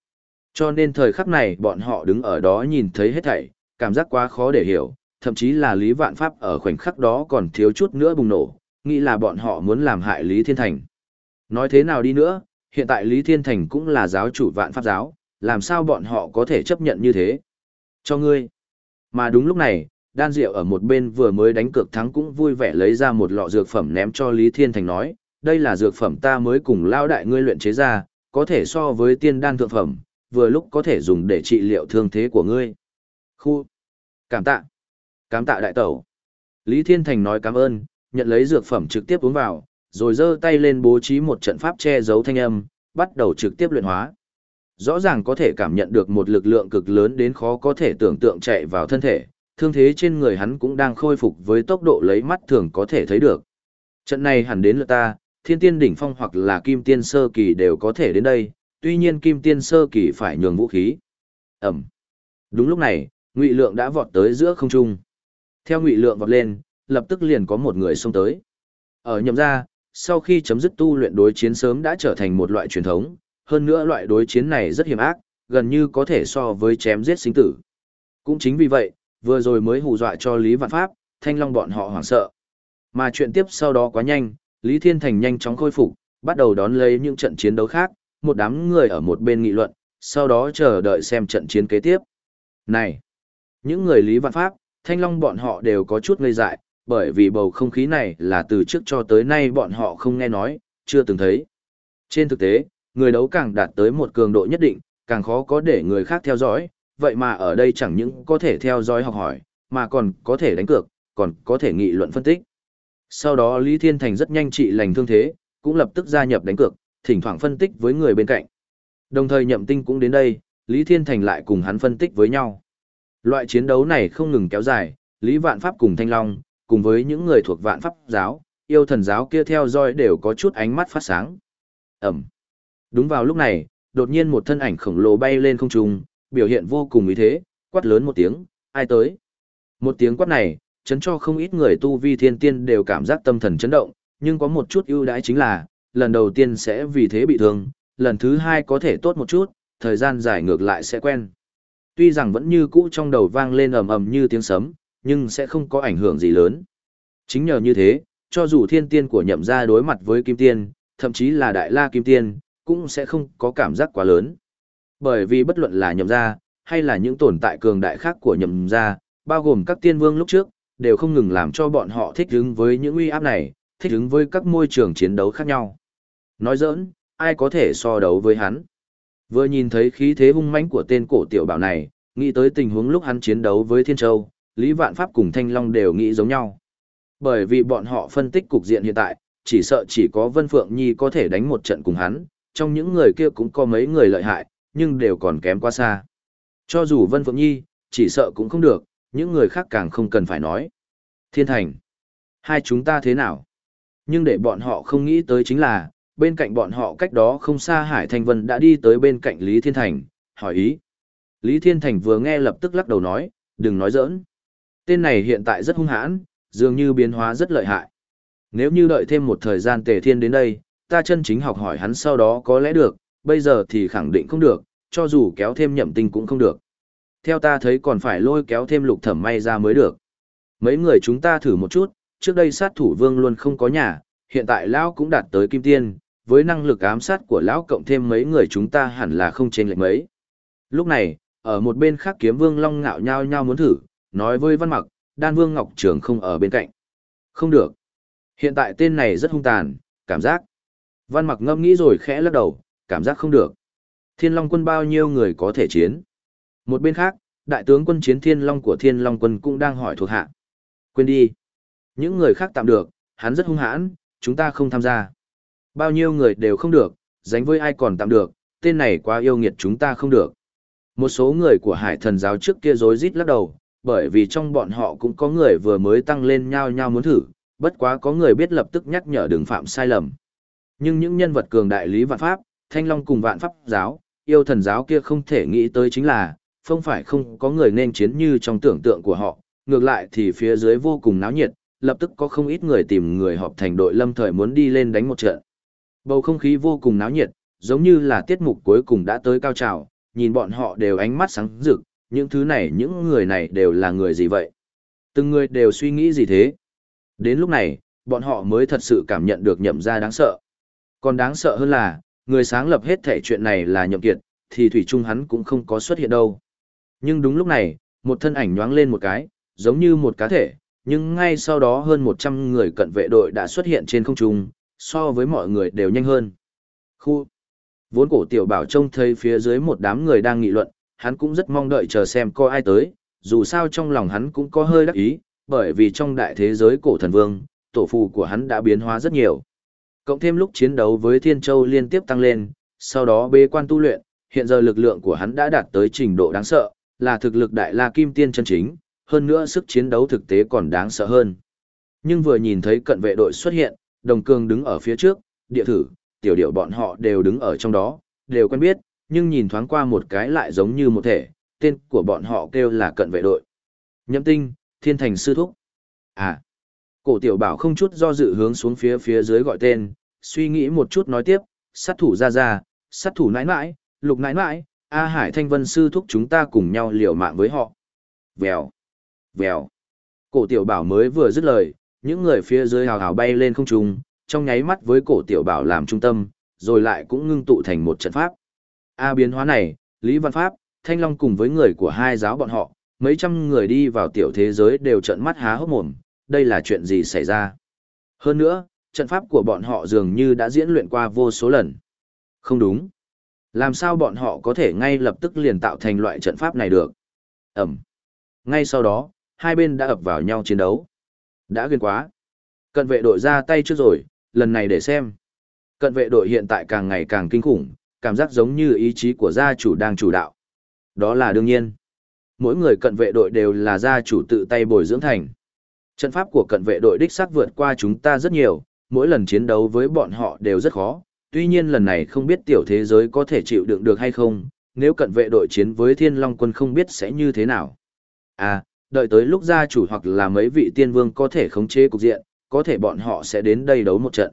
Cho nên thời khắc này bọn họ đứng ở đó nhìn thấy hết thảy, cảm giác quá khó để hiểu, thậm chí là Lý Vạn Pháp ở khoảnh khắc đó còn thiếu chút nữa bùng nổ, nghĩ là bọn họ muốn làm hại Lý Thiên Thành. Nói thế nào đi nữa, hiện tại Lý Thiên Thành cũng là giáo chủ Vạn Pháp giáo, làm sao bọn họ có thể chấp nhận như thế? Cho ngươi. Mà đúng lúc này, đan diệu ở một bên vừa mới đánh cược thắng cũng vui vẻ lấy ra một lọ dược phẩm ném cho Lý Thiên Thành nói, đây là dược phẩm ta mới cùng lao đại ngươi luyện chế ra, có thể so với tiên đan thượng phẩm, vừa lúc có thể dùng để trị liệu thương thế của ngươi. Khu. Cảm tạ. Cảm tạ đại tẩu. Lý Thiên Thành nói cảm ơn, nhận lấy dược phẩm trực tiếp uống vào, rồi giơ tay lên bố trí một trận pháp che giấu thanh âm, bắt đầu trực tiếp luyện hóa. Rõ ràng có thể cảm nhận được một lực lượng cực lớn đến khó có thể tưởng tượng chạy vào thân thể, thương thế trên người hắn cũng đang khôi phục với tốc độ lấy mắt thường có thể thấy được. Trận này hẳn đến lượt ta, thiên tiên đỉnh phong hoặc là kim tiên sơ kỳ đều có thể đến đây, tuy nhiên kim tiên sơ kỳ phải nhường vũ khí. Ẩm. Đúng lúc này, Ngụy Lượng đã vọt tới giữa không trung. Theo Ngụy Lượng vọt lên, lập tức liền có một người xông tới. Ở nhậm ra, sau khi chấm dứt tu luyện đối chiến sớm đã trở thành một loại truyền thống, hơn nữa loại đối chiến này rất hiểm ác, gần như có thể so với chém giết sinh tử. Cũng chính vì vậy, vừa rồi mới hù dọa cho Lý Vạn Pháp, Thanh Long bọn họ hoảng sợ. Mà chuyện tiếp sau đó quá nhanh, Lý Thiên Thành nhanh chóng khôi phục, bắt đầu đón lấy những trận chiến đấu khác, một đám người ở một bên nghị luận, sau đó chờ đợi xem trận chiến kế tiếp. Này! Những người Lý Vạn Pháp, Thanh Long bọn họ đều có chút ngây dại, bởi vì bầu không khí này là từ trước cho tới nay bọn họ không nghe nói, chưa từng thấy. Trên thực tế, người đấu càng đạt tới một cường độ nhất định, càng khó có để người khác theo dõi, vậy mà ở đây chẳng những có thể theo dõi học hỏi, mà còn có thể đánh cược, còn có thể nghị luận phân tích. Sau đó Lý Thiên Thành rất nhanh trị lành thương thế, cũng lập tức gia nhập đánh cược, thỉnh thoảng phân tích với người bên cạnh. Đồng thời nhậm tinh cũng đến đây, Lý Thiên Thành lại cùng hắn phân tích với nhau. Loại chiến đấu này không ngừng kéo dài, Lý Vạn Pháp cùng Thanh Long, cùng với những người thuộc Vạn Pháp giáo, yêu thần giáo kia theo dõi đều có chút ánh mắt phát sáng. Ẩm. Đúng vào lúc này, đột nhiên một thân ảnh khổng lồ bay lên không trung, biểu hiện vô cùng ý thế, quát lớn một tiếng, ai tới? Một tiếng quát này, chấn cho không ít người tu vi thiên tiên đều cảm giác tâm thần chấn động, nhưng có một chút ưu đãi chính là, lần đầu tiên sẽ vì thế bị thương, lần thứ hai có thể tốt một chút, thời gian dài ngược lại sẽ quen. Tuy rằng vẫn như cũ trong đầu vang lên ầm ầm như tiếng sấm, nhưng sẽ không có ảnh hưởng gì lớn. Chính nhờ như thế, cho dù thiên tiên của nhậm gia đối mặt với kim tiên, thậm chí là đại la kim tiên, cũng sẽ không có cảm giác quá lớn. Bởi vì bất luận là nhậm gia, hay là những tồn tại cường đại khác của nhậm gia, bao gồm các tiên vương lúc trước, đều không ngừng làm cho bọn họ thích ứng với những uy áp này, thích ứng với các môi trường chiến đấu khác nhau. Nói giỡn, ai có thể so đấu với hắn? Vừa nhìn thấy khí thế hung mãnh của tên cổ tiểu bảo này, nghĩ tới tình huống lúc hắn chiến đấu với Thiên Châu, Lý Vạn Pháp cùng Thanh Long đều nghĩ giống nhau. Bởi vì bọn họ phân tích cục diện hiện tại, chỉ sợ chỉ có Vân Phượng Nhi có thể đánh một trận cùng hắn, trong những người kia cũng có mấy người lợi hại, nhưng đều còn kém quá xa. Cho dù Vân Phượng Nhi, chỉ sợ cũng không được, những người khác càng không cần phải nói. Thiên Thành, hai chúng ta thế nào? Nhưng để bọn họ không nghĩ tới chính là, bên cạnh bọn họ cách đó không xa Hải Thanh Vân đã đi tới bên cạnh Lý Thiên Thành, hỏi ý. Lý Thiên Thành vừa nghe lập tức lắc đầu nói, đừng nói giỡn. Tên này hiện tại rất hung hãn, dường như biến hóa rất lợi hại. Nếu như đợi thêm một thời gian tề thiên đến đây, ta chân chính học hỏi hắn sau đó có lẽ được, bây giờ thì khẳng định không được, cho dù kéo thêm nhậm tinh cũng không được. Theo ta thấy còn phải lôi kéo thêm lục thẩm may ra mới được. Mấy người chúng ta thử một chút, trước đây sát thủ vương luôn không có nhà, hiện tại lão cũng đạt tới kim tiên, với năng lực ám sát của lão cộng thêm mấy người chúng ta hẳn là không chênh lệch mấy. Lúc này, ở một bên khác kiếm vương long ngạo nhao nhao muốn thử, nói với văn mặc, đan vương ngọc trường không ở bên cạnh. Không được. Hiện tại tên này rất hung tàn, cảm giác. Văn mặc ngâm nghĩ rồi khẽ lắc đầu, cảm giác không được. Thiên long quân bao nhiêu người có thể chiến. Một bên khác, đại tướng quân chiến thiên long của thiên long quân cũng đang hỏi thuộc hạ. Quên đi. Những người khác tạm được, hắn rất hung hãn, chúng ta không tham gia. Bao nhiêu người đều không được, dánh với ai còn tạm được, tên này quá yêu nghiệt chúng ta không được. Một số người của hải thần giáo trước kia rối rít lắc đầu, bởi vì trong bọn họ cũng có người vừa mới tăng lên nhau nhau muốn thử, bất quá có người biết lập tức nhắc nhở đừng phạm sai lầm. Nhưng những nhân vật cường đại lý vạn pháp, thanh long cùng vạn pháp giáo, yêu thần giáo kia không thể nghĩ tới chính là, không phải không có người nên chiến như trong tưởng tượng của họ, ngược lại thì phía dưới vô cùng náo nhiệt, lập tức có không ít người tìm người họp thành đội lâm thời muốn đi lên đánh một trận. Bầu không khí vô cùng náo nhiệt, giống như là tiết mục cuối cùng đã tới cao trào, nhìn bọn họ đều ánh mắt sáng rực, những thứ này những người này đều là người gì vậy? Từng người đều suy nghĩ gì thế? Đến lúc này, bọn họ mới thật sự cảm nhận được nhậm ra đáng sợ. Còn đáng sợ hơn là, người sáng lập hết thể chuyện này là nhậm kiệt, thì thủy Trung hắn cũng không có xuất hiện đâu. Nhưng đúng lúc này, một thân ảnh nhoáng lên một cái, giống như một cá thể, nhưng ngay sau đó hơn 100 người cận vệ đội đã xuất hiện trên không trung, so với mọi người đều nhanh hơn. Khu Vốn cổ tiểu bảo trông thấy phía dưới một đám người đang nghị luận, hắn cũng rất mong đợi chờ xem có ai tới, dù sao trong lòng hắn cũng có hơi đắc ý, bởi vì trong đại thế giới cổ thần vương, tổ phù của hắn đã biến hóa rất nhiều. Cộng thêm lúc chiến đấu với Thiên Châu liên tiếp tăng lên, sau đó bế quan tu luyện, hiện giờ lực lượng của hắn đã đạt tới trình độ đáng sợ, là thực lực đại la kim tiên chân chính, hơn nữa sức chiến đấu thực tế còn đáng sợ hơn. Nhưng vừa nhìn thấy cận vệ đội xuất hiện, đồng cương đứng ở phía trước, địa thử, tiểu điệu bọn họ đều đứng ở trong đó, đều quen biết, nhưng nhìn thoáng qua một cái lại giống như một thể, tên của bọn họ kêu là cận vệ đội. Nhậm tinh, thiên thành sư thúc. À, cổ tiểu bảo không chút do dự hướng xuống phía phía dưới gọi tên, suy nghĩ một chút nói tiếp, sát thủ ra ra, sát thủ nãi nãi, lục nãi nãi, A Hải Thanh Vân sư thúc chúng ta cùng nhau liều mạng với họ. Vèo, vèo. Cổ tiểu bảo mới vừa dứt lời, những người phía dưới hào hào bay lên không trung, trong nháy mắt với cổ tiểu bảo làm trung tâm, rồi lại cũng ngưng tụ thành một trận pháp. A biến hóa này, Lý Văn Pháp, Thanh Long cùng với người của hai giáo bọn họ, mấy trăm người đi vào tiểu thế giới đều trợn mắt há hốc mồm, đây là chuyện gì xảy ra. Hơn nữa, trận pháp của bọn họ dường như đã diễn luyện qua vô số lần. Không đúng. Làm sao bọn họ có thể ngay lập tức liền tạo thành loại trận pháp này được? Ẩm. Ngay sau đó, hai bên đã ập vào nhau chiến đấu. Đã ghiền quá. Cận vệ đội ra tay trước rồi, lần này để xem. Cận vệ đội hiện tại càng ngày càng kinh khủng, cảm giác giống như ý chí của gia chủ đang chủ đạo. Đó là đương nhiên. Mỗi người cận vệ đội đều là gia chủ tự tay bồi dưỡng thành. Trận pháp của cận vệ đội đích xác vượt qua chúng ta rất nhiều, mỗi lần chiến đấu với bọn họ đều rất khó. Tuy nhiên lần này không biết tiểu thế giới có thể chịu đựng được hay không, nếu cận vệ đội chiến với thiên long quân không biết sẽ như thế nào. À, đợi tới lúc gia chủ hoặc là mấy vị tiên vương có thể khống chế cục diện, có thể bọn họ sẽ đến đây đấu một trận.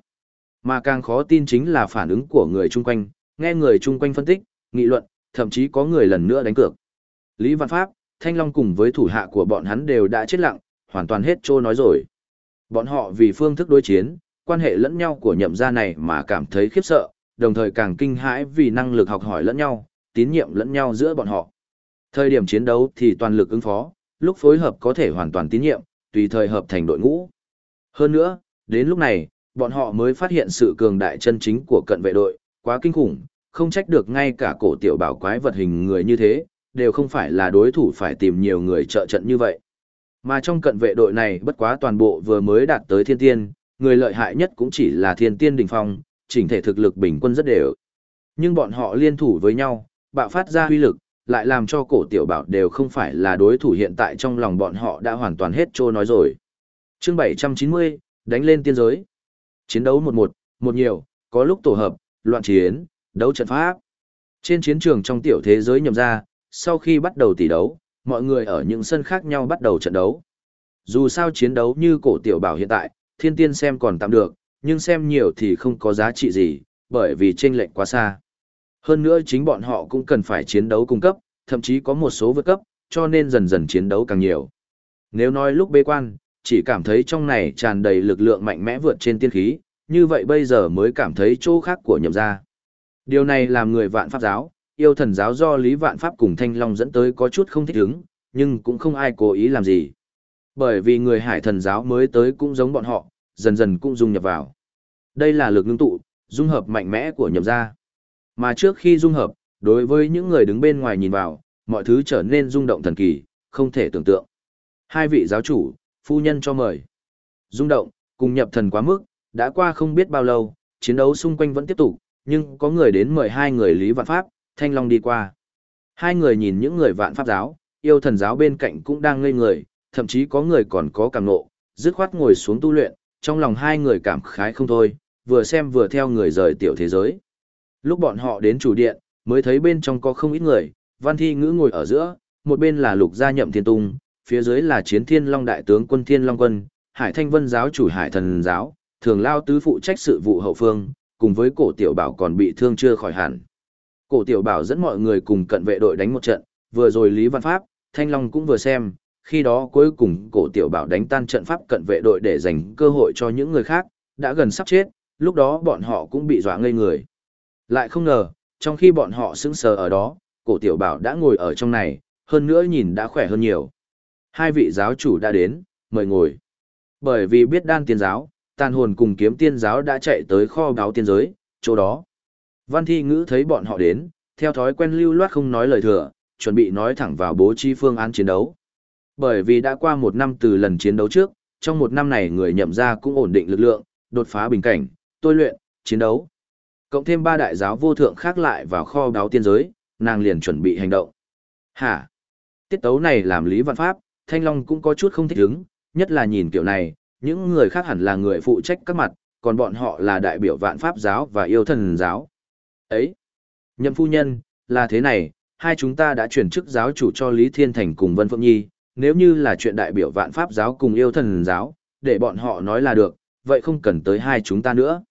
Mà càng khó tin chính là phản ứng của người chung quanh, nghe người chung quanh phân tích, nghị luận, thậm chí có người lần nữa đánh cược. Lý Văn Pháp, Thanh Long cùng với thủ hạ của bọn hắn đều đã chết lặng, hoàn toàn hết trô nói rồi. Bọn họ vì phương thức đối chiến, quan hệ lẫn nhau của nhậm gia này mà cảm thấy khiếp sợ, đồng thời càng kinh hãi vì năng lực học hỏi lẫn nhau, tín nhiệm lẫn nhau giữa bọn họ. Thời điểm chiến đấu thì toàn lực ứng phó, lúc phối hợp có thể hoàn toàn tín nhiệm, tùy thời hợp thành đội ngũ. Hơn nữa, đến lúc này, bọn họ mới phát hiện sự cường đại chân chính của cận vệ đội, quá kinh khủng, không trách được ngay cả cổ tiểu bảo quái vật hình người như thế, đều không phải là đối thủ phải tìm nhiều người trợ trận như vậy. Mà trong cận vệ đội này bất quá toàn bộ vừa mới đạt tới thiên tiên, người lợi hại nhất cũng chỉ là thiên tiên đỉnh phong, chỉnh thể thực lực bình quân rất đều. Nhưng bọn họ liên thủ với nhau, bạo phát ra huy lực, lại làm cho cổ tiểu bảo đều không phải là đối thủ hiện tại trong lòng bọn họ đã hoàn toàn hết trô nói rồi. Chương 790, đánh lên tiên giới. Chiến đấu một một, một nhiều, có lúc tổ hợp, loạn chiến, đấu trận pháp. Trên chiến trường trong tiểu thế giới nhầm ra, sau khi bắt đầu tỷ đấu, mọi người ở những sân khác nhau bắt đầu trận đấu. Dù sao chiến đấu như cổ tiểu bảo hiện tại, thiên tiên xem còn tạm được, nhưng xem nhiều thì không có giá trị gì, bởi vì chênh lệch quá xa. Hơn nữa chính bọn họ cũng cần phải chiến đấu cung cấp, thậm chí có một số vượt cấp, cho nên dần dần chiến đấu càng nhiều. Nếu nói lúc bế quan, chỉ cảm thấy trong này tràn đầy lực lượng mạnh mẽ vượt trên tiên khí, như vậy bây giờ mới cảm thấy chỗ khác của nhậm gia. Điều này làm người vạn pháp giáo, yêu thần giáo do Lý Vạn Pháp cùng Thanh Long dẫn tới có chút không thích ứng, nhưng cũng không ai cố ý làm gì. Bởi vì người hải thần giáo mới tới cũng giống bọn họ, dần dần cũng dung nhập vào. Đây là lực ngưng tụ, dung hợp mạnh mẽ của nhậm gia. Mà trước khi dung hợp, đối với những người đứng bên ngoài nhìn vào, mọi thứ trở nên rung động thần kỳ, không thể tưởng tượng. Hai vị giáo chủ, phu nhân cho mời. Rung động, cùng nhập thần quá mức, đã qua không biết bao lâu, chiến đấu xung quanh vẫn tiếp tục, nhưng có người đến mời hai người Lý Vạn Pháp, Thanh Long đi qua. Hai người nhìn những người vạn pháp giáo, yêu thần giáo bên cạnh cũng đang ngây người, thậm chí có người còn có cảm nộ, dứt khoát ngồi xuống tu luyện, trong lòng hai người cảm khái không thôi, vừa xem vừa theo người rời tiểu thế giới. Lúc bọn họ đến chủ điện, mới thấy bên trong có không ít người, văn thi ngữ ngồi ở giữa, một bên là lục gia nhậm thiên tung, phía dưới là chiến thiên long đại tướng quân thiên long quân, hải thanh vân giáo chủ hải thần giáo, thường lao tứ phụ trách sự vụ hậu phương, cùng với cổ tiểu bảo còn bị thương chưa khỏi hẳn. Cổ tiểu bảo dẫn mọi người cùng cận vệ đội đánh một trận, vừa rồi Lý Văn Pháp, Thanh Long cũng vừa xem, khi đó cuối cùng cổ tiểu bảo đánh tan trận pháp cận vệ đội để dành cơ hội cho những người khác, đã gần sắp chết, lúc đó bọn họ cũng bị dọa ngây người. Lại không ngờ, trong khi bọn họ sững sờ ở đó, cổ tiểu bảo đã ngồi ở trong này, hơn nữa nhìn đã khỏe hơn nhiều. Hai vị giáo chủ đã đến, mời ngồi. Bởi vì biết đan tiên giáo, tàn hồn cùng kiếm tiên giáo đã chạy tới kho báo tiên giới, chỗ đó. Văn thi ngữ thấy bọn họ đến, theo thói quen lưu loát không nói lời thừa, chuẩn bị nói thẳng vào bố trí phương án chiến đấu. Bởi vì đã qua một năm từ lần chiến đấu trước, trong một năm này người nhậm ra cũng ổn định lực lượng, đột phá bình cảnh, tôi luyện, chiến đấu. Cộng thêm ba đại giáo vô thượng khác lại vào kho đáo tiên giới, nàng liền chuẩn bị hành động. Hả? Tiết tấu này làm Lý Văn Pháp, Thanh Long cũng có chút không thích ứng, nhất là nhìn kiểu này, những người khác hẳn là người phụ trách các mặt, còn bọn họ là đại biểu vạn pháp giáo và yêu thần giáo. Ấy! Nhậm phu nhân, là thế này, hai chúng ta đã chuyển chức giáo chủ cho Lý Thiên Thành cùng Vân Phượng Nhi, nếu như là chuyện đại biểu vạn pháp giáo cùng yêu thần giáo, để bọn họ nói là được, vậy không cần tới hai chúng ta nữa.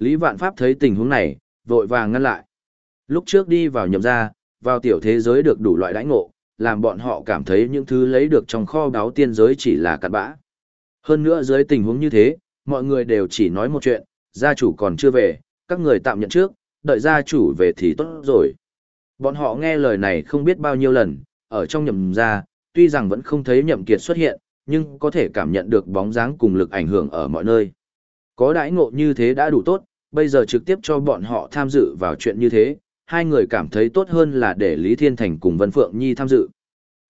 Lý Vạn Pháp thấy tình huống này, vội vàng ngăn lại. Lúc trước đi vào nhậm gia, vào tiểu thế giới được đủ loại đãi ngộ, làm bọn họ cảm thấy những thứ lấy được trong kho báu tiên giới chỉ là cặn bã. Hơn nữa dưới tình huống như thế, mọi người đều chỉ nói một chuyện, gia chủ còn chưa về, các người tạm nhận trước, đợi gia chủ về thì tốt rồi. Bọn họ nghe lời này không biết bao nhiêu lần, ở trong nhậm gia, tuy rằng vẫn không thấy nhậm kiệt xuất hiện, nhưng có thể cảm nhận được bóng dáng cùng lực ảnh hưởng ở mọi nơi. Có đãi ngộ như thế đã đủ tốt, bây giờ trực tiếp cho bọn họ tham dự vào chuyện như thế, hai người cảm thấy tốt hơn là để Lý Thiên Thành cùng Vân Phượng Nhi tham dự.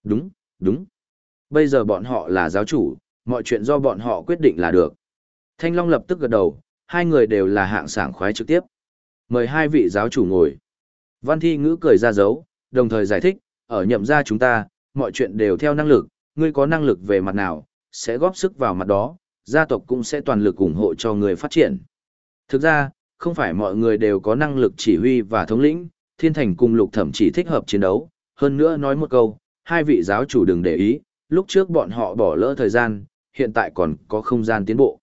Đúng, đúng. Bây giờ bọn họ là giáo chủ, mọi chuyện do bọn họ quyết định là được. Thanh Long lập tức gật đầu, hai người đều là hạng sảng khoái trực tiếp. Mời hai vị giáo chủ ngồi. Văn Thi Ngữ cười ra dấu, đồng thời giải thích, ở nhậm gia chúng ta, mọi chuyện đều theo năng lực, ngươi có năng lực về mặt nào, sẽ góp sức vào mặt đó, gia tộc cũng sẽ toàn lực ủng hộ cho người phát triển. Thực ra, không phải mọi người đều có năng lực chỉ huy và thống lĩnh, thiên thành cùng lục thẩm chỉ thích hợp chiến đấu. Hơn nữa nói một câu, hai vị giáo chủ đừng để ý, lúc trước bọn họ bỏ lỡ thời gian, hiện tại còn có không gian tiến bộ.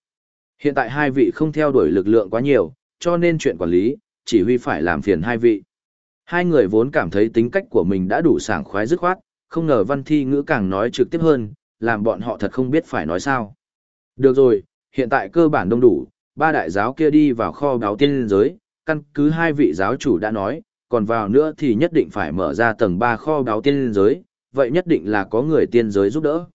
Hiện tại hai vị không theo đuổi lực lượng quá nhiều, cho nên chuyện quản lý, chỉ huy phải làm phiền hai vị. Hai người vốn cảm thấy tính cách của mình đã đủ sảng khoái dứt khoát, không ngờ văn thi ngữ càng nói trực tiếp hơn, làm bọn họ thật không biết phải nói sao. Được rồi, hiện tại cơ bản đông đủ, ba đại giáo kia đi vào kho báo tiên giới, căn cứ hai vị giáo chủ đã nói, còn vào nữa thì nhất định phải mở ra tầng 3 kho báo tiên giới, vậy nhất định là có người tiên giới giúp đỡ.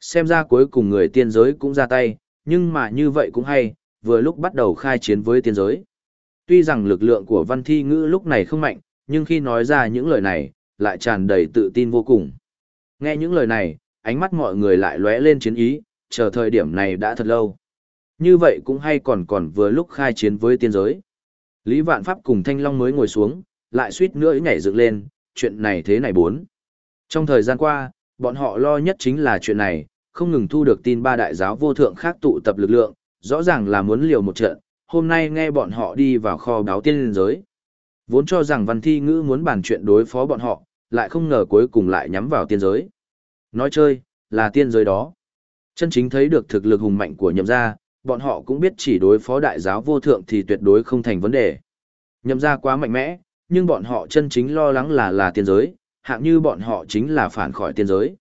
Xem ra cuối cùng người tiên giới cũng ra tay, nhưng mà như vậy cũng hay, vừa lúc bắt đầu khai chiến với tiên giới. Tuy rằng lực lượng của văn thi ngữ lúc này không mạnh, nhưng khi nói ra những lời này, lại tràn đầy tự tin vô cùng. Nghe những lời này, ánh mắt mọi người lại lóe lên chiến ý, chờ thời điểm này đã thật lâu. Như vậy cũng hay còn còn vừa lúc khai chiến với tiên giới. Lý Vạn Pháp cùng Thanh Long mới ngồi xuống, lại suýt nữa nhảy dựng lên, chuyện này thế này bốn. Trong thời gian qua, bọn họ lo nhất chính là chuyện này, không ngừng thu được tin ba đại giáo vô thượng khác tụ tập lực lượng, rõ ràng là muốn liều một trận, hôm nay nghe bọn họ đi vào kho báo tiên giới. Vốn cho rằng văn thi ngữ muốn bàn chuyện đối phó bọn họ, lại không ngờ cuối cùng lại nhắm vào tiên giới. Nói chơi, là tiên giới đó. Chân chính thấy được thực lực hùng mạnh của nhậm gia, bọn họ cũng biết chỉ đối phó đại giáo vô thượng thì tuyệt đối không thành vấn đề. Nhậm gia quá mạnh mẽ, nhưng bọn họ chân chính lo lắng là là tiên giới, hạng như bọn họ chính là phản khỏi tiên giới.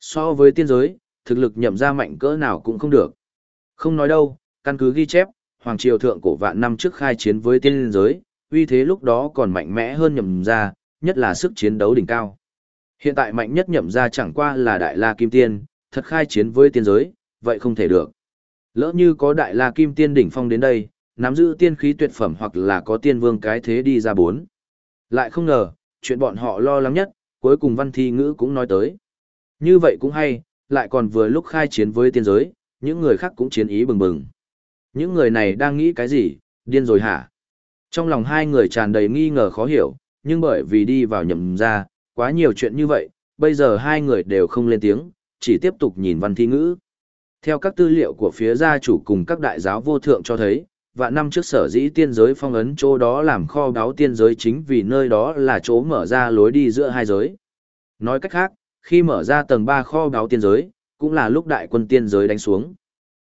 So với tiên giới, thực lực nhậm gia mạnh cỡ nào cũng không được. Không nói đâu, căn cứ ghi chép, Hoàng Triều Thượng cổ vạn năm trước khai chiến với tiên giới, uy thế lúc đó còn mạnh mẽ hơn nhậm gia, nhất là sức chiến đấu đỉnh cao. Hiện tại mạnh nhất nhậm gia chẳng qua là Đại La Kim Tiên, thật khai chiến với tiên giới, vậy không thể được. Lỡ như có Đại La Kim Tiên đỉnh phong đến đây, nắm giữ tiên khí tuyệt phẩm hoặc là có tiên vương cái thế đi ra bốn. Lại không ngờ, chuyện bọn họ lo lắng nhất, cuối cùng văn thi ngữ cũng nói tới. Như vậy cũng hay, lại còn vừa lúc khai chiến với tiên giới, những người khác cũng chiến ý bừng bừng. Những người này đang nghĩ cái gì, điên rồi hả? Trong lòng hai người tràn đầy nghi ngờ khó hiểu, nhưng bởi vì đi vào nhầm ra, quá nhiều chuyện như vậy, bây giờ hai người đều không lên tiếng, chỉ tiếp tục nhìn văn thi ngữ. Theo các tư liệu của phía gia chủ cùng các đại giáo vô thượng cho thấy, và năm trước sở dĩ tiên giới phong ấn chỗ đó làm kho đáo tiên giới chính vì nơi đó là chỗ mở ra lối đi giữa hai giới. Nói cách khác, khi mở ra tầng 3 kho đáo tiên giới, cũng là lúc đại quân tiên giới đánh xuống.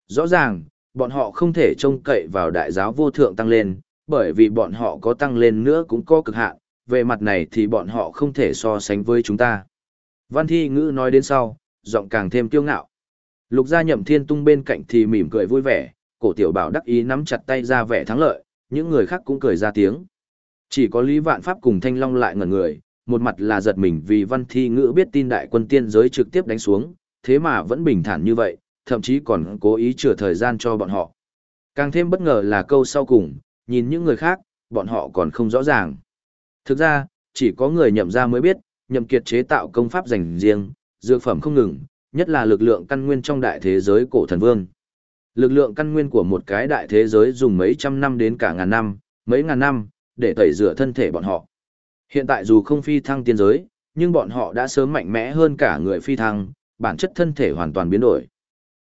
Rõ ràng, bọn họ không thể trông cậy vào đại giáo vô thượng tăng lên, bởi vì bọn họ có tăng lên nữa cũng có cực hạn, về mặt này thì bọn họ không thể so sánh với chúng ta. Văn thi ngữ nói đến sau, giọng càng thêm kiêu ngạo. Lục gia nhậm thiên tung bên cạnh thì mỉm cười vui vẻ, cổ tiểu bảo đắc ý nắm chặt tay ra vẻ thắng lợi, những người khác cũng cười ra tiếng. Chỉ có Lý Vạn Pháp cùng Thanh Long lại ngẩn người, một mặt là giật mình vì văn thi ngữ biết tin đại quân tiên giới trực tiếp đánh xuống, thế mà vẫn bình thản như vậy, thậm chí còn cố ý chừa thời gian cho bọn họ. Càng thêm bất ngờ là câu sau cùng, nhìn những người khác, bọn họ còn không rõ ràng. Thực ra, chỉ có người nhậm ra mới biết, nhậm kiệt chế tạo công pháp dành riêng, dược phẩm không ngừng, nhất là lực lượng căn nguyên trong đại thế giới cổ thần vương. Lực lượng căn nguyên của một cái đại thế giới dùng mấy trăm năm đến cả ngàn năm, mấy ngàn năm, để tẩy rửa thân thể bọn họ. Hiện tại dù không phi thăng tiên giới, nhưng bọn họ đã sớm mạnh mẽ hơn cả người phi thăng, bản chất thân thể hoàn toàn biến đổi.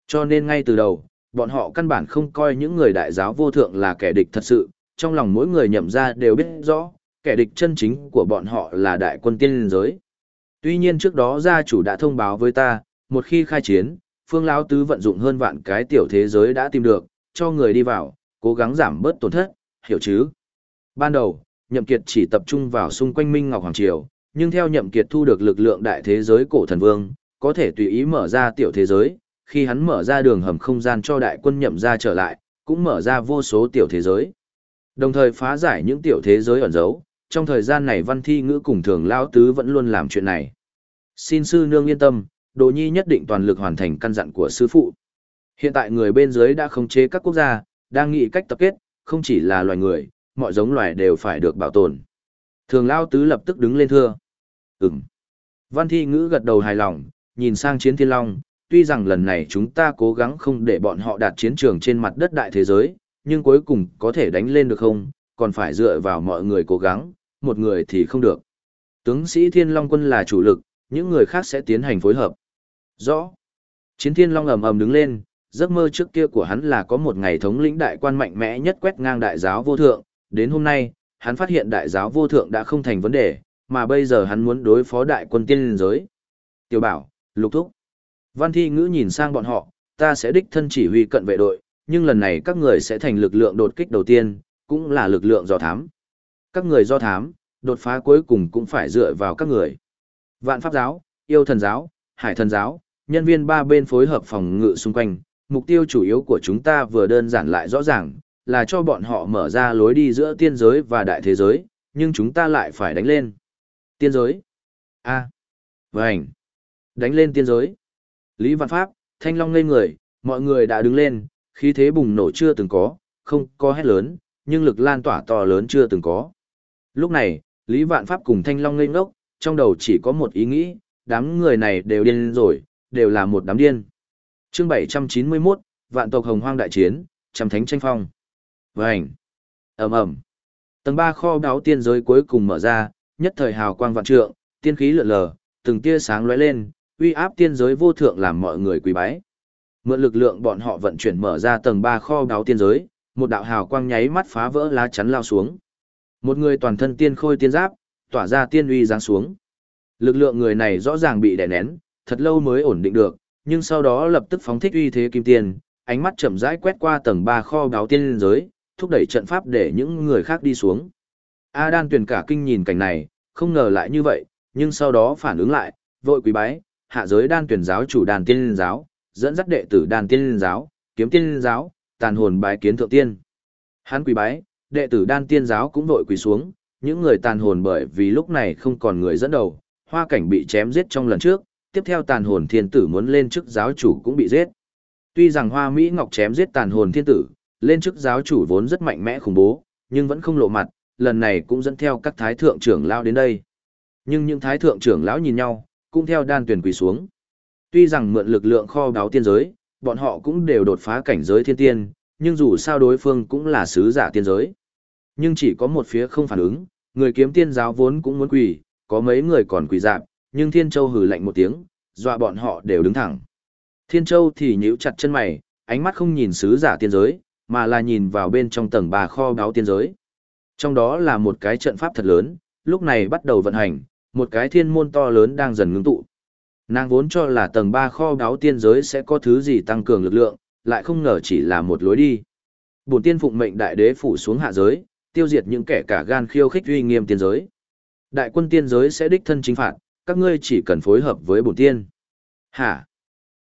Cho nên ngay từ đầu, bọn họ căn bản không coi những người đại giáo vô thượng là kẻ địch thật sự, trong lòng mỗi người nhậm ra đều biết rõ, kẻ địch chân chính của bọn họ là đại quân tiên giới. Tuy nhiên trước đó gia chủ đã thông báo với ta, một khi khai chiến, phương lão tứ vận dụng hơn vạn cái tiểu thế giới đã tìm được, cho người đi vào, cố gắng giảm bớt tổn thất, hiểu chứ? Ban đầu, Nhậm Kiệt chỉ tập trung vào xung quanh Minh Ngọc Hoàng Triều, nhưng theo Nhậm Kiệt thu được lực lượng đại thế giới cổ thần vương, có thể tùy ý mở ra tiểu thế giới, khi hắn mở ra đường hầm không gian cho đại quân nhậm ra trở lại, cũng mở ra vô số tiểu thế giới. Đồng thời phá giải những tiểu thế giới ẩn giấu, trong thời gian này văn thi ngữ cùng thường lao tứ vẫn luôn làm chuyện này. Xin sư nương yên tâm, đồ nhi nhất định toàn lực hoàn thành căn dặn của sư phụ. Hiện tại người bên dưới đã khống chế các quốc gia, đang nghĩ cách tập kết, không chỉ là loài người, mọi giống loài đều phải được bảo tồn. Thường lao tứ lập tức đứng lên thưa. Ừm. Văn thi ngữ gật đầu hài lòng, nhìn sang chiến thiên long, tuy rằng lần này chúng ta cố gắng không để bọn họ đạt chiến trường trên mặt đất đại thế giới, nhưng cuối cùng có thể đánh lên được không, còn phải dựa vào mọi người cố gắng, một người thì không được. Tướng sĩ Thiên Long quân là chủ lực, những người khác sẽ tiến hành phối hợp. Rõ. Chiến Thiên Long ầm ầm đứng lên, giấc mơ trước kia của hắn là có một ngày thống lĩnh đại quan mạnh mẽ nhất quét ngang đại giáo vô thượng, đến hôm nay, hắn phát hiện đại giáo vô thượng đã không thành vấn đề, mà bây giờ hắn muốn đối phó đại quân tiên liên giới. Tiểu bảo, lục thúc. Văn thi ngữ nhìn sang bọn họ, ta sẽ đích thân chỉ huy cận vệ đội, nhưng lần này các người sẽ thành lực lượng đột kích đầu tiên, cũng là lực lượng do thám. Các người do thám, đột phá cuối cùng cũng phải dựa vào các người. Vạn Pháp giáo, Yêu Thần giáo, Hải Thần giáo, nhân viên ba bên phối hợp phòng ngự xung quanh, mục tiêu chủ yếu của chúng ta vừa đơn giản lại rõ ràng, là cho bọn họ mở ra lối đi giữa tiên giới và đại thế giới, nhưng chúng ta lại phải đánh lên. Tiên giới? A. À. Đánh lên tiên giới. Lý Văn Pháp, Thanh Long ngây người, mọi người đã đứng lên, khí thế bùng nổ chưa từng có, không có hét lớn, nhưng lực lan tỏa to lớn chưa từng có. Lúc này, Lý Vạn Pháp cùng Thanh Long ngây ngốc, trong đầu chỉ có một ý nghĩ, đám người này đều điên rồi, đều là một đám điên. Chương 791, Vạn tộc Hồng Hoang đại chiến, trăm thánh tranh phong. Vành. Ầm ầm. Tầng 3 kho báu tiên giới cuối cùng mở ra, nhất thời hào quang vạn trượng, tiên khí lượn lờ, từng tia sáng lóe lên, uy áp tiên giới vô thượng làm mọi người quỳ bái. Mượn lực lượng bọn họ vận chuyển mở ra tầng 3 kho báu tiên giới, một đạo hào quang nháy mắt phá vỡ lá chắn lao xuống. Một người toàn thân tiên khôi tiên giáp, tỏa ra tiên uy giáng xuống. Lực lượng người này rõ ràng bị đè nén, thật lâu mới ổn định được, nhưng sau đó lập tức phóng thích uy thế kim tiền, ánh mắt chậm rãi quét qua tầng 3 kho báu tiên giới, thúc đẩy trận pháp để những người khác đi xuống. A Đan tuyển cả kinh nhìn cảnh này, không ngờ lại như vậy, nhưng sau đó phản ứng lại, vội quý bái, hạ giới đan tuyển giáo chủ đàn tiên giáo, dẫn dắt đệ tử đàn tiên giáo, kiếm tiên giáo, tàn hồn bái kiến thượng tiên. Hắn quỳ bái, đệ tử đan tiên giáo cũng vội quỳ xuống, những người tàn hồn bởi vì lúc này không còn người dẫn đầu, hoa cảnh bị chém giết trong lần trước, tiếp theo tàn hồn thiên tử muốn lên chức giáo chủ cũng bị giết. Tuy rằng hoa Mỹ Ngọc chém giết tàn hồn thiên tử, lên chức giáo chủ vốn rất mạnh mẽ khủng bố, nhưng vẫn không lộ mặt, lần này cũng dẫn theo các thái thượng trưởng lao đến đây. Nhưng những thái thượng trưởng lão nhìn nhau, cũng theo đan tuyển quỳ xuống. Tuy rằng mượn lực lượng kho báo tiên giới, bọn họ cũng đều đột phá cảnh giới thiên tiên, nhưng dù sao đối phương cũng là sứ giả tiên giới. Nhưng chỉ có một phía không phản ứng, người kiếm tiên giáo vốn cũng muốn quỳ, có mấy người còn quỳ dạp, nhưng Thiên Châu hừ lạnh một tiếng, dọa bọn họ đều đứng thẳng. Thiên Châu thì nhíu chặt chân mày, ánh mắt không nhìn sứ giả tiên giới, mà là nhìn vào bên trong tầng bà kho báo tiên giới. Trong đó là một cái trận pháp thật lớn, lúc này bắt đầu vận hành, một cái thiên môn to lớn đang dần ngưng tụ. Nàng vốn cho là tầng 3 kho báo tiên giới sẽ có thứ gì tăng cường lực lượng, lại không ngờ chỉ là một lối đi. Bổn tiên phụng mệnh đại đế phủ xuống hạ giới, tiêu diệt những kẻ cả gan khiêu khích uy nghiêm tiên giới. Đại quân tiên giới sẽ đích thân chính phạt, các ngươi chỉ cần phối hợp với bổn tiên. Hả?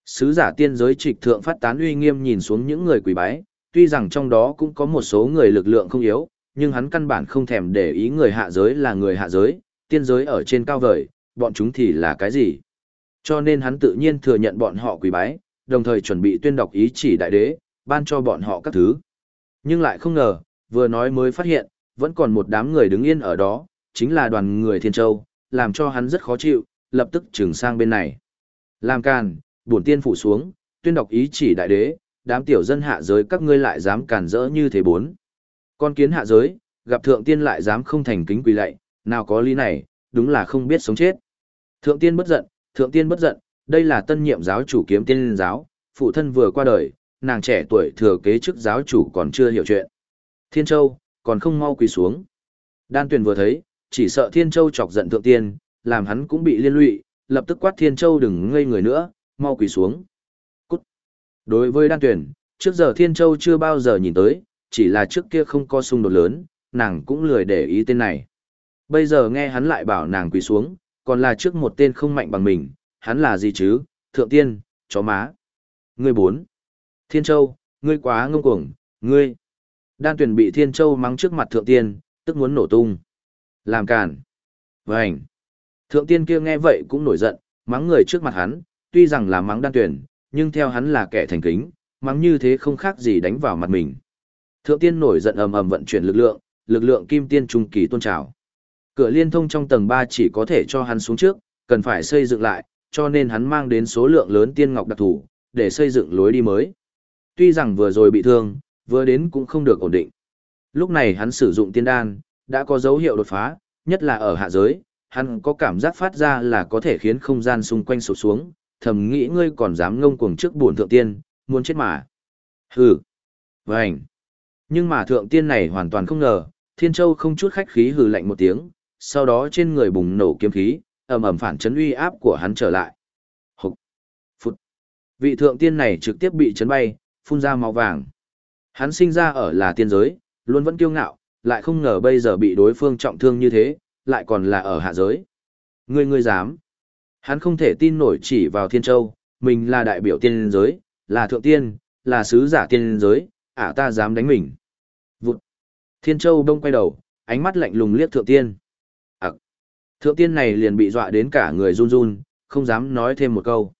Sứ giả tiên giới trịch thượng phát tán uy nghiêm nhìn xuống những người quỷ bái, tuy rằng trong đó cũng có một số người lực lượng không yếu, nhưng hắn căn bản không thèm để ý người hạ giới là người hạ giới, tiên giới ở trên cao vời, bọn chúng thì là cái gì. Cho nên hắn tự nhiên thừa nhận bọn họ quỷ bái, đồng thời chuẩn bị tuyên đọc ý chỉ đại đế, ban cho bọn họ các thứ. Nhưng lại không ngờ, vừa nói mới phát hiện, vẫn còn một đám người đứng yên ở đó, chính là đoàn người Thiên Châu, làm cho hắn rất khó chịu, lập tức trừng sang bên này. Làm càn, bổn tiên phủ xuống, tuyên đọc ý chỉ đại đế, đám tiểu dân hạ giới các ngươi lại dám càn rỡ như thế bốn. Con kiến hạ giới, gặp thượng tiên lại dám không thành kính quỳ lạy, nào có lý này, đúng là không biết sống chết. Thượng tiên bất giận, thượng tiên bất giận, đây là tân nhiệm giáo chủ kiếm tiên giáo, phụ thân vừa qua đời, nàng trẻ tuổi thừa kế chức giáo chủ còn chưa hiểu chuyện. Thiên Châu, còn không mau quỳ xuống. Đan Tuyền vừa thấy, chỉ sợ Thiên Châu chọc giận thượng tiên, làm hắn cũng bị liên lụy, lập tức quát Thiên Châu đừng ngây người nữa, mau quỳ xuống. Cút. Đối với Đan Tuyền, trước giờ Thiên Châu chưa bao giờ nhìn tới, chỉ là trước kia không có xung đột lớn, nàng cũng lười để ý tên này. Bây giờ nghe hắn lại bảo nàng quỳ xuống, còn là trước một tên không mạnh bằng mình, hắn là gì chứ, thượng tiên, chó má. Ngươi bốn. Thiên Châu, ngươi quá ngông cuồng, ngươi. Đan tuyển bị Thiên Châu mắng trước mặt thượng tiên, tức muốn nổ tung. Làm càn. Vânh. Thượng tiên kia nghe vậy cũng nổi giận, mắng người trước mặt hắn, tuy rằng là mắng đan tuyển, nhưng theo hắn là kẻ thành kính, mắng như thế không khác gì đánh vào mặt mình. Thượng tiên nổi giận ầm ầm vận chuyển lực lượng, lực lượng kim tiên trung kỳ tôn trào. Cửa liên thông trong tầng 3 chỉ có thể cho hắn xuống trước, cần phải xây dựng lại, cho nên hắn mang đến số lượng lớn tiên ngọc đặc thủ, để xây dựng lối đi mới. Tuy rằng vừa rồi bị thương, vừa đến cũng không được ổn định. Lúc này hắn sử dụng tiên đan, đã có dấu hiệu đột phá, nhất là ở hạ giới, hắn có cảm giác phát ra là có thể khiến không gian xung quanh sụp xuống, thầm nghĩ ngươi còn dám ngông cuồng trước bổn thượng tiên, muốn chết mà. Hừ. Vành. Nhưng mà thượng tiên này hoàn toàn không ngờ, Thiên Châu không chút khách khí hừ lạnh một tiếng, sau đó trên người bùng nổ kiếm khí, ầm ầm phản chấn uy áp của hắn trở lại. Hục. Phút. Vị thượng tiên này trực tiếp bị chấn bay, phun ra máu vàng. Hắn sinh ra ở là tiên giới, luôn vẫn kiêu ngạo, lại không ngờ bây giờ bị đối phương trọng thương như thế, lại còn là ở hạ giới. Ngươi ngươi dám. Hắn không thể tin nổi chỉ vào Thiên Châu, mình là đại biểu tiên giới, là thượng tiên, là sứ giả tiên giới, ả ta dám đánh mình. Vụt. Thiên Châu đông quay đầu, ánh mắt lạnh lùng liếc thượng tiên. Ặc. Thượng tiên này liền bị dọa đến cả người run run, không dám nói thêm một câu.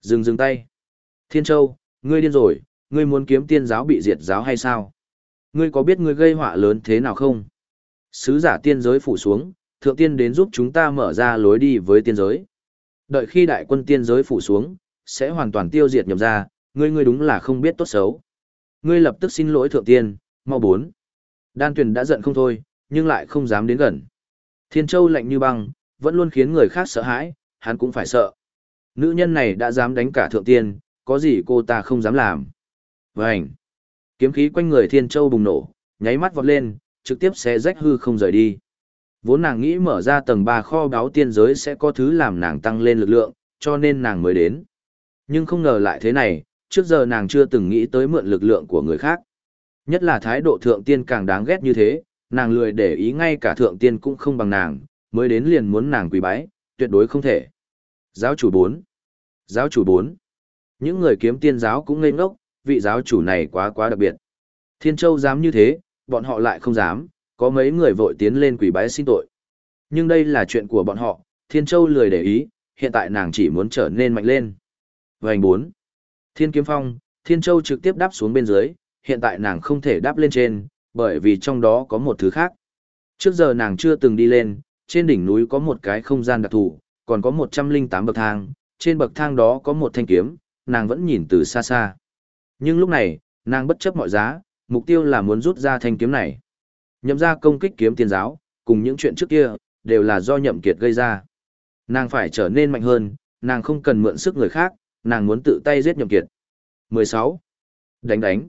Dừng dừng tay. Thiên Châu, ngươi điên rồi, ngươi muốn kiếm tiên giáo bị diệt giáo hay sao? Ngươi có biết ngươi gây họa lớn thế nào không? Sứ giả tiên giới phủ xuống, thượng tiên đến giúp chúng ta mở ra lối đi với tiên giới. Đợi khi đại quân tiên giới phủ xuống, sẽ hoàn toàn tiêu diệt nhập ra, ngươi ngươi đúng là không biết tốt xấu. Ngươi lập tức xin lỗi thượng tiên, mau bốn. Đan tuyền đã giận không thôi, nhưng lại không dám đến gần. Thiên châu lạnh như băng, vẫn luôn khiến người khác sợ hãi, hắn cũng phải sợ. Nữ nhân này đã dám đánh cả thượng tiên, có gì cô ta không dám làm. Vânh! Kiếm khí quanh người thiên châu bùng nổ, nháy mắt vọt lên, trực tiếp sẽ rách hư không rời đi. Vốn nàng nghĩ mở ra tầng 3 kho báo tiên giới sẽ có thứ làm nàng tăng lên lực lượng, cho nên nàng mới đến. Nhưng không ngờ lại thế này, trước giờ nàng chưa từng nghĩ tới mượn lực lượng của người khác. Nhất là thái độ thượng tiên càng đáng ghét như thế, nàng lười để ý ngay cả thượng tiên cũng không bằng nàng, mới đến liền muốn nàng quỳ bái, tuyệt đối không thể. Giáo chủ 4 Giáo chủ 4 Những người kiếm tiên giáo cũng ngây ngốc, vị giáo chủ này quá quá đặc biệt. Thiên Châu dám như thế, bọn họ lại không dám, có mấy người vội tiến lên quỳ bái xin tội. Nhưng đây là chuyện của bọn họ, Thiên Châu lười để ý, hiện tại nàng chỉ muốn trở nên mạnh lên. Vành 4 Thiên Kiếm Phong, Thiên Châu trực tiếp đáp xuống bên dưới, hiện tại nàng không thể đáp lên trên, bởi vì trong đó có một thứ khác. Trước giờ nàng chưa từng đi lên, trên đỉnh núi có một cái không gian đặc thù, còn có 108 bậc thang, trên bậc thang đó có một thanh kiếm, nàng vẫn nhìn từ xa xa. Nhưng lúc này, nàng bất chấp mọi giá, mục tiêu là muốn rút ra thanh kiếm này. Nhậm ra công kích kiếm tiên giáo, cùng những chuyện trước kia, đều là do nhậm kiệt gây ra. Nàng phải trở nên mạnh hơn, nàng không cần mượn sức người khác, nàng muốn tự tay giết nhậm kiệt. 16. Đánh đánh.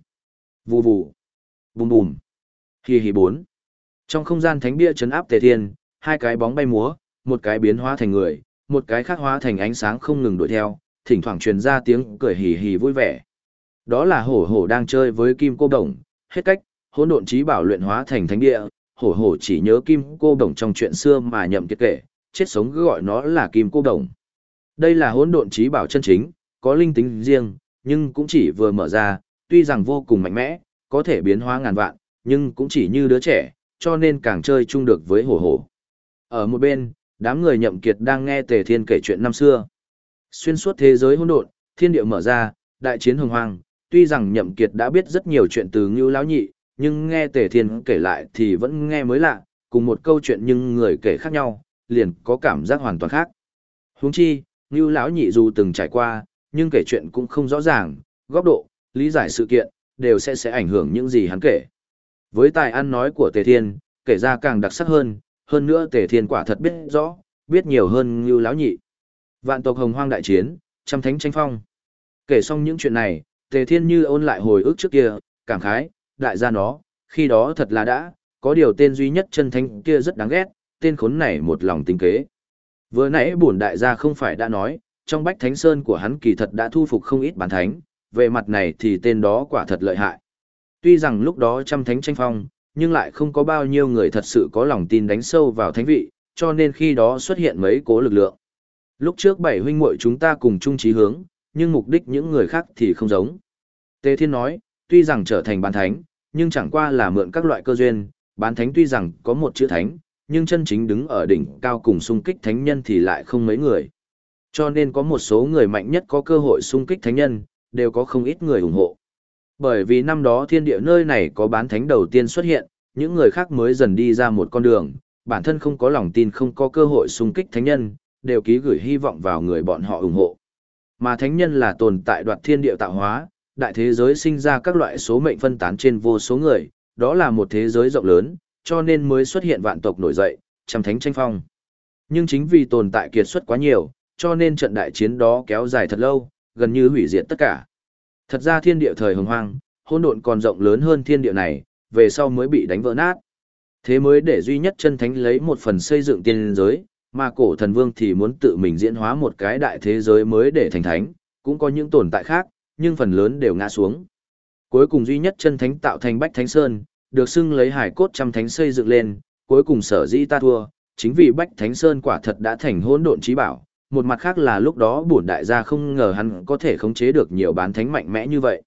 Vù vù. Bùm bùm. Hì hì bốn. Trong không gian thánh bia chấn áp tề thiên, hai cái bóng bay múa, một cái biến hóa thành người, một cái khác hóa thành ánh sáng không ngừng đuổi theo, thỉnh thoảng truyền ra tiếng cười hì hì vui vẻ. Đó là hổ hổ đang chơi với kim cô đồng, hết cách, hỗn độn trí bảo luyện hóa thành thánh địa, hổ hổ chỉ nhớ kim cô đồng trong chuyện xưa mà nhậm kiệt kể, chết sống cứ gọi nó là kim cô đồng. Đây là hỗn độn trí bảo chân chính, có linh tính riêng, nhưng cũng chỉ vừa mở ra, tuy rằng vô cùng mạnh mẽ, có thể biến hóa ngàn vạn, nhưng cũng chỉ như đứa trẻ, cho nên càng chơi chung được với hổ hổ. Ở một bên, đám người nhậm kiệt đang nghe Tề Thiên kể chuyện năm xưa. Xuyên suốt thế giới hỗn độn, thiên địa mở ra, đại chiến hồng hoang, tuy rằng nhậm kiệt đã biết rất nhiều chuyện từ Ngưu Lão Nhị, nhưng nghe Tề Thiên kể lại thì vẫn nghe mới lạ, cùng một câu chuyện nhưng người kể khác nhau, liền có cảm giác hoàn toàn khác. Huống chi, Ngưu Lão Nhị dù từng trải qua, nhưng kể chuyện cũng không rõ ràng, góc độ, lý giải sự kiện, đều sẽ sẽ ảnh hưởng những gì hắn kể. Với tài ăn nói của Tề Thiên, kể ra càng đặc sắc hơn, hơn nữa Tề Thiên quả thật biết rõ, biết nhiều hơn Ngưu Lão Nhị. Vạn tộc hồng hoang đại chiến, trăm thánh tranh phong. Kể xong những chuyện này, Tề Thiên như ôn lại hồi ức trước kia, cảm khái, đại gia nó, khi đó thật là đã, có điều tên duy nhất chân thánh kia rất đáng ghét, tên khốn này một lòng tính kế. Vừa nãy bổn đại gia không phải đã nói, trong bách thánh sơn của hắn kỳ thật đã thu phục không ít bản thánh, về mặt này thì tên đó quả thật lợi hại. Tuy rằng lúc đó trăm thánh tranh phong, nhưng lại không có bao nhiêu người thật sự có lòng tin đánh sâu vào thánh vị, cho nên khi đó xuất hiện mấy cố lực lượng. Lúc trước bảy huynh muội chúng ta cùng chung chí hướng, nhưng mục đích những người khác thì không giống. Tề Thiên nói, tuy rằng trở thành bán thánh, nhưng chẳng qua là mượn các loại cơ duyên, bán thánh tuy rằng có một chữ thánh, nhưng chân chính đứng ở đỉnh cao cùng xung kích thánh nhân thì lại không mấy người. Cho nên có một số người mạnh nhất có cơ hội xung kích thánh nhân, đều có không ít người ủng hộ. Bởi vì năm đó thiên địa nơi này có bán thánh đầu tiên xuất hiện, những người khác mới dần đi ra một con đường, bản thân không có lòng tin không có cơ hội xung kích thánh nhân, đều ký gửi hy vọng vào người bọn họ ủng hộ. Mà thánh nhân là tồn tại đoạt thiên địa tạo hóa, đại thế giới sinh ra các loại số mệnh phân tán trên vô số người, đó là một thế giới rộng lớn, cho nên mới xuất hiện vạn tộc nổi dậy, trăm thánh tranh phong. Nhưng chính vì tồn tại kiệt xuất quá nhiều, cho nên trận đại chiến đó kéo dài thật lâu, gần như hủy diệt tất cả. Thật ra thiên địa thời hồng hoang, hỗn độn còn rộng lớn hơn thiên địa này, về sau mới bị đánh vỡ nát. Thế mới để duy nhất chân thánh lấy một phần xây dựng tiên giới, mà cổ thần vương thì muốn tự mình diễn hóa một cái đại thế giới mới để thành thánh, cũng có những tồn tại khác, nhưng phần lớn đều ngã xuống. Cuối cùng duy nhất chân thánh tạo thành Bách Thánh Sơn, được xưng lấy hải cốt trăm thánh xây dựng lên, cuối cùng sở dĩ ta thua, chính vì Bách Thánh Sơn quả thật đã thành hỗn độn trí bảo. Một mặt khác là lúc đó bổn đại gia không ngờ hắn có thể khống chế được nhiều bán thánh mạnh mẽ như vậy.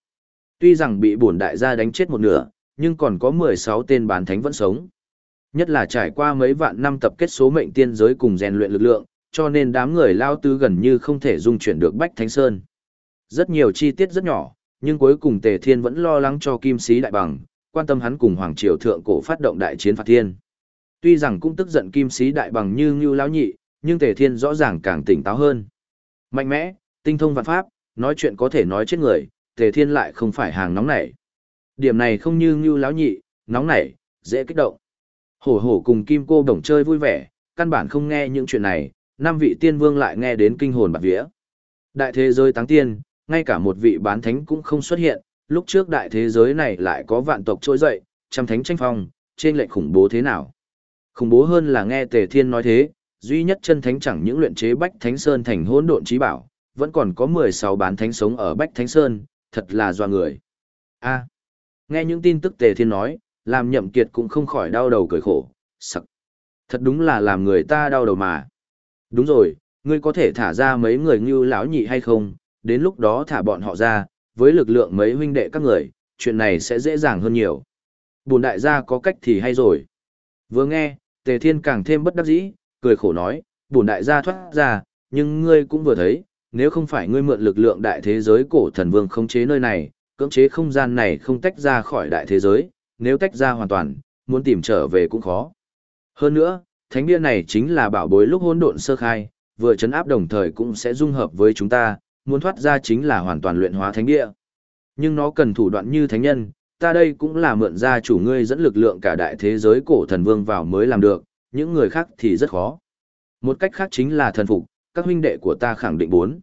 Tuy rằng bị bổn đại gia đánh chết một nửa, nhưng còn có 16 tên bán thánh vẫn sống. Nhất là trải qua mấy vạn năm tập kết số mệnh tiên giới cùng rèn luyện lực lượng, cho nên đám người lao tứ gần như không thể dung chuyển được Bách Thánh Sơn. Rất nhiều chi tiết rất nhỏ, nhưng cuối cùng Tề Thiên vẫn lo lắng cho Kim Sĩ Đại Bằng, quan tâm hắn cùng Hoàng Triều Thượng Cổ phát động đại chiến phạt thiên. Tuy rằng cũng tức giận Kim Sĩ Đại Bằng như Ngưu Lão Nhị, nhưng Tề Thiên rõ ràng càng tỉnh táo hơn. Mạnh mẽ, tinh thông vạn pháp, nói chuyện có thể nói chết người, Tề Thiên lại không phải hàng nóng nảy. Điểm này không như Ngưu Lão Nhị, nóng nảy, dễ kích động. Hổ hổ cùng Kim Cô Đồng chơi vui vẻ, căn bản không nghe những chuyện này, năm vị tiên vương lại nghe đến kinh hồn bạc vía. Đại thế giới táng tiên, ngay cả một vị bán thánh cũng không xuất hiện, lúc trước đại thế giới này lại có vạn tộc trỗi dậy, trăm thánh tranh phong, trên lệnh khủng bố thế nào. Khủng bố hơn là nghe Tề Thiên nói thế, duy nhất chân thánh chẳng những luyện chế Bách Thánh Sơn thành hỗn độn trí bảo, vẫn còn có 16 bán thánh sống ở Bách Thánh Sơn, thật là doa người. A. nghe những tin tức Tề Thiên nói, làm Nhậm Kiệt cũng không khỏi đau đầu cười khổ, sặc. Thật đúng là làm người ta đau đầu mà. Đúng rồi, ngươi có thể thả ra mấy người như lão nhị hay không, đến lúc đó thả bọn họ ra, với lực lượng mấy huynh đệ các người, chuyện này sẽ dễ dàng hơn nhiều. Bùn đại gia có cách thì hay rồi. Vừa nghe, Tề Thiên càng thêm bất đắc dĩ, cười khổ nói, bùn đại gia thoát ra, nhưng ngươi cũng vừa thấy, nếu không phải ngươi mượn lực lượng đại thế giới cổ thần vương khống chế nơi này, cưỡng chế không gian này không tách ra khỏi đại thế giới, nếu tách ra hoàn toàn, muốn tìm trở về cũng khó. Hơn nữa, thánh bia này chính là bảo bối lúc hỗn độn sơ khai, vừa chấn áp đồng thời cũng sẽ dung hợp với chúng ta, muốn thoát ra chính là hoàn toàn luyện hóa thánh địa. Nhưng nó cần thủ đoạn như thánh nhân, ta đây cũng là mượn ra chủ ngươi dẫn lực lượng cả đại thế giới cổ thần vương vào mới làm được, những người khác thì rất khó. Một cách khác chính là thần phục, các huynh đệ của ta khẳng định bốn.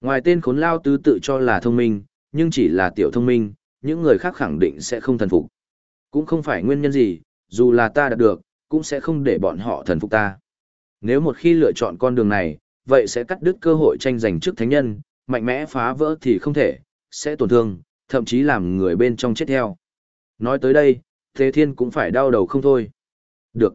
Ngoài tên khốn lao tứ tự cho là thông minh, nhưng chỉ là tiểu thông minh, những người khác khẳng định sẽ không thần phục. Cũng không phải nguyên nhân gì, dù là ta đạt được, cũng sẽ không để bọn họ thần phục ta. Nếu một khi lựa chọn con đường này, vậy sẽ cắt đứt cơ hội tranh giành trước thánh nhân, mạnh mẽ phá vỡ thì không thể, sẽ tổn thương, thậm chí làm người bên trong chết theo. Nói tới đây, Thế Thiên cũng phải đau đầu không thôi. Được.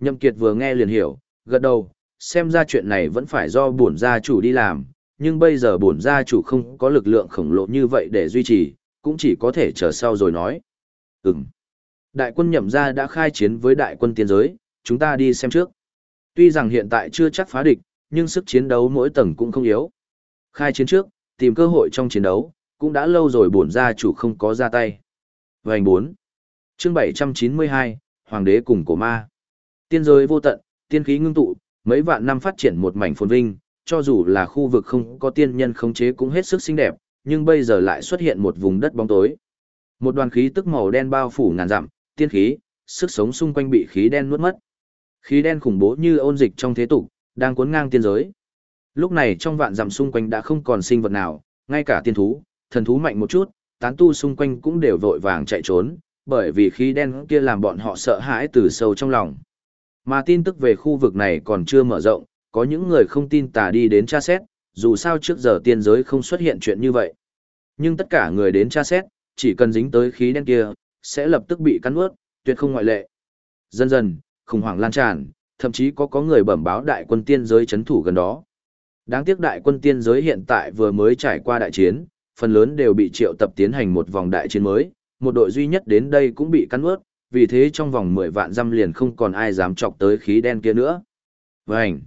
Nhậm Kiệt vừa nghe liền hiểu, gật đầu, xem ra chuyện này vẫn phải do bổn gia chủ đi làm, nhưng bây giờ bổn gia chủ không có lực lượng khổng lồ như vậy để duy trì, cũng chỉ có thể chờ sau rồi nói. Ừm. Đại quân nhậm gia đã khai chiến với đại quân tiên giới, chúng ta đi xem trước. Tuy rằng hiện tại chưa chắc phá địch, nhưng sức chiến đấu mỗi tầng cũng không yếu. Khai chiến trước, tìm cơ hội trong chiến đấu, cũng đã lâu rồi bổn gia chủ không có ra tay. Vành 4. Chương 792, Hoàng đế cùng cổ ma. Tiên giới vô tận, tiên khí ngưng tụ, mấy vạn năm phát triển một mảnh phồn vinh, cho dù là khu vực không có tiên nhân khống chế cũng hết sức xinh đẹp, nhưng bây giờ lại xuất hiện một vùng đất bóng tối. Một đoàn khí tức màu đen bao phủ ngàn dặm, tiên khí, sức sống xung quanh bị khí đen nuốt mất. Khí đen khủng bố như ôn dịch trong thế tục, đang cuốn ngang tiên giới. Lúc này trong vạn dặm xung quanh đã không còn sinh vật nào, ngay cả tiên thú, thần thú mạnh một chút, tán tu xung quanh cũng đều vội vàng chạy trốn, bởi vì khí đen kia làm bọn họ sợ hãi từ sâu trong lòng. Mà tin tức về khu vực này còn chưa mở rộng, có những người không tin tà đi đến tra xét, dù sao trước giờ tiên giới không xuất hiện chuyện như vậy. Nhưng tất cả người đến tra xét, chỉ cần dính tới khí đen kia, sẽ lập tức bị cắn ướt, tuyệt không ngoại lệ. Dần dần, khủng hoảng lan tràn, thậm chí có có người bẩm báo đại quân tiên giới chấn thủ gần đó. Đáng tiếc đại quân tiên giới hiện tại vừa mới trải qua đại chiến, phần lớn đều bị triệu tập tiến hành một vòng đại chiến mới, một đội duy nhất đến đây cũng bị cắn ướt, vì thế trong vòng 10 vạn dăm liền không còn ai dám chọc tới khí đen kia nữa. Vành!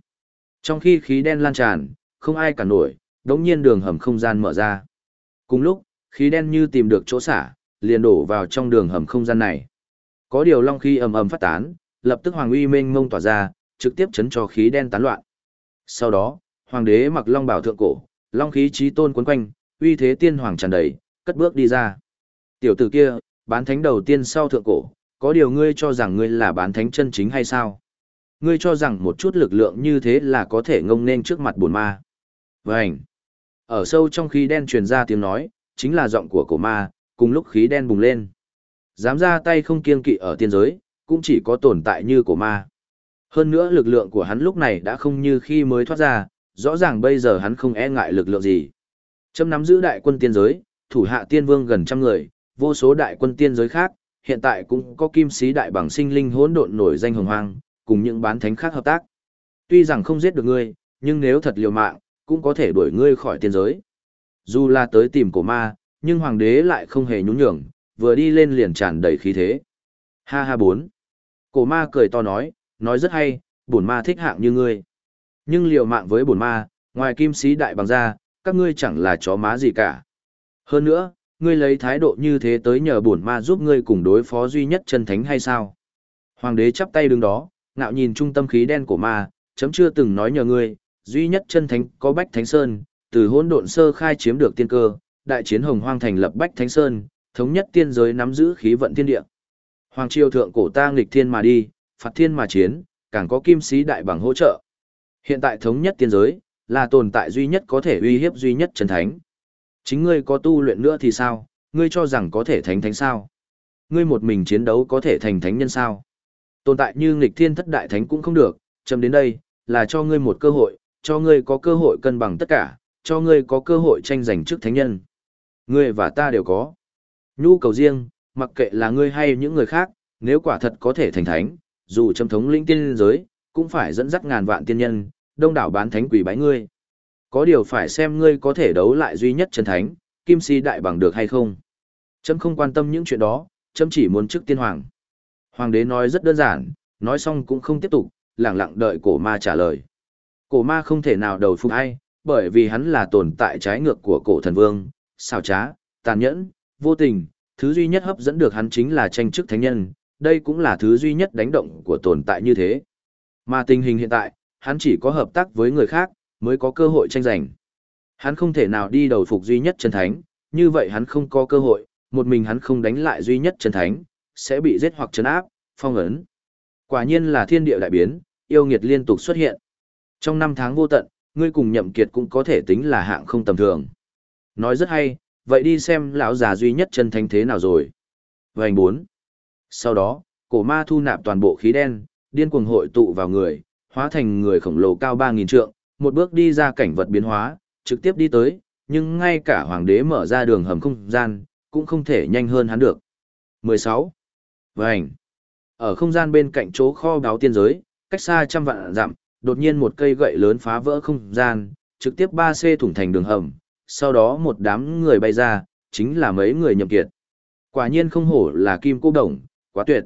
Trong khi khí đen lan tràn, không ai cả nổi, đống nhiên đường hầm không gian mở ra. Cùng lúc, khí đen như tìm được chỗ xả, liền đổ vào trong đường hầm không gian này. Có điều long khí ầm ầm phát tán, lập tức hoàng uy mênh mông tỏa ra, trực tiếp chấn cho khí đen tán loạn. Sau đó, hoàng đế mặc long bảo thượng cổ, long khí chí tôn quấn quanh, uy thế tiên hoàng tràn đầy, cất bước đi ra. Tiểu tử kia, bán thánh đầu tiên sau thượng cổ, có điều ngươi cho rằng ngươi là bán thánh chân chính hay sao? Ngươi cho rằng một chút lực lượng như thế là có thể ngông nên trước mặt buồn ma. Vânh! Ở sâu trong khí đen truyền ra tiếng nói, chính là giọng của cổ ma, cùng lúc khí đen bùng lên. Dám ra tay không kiên kỵ ở tiên giới, cũng chỉ có tồn tại như cổ ma. Hơn nữa lực lượng của hắn lúc này đã không như khi mới thoát ra, rõ ràng bây giờ hắn không e ngại lực lượng gì. Châm nắm giữ đại quân tiên giới, thủ hạ tiên vương gần trăm người, vô số đại quân tiên giới khác, hiện tại cũng có kim sĩ đại bằng sinh linh hỗn độn nổi danh hồng hoang, cùng những bán thánh khác hợp tác. Tuy rằng không giết được ngươi, nhưng nếu thật liều mạng, cũng có thể đuổi ngươi khỏi tiên giới. Dù là tới tìm cổ ma, nhưng hoàng đế lại không hề nhún nhường, vừa đi lên liền tràn đầy khí thế. Ha ha bốn. Cổ ma cười to nói, nói rất hay, bổn ma thích hạng như ngươi. Nhưng liều mạng với bổn ma, ngoài kim sĩ đại bằng ra, các ngươi chẳng là chó má gì cả. Hơn nữa, ngươi lấy thái độ như thế tới nhờ bổn ma giúp ngươi cùng đối phó duy nhất chân thánh hay sao? Hoàng đế chắp tay đứng đó, ngạo nhìn trung tâm khí đen của ma, chấm chưa từng nói nhờ ngươi, duy nhất chân thánh có Bách Thánh Sơn, từ hỗn độn sơ khai chiếm được tiên cơ, đại chiến hồng hoang thành lập Bách Thánh Sơn, thống nhất tiên giới nắm giữ khí vận thiên địa. Hoàng triều thượng cổ ta nghịch thiên mà đi, phạt thiên mà chiến, càng có kim sĩ đại bằng hỗ trợ. Hiện tại thống nhất tiên giới, là tồn tại duy nhất có thể uy hiếp duy nhất chân thánh. Chính ngươi có tu luyện nữa thì sao, ngươi cho rằng có thể thánh thánh sao? Ngươi một mình chiến đấu có thể thành thánh nhân sao? Tồn tại như nghịch thiên thất đại thánh cũng không được, chấm đến đây, là cho ngươi một cơ hội, cho ngươi có cơ hội cân bằng tất cả, cho ngươi có cơ hội tranh giành trước thánh nhân. Ngươi và ta đều có. Nhu cầu riêng, mặc kệ là ngươi hay những người khác, nếu quả thật có thể thành thánh, dù châm thống linh tiên giới, cũng phải dẫn dắt ngàn vạn tiên nhân, đông đảo bán thánh quỷ bái ngươi. Có điều phải xem ngươi có thể đấu lại duy nhất chân thánh, kim si đại bằng được hay không. Chấm không quan tâm những chuyện đó, chấm chỉ muốn chức tiên hoàng. Hoàng đế nói rất đơn giản, nói xong cũng không tiếp tục, lặng lặng đợi cổ ma trả lời. Cổ ma không thể nào đầu phục ai, bởi vì hắn là tồn tại trái ngược của cổ thần vương, xảo trá, tàn nhẫn, vô tình, thứ duy nhất hấp dẫn được hắn chính là tranh chức thánh nhân, đây cũng là thứ duy nhất đánh động của tồn tại như thế. Mà tình hình hiện tại, hắn chỉ có hợp tác với người khác, mới có cơ hội tranh giành. Hắn không thể nào đi đầu phục duy nhất chân thánh, như vậy hắn không có cơ hội, một mình hắn không đánh lại duy nhất chân thánh, sẽ bị giết hoặc trấn áp, phong ấn. Quả nhiên là thiên địa đại biến, yêu nghiệt liên tục xuất hiện. Trong năm tháng vô tận, ngươi cùng nhậm kiệt cũng có thể tính là hạng không tầm thường. Nói rất hay, vậy đi xem lão già duy nhất chân thánh thế nào rồi. Vành bốn. Sau đó, cổ ma thu nạp toàn bộ khí đen, điên cuồng hội tụ vào người, hóa thành người khổng lồ cao 3.000 trượng, một bước đi ra cảnh vật biến hóa, trực tiếp đi tới, nhưng ngay cả hoàng đế mở ra đường hầm không gian, cũng không thể nhanh hơn hắn được. 16. Vành. Ở không gian bên cạnh chỗ kho báo tiên giới, cách xa trăm vạn dặm, đột nhiên một cây gậy lớn phá vỡ không gian, trực tiếp 3C thủng thành đường hầm, sau đó một đám người bay ra, chính là mấy người nhậm kiệt. Quả nhiên không hổ là kim cô đồng, quá tuyệt.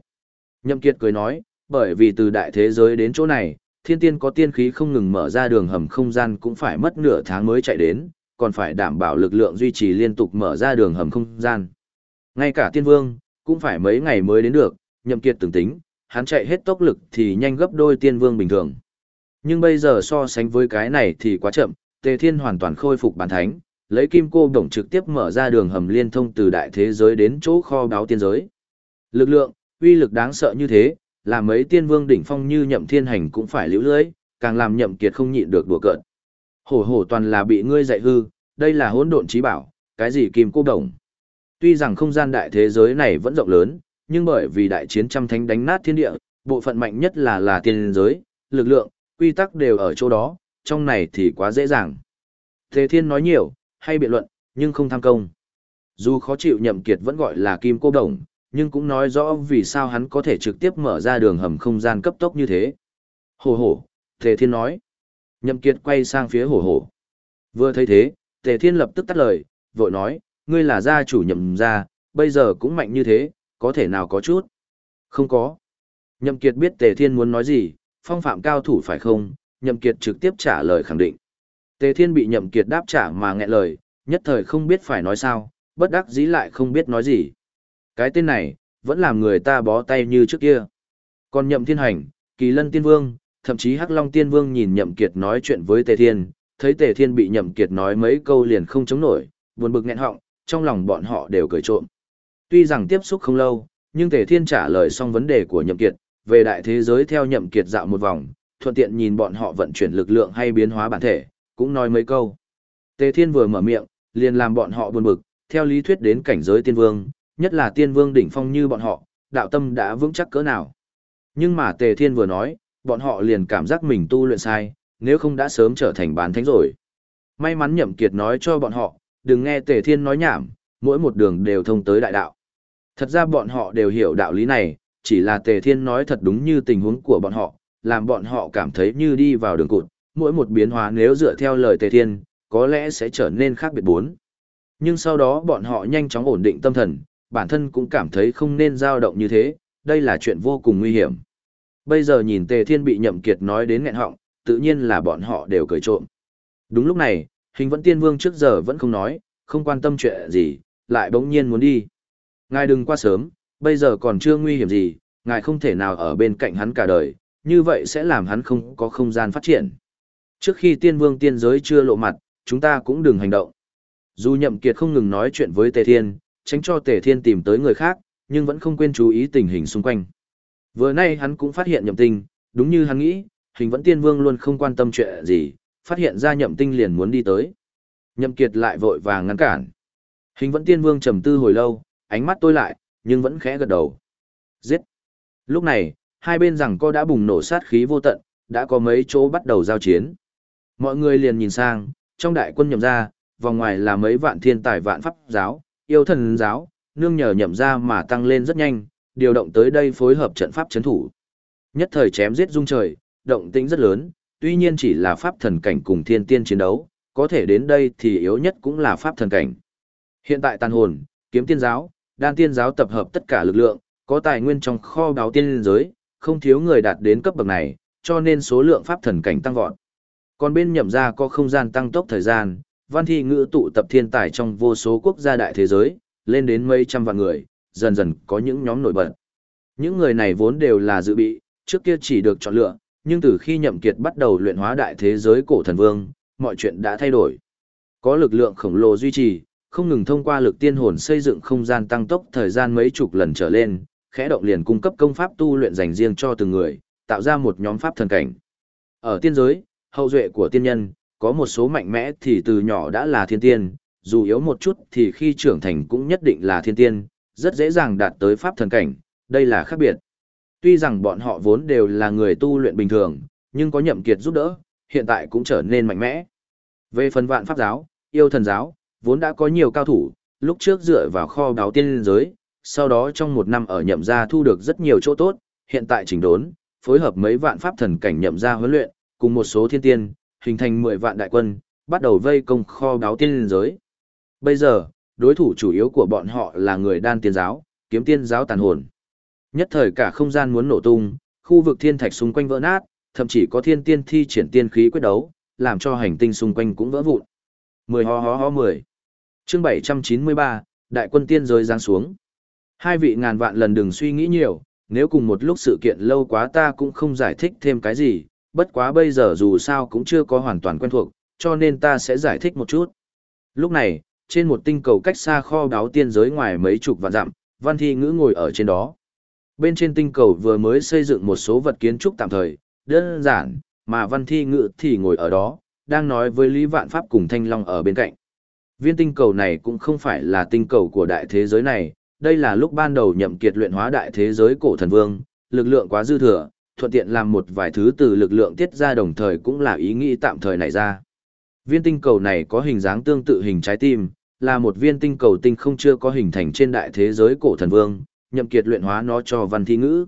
Nhậm kiệt cười nói, bởi vì từ đại thế giới đến chỗ này, thiên tiên có tiên khí không ngừng mở ra đường hầm không gian cũng phải mất nửa tháng mới chạy đến, còn phải đảm bảo lực lượng duy trì liên tục mở ra đường hầm không gian. Ngay cả tiên vương, cũng phải mấy ngày mới đến được, nhậm kiệt tưởng tính, hắn chạy hết tốc lực thì nhanh gấp đôi tiên vương bình thường. Nhưng bây giờ so sánh với cái này thì quá chậm, tề thiên hoàn toàn khôi phục bản thánh, lấy kim cô đồng trực tiếp mở ra đường hầm liên thông từ đại thế giới đến chỗ kho báo tiên giới. Lực lượng, uy lực đáng sợ như thế, làm mấy tiên vương đỉnh phong như nhậm thiên hành cũng phải liễu lưới, càng làm nhậm kiệt không nhịn được đùa cợt. Hổ hổ toàn là bị ngươi dạy hư, đây là hỗn độn trí bảo, cái gì kim cô đồng. Tuy rằng không gian đại thế giới này vẫn rộng lớn, nhưng bởi vì đại chiến trăm thánh đánh nát thiên địa, bộ phận mạnh nhất là là tiên giới, lực lượng, quy tắc đều ở chỗ đó, trong này thì quá dễ dàng. Thế thiên nói nhiều, hay biện luận, nhưng không tham công. Dù khó chịu nhậm kiệt vẫn gọi là kim cô đồng, nhưng cũng nói rõ vì sao hắn có thể trực tiếp mở ra đường hầm không gian cấp tốc như thế. Hổ hổ, Tề Thiên nói. Nhậm Kiệt quay sang phía hổ hổ. Vừa thấy thế, Tề Thiên lập tức tắt lời, vội nói, ngươi là gia chủ nhậm gia, bây giờ cũng mạnh như thế, có thể nào có chút? Không có. Nhậm Kiệt biết Tề Thiên muốn nói gì, phong phạm cao thủ phải không? Nhậm Kiệt trực tiếp trả lời khẳng định. Tề Thiên bị Nhậm Kiệt đáp trả mà nghẹn lời, nhất thời không biết phải nói sao, bất đắc dĩ lại không biết nói gì. Cái tên này, vẫn làm người ta bó tay như trước kia. Còn Nhậm Thiên Hành, Kỳ Lân Tiên Vương, thậm chí Hắc Long Tiên Vương nhìn Nhậm Kiệt nói chuyện với Tề Thiên, thấy Tề Thiên bị Nhậm Kiệt nói mấy câu liền không chống nổi, buồn bực nghẹn họng, trong lòng bọn họ đều cười trộm. Tuy rằng tiếp xúc không lâu, nhưng Tề Thiên trả lời xong vấn đề của Nhậm Kiệt, về đại thế giới theo Nhậm Kiệt dạo một vòng, thuận tiện nhìn bọn họ vận chuyển lực lượng hay biến hóa bản thể, cũng nói mấy câu. Tề Thiên vừa mở miệng, liền làm bọn họ buồn bực, theo lý thuyết đến cảnh giới tiên vương, nhất là tiên vương đỉnh phong như bọn họ, đạo tâm đã vững chắc cỡ nào. Nhưng mà Tề Thiên vừa nói, bọn họ liền cảm giác mình tu luyện sai, nếu không đã sớm trở thành bán thánh rồi. May mắn Nhậm Kiệt nói cho bọn họ, đừng nghe Tề Thiên nói nhảm, mỗi một đường đều thông tới đại đạo. Thật ra bọn họ đều hiểu đạo lý này, chỉ là Tề Thiên nói thật đúng như tình huống của bọn họ, làm bọn họ cảm thấy như đi vào đường cụt, mỗi một biến hóa nếu dựa theo lời Tề Thiên, có lẽ sẽ trở nên khác biệt bốn. Nhưng sau đó bọn họ nhanh chóng ổn định tâm thần, bản thân cũng cảm thấy không nên dao động như thế, đây là chuyện vô cùng nguy hiểm. Bây giờ nhìn Tề Thiên bị Nhậm Kiệt nói đến nghẹn họng, tự nhiên là bọn họ đều cười trộm. Đúng lúc này, hình vẫn tiên vương trước giờ vẫn không nói, không quan tâm chuyện gì, lại bỗng nhiên muốn đi. Ngài đừng qua sớm, bây giờ còn chưa nguy hiểm gì, ngài không thể nào ở bên cạnh hắn cả đời, như vậy sẽ làm hắn không có không gian phát triển. Trước khi tiên vương tiên giới chưa lộ mặt, chúng ta cũng đừng hành động. Dù nhậm kiệt không ngừng nói chuyện với Tề Thiên, tránh cho Tề Thiên tìm tới người khác, nhưng vẫn không quên chú ý tình hình xung quanh. Vừa nay hắn cũng phát hiện nhậm tinh, đúng như hắn nghĩ, hình vẫn tiên vương luôn không quan tâm chuyện gì, phát hiện ra nhậm tinh liền muốn đi tới. Nhậm kiệt lại vội vàng ngăn cản. Hình vẫn tiên vương trầm tư hồi lâu, ánh mắt tôi lại, nhưng vẫn khẽ gật đầu. Giết! Lúc này, hai bên rằng co đã bùng nổ sát khí vô tận, đã có mấy chỗ bắt đầu giao chiến. Mọi người liền nhìn sang, trong đại quân nhậm ra, vòng ngoài là mấy vạn thiên tài vạn pháp giáo, yêu thần giáo, nương nhờ nhậm ra mà tăng lên rất nhanh, điều động tới đây phối hợp trận pháp chấn thủ. Nhất thời chém giết rung trời, động tĩnh rất lớn, tuy nhiên chỉ là pháp thần cảnh cùng thiên tiên chiến đấu, có thể đến đây thì yếu nhất cũng là pháp thần cảnh. Hiện tại tàn hồn, kiếm tiên giáo, đan tiên giáo tập hợp tất cả lực lượng, có tài nguyên trong kho báo tiên giới, không thiếu người đạt đến cấp bậc này, cho nên số lượng pháp thần cảnh tăng vọt. Còn bên nhậm ra có không gian tăng tốc thời gian, văn thi ngữ tụ tập thiên tài trong vô số quốc gia đại thế giới, lên đến mấy trăm vạn người, dần dần có những nhóm nổi bật. Những người này vốn đều là dự bị, trước kia chỉ được chọn lựa, nhưng từ khi nhậm kiệt bắt đầu luyện hóa đại thế giới cổ thần vương, mọi chuyện đã thay đổi. Có lực lượng khổng lồ duy trì, không ngừng thông qua lực tiên hồn xây dựng không gian tăng tốc thời gian mấy chục lần trở lên, khẽ động liền cung cấp công pháp tu luyện dành riêng cho từng người, tạo ra một nhóm pháp thần cảnh. Ở tiên giới, hậu duệ của tiên nhân, có một số mạnh mẽ thì từ nhỏ đã là thiên tiên, dù yếu một chút thì khi trưởng thành cũng nhất định là thiên tiên, rất dễ dàng đạt tới pháp thần cảnh, đây là khác biệt. Tuy rằng bọn họ vốn đều là người tu luyện bình thường, nhưng có nhậm kiệt giúp đỡ, hiện tại cũng trở nên mạnh mẽ. Về phần vạn pháp giáo, yêu thần giáo, vốn đã có nhiều cao thủ, lúc trước dựa vào kho báo tiên giới, sau đó trong một năm ở nhậm gia thu được rất nhiều chỗ tốt, hiện tại chỉnh đốn, phối hợp mấy vạn pháp thần cảnh nhậm gia huấn luyện, cùng một số thiên tiên, hình thành 10 vạn đại quân, bắt đầu vây công kho báo tiên giới. Bây giờ, đối thủ chủ yếu của bọn họ là người đan tiên giáo, kiếm tiên giáo tàn hồn. Nhất thời cả không gian muốn nổ tung, khu vực thiên thạch xung quanh vỡ nát, thậm chí có thiên tiên thi triển tiên khí quyết đấu, làm cho hành tinh xung quanh cũng vỡ vụn. 10 ho ho ho 10. Chương 793, đại quân tiên giới giáng xuống. Hai vị ngàn vạn lần đừng suy nghĩ nhiều, nếu cùng một lúc sự kiện lâu quá ta cũng không giải thích thêm cái gì, bất quá bây giờ dù sao cũng chưa có hoàn toàn quen thuộc, cho nên ta sẽ giải thích một chút. Lúc này, trên một tinh cầu cách xa kho đáo tiên giới ngoài mấy chục vạn dặm, Văn Thi Ngữ ngồi ở trên đó. Bên trên tinh cầu vừa mới xây dựng một số vật kiến trúc tạm thời, đơn giản, mà Văn Thi Ngữ thì ngồi ở đó, đang nói với Lý Vạn Pháp cùng Thanh Long ở bên cạnh. Viên tinh cầu này cũng không phải là tinh cầu của đại thế giới này, đây là lúc ban đầu nhậm kiệt luyện hóa đại thế giới cổ thần vương, lực lượng quá dư thừa, thuận tiện làm một vài thứ từ lực lượng tiết ra đồng thời cũng là ý nghĩ tạm thời này ra. Viên tinh cầu này có hình dáng tương tự hình trái tim, là một viên tinh cầu tinh không chưa có hình thành trên đại thế giới cổ thần vương, nhậm kiệt luyện hóa nó cho văn thi ngữ.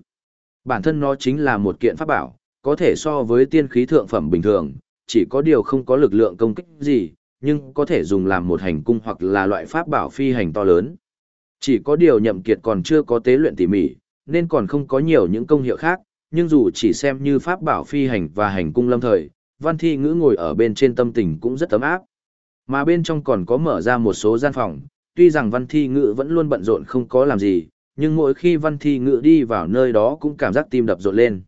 Bản thân nó chính là một kiện pháp bảo, có thể so với tiên khí thượng phẩm bình thường, chỉ có điều không có lực lượng công kích gì, nhưng có thể dùng làm một hành cung hoặc là loại pháp bảo phi hành to lớn. Chỉ có điều nhậm kiệt còn chưa có tế luyện tỉ mỉ, nên còn không có nhiều những công hiệu khác, nhưng dù chỉ xem như pháp bảo phi hành và hành cung lâm thời, văn thi ngữ ngồi ở bên trên tâm tình cũng rất ấm áp. Mà bên trong còn có mở ra một số gian phòng, tuy rằng văn thi ngữ vẫn luôn bận rộn không có làm gì, nhưng mỗi khi văn thi ngữ đi vào nơi đó cũng cảm giác tim đập rộn lên.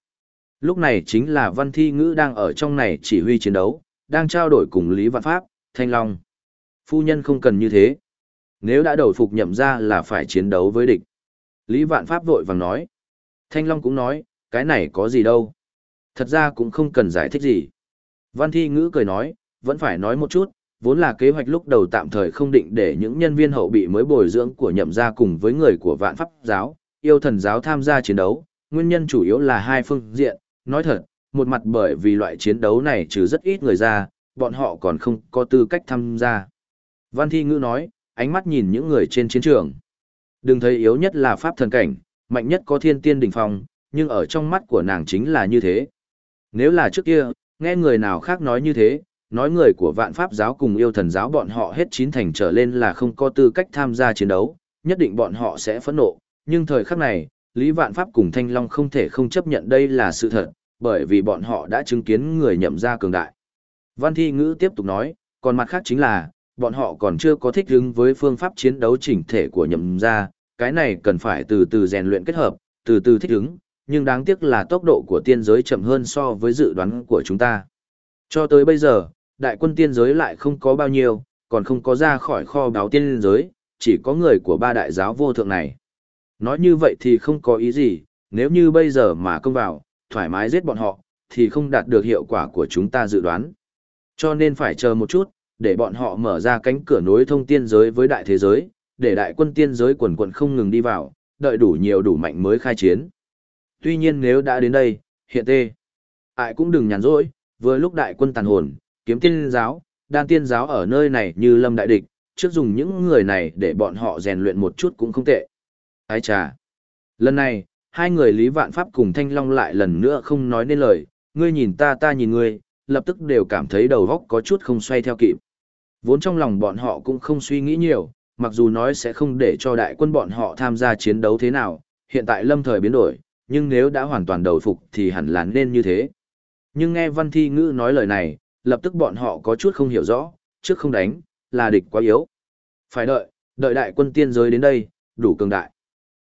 Lúc này chính là văn thi ngữ đang ở trong này chỉ huy chiến đấu, đang trao đổi cùng Lý Văn Pháp, Thanh Long. Phu nhân không cần như thế. Nếu đã đầu phục nhậm ra là phải chiến đấu với địch. Lý Vạn Pháp vội vàng nói. Thanh Long cũng nói, cái này có gì đâu. Thật ra cũng không cần giải thích gì. Văn Thi Ngữ cười nói, vẫn phải nói một chút, vốn là kế hoạch lúc đầu tạm thời không định để những nhân viên hậu bị mới bồi dưỡng của nhậm gia cùng với người của vạn pháp giáo, yêu thần giáo tham gia chiến đấu, nguyên nhân chủ yếu là hai phương diện, nói thật, một mặt bởi vì loại chiến đấu này trừ rất ít người ra, bọn họ còn không có tư cách tham gia. Văn Thi Ngữ nói, ánh mắt nhìn những người trên chiến trường. Đừng thấy yếu nhất là pháp thần cảnh, mạnh nhất có thiên tiên đỉnh phong, nhưng ở trong mắt của nàng chính là như thế. Nếu là trước kia, nghe người nào khác nói như thế, nói người của vạn pháp giáo cùng yêu thần giáo bọn họ hết chín thành trở lên là không có tư cách tham gia chiến đấu, nhất định bọn họ sẽ phẫn nộ, nhưng thời khắc này, Lý Vạn Pháp cùng Thanh Long không thể không chấp nhận đây là sự thật, bởi vì bọn họ đã chứng kiến người nhậm ra cường đại. Văn Thi Ngữ tiếp tục nói, còn mặt khác chính là, bọn họ còn chưa có thích ứng với phương pháp chiến đấu chỉnh thể của nhậm ra, cái này cần phải từ từ rèn luyện kết hợp, từ từ thích ứng, nhưng đáng tiếc là tốc độ của tiên giới chậm hơn so với dự đoán của chúng ta. Cho tới bây giờ, đại quân tiên giới lại không có bao nhiêu, còn không có ra khỏi kho báo tiên giới, chỉ có người của ba đại giáo vô thượng này. Nói như vậy thì không có ý gì, nếu như bây giờ mà công vào, thoải mái giết bọn họ, thì không đạt được hiệu quả của chúng ta dự đoán. Cho nên phải chờ một chút, để bọn họ mở ra cánh cửa nối thông tiên giới với đại thế giới, để đại quân tiên giới quần quần không ngừng đi vào, đợi đủ nhiều đủ mạnh mới khai chiến. Tuy nhiên nếu đã đến đây, hiện tê, ai cũng đừng nhàn rỗi, vừa lúc đại quân tàn hồn, kiếm tiên giáo, đan tiên giáo ở nơi này như lâm đại địch, trước dùng những người này để bọn họ rèn luyện một chút cũng không tệ. Ái trà. Lần này, hai người Lý Vạn Pháp cùng Thanh Long lại lần nữa không nói nên lời, ngươi nhìn ta ta nhìn ngươi, lập tức đều cảm thấy đầu góc có chút không xoay theo kịp. Vốn trong lòng bọn họ cũng không suy nghĩ nhiều, mặc dù nói sẽ không để cho đại quân bọn họ tham gia chiến đấu thế nào, hiện tại lâm thời biến đổi, nhưng nếu đã hoàn toàn đầu phục thì hẳn là nên như thế. Nhưng nghe Văn Thi Ngữ nói lời này, lập tức bọn họ có chút không hiểu rõ, trước không đánh, là địch quá yếu. Phải đợi, đợi đại quân tiên giới đến đây, đủ cường đại.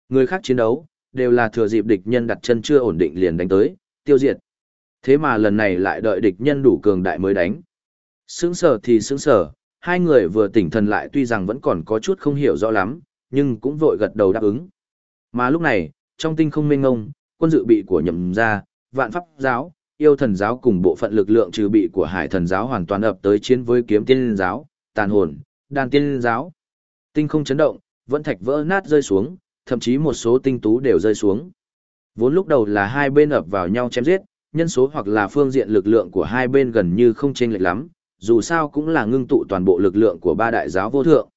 Người khác chiến đấu, đều là thừa dịp địch nhân đặt chân chưa ổn định liền đánh tới, tiêu diệt. Thế mà lần này lại đợi địch nhân đủ cường đại mới đánh. Sướng sở thì sướng sở, hai người vừa tỉnh thần lại tuy rằng vẫn còn có chút không hiểu rõ lắm, nhưng cũng vội gật đầu đáp ứng. Mà lúc này, trong tinh không mênh ngông, quân dự bị của nhậm gia, vạn pháp giáo, yêu thần giáo cùng bộ phận lực lượng trừ bị của hải thần giáo hoàn toàn ập tới chiến với kiếm tiên giáo, tàn hồn, đan tiên giáo. Tinh không chấn động, vẫn thạch vỡ nát rơi xuống, thậm chí một số tinh tú đều rơi xuống. Vốn lúc đầu là hai bên ập vào nhau chém giết, nhân số hoặc là phương diện lực lượng của hai bên gần như không chênh lệch lắm, dù sao cũng là ngưng tụ toàn bộ lực lượng của ba đại giáo vô thượng.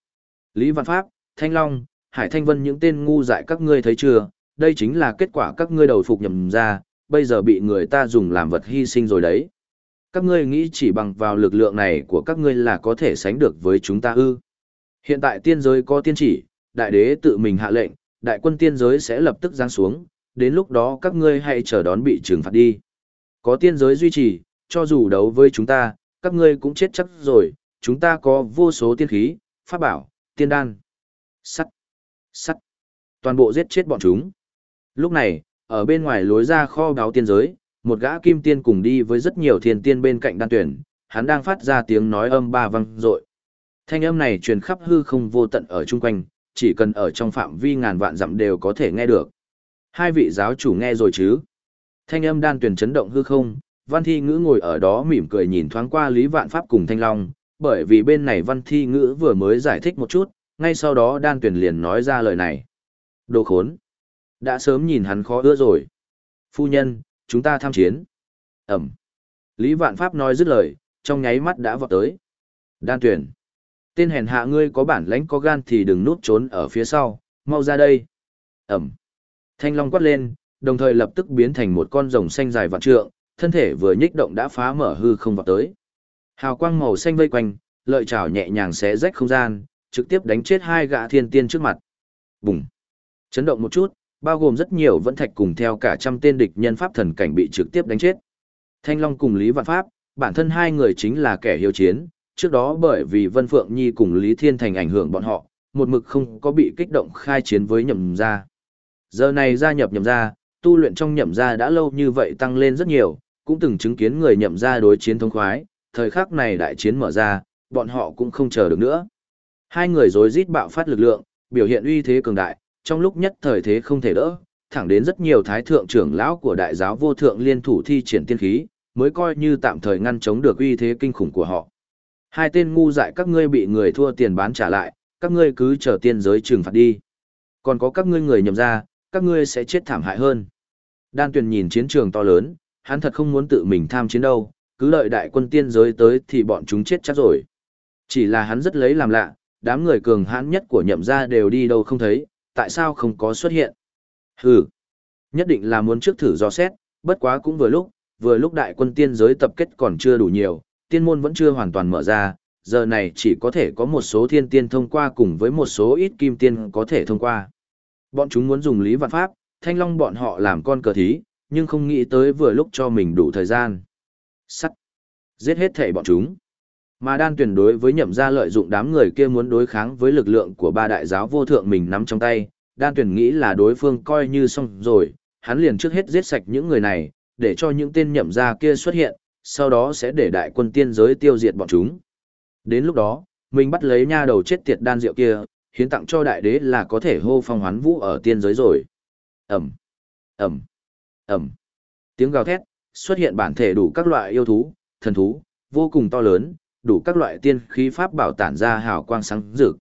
Lý Văn Pháp, Thanh Long, Hải Thanh Vân những tên ngu dại các ngươi thấy chưa, đây chính là kết quả các ngươi đầu phục nhầm ra, bây giờ bị người ta dùng làm vật hy sinh rồi đấy. Các ngươi nghĩ chỉ bằng vào lực lượng này của các ngươi là có thể sánh được với chúng ta ư. Hiện tại tiên giới có tiên chỉ, đại đế tự mình hạ lệnh, đại quân tiên giới sẽ lập tức giáng xuống, đến lúc đó các ngươi hãy chờ đón bị trừng phạt đi. Có tiên giới duy trì, cho dù đấu với chúng ta, các ngươi cũng chết chắc rồi, chúng ta có vô số tiên khí, pháp bảo, tiên đan, sắt, sắt, toàn bộ giết chết bọn chúng. Lúc này, ở bên ngoài lối ra kho báo tiên giới, một gã kim tiên cùng đi với rất nhiều thiên tiên bên cạnh đan tuyển, hắn đang phát ra tiếng nói âm ba vang rội. Thanh âm này truyền khắp hư không vô tận ở chung quanh, chỉ cần ở trong phạm vi ngàn vạn dặm đều có thể nghe được. Hai vị giáo chủ nghe rồi chứ? Thanh âm đan tuyển chấn động hư không, văn thi ngữ ngồi ở đó mỉm cười nhìn thoáng qua Lý Vạn Pháp cùng Thanh Long, bởi vì bên này văn thi ngữ vừa mới giải thích một chút, ngay sau đó đan tuyển liền nói ra lời này. Đồ khốn! Đã sớm nhìn hắn khó ưa rồi. Phu nhân, chúng ta tham chiến. Ẩm. Lý Vạn Pháp nói dứt lời, trong nháy mắt đã vọt tới. Đan tuyển. Tên hèn hạ ngươi có bản lãnh có gan thì đừng núp trốn ở phía sau, mau ra đây. Ẩm. Thanh Long quát lên, đồng thời lập tức biến thành một con rồng xanh dài vạn trượng, thân thể vừa nhích động đã phá mở hư không vọt tới. Hào quang màu xanh vây quanh, lợi chảo nhẹ nhàng xé rách không gian, trực tiếp đánh chết hai gã thiên tiên trước mặt. Bùng. Chấn động một chút, bao gồm rất nhiều vẫn thạch cùng theo cả trăm tên địch nhân pháp thần cảnh bị trực tiếp đánh chết. Thanh Long cùng Lý Vạn Pháp, bản thân hai người chính là kẻ hiếu chiến, trước đó bởi vì Vân Phượng Nhi cùng Lý Thiên Thành ảnh hưởng bọn họ, một mực không có bị kích động khai chiến với nhậm gia. Giờ này gia nhập nhậm gia, tu luyện trong nhậm gia đã lâu như vậy tăng lên rất nhiều, cũng từng chứng kiến người nhậm gia đối chiến thông khoái, thời khắc này đại chiến mở ra, bọn họ cũng không chờ được nữa. Hai người rối rít bạo phát lực lượng, biểu hiện uy thế cường đại, trong lúc nhất thời thế không thể đỡ, thẳng đến rất nhiều thái thượng trưởng lão của đại giáo vô thượng liên thủ thi triển tiên khí, mới coi như tạm thời ngăn chống được uy thế kinh khủng của họ. Hai tên ngu dại các ngươi bị người thua tiền bán trả lại, các ngươi cứ chờ tiên giới trừng phạt đi. Còn có các ngươi người nhầm ra, các ngươi sẽ chết thảm hại hơn. Đan Tuyền nhìn chiến trường to lớn, hắn thật không muốn tự mình tham chiến đâu, cứ lợi đại quân tiên giới tới thì bọn chúng chết chắc rồi. Chỉ là hắn rất lấy làm lạ, đám người cường hãn nhất của nhậm gia đều đi đâu không thấy, tại sao không có xuất hiện? Hừ, nhất định là muốn trước thử do xét, bất quá cũng vừa lúc, vừa lúc đại quân tiên giới tập kết còn chưa đủ nhiều, tiên môn vẫn chưa hoàn toàn mở ra, giờ này chỉ có thể có một số thiên tiên thông qua cùng với một số ít kim tiên có thể thông qua. Bọn chúng muốn dùng lý vạn pháp, thanh long bọn họ làm con cờ thí, nhưng không nghĩ tới vừa lúc cho mình đủ thời gian. Sắt. Giết hết thể bọn chúng. Mà đan tuyển đối với nhậm gia lợi dụng đám người kia muốn đối kháng với lực lượng của ba đại giáo vô thượng mình nắm trong tay, đan tuyển nghĩ là đối phương coi như xong rồi, hắn liền trước hết giết sạch những người này, để cho những tên nhậm gia kia xuất hiện, sau đó sẽ để đại quân tiên giới tiêu diệt bọn chúng. Đến lúc đó, mình bắt lấy nha đầu chết tiệt đan rượu kia, hiến tặng cho đại đế là có thể hô phong hoán vũ ở tiên giới rồi. Ẩm, Ẩm, Ẩm. Tiếng gào thét, xuất hiện bản thể đủ các loại yêu thú, thần thú, vô cùng to lớn, đủ các loại tiên khí pháp bảo tản ra hào quang sáng rực.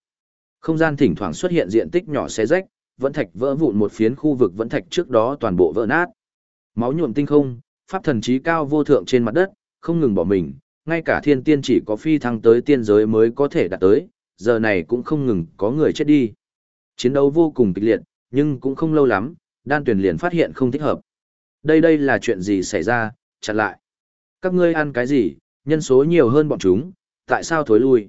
Không gian thỉnh thoảng xuất hiện diện tích nhỏ xé rách, vẫn thạch vỡ vụn một phiến khu vực vẫn thạch trước đó toàn bộ vỡ nát. Máu nhuộm tinh không, pháp thần trí cao vô thượng trên mặt đất, không ngừng bỏ mình, ngay cả thiên tiên chỉ có phi thăng tới tiên giới mới có thể đạt tới, giờ này cũng không ngừng có người chết đi. Chiến đấu vô cùng kịch liệt, nhưng cũng không lâu lắm, đan tuyển liền phát hiện không thích hợp. Đây đây là chuyện gì xảy ra, chặn lại. Các ngươi ăn cái gì, nhân số nhiều hơn bọn chúng, tại sao thối lui?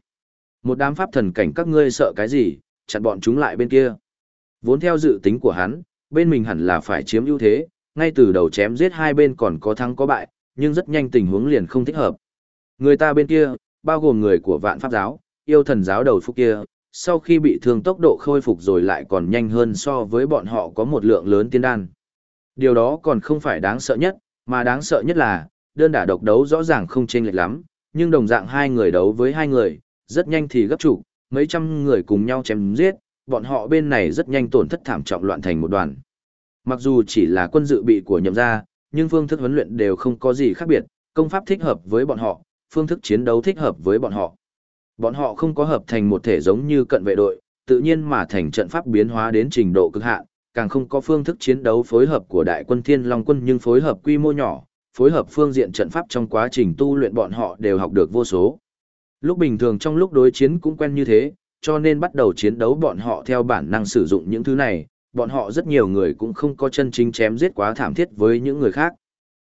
Một đám pháp thần cảnh các ngươi sợ cái gì, chặn bọn chúng lại bên kia. Vốn theo dự tính của hắn, bên mình hẳn là phải chiếm ưu thế, ngay từ đầu chém giết hai bên còn có thắng có bại, nhưng rất nhanh tình huống liền không thích hợp. Người ta bên kia, bao gồm người của vạn pháp giáo, yêu thần giáo đầu phúc kia, sau khi bị thương tốc độ khôi phục rồi lại còn nhanh hơn so với bọn họ có một lượng lớn tiên đan. Điều đó còn không phải đáng sợ nhất, mà đáng sợ nhất là, đơn đả độc đấu rõ ràng không chênh lệch lắm, nhưng đồng dạng hai người đấu với hai người, rất nhanh thì gấp trụ, mấy trăm người cùng nhau chém giết, bọn họ bên này rất nhanh tổn thất thảm trọng loạn thành một đoàn. Mặc dù chỉ là quân dự bị của nhậm gia, nhưng phương thức huấn luyện đều không có gì khác biệt, công pháp thích hợp với bọn họ, phương thức chiến đấu thích hợp với bọn họ. Bọn họ không có hợp thành một thể giống như cận vệ đội, tự nhiên mà thành trận pháp biến hóa đến trình độ cực hạn, càng không có phương thức chiến đấu phối hợp của đại quân Thiên Long quân nhưng phối hợp quy mô nhỏ, phối hợp phương diện trận pháp trong quá trình tu luyện bọn họ đều học được vô số. Lúc bình thường trong lúc đối chiến cũng quen như thế, cho nên bắt đầu chiến đấu bọn họ theo bản năng sử dụng những thứ này, bọn họ rất nhiều người cũng không có chân chính chém giết quá thảm thiết với những người khác.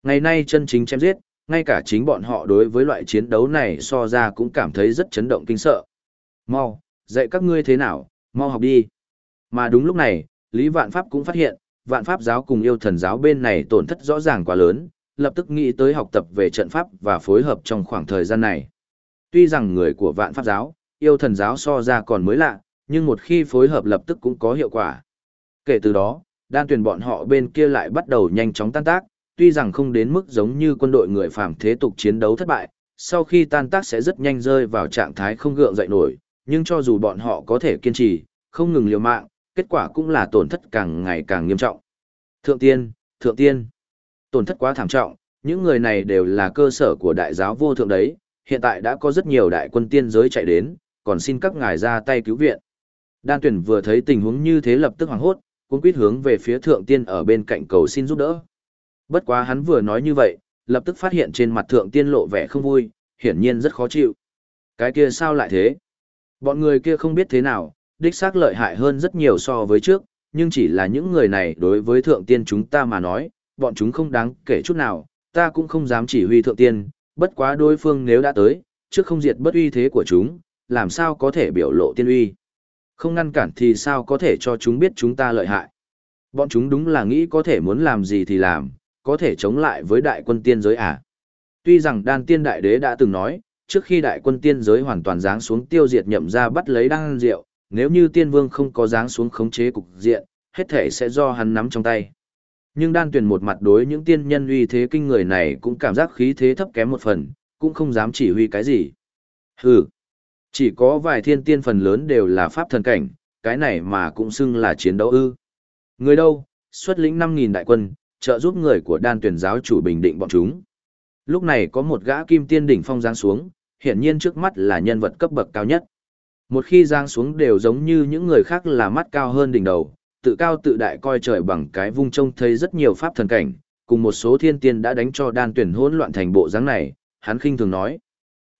Ngày nay chân chính chém giết, ngay cả chính bọn họ đối với loại chiến đấu này so ra cũng cảm thấy rất chấn động kinh sợ. Mau, dạy các ngươi thế nào, mau học đi. Mà đúng lúc này, Lý Vạn Pháp cũng phát hiện, Vạn Pháp giáo cùng yêu thần giáo bên này tổn thất rõ ràng quá lớn, lập tức nghĩ tới học tập về trận pháp và phối hợp trong khoảng thời gian này. Tuy rằng người của Vạn Pháp giáo, yêu thần giáo so ra còn mới lạ, nhưng một khi phối hợp lập tức cũng có hiệu quả. Kể từ đó, đan tuyển bọn họ bên kia lại bắt đầu nhanh chóng tan tác, tuy rằng không đến mức giống như quân đội người phàm thế tục chiến đấu thất bại, sau khi tan tác sẽ rất nhanh rơi vào trạng thái không gượng dậy nổi, nhưng cho dù bọn họ có thể kiên trì, không ngừng liều mạng, kết quả cũng là tổn thất càng ngày càng nghiêm trọng. Thượng tiên, thượng tiên, tổn thất quá thảm trọng, những người này đều là cơ sở của đại giáo vô thượng đấy, hiện tại đã có rất nhiều đại quân tiên giới chạy đến, còn xin các ngài ra tay cứu viện. Đan tuyển vừa thấy tình huống như thế lập tức hoảng hốt, cũng quyết hướng về phía thượng tiên ở bên cạnh cầu xin giúp đỡ. Bất quá hắn vừa nói như vậy, lập tức phát hiện trên mặt thượng tiên lộ vẻ không vui, hiển nhiên rất khó chịu. Cái kia sao lại thế? Bọn người kia không biết thế nào, đích xác lợi hại hơn rất nhiều so với trước, nhưng chỉ là những người này đối với thượng tiên chúng ta mà nói, bọn chúng không đáng kể chút nào, ta cũng không dám chỉ huy thượng tiên, bất quá đối phương nếu đã tới, trước không diệt bất uy thế của chúng, làm sao có thể biểu lộ tiên uy. Không ngăn cản thì sao có thể cho chúng biết chúng ta lợi hại. Bọn chúng đúng là nghĩ có thể muốn làm gì thì làm, có thể chống lại với đại quân tiên giới à. Tuy rằng đan tiên đại đế đã từng nói, trước khi đại quân tiên giới hoàn toàn giáng xuống tiêu diệt nhậm ra bắt lấy đan rượu, nếu như tiên vương không có giáng xuống khống chế cục diện, hết thể sẽ do hắn nắm trong tay. Nhưng đan tuyển một mặt đối những tiên nhân uy thế kinh người này cũng cảm giác khí thế thấp kém một phần, cũng không dám chỉ huy cái gì. Hừ, chỉ có vài thiên tiên phần lớn đều là pháp thần cảnh, cái này mà cũng xưng là chiến đấu ư. Người đâu, xuất lĩnh 5.000 đại quân, trợ giúp người của đan tuyển giáo chủ bình định bọn chúng. Lúc này có một gã kim tiên đỉnh phong giáng xuống, hiển nhiên trước mắt là nhân vật cấp bậc cao nhất. Một khi giáng xuống đều giống như những người khác là mắt cao hơn đỉnh đầu, tự cao tự đại coi trời bằng cái vung trông thấy rất nhiều pháp thần cảnh, cùng một số thiên tiên đã đánh cho đan tuyển hỗn loạn thành bộ dáng này, hắn khinh thường nói.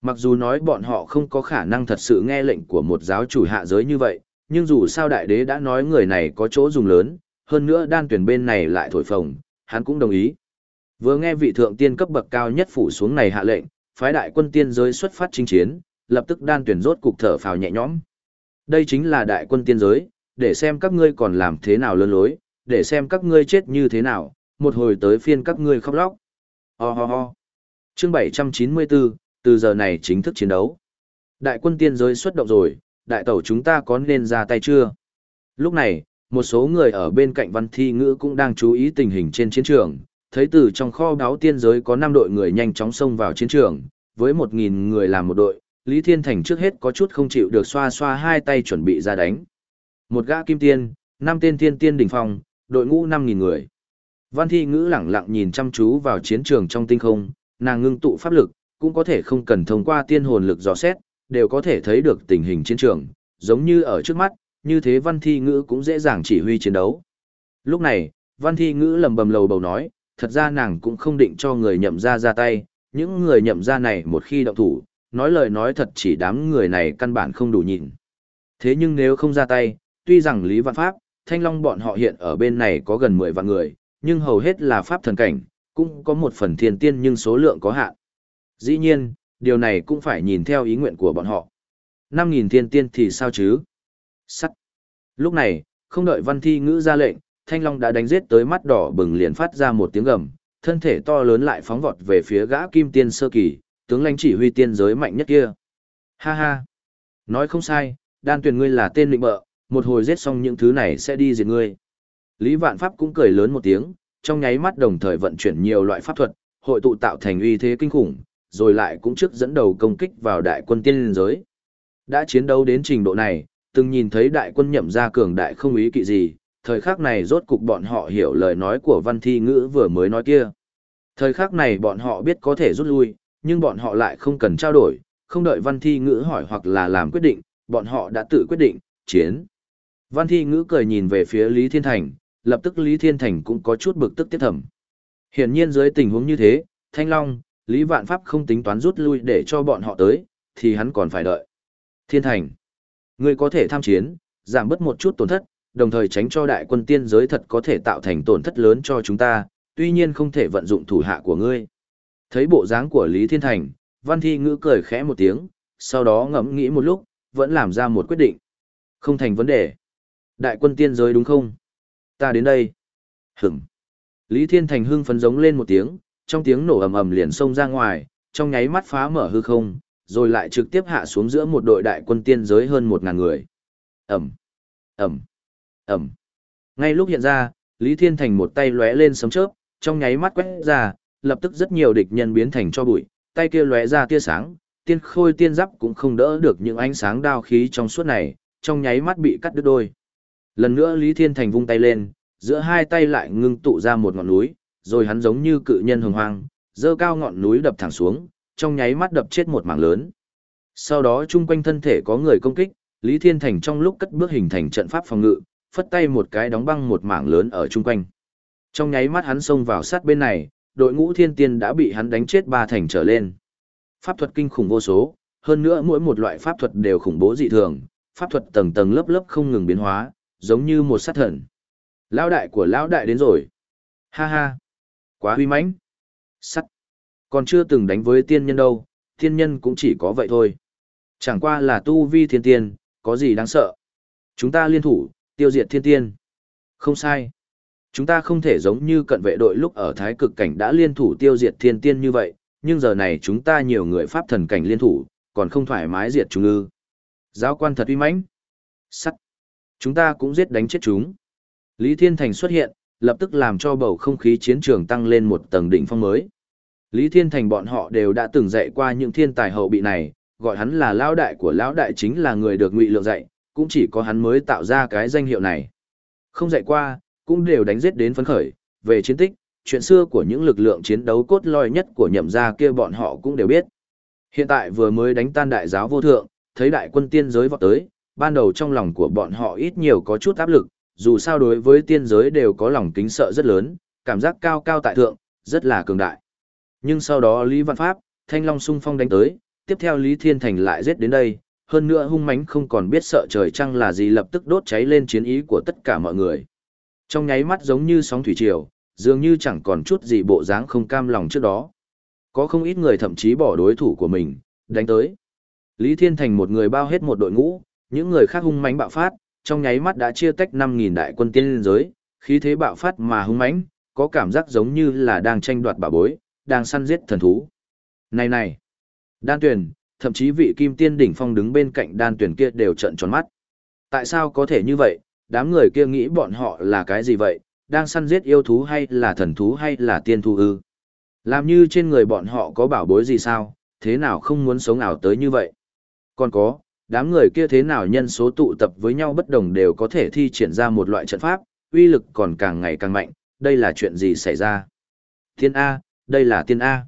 Mặc dù nói bọn họ không có khả năng thật sự nghe lệnh của một giáo chủ hạ giới như vậy, nhưng dù sao đại đế đã nói người này có chỗ dùng lớn, hơn nữa đan tuyển bên này lại thổi phồng, hắn cũng đồng ý. Vừa nghe vị thượng tiên cấp bậc cao nhất phủ xuống này hạ lệnh, phái đại quân tiên giới xuất phát chinh chiến, lập tức đan tuyển rốt cục thở phào nhẹ nhõm. Đây chính là đại quân tiên giới, để xem các ngươi còn làm thế nào lớn lối, để xem các ngươi chết như thế nào, một hồi tới phiên các ngươi khóc lóc. Ho ho ho. Chương 794, từ giờ này chính thức chiến đấu. Đại quân tiên giới xuất động rồi, đại tẩu chúng ta có nên ra tay chưa? Lúc này, một số người ở bên cạnh văn thi ngữ cũng đang chú ý tình hình trên chiến trường, thấy từ trong kho báo tiên giới có 5 đội người nhanh chóng xông vào chiến trường, với 1.000 người làm một đội, Lý Thiên Thành trước hết có chút không chịu được xoa xoa hai tay chuẩn bị ra đánh. Một gã kim tiên, năm tên thiên tiên đỉnh phong, đội ngũ 5.000 người. Văn thi ngữ lẳng lặng nhìn chăm chú vào chiến trường trong tinh không, nàng ngưng tụ pháp lực, cũng có thể không cần thông qua tiên hồn lực dò xét, đều có thể thấy được tình hình chiến trường, giống như ở trước mắt, như thế văn thi ngữ cũng dễ dàng chỉ huy chiến đấu. Lúc này, văn thi ngữ lầm bầm lầu bầu nói, thật ra nàng cũng không định cho người nhậm ra ra tay, những người nhậm ra này một khi động thủ, nói lời nói thật chỉ đám người này căn bản không đủ nhịn. Thế nhưng nếu không ra tay, tuy rằng Lý Văn Pháp, Thanh Long bọn họ hiện ở bên này có gần 10 vạn người, nhưng hầu hết là Pháp thần cảnh, cũng có một phần thiên tiên nhưng số lượng có hạn. Dĩ nhiên, điều này cũng phải nhìn theo ý nguyện của bọn họ. 5.000 thiên tiên thì sao chứ? Sắt. Lúc này, không đợi văn thi ngữ ra lệnh, Thanh Long đã đánh giết tới mắt đỏ bừng liền phát ra một tiếng gầm, thân thể to lớn lại phóng vọt về phía gã kim tiên sơ kỳ, tướng lãnh chỉ huy tiên giới mạnh nhất kia. Ha ha. Nói không sai, đan tuyển ngươi là tên lịnh bợ, một hồi giết xong những thứ này sẽ đi diệt ngươi. Lý Vạn Pháp cũng cười lớn một tiếng, trong nháy mắt đồng thời vận chuyển nhiều loại pháp thuật, hội tụ tạo thành uy thế kinh khủng, rồi lại cũng trước dẫn đầu công kích vào đại quân tiên giới. Đã chiến đấu đến trình độ này, từng nhìn thấy đại quân nhậm ra cường đại không ý kỵ gì, thời khắc này rốt cục bọn họ hiểu lời nói của văn thi ngữ vừa mới nói kia. Thời khắc này bọn họ biết có thể rút lui, nhưng bọn họ lại không cần trao đổi, không đợi văn thi ngữ hỏi hoặc là làm quyết định, bọn họ đã tự quyết định, chiến. Văn thi ngữ cười nhìn về phía Lý Thiên Thành, lập tức Lý Thiên Thành cũng có chút bực tức tiết thầm. Hiển nhiên dưới tình huống như thế, Thanh Long, Lý Vạn Pháp không tính toán rút lui để cho bọn họ tới, thì hắn còn phải đợi. Thiên Thành, ngươi có thể tham chiến, giảm bớt một chút tổn thất, đồng thời tránh cho đại quân tiên giới thật có thể tạo thành tổn thất lớn cho chúng ta, tuy nhiên không thể vận dụng thủ hạ của ngươi. Thấy bộ dáng của Lý Thiên Thành, Văn Thi Ngữ cười khẽ một tiếng, sau đó ngẫm nghĩ một lúc, vẫn làm ra một quyết định. Không thành vấn đề. Đại quân tiên giới đúng không? Ta đến đây. Hửm. Lý Thiên Thành hưng phấn giống lên một tiếng, trong tiếng nổ ầm ầm liền xông ra ngoài, trong nháy mắt phá mở hư không, rồi lại trực tiếp hạ xuống giữa một đội đại quân tiên giới hơn một ngàn người. Ẩm, Ẩm, Ẩm. Ngay lúc hiện ra, Lý Thiên Thành một tay lóe lên sấm chớp, trong nháy mắt quét ra, lập tức rất nhiều địch nhân biến thành cho bụi, tay kia lóe ra tia sáng, tiên khôi tiên giáp cũng không đỡ được những ánh sáng đao khí trong suốt này, trong nháy mắt bị cắt đứt đôi. Lần nữa Lý Thiên Thành vung tay lên, giữa hai tay lại ngưng tụ ra một ngọn núi, rồi hắn giống như cự nhân hồng hoang, dơ cao ngọn núi đập thẳng xuống, trong nháy mắt đập chết một mảng lớn. Sau đó chung quanh thân thể có người công kích, Lý Thiên Thành trong lúc cất bước hình thành trận pháp phòng ngự, phất tay một cái đóng băng một mảng lớn ở chung quanh. Trong nháy mắt hắn xông vào sát bên này, đội ngũ thiên tiên đã bị hắn đánh chết ba thành trở lên. Pháp thuật kinh khủng vô số, hơn nữa mỗi một loại pháp thuật đều khủng bố dị thường, pháp thuật tầng tầng lớp lớp không ngừng biến hóa, giống như một sát thần. Lão đại của lão đại đến rồi. Ha ha. Quá huy mãnh. Sắt. Còn chưa từng đánh với tiên nhân đâu, tiên nhân cũng chỉ có vậy thôi. Chẳng qua là tu vi thiên tiên, có gì đáng sợ. Chúng ta liên thủ, tiêu diệt thiên tiên. Không sai. Chúng ta không thể giống như cận vệ đội lúc ở thái cực cảnh đã liên thủ tiêu diệt thiên tiên như vậy, nhưng giờ này chúng ta nhiều người pháp thần cảnh liên thủ, còn không thoải mái diệt chúng ư. Giáo quan thật uy mãnh. Sắt. Chúng ta cũng giết đánh chết chúng. Lý Thiên Thành xuất hiện, lập tức làm cho bầu không khí chiến trường tăng lên một tầng đỉnh phong mới. Lý Thiên Thành bọn họ đều đã từng dạy qua những thiên tài hậu bị này, gọi hắn là lão đại của lão đại chính là người được ngụy lượng dạy, cũng chỉ có hắn mới tạo ra cái danh hiệu này. Không dạy qua, cũng đều đánh giết đến phấn khởi, về chiến tích, chuyện xưa của những lực lượng chiến đấu cốt lõi nhất của nhậm gia kia bọn họ cũng đều biết. Hiện tại vừa mới đánh tan đại giáo vô thượng, thấy đại quân tiên giới vọt tới, ban đầu trong lòng của bọn họ ít nhiều có chút áp lực, dù sao đối với tiên giới đều có lòng kính sợ rất lớn, cảm giác cao cao tại thượng, rất là cường đại. Nhưng sau đó Lý Văn Pháp, Thanh Long sung phong đánh tới, tiếp theo Lý Thiên Thành lại giết đến đây, hơn nữa hung mãnh không còn biết sợ trời chăng là gì lập tức đốt cháy lên chiến ý của tất cả mọi người. Trong nháy mắt giống như sóng thủy triều, dường như chẳng còn chút gì bộ dáng không cam lòng trước đó. Có không ít người thậm chí bỏ đối thủ của mình, đánh tới. Lý Thiên Thành một người bao hết một đội ngũ, những người khác hung mãnh bạo phát, trong nháy mắt đã chia tách 5.000 đại quân tiên liên giới, khí thế bạo phát mà hung mãnh, có cảm giác giống như là đang tranh đoạt bảo bối, đang săn giết thần thú. Này này, đan tuyển, thậm chí vị kim tiên đỉnh phong đứng bên cạnh đan tuyển kia đều trợn tròn mắt. Tại sao có thể như vậy, đám người kia nghĩ bọn họ là cái gì vậy, đang săn giết yêu thú hay là thần thú hay là tiên thú ư? Làm như trên người bọn họ có bảo bối gì sao, thế nào không muốn sống ảo tới như vậy? Còn có, đám người kia thế nào nhân số tụ tập với nhau bất đồng đều có thể thi triển ra một loại trận pháp, uy lực còn càng ngày càng mạnh, đây là chuyện gì xảy ra? Tiên A, đây là tiên A.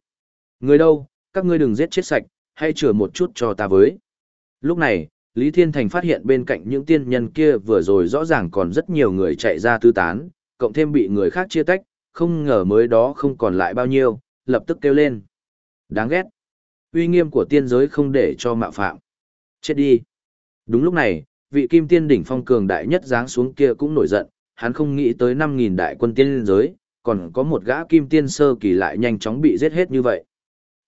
Người đâu, các ngươi đừng giết chết sạch, hay chừa một chút cho ta với. Lúc này, Lý Thiên Thành phát hiện bên cạnh những tiên nhân kia vừa rồi rõ ràng còn rất nhiều người chạy ra tư tán, cộng thêm bị người khác chia tách, không ngờ mới đó không còn lại bao nhiêu, lập tức kêu lên. Đáng ghét. Uy nghiêm của tiên giới không để cho mạo phạm. Chết đi. Đúng lúc này, vị kim tiên đỉnh phong cường đại nhất giáng xuống kia cũng nổi giận, hắn không nghĩ tới 5.000 đại quân tiên giới, còn có một gã kim tiên sơ kỳ lại nhanh chóng bị giết hết như vậy.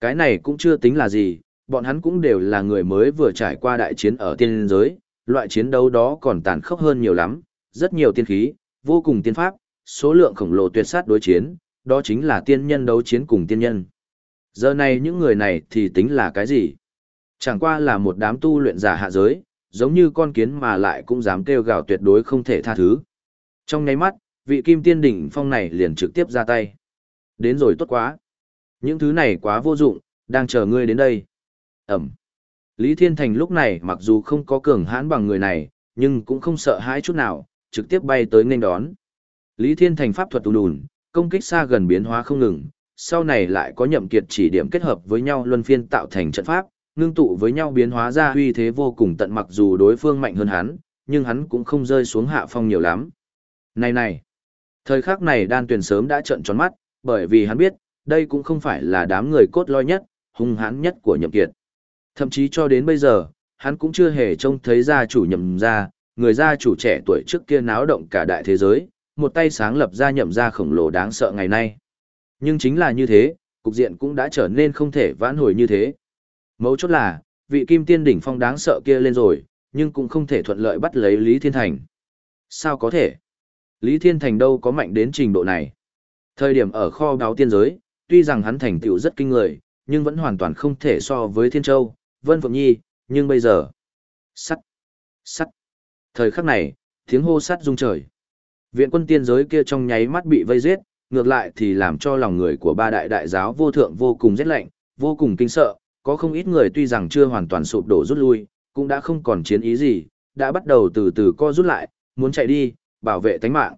Cái này cũng chưa tính là gì, bọn hắn cũng đều là người mới vừa trải qua đại chiến ở tiên giới, loại chiến đấu đó còn tàn khốc hơn nhiều lắm, rất nhiều tiên khí, vô cùng tiên pháp, số lượng khổng lồ tuyệt sát đối chiến, đó chính là tiên nhân đấu chiến cùng tiên nhân. Giờ này những người này thì tính là cái gì? Chẳng qua là một đám tu luyện giả hạ giới, giống như con kiến mà lại cũng dám kêu gào tuyệt đối không thể tha thứ. Trong nháy mắt, vị kim tiên đỉnh phong này liền trực tiếp ra tay. Đến rồi tốt quá. Những thứ này quá vô dụng, đang chờ ngươi đến đây. Ẩm. Lý Thiên Thành lúc này mặc dù không có cường hãn bằng người này, nhưng cũng không sợ hãi chút nào, trực tiếp bay tới nghênh đón. Lý Thiên Thành pháp thuật tù đùn, công kích xa gần biến hóa không ngừng, sau này lại có nhậm kiệt chỉ điểm kết hợp với nhau luân phiên tạo thành trận pháp, ngưng tụ với nhau biến hóa ra uy thế vô cùng tận mặc dù đối phương mạnh hơn hắn, nhưng hắn cũng không rơi xuống hạ phong nhiều lắm. Này này, thời khắc này đan tuyển sớm đã trợn tròn mắt, bởi vì hắn biết, đây cũng không phải là đám người cốt lõi nhất, hung hãn nhất của nhậm kiệt. Thậm chí cho đến bây giờ, hắn cũng chưa hề trông thấy gia chủ nhậm gia người gia chủ trẻ tuổi trước kia náo động cả đại thế giới, một tay sáng lập ra nhậm gia khổng lồ đáng sợ ngày nay. Nhưng chính là như thế, cục diện cũng đã trở nên không thể vãn hồi như thế. Mấu chốt là, vị kim tiên đỉnh phong đáng sợ kia lên rồi, nhưng cũng không thể thuận lợi bắt lấy Lý Thiên Thành. Sao có thể? Lý Thiên Thành đâu có mạnh đến trình độ này. Thời điểm ở kho báo tiên giới, tuy rằng hắn thành tựu rất kinh người, nhưng vẫn hoàn toàn không thể so với Thiên Châu, Vân Phượng Nhi, nhưng bây giờ... Sắt! Sắt! Thời khắc này, tiếng hô sắt rung trời. Viện quân tiên giới kia trong nháy mắt bị vây giết, ngược lại thì làm cho lòng người của ba đại đại giáo vô thượng vô cùng rét lạnh, vô cùng kinh sợ, có không ít người tuy rằng chưa hoàn toàn sụp đổ rút lui, cũng đã không còn chiến ý gì, đã bắt đầu từ từ co rút lại, muốn chạy đi, bảo vệ tánh mạng.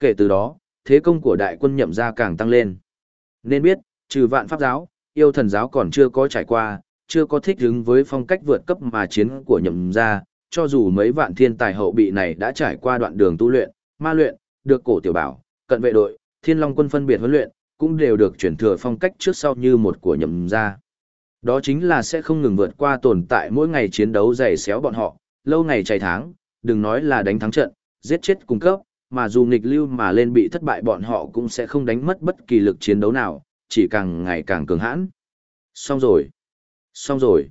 Kể từ đó, thế công của đại quân nhậm ra càng tăng lên. Nên biết, trừ vạn pháp giáo, yêu thần giáo còn chưa có trải qua, chưa có thích ứng với phong cách vượt cấp mà chiến của nhậm ra, cho dù mấy vạn thiên tài hậu bị này đã trải qua đoạn đường tu luyện, ma luyện, được cổ tiểu bảo, cận vệ đội, thiên long quân phân biệt huấn luyện, cũng đều được chuyển thừa phong cách trước sau như một của nhậm ra. Đó chính là sẽ không ngừng vượt qua tồn tại mỗi ngày chiến đấu dày xéo bọn họ, lâu ngày chạy tháng, đừng nói là đánh thắng trận, giết chết cung cấp, mà dù nghịch lưu mà lên bị thất bại bọn họ cũng sẽ không đánh mất bất kỳ lực chiến đấu nào, chỉ càng ngày càng cường hãn. Xong rồi. Xong rồi.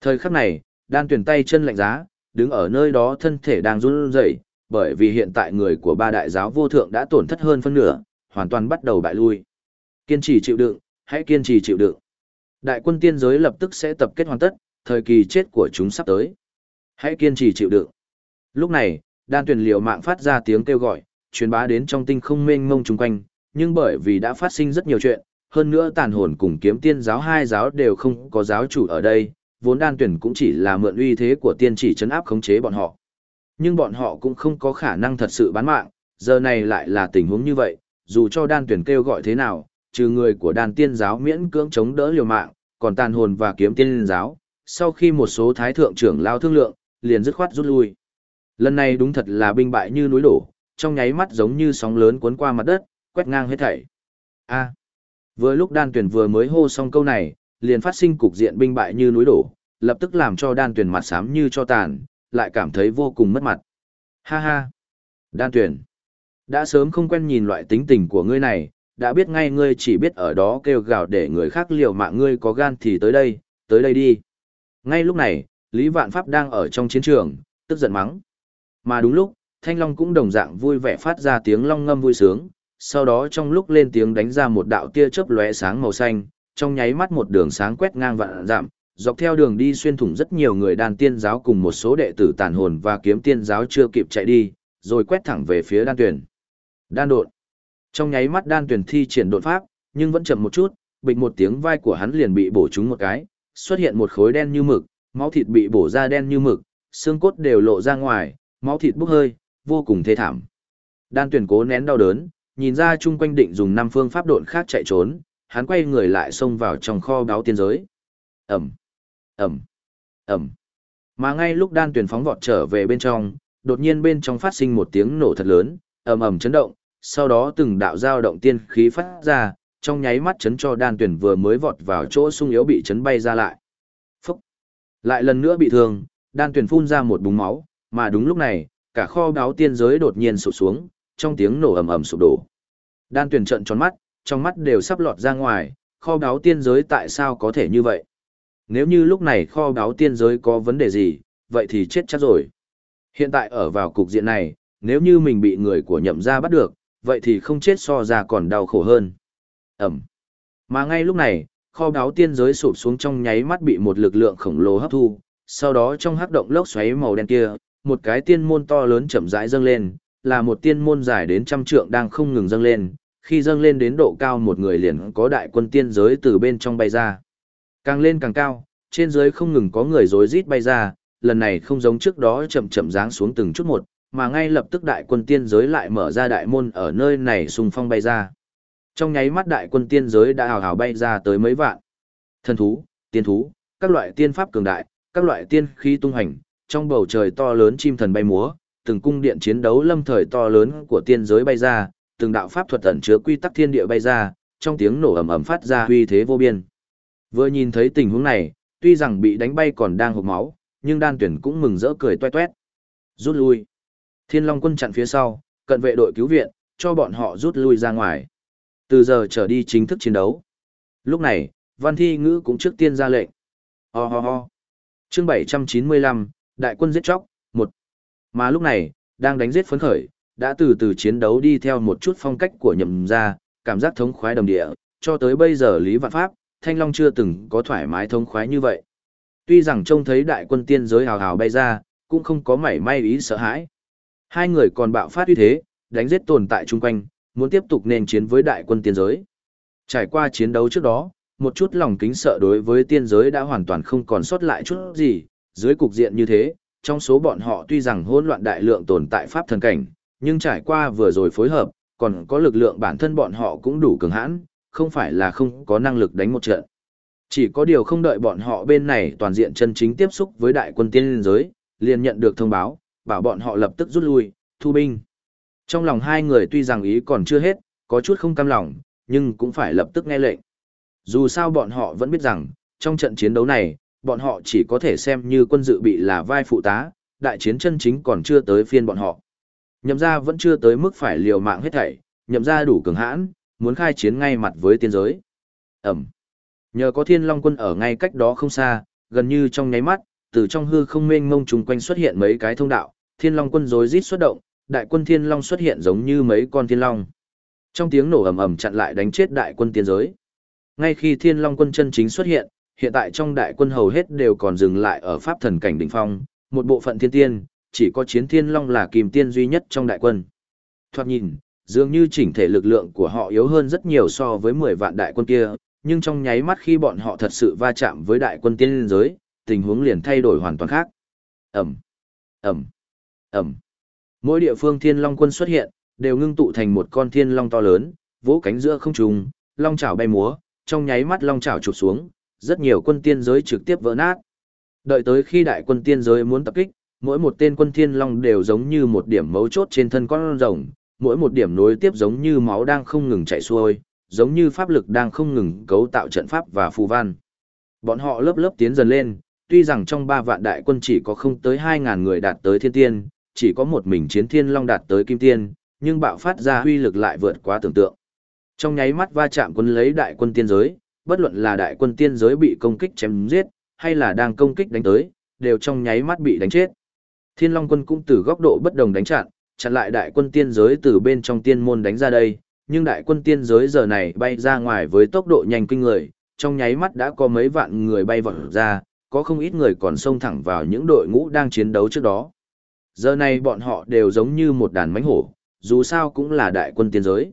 Thời khắc này, đan tuyển tay chân lạnh giá, đứng ở nơi đó thân thể đang run rẩy, bởi vì hiện tại người của ba đại giáo vô thượng đã tổn thất hơn phân nửa, hoàn toàn bắt đầu bại lui. Kiên trì chịu đựng, hãy kiên trì chịu đựng. Đại quân tiên giới lập tức sẽ tập kết hoàn tất, thời kỳ chết của chúng sắp tới. Hãy kiên trì chịu đựng. Lúc này, đan tuyển liều mạng phát ra tiếng kêu gọi, truyền bá đến trong tinh không mênh mông chung quanh, nhưng bởi vì đã phát sinh rất nhiều chuyện, hơn nữa tàn hồn cùng kiếm tiên giáo hai giáo đều không có giáo chủ ở đây, vốn đan tuyển cũng chỉ là mượn uy thế của tiên chỉ chấn áp khống chế bọn họ. Nhưng bọn họ cũng không có khả năng thật sự bán mạng, giờ này lại là tình huống như vậy, dù cho đan tuyển kêu gọi thế nào, trừ người của đàn tiên giáo miễn cưỡng chống đỡ liều mạng, còn tàn hồn và kiếm tiên giáo, sau khi một số thái thượng trưởng lao thương lượng, liền dứt khoát rút lui. Lần này đúng thật là binh bại như núi đổ, trong nháy mắt giống như sóng lớn cuốn qua mặt đất, quét ngang hết thảy. A. vừa lúc đan tuyển vừa mới hô xong câu này, liền phát sinh cục diện binh bại như núi đổ, lập tức làm cho đan tuyển mặt xám như cho tàn, lại cảm thấy vô cùng mất mặt. Ha ha. Đan tuyển. Đã sớm không quen nhìn loại tính tình của ngươi này, đã biết ngay ngươi chỉ biết ở đó kêu gào để người khác liều mạng ngươi có gan thì tới đây, tới đây đi. Ngay lúc này, Lý Vạn Pháp đang ở trong chiến trường, tức giận mắng. Mà đúng lúc, Thanh Long cũng đồng dạng vui vẻ phát ra tiếng long ngâm vui sướng, sau đó trong lúc lên tiếng đánh ra một đạo tia chớp lóe sáng màu xanh, trong nháy mắt một đường sáng quét ngang vạn dặm, dọc theo đường đi xuyên thủng rất nhiều người đan tiên giáo cùng một số đệ tử tàn hồn và kiếm tiên giáo chưa kịp chạy đi, rồi quét thẳng về phía đan tuyển. Đan đột. Trong nháy mắt đan tuyển thi triển đột pháp, nhưng vẫn chậm một chút, bịch một tiếng vai của hắn liền bị bổ trúng một cái, xuất hiện một khối đen như mực, máu thịt bị bổ ra đen như mực, xương cốt đều lộ ra ngoài, máu thịt bốc hơi, vô cùng thê thảm. Đan tuyển cố nén đau đớn, nhìn ra chung quanh định dùng năm phương pháp độn khác chạy trốn, hắn quay người lại xông vào trong kho báo tiên giới. Ẩm, Ẩm, Ẩm. Mà ngay lúc đan tuyển phóng vọt trở về bên trong, đột nhiên bên trong phát sinh một tiếng nổ thật lớn, ầm ầm chấn động, sau đó từng đạo dao động tiên khí phát ra, trong nháy mắt chấn cho đan tuyển vừa mới vọt vào chỗ sung yếu bị chấn bay ra lại. Phúc! Lại lần nữa bị thương, đan tuyển phun ra một búng máu, mà đúng lúc này, cả kho báo tiên giới đột nhiên sụp xuống, trong tiếng nổ ầm ầm sụp đổ. Đan tuyển trận tròn mắt, trong mắt đều sắp lọt ra ngoài, kho báo tiên giới tại sao có thể như vậy? Nếu như lúc này kho báo tiên giới có vấn đề gì, vậy thì chết chắc rồi. Hiện tại ở vào cục diện này, nếu như mình bị người của nhậm gia bắt được, vậy thì không chết so ra còn đau khổ hơn. Ẩm. Mà ngay lúc này, kho báo tiên giới sụp xuống trong nháy mắt bị một lực lượng khổng lồ hấp thu, sau đó trong hắc động lốc xoáy màu đen kia, một cái tiên môn to lớn chậm rãi dâng lên, là một tiên môn dài đến trăm trượng đang không ngừng dâng lên, khi dâng lên đến độ cao một người liền có đại quân tiên giới từ bên trong bay ra. Càng lên càng cao, trên dưới không ngừng có người rối rít bay ra, lần này không giống trước đó chậm chậm giáng xuống từng chút một, mà ngay lập tức đại quân tiên giới lại mở ra đại môn ở nơi này xung phong bay ra. Trong nháy mắt đại quân tiên giới đã hào hào bay ra tới mấy vạn. Thần thú, tiên thú, các loại tiên pháp cường đại, các loại tiên khí tung hành, trong bầu trời to lớn chim thần bay múa, từng cung điện chiến đấu lâm thời to lớn của tiên giới bay ra, từng đạo pháp thuật ẩn chứa quy tắc thiên địa bay ra, trong tiếng nổ ầm ầm phát ra uy thế vô biên. Vừa nhìn thấy tình huống này, tuy rằng bị đánh bay còn đang hộc máu, nhưng đan tuyển cũng mừng rỡ cười toe toét. Rút lui. Thiên Long quân chặn phía sau, cận vệ đội cứu viện, cho bọn họ rút lui ra ngoài. Từ giờ trở đi chính thức chiến đấu. Lúc này, Văn Thi Ngữ cũng trước tiên ra lệnh. Ho ho ho. Chương 795, Đại quân giết chóc, một. Mà lúc này, đang đánh giết phấn khởi, đã từ từ chiến đấu đi theo một chút phong cách của nhậm ra, cảm giác thống khoái đồng địa, cho tới bây giờ Lý Vạn Pháp, Thanh Long chưa từng có thoải mái thống khoái như vậy. Tuy rằng trông thấy đại quân tiên giới hào hào bay ra, cũng không có mảy may ý sợ hãi. Hai người còn bạo phát uy thế, đánh giết tồn tại chung quanh, muốn tiếp tục nền chiến với đại quân tiên giới. Trải qua chiến đấu trước đó, một chút lòng kính sợ đối với tiên giới đã hoàn toàn không còn sót lại chút gì, dưới cục diện như thế, trong số bọn họ tuy rằng hỗn loạn đại lượng tồn tại pháp thần cảnh, nhưng trải qua vừa rồi phối hợp, còn có lực lượng bản thân bọn họ cũng đủ cường hãn, không phải là không có năng lực đánh một trận. Chỉ có điều không đợi bọn họ bên này toàn diện chân chính tiếp xúc với đại quân tiên giới, liền nhận được thông báo, bảo bọn họ lập tức rút lui, thu binh. Trong lòng hai người tuy rằng ý còn chưa hết, có chút không cam lòng, nhưng cũng phải lập tức nghe lệnh. Dù sao bọn họ vẫn biết rằng, trong trận chiến đấu này, bọn họ chỉ có thể xem như quân dự bị là vai phụ tá, đại chiến chân chính còn chưa tới phiên bọn họ. Nhậm ra vẫn chưa tới mức phải liều mạng hết thảy, nhậm ra đủ cường hãn, muốn khai chiến ngay mặt với tiên giới. Ẩm. Nhờ có thiên long quân ở ngay cách đó không xa, gần như trong nháy mắt, từ trong hư không mênh mông chung quanh xuất hiện mấy cái thông đạo, thiên long quân rối rít xuất động, đại quân thiên long xuất hiện giống như mấy con thiên long. Trong tiếng nổ ầm ầm chặn lại đánh chết đại quân tiên giới. Ngay khi thiên long quân chân chính xuất hiện, hiện tại trong đại quân hầu hết đều còn dừng lại ở pháp thần cảnh đỉnh phong, một bộ phận thiên tiên, chỉ có chiến thiên long là kìm tiên duy nhất trong đại quân. Thoạt nhìn, dường như chỉnh thể lực lượng của họ yếu hơn rất nhiều so với 10 vạn đại quân kia, nhưng trong nháy mắt khi bọn họ thật sự va chạm với đại quân tiên giới, tình huống liền thay đổi hoàn toàn khác. Ẩm, Ẩm, Ẩm. Mỗi địa phương thiên long quân xuất hiện, đều ngưng tụ thành một con thiên long to lớn, vỗ cánh giữa không trung, long chảo bay múa, trong nháy mắt long chảo chụp xuống, rất nhiều quân tiên giới trực tiếp vỡ nát. Đợi tới khi đại quân tiên giới muốn tập kích, mỗi một tên quân thiên long đều giống như một điểm mấu chốt trên thân con rồng, mỗi một điểm nối tiếp giống như máu đang không ngừng chảy xuôi, giống như pháp lực đang không ngừng cấu tạo trận pháp và phù văn. Bọn họ lớp lớp tiến dần lên, tuy rằng trong ba vạn đại quân chỉ có không tới hai ngàn người đạt tới thiên tiên, chỉ có một mình chiến thiên long đạt tới kim tiên, nhưng bạo phát ra huy lực lại vượt quá tưởng tượng. Trong nháy mắt va chạm quân lấy đại quân tiên giới, bất luận là đại quân tiên giới bị công kích chém giết, hay là đang công kích đánh tới, đều trong nháy mắt bị đánh chết. Thiên Long quân cũng từ góc độ bất đồng đánh chặn, chặn lại đại quân tiên giới từ bên trong tiên môn đánh ra đây, nhưng đại quân tiên giới giờ này bay ra ngoài với tốc độ nhanh kinh người, trong nháy mắt đã có mấy vạn người bay vọt ra, có không ít người còn xông thẳng vào những đội ngũ đang chiến đấu trước đó. Giờ này bọn họ đều giống như một đàn mánh hổ, dù sao cũng là đại quân tiên giới.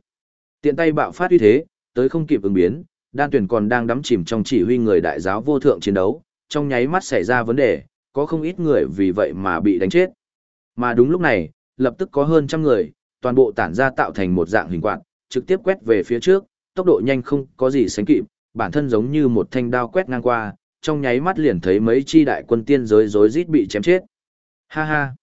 Tiện tay bạo phát uy thế, tới không kịp ứng biến, đan tuyển còn đang đắm chìm trong chỉ huy người đại giáo vô thượng chiến đấu, trong nháy mắt xảy ra vấn đề, có không ít người vì vậy mà bị đánh chết. Mà đúng lúc này, lập tức có hơn trăm người, toàn bộ tản ra tạo thành một dạng hình quạt, trực tiếp quét về phía trước, tốc độ nhanh không có gì sánh kịp, bản thân giống như một thanh đao quét ngang qua, trong nháy mắt liền thấy mấy chi đại quân tiên giới rối rít bị chém chết. Ha ha!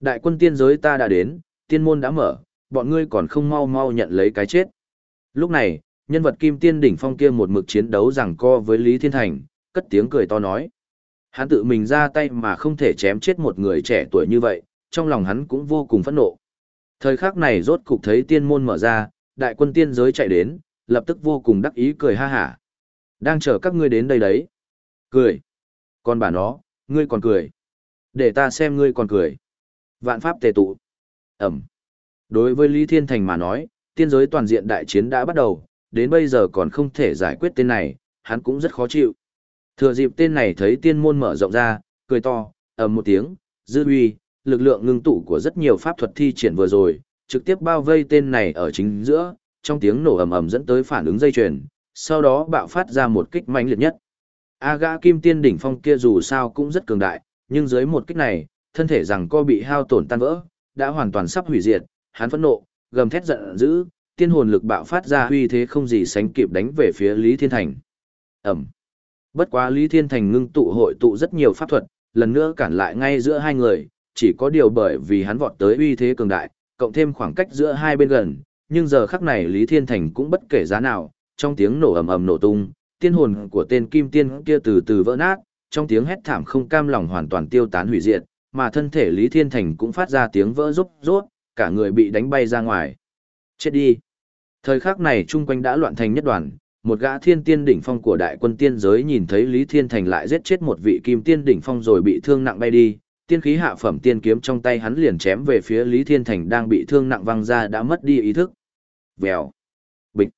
Đại quân tiên giới ta đã đến, tiên môn đã mở, bọn ngươi còn không mau mau nhận lấy cái chết. Lúc này, nhân vật kim tiên đỉnh phong kia một mực chiến đấu rằng co với Lý Thiên Thành, cất tiếng cười to nói. Hắn tự mình ra tay mà không thể chém chết một người trẻ tuổi như vậy, trong lòng hắn cũng vô cùng phẫn nộ. Thời khắc này rốt cục thấy tiên môn mở ra, đại quân tiên giới chạy đến, lập tức vô cùng đắc ý cười ha hả. Đang chờ các ngươi đến đây đấy. Cười. Còn bà nó, ngươi còn cười. Để ta xem ngươi còn cười. Vạn pháp tề tụ. Ẩm. Đối với Lý Thiên Thành mà nói, tiên giới toàn diện đại chiến đã bắt đầu, đến bây giờ còn không thể giải quyết tên này, hắn cũng rất khó chịu. Thừa dịp tên này thấy tiên môn mở rộng ra, cười to, ầm một tiếng, dư uy, lực lượng ngưng tụ của rất nhiều pháp thuật thi triển vừa rồi, trực tiếp bao vây tên này ở chính giữa, trong tiếng nổ ầm ầm dẫn tới phản ứng dây chuyền, sau đó bạo phát ra một kích mạnh liệt nhất. A gã kim tiên đỉnh phong kia dù sao cũng rất cường đại, nhưng dưới một kích này, thân thể rằng co bị hao tổn tan vỡ, đã hoàn toàn sắp hủy diệt, hắn phẫn nộ, gầm thét giận dữ, tiên hồn lực bạo phát ra uy thế không gì sánh kịp đánh về phía Lý Thiên Thành. Ẩm. Bất quá Lý Thiên Thành ngưng tụ hội tụ rất nhiều pháp thuật, lần nữa cản lại ngay giữa hai người, chỉ có điều bởi vì hắn vọt tới uy thế cường đại, cộng thêm khoảng cách giữa hai bên gần, nhưng giờ khắc này Lý Thiên Thành cũng bất kể giá nào, trong tiếng nổ ầm ầm nổ tung, tiên hồn của tên kim tiên kia từ từ vỡ nát, trong tiếng hét thảm không cam lòng hoàn toàn tiêu tán hủy diệt, mà thân thể Lý Thiên Thành cũng phát ra tiếng vỡ rúc rốt, cả người bị đánh bay ra ngoài. Chết đi. Thời khắc này chung quanh đã loạn thành nhất đoàn, một gã thiên tiên đỉnh phong của đại quân tiên giới nhìn thấy Lý Thiên Thành lại giết chết một vị kim tiên đỉnh phong rồi bị thương nặng bay đi, tiên khí hạ phẩm tiên kiếm trong tay hắn liền chém về phía Lý Thiên Thành đang bị thương nặng văng ra đã mất đi ý thức. Vèo. Bịch.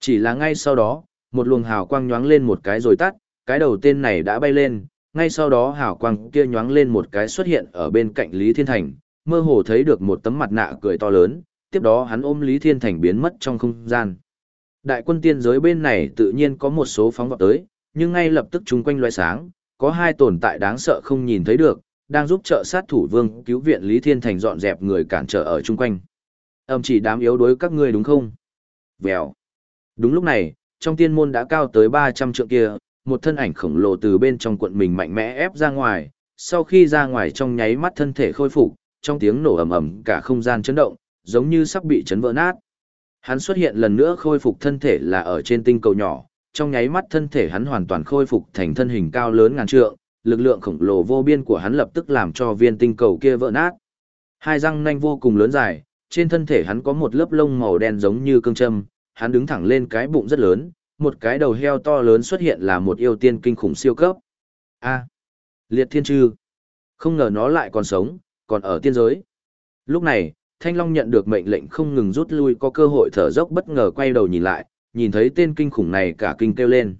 Chỉ là ngay sau đó, một luồng hào quang nhoáng lên một cái rồi tắt, cái đầu tên này đã bay lên, ngay sau đó hào quang kia nhoáng lên một cái xuất hiện ở bên cạnh Lý Thiên Thành, mơ hồ thấy được một tấm mặt nạ cười to lớn, tiếp đó hắn ôm Lý Thiên Thành biến mất trong không gian. Đại quân tiên giới bên này tự nhiên có một số phóng vọt tới, nhưng ngay lập tức chúng quanh loại sáng, có hai tồn tại đáng sợ không nhìn thấy được, đang giúp trợ sát thủ vương cứu viện Lý Thiên Thành dọn dẹp người cản trở ở chung quanh. Âm chỉ đám yếu đối các ngươi đúng không? Vèo. Đúng lúc này, trong tiên môn đã cao tới 300 trượng kia, một thân ảnh khổng lồ từ bên trong quận mình mạnh mẽ ép ra ngoài, sau khi ra ngoài trong nháy mắt thân thể khôi phục, trong tiếng nổ ầm ầm cả không gian chấn động, giống như sắp bị chấn vỡ nát. Hắn xuất hiện lần nữa khôi phục thân thể là ở trên tinh cầu nhỏ, trong nháy mắt thân thể hắn hoàn toàn khôi phục thành thân hình cao lớn ngàn trượng, lực lượng khổng lồ vô biên của hắn lập tức làm cho viên tinh cầu kia vỡ nát. Hai răng nanh vô cùng lớn dài, trên thân thể hắn có một lớp lông màu đen giống như cương châm, hắn đứng thẳng lên cái bụng rất lớn, một cái đầu heo to lớn xuất hiện là một yêu tiên kinh khủng siêu cấp. A. liệt thiên trư. Không ngờ nó lại còn sống, còn ở tiên giới. Lúc này, Thanh Long nhận được mệnh lệnh không ngừng rút lui có cơ hội thở dốc bất ngờ quay đầu nhìn lại, nhìn thấy tên kinh khủng này cả kinh kêu lên.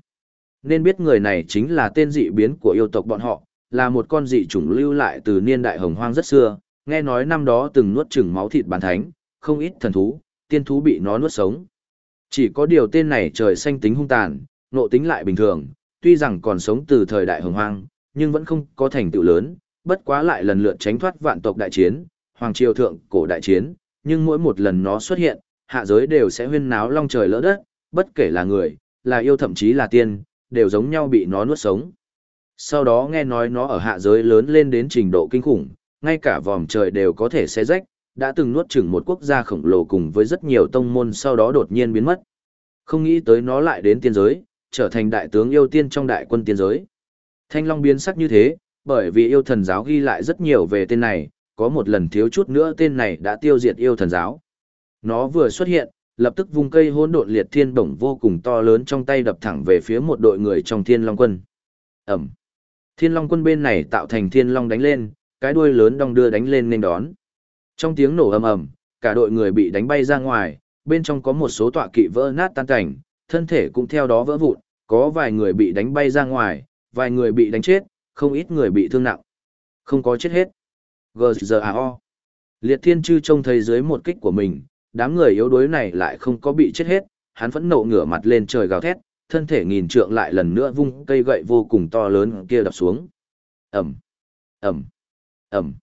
Nên biết người này chính là tên dị biến của yêu tộc bọn họ, là một con dị chủng lưu lại từ niên đại hồng hoang rất xưa, nghe nói năm đó từng nuốt chửng máu thịt bán thánh, không ít thần thú, tiên thú bị nó nuốt sống. Chỉ có điều tên này trời xanh tính hung tàn, nộ tính lại bình thường, tuy rằng còn sống từ thời đại hồng hoang, nhưng vẫn không có thành tựu lớn, bất quá lại lần lượt tránh thoát vạn tộc đại chiến, hoàng triều thượng cổ đại chiến, nhưng mỗi một lần nó xuất hiện, hạ giới đều sẽ huyên náo long trời lỡ đất, bất kể là người, là yêu thậm chí là tiên, đều giống nhau bị nó nuốt sống. Sau đó nghe nói nó ở hạ giới lớn lên đến trình độ kinh khủng, ngay cả vòm trời đều có thể xé rách, đã từng nuốt chửng một quốc gia khổng lồ cùng với rất nhiều tông môn sau đó đột nhiên biến mất. Không nghĩ tới nó lại đến tiên giới, trở thành đại tướng yêu tiên trong đại quân tiên giới. Thanh Long biến sắc như thế, bởi vì yêu thần giáo ghi lại rất nhiều về tên này, có một lần thiếu chút nữa tên này đã tiêu diệt yêu thần giáo. Nó vừa xuất hiện, lập tức vùng cây hỗn độn liệt thiên bổng vô cùng to lớn trong tay đập thẳng về phía một đội người trong thiên long quân. Ẩm. Thiên long quân bên này tạo thành thiên long đánh lên, cái đuôi lớn đong đưa đánh lên nên đón. Trong tiếng nổ ầm ầm, cả đội người bị đánh bay ra ngoài, bên trong có một số tọa kỵ vỡ nát tan cảnh, thân thể cũng theo đó vỡ vụn, có vài người bị đánh bay ra ngoài, vài người bị đánh chết, không ít người bị thương nặng. Không có chết hết. GZAO. Liệt thiên chư trông thấy dưới một kích của mình, đám người yếu đuối này lại không có bị chết hết, hắn vẫn nộ ngửa mặt lên trời gào thét, thân thể nghìn trượng lại lần nữa vung cây gậy vô cùng to lớn kia đập xuống. Ẩm, Ẩm, Ẩm.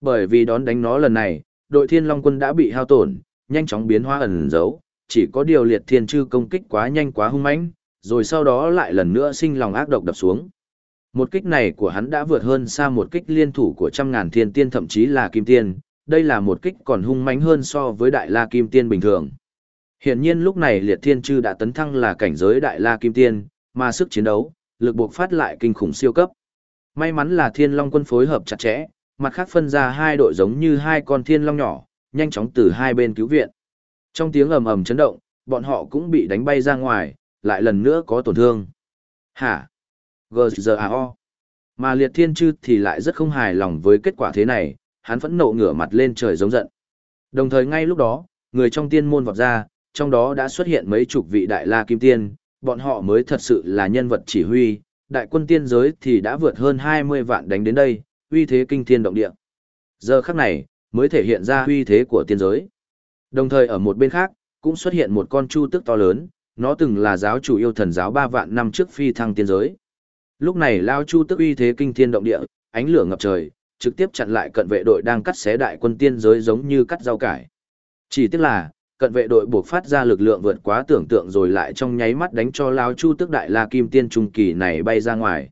Bởi vì đón đánh nó lần này, đội thiên long quân đã bị hao tổn, nhanh chóng biến hóa ẩn giấu, chỉ có điều liệt thiên chư công kích quá nhanh quá hung mãnh, rồi sau đó lại lần nữa sinh lòng ác độc đập xuống. Một kích này của hắn đã vượt hơn xa một kích liên thủ của trăm ngàn thiên tiên thậm chí là kim tiên, đây là một kích còn hung mãnh hơn so với đại la kim tiên bình thường. Hiện nhiên lúc này liệt thiên chư đã tấn thăng là cảnh giới đại la kim tiên, mà sức chiến đấu, lực buộc phát lại kinh khủng siêu cấp. May mắn là thiên long quân phối hợp chặt chẽ, mặt khác phân ra hai đội giống như hai con thiên long nhỏ, nhanh chóng từ hai bên cứu viện. Trong tiếng ầm ầm chấn động, bọn họ cũng bị đánh bay ra ngoài, lại lần nữa có tổn thương. Hả? GZAO. Mà liệt thiên chư thì lại rất không hài lòng với kết quả thế này, hắn phẫn nộ ngửa mặt lên trời giống giận. Đồng thời ngay lúc đó, người trong tiên môn vọt ra, trong đó đã xuất hiện mấy chục vị đại la kim tiên, bọn họ mới thật sự là nhân vật chỉ huy, đại quân tiên giới thì đã vượt hơn 20 vạn đánh đến đây, uy thế kinh thiên động địa. Giờ khắc này, mới thể hiện ra uy thế của tiên giới. Đồng thời ở một bên khác, cũng xuất hiện một con chu tức to lớn, nó từng là giáo chủ yêu thần giáo 3 vạn năm trước phi thăng tiên giới. Lúc này Lao Chu tức uy thế kinh thiên động địa, ánh lửa ngập trời, trực tiếp chặn lại cận vệ đội đang cắt xé đại quân tiên giới giống như cắt rau cải. Chỉ tiếc là, cận vệ đội buộc phát ra lực lượng vượt quá tưởng tượng rồi lại trong nháy mắt đánh cho Lao Chu tức đại la kim tiên trung kỳ này bay ra ngoài.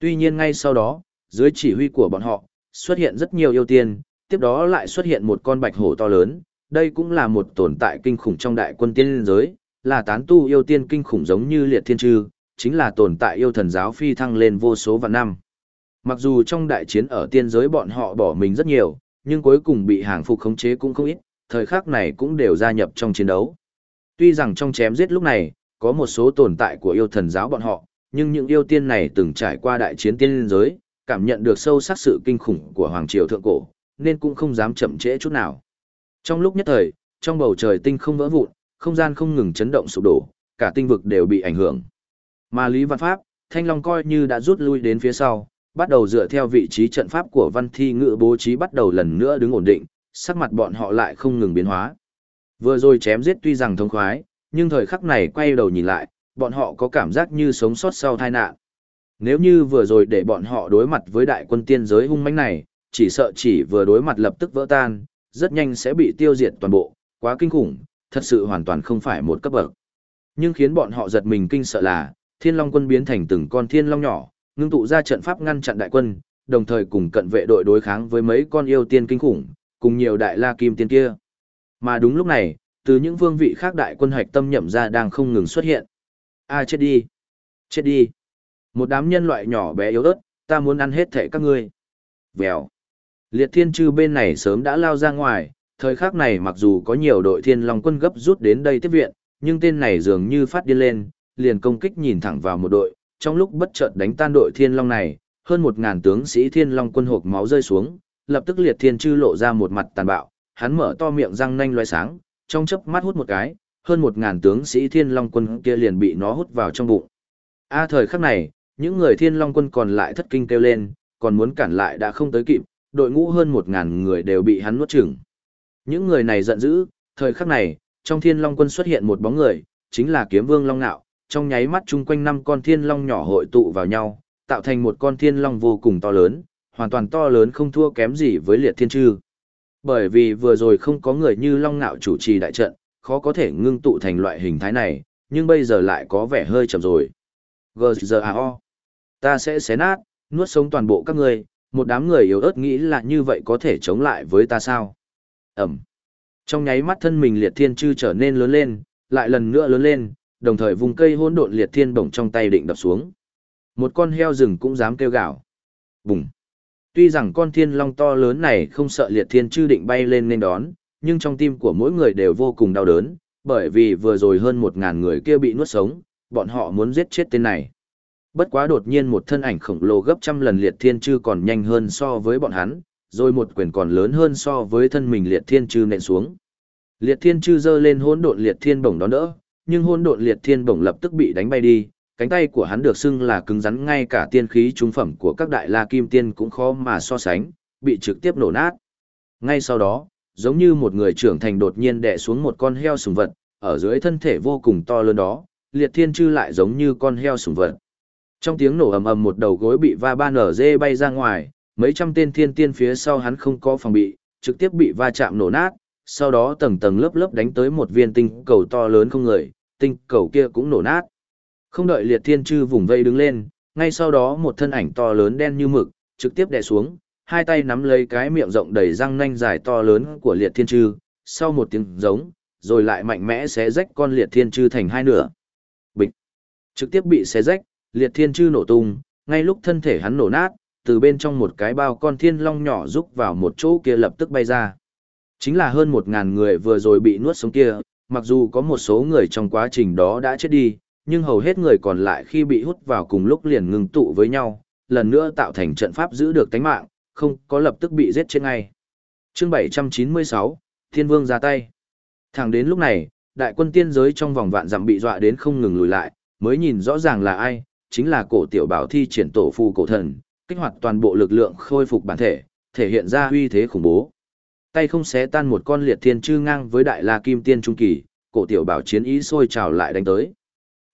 Tuy nhiên ngay sau đó, dưới chỉ huy của bọn họ, xuất hiện rất nhiều yêu tiên, tiếp đó lại xuất hiện một con bạch hổ to lớn, đây cũng là một tồn tại kinh khủng trong đại quân tiên giới, là tán tu yêu tiên kinh khủng giống như liệt thiên trư, chính là tồn tại yêu thần giáo phi thăng lên vô số vạn năm. Mặc dù trong đại chiến ở tiên giới bọn họ bỏ mình rất nhiều, nhưng cuối cùng bị hàng phục khống chế cũng không ít, thời khắc này cũng đều gia nhập trong chiến đấu. Tuy rằng trong chém giết lúc này, có một số tồn tại của yêu thần giáo bọn họ, nhưng những yêu tiên này từng trải qua đại chiến tiên giới, cảm nhận được sâu sắc sự kinh khủng của Hoàng Triều Thượng Cổ, nên cũng không dám chậm trễ chút nào. Trong lúc nhất thời, trong bầu trời tinh không vỡ vụn, không gian không ngừng chấn động sụp đổ, cả tinh vực đều bị ảnh hưởng. Mà Lý Văn Pháp, Thanh Long coi như đã rút lui đến phía sau, bắt đầu dựa theo vị trí trận pháp của văn thi ngự bố trí bắt đầu lần nữa đứng ổn định, sắc mặt bọn họ lại không ngừng biến hóa. Vừa rồi chém giết tuy rằng thông khoái, nhưng thời khắc này quay đầu nhìn lại, bọn họ có cảm giác như sống sót sau tai nạn. Nếu như vừa rồi để bọn họ đối mặt với đại quân tiên giới hung mãnh này, chỉ sợ chỉ vừa đối mặt lập tức vỡ tan, rất nhanh sẽ bị tiêu diệt toàn bộ, quá kinh khủng, thật sự hoàn toàn không phải một cấp bậc. Nhưng khiến bọn họ giật mình kinh sợ là, Thiên Long quân biến thành từng con thiên long nhỏ, ngưng tụ ra trận pháp ngăn chặn đại quân, đồng thời cùng cận vệ đội đối kháng với mấy con yêu tiên kinh khủng, cùng nhiều đại la kim tiên kia. Mà đúng lúc này, từ những vương vị khác đại quân hoạch tâm nhậm ra đang không ngừng xuất hiện. A chết đi! Chết đi! Một đám nhân loại nhỏ bé yếu ớt, ta muốn ăn hết thể các ngươi. Vèo! Liệt thiên trư bên này sớm đã lao ra ngoài, thời khắc này mặc dù có nhiều đội thiên long quân gấp rút đến đây tiếp viện, nhưng tên này dường như phát điên lên, liền công kích nhìn thẳng vào một đội, trong lúc bất chợt đánh tan đội thiên long này, hơn một ngàn tướng sĩ thiên long quân hộp máu rơi xuống, lập tức liệt thiên chư lộ ra một mặt tàn bạo, hắn mở to miệng răng nanh loé sáng, trong chớp mắt hút một cái, hơn một ngàn tướng sĩ thiên long quân kia liền bị nó hút vào trong bụng. A thời khắc này, những người thiên long quân còn lại thất kinh kêu lên, còn muốn cản lại đã không tới kịp, đội ngũ hơn một ngàn người đều bị hắn nuốt chửng. Những người này giận dữ, thời khắc này, trong thiên long quân xuất hiện một bóng người, chính là kiếm vương long nạo, trong nháy mắt chung quanh năm con thiên long nhỏ hội tụ vào nhau, tạo thành một con thiên long vô cùng to lớn, hoàn toàn to lớn không thua kém gì với liệt thiên trư. Bởi vì vừa rồi không có người như long nạo chủ trì đại trận, khó có thể ngưng tụ thành loại hình thái này, nhưng bây giờ lại có vẻ hơi chậm rồi. G.G.A.O. Ta sẽ xé nát, nuốt sống toàn bộ các người, một đám người yếu ớt nghĩ là như vậy có thể chống lại với ta sao? Ẩm. Trong nháy mắt thân mình liệt thiên chư trở nên lớn lên, lại lần nữa lớn lên, đồng thời vùng cây hỗn độn liệt thiên bổng trong tay định đập xuống. Một con heo rừng cũng dám kêu gào. Bùng. Tuy rằng con thiên long to lớn này không sợ liệt thiên chư định bay lên nên đón, nhưng trong tim của mỗi người đều vô cùng đau đớn, bởi vì vừa rồi hơn một ngàn người kia bị nuốt sống, bọn họ muốn giết chết tên này. Bất quá đột nhiên một thân ảnh khổng lồ gấp trăm lần liệt thiên chư còn nhanh hơn so với bọn hắn, rồi một quyền còn lớn hơn so với thân mình liệt thiên chư nện xuống. Liệt thiên chư giơ lên hỗn độn liệt thiên bổng đón đỡ, nhưng hôn độn liệt thiên bổng lập tức bị đánh bay đi, cánh tay của hắn được xưng là cứng rắn ngay cả tiên khí trung phẩm của các đại la kim tiên cũng khó mà so sánh, bị trực tiếp nổ nát. Ngay sau đó, giống như một người trưởng thành đột nhiên đè xuống một con heo sùng vật, ở dưới thân thể vô cùng to lớn đó, liệt thiên chư lại giống như con heo sùng vật. Trong tiếng nổ ầm ầm một đầu gối bị va ba nở dê bay ra ngoài, mấy trăm tên thiên tiên phía sau hắn không có phòng bị, trực tiếp bị va chạm nổ nát, sau đó tầng tầng lớp lớp đánh tới một viên tinh cầu to lớn không người, tinh cầu kia cũng nổ nát. Không đợi liệt thiên chư vùng vây đứng lên, ngay sau đó một thân ảnh to lớn đen như mực, trực tiếp đè xuống, hai tay nắm lấy cái miệng rộng đầy răng nanh dài to lớn của liệt thiên chư, sau một tiếng giống, rồi lại mạnh mẽ xé rách con liệt thiên chư thành hai nửa. Bịch! Trực tiếp bị xé rách, liệt thiên chư nổ tung, ngay lúc thân thể hắn nổ nát, từ bên trong một cái bao con thiên long nhỏ rúc vào một chỗ kia lập tức bay ra. Chính là hơn một ngàn người vừa rồi bị nuốt sống kia, mặc dù có một số người trong quá trình đó đã chết đi, nhưng hầu hết người còn lại khi bị hút vào cùng lúc liền ngừng tụ với nhau, lần nữa tạo thành trận pháp giữ được tánh mạng, không có lập tức bị giết chết ngay. Chương 796, Thiên Vương ra tay. Thẳng đến lúc này, đại quân tiên giới trong vòng vạn dặm bị dọa đến không ngừng lùi lại, mới nhìn rõ ràng là ai, chính là cổ tiểu bảo thi triển tổ phù cổ thần, kích hoạt toàn bộ lực lượng khôi phục bản thể, thể hiện ra uy thế khủng bố tay không xé tan một con liệt thiên chư ngang với đại la kim tiên trung kỳ, cổ tiểu bảo chiến ý sôi trào lại đánh tới.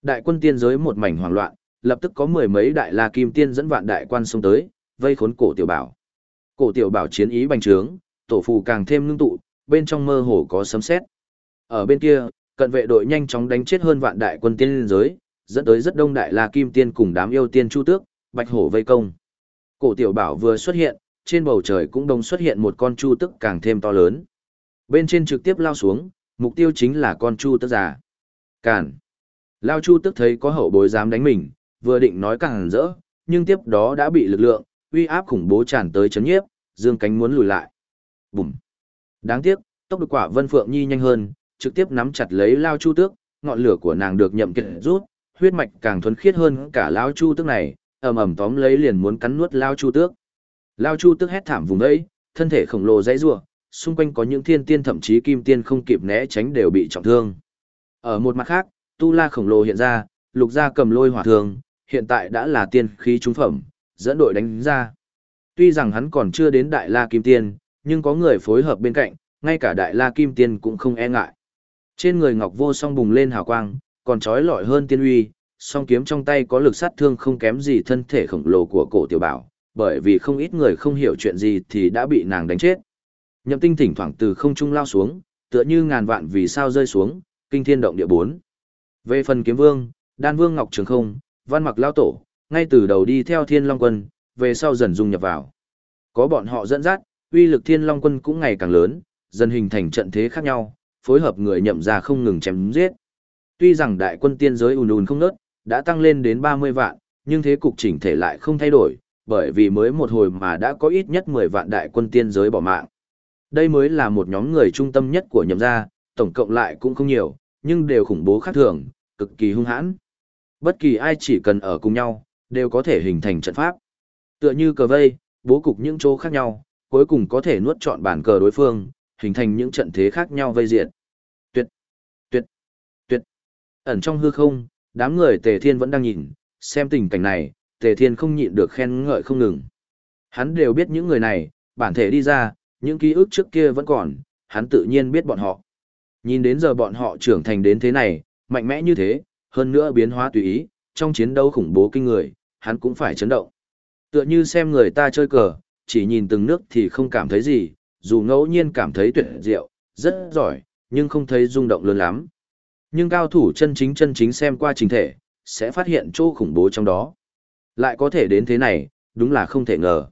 Đại quân tiên giới một mảnh hoảng loạn, lập tức có mười mấy đại la kim tiên dẫn vạn đại quan xông tới, vây khốn cổ tiểu bảo. Cổ tiểu bảo chiến ý bành trướng, tổ phù càng thêm ngưng tụ, bên trong mơ hồ có sấm sét. Ở bên kia, cận vệ đội nhanh chóng đánh chết hơn vạn đại quân tiên giới, dẫn tới rất đông đại la kim tiên cùng đám yêu tiên chu tước, bạch hổ vây công. Cổ tiểu bảo vừa xuất hiện, trên bầu trời cũng đồng xuất hiện một con chu tức càng thêm to lớn. Bên trên trực tiếp lao xuống, mục tiêu chính là con chu tức già. Cản. Lao chu tức thấy có hậu bối dám đánh mình, vừa định nói càng rỡ, nhưng tiếp đó đã bị lực lượng, uy áp khủng bố tràn tới chấn nhiếp, dương cánh muốn lùi lại. Bùm. Đáng tiếc, tốc độ quả Vân Phượng Nhi nhanh hơn, trực tiếp nắm chặt lấy Lao Chu Tước, ngọn lửa của nàng được nhậm kiệt rút, huyết mạch càng thuần khiết hơn cả lão Chu Tước này, ầm ầm tóm lấy liền muốn cắn nuốt Lao Chu Tước. Lao Chu Tước hét thảm vùng đấy, thân thể khổng lồ dãy rủa, xung quanh có những thiên tiên thậm chí kim tiên không kịp né tránh đều bị trọng thương. Ở một mặt khác, Tu La khổng lồ hiện ra, lục gia cầm lôi hỏa thường, hiện tại đã là tiên khí trung phẩm, dẫn đội đánh ra. Tuy rằng hắn còn chưa đến Đại La Kim Tiên, nhưng có người phối hợp bên cạnh, ngay cả Đại La Kim Tiên cũng không e ngại. Trên người Ngọc Vô Song bùng lên hào quang, còn trói lọi hơn tiên uy, song kiếm trong tay có lực sát thương không kém gì thân thể khổng lồ của cổ tiểu bảo, bởi vì không ít người không hiểu chuyện gì thì đã bị nàng đánh chết. Nhậm tinh thỉnh thoảng từ không trung lao xuống, tựa như ngàn vạn vì sao rơi xuống, kinh thiên động địa bốn. Về phần kiếm vương, đan vương Ngọc Trường Không, văn mặc lao tổ, ngay từ đầu đi theo thiên long quân, về sau dần dung nhập vào. Có bọn họ dẫn dắt, uy lực thiên long quân cũng ngày càng lớn, dần hình thành trận thế khác nhau, phối hợp người nhậm ra không ngừng chém giết. Tuy rằng đại quân tiên giới ùn ùn không nớt, đã tăng lên đến 30 vạn, nhưng thế cục chỉnh thể lại không thay đổi, bởi vì mới một hồi mà đã có ít nhất 10 vạn đại quân tiên giới bỏ mạng. Đây mới là một nhóm người trung tâm nhất của nhậm gia, tổng cộng lại cũng không nhiều, nhưng đều khủng bố khác thường, cực kỳ hung hãn. Bất kỳ ai chỉ cần ở cùng nhau, đều có thể hình thành trận pháp. Tựa như cờ vây, bố cục những chỗ khác nhau, cuối cùng có thể nuốt trọn bản cờ đối phương, hình thành những trận thế khác nhau vây diệt. Ẩn trong hư không, đám người Tề Thiên vẫn đang nhìn, xem tình cảnh này, Tề Thiên không nhịn được khen ngợi không ngừng. Hắn đều biết những người này, bản thể đi ra, những ký ức trước kia vẫn còn, hắn tự nhiên biết bọn họ. Nhìn đến giờ bọn họ trưởng thành đến thế này, mạnh mẽ như thế, hơn nữa biến hóa tùy ý, trong chiến đấu khủng bố kinh người, hắn cũng phải chấn động. Tựa như xem người ta chơi cờ, chỉ nhìn từng nước thì không cảm thấy gì, dù ngẫu nhiên cảm thấy tuyệt diệu, rất giỏi, nhưng không thấy rung động lớn lắm. Nhưng cao thủ chân chính chân chính xem qua trình thể, sẽ phát hiện chỗ khủng bố trong đó. Lại có thể đến thế này, đúng là không thể ngờ.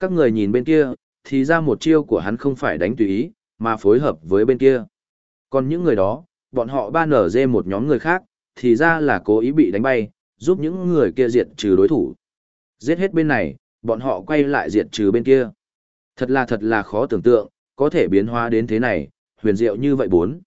Các người nhìn bên kia, thì ra một chiêu của hắn không phải đánh tùy ý, mà phối hợp với bên kia. Còn những người đó, bọn họ ba nở dê một nhóm người khác, thì ra là cố ý bị đánh bay, giúp những người kia diệt trừ đối thủ. Giết hết bên này, bọn họ quay lại diệt trừ bên kia. Thật là thật là khó tưởng tượng, có thể biến hóa đến thế này, huyền diệu như vậy bốn.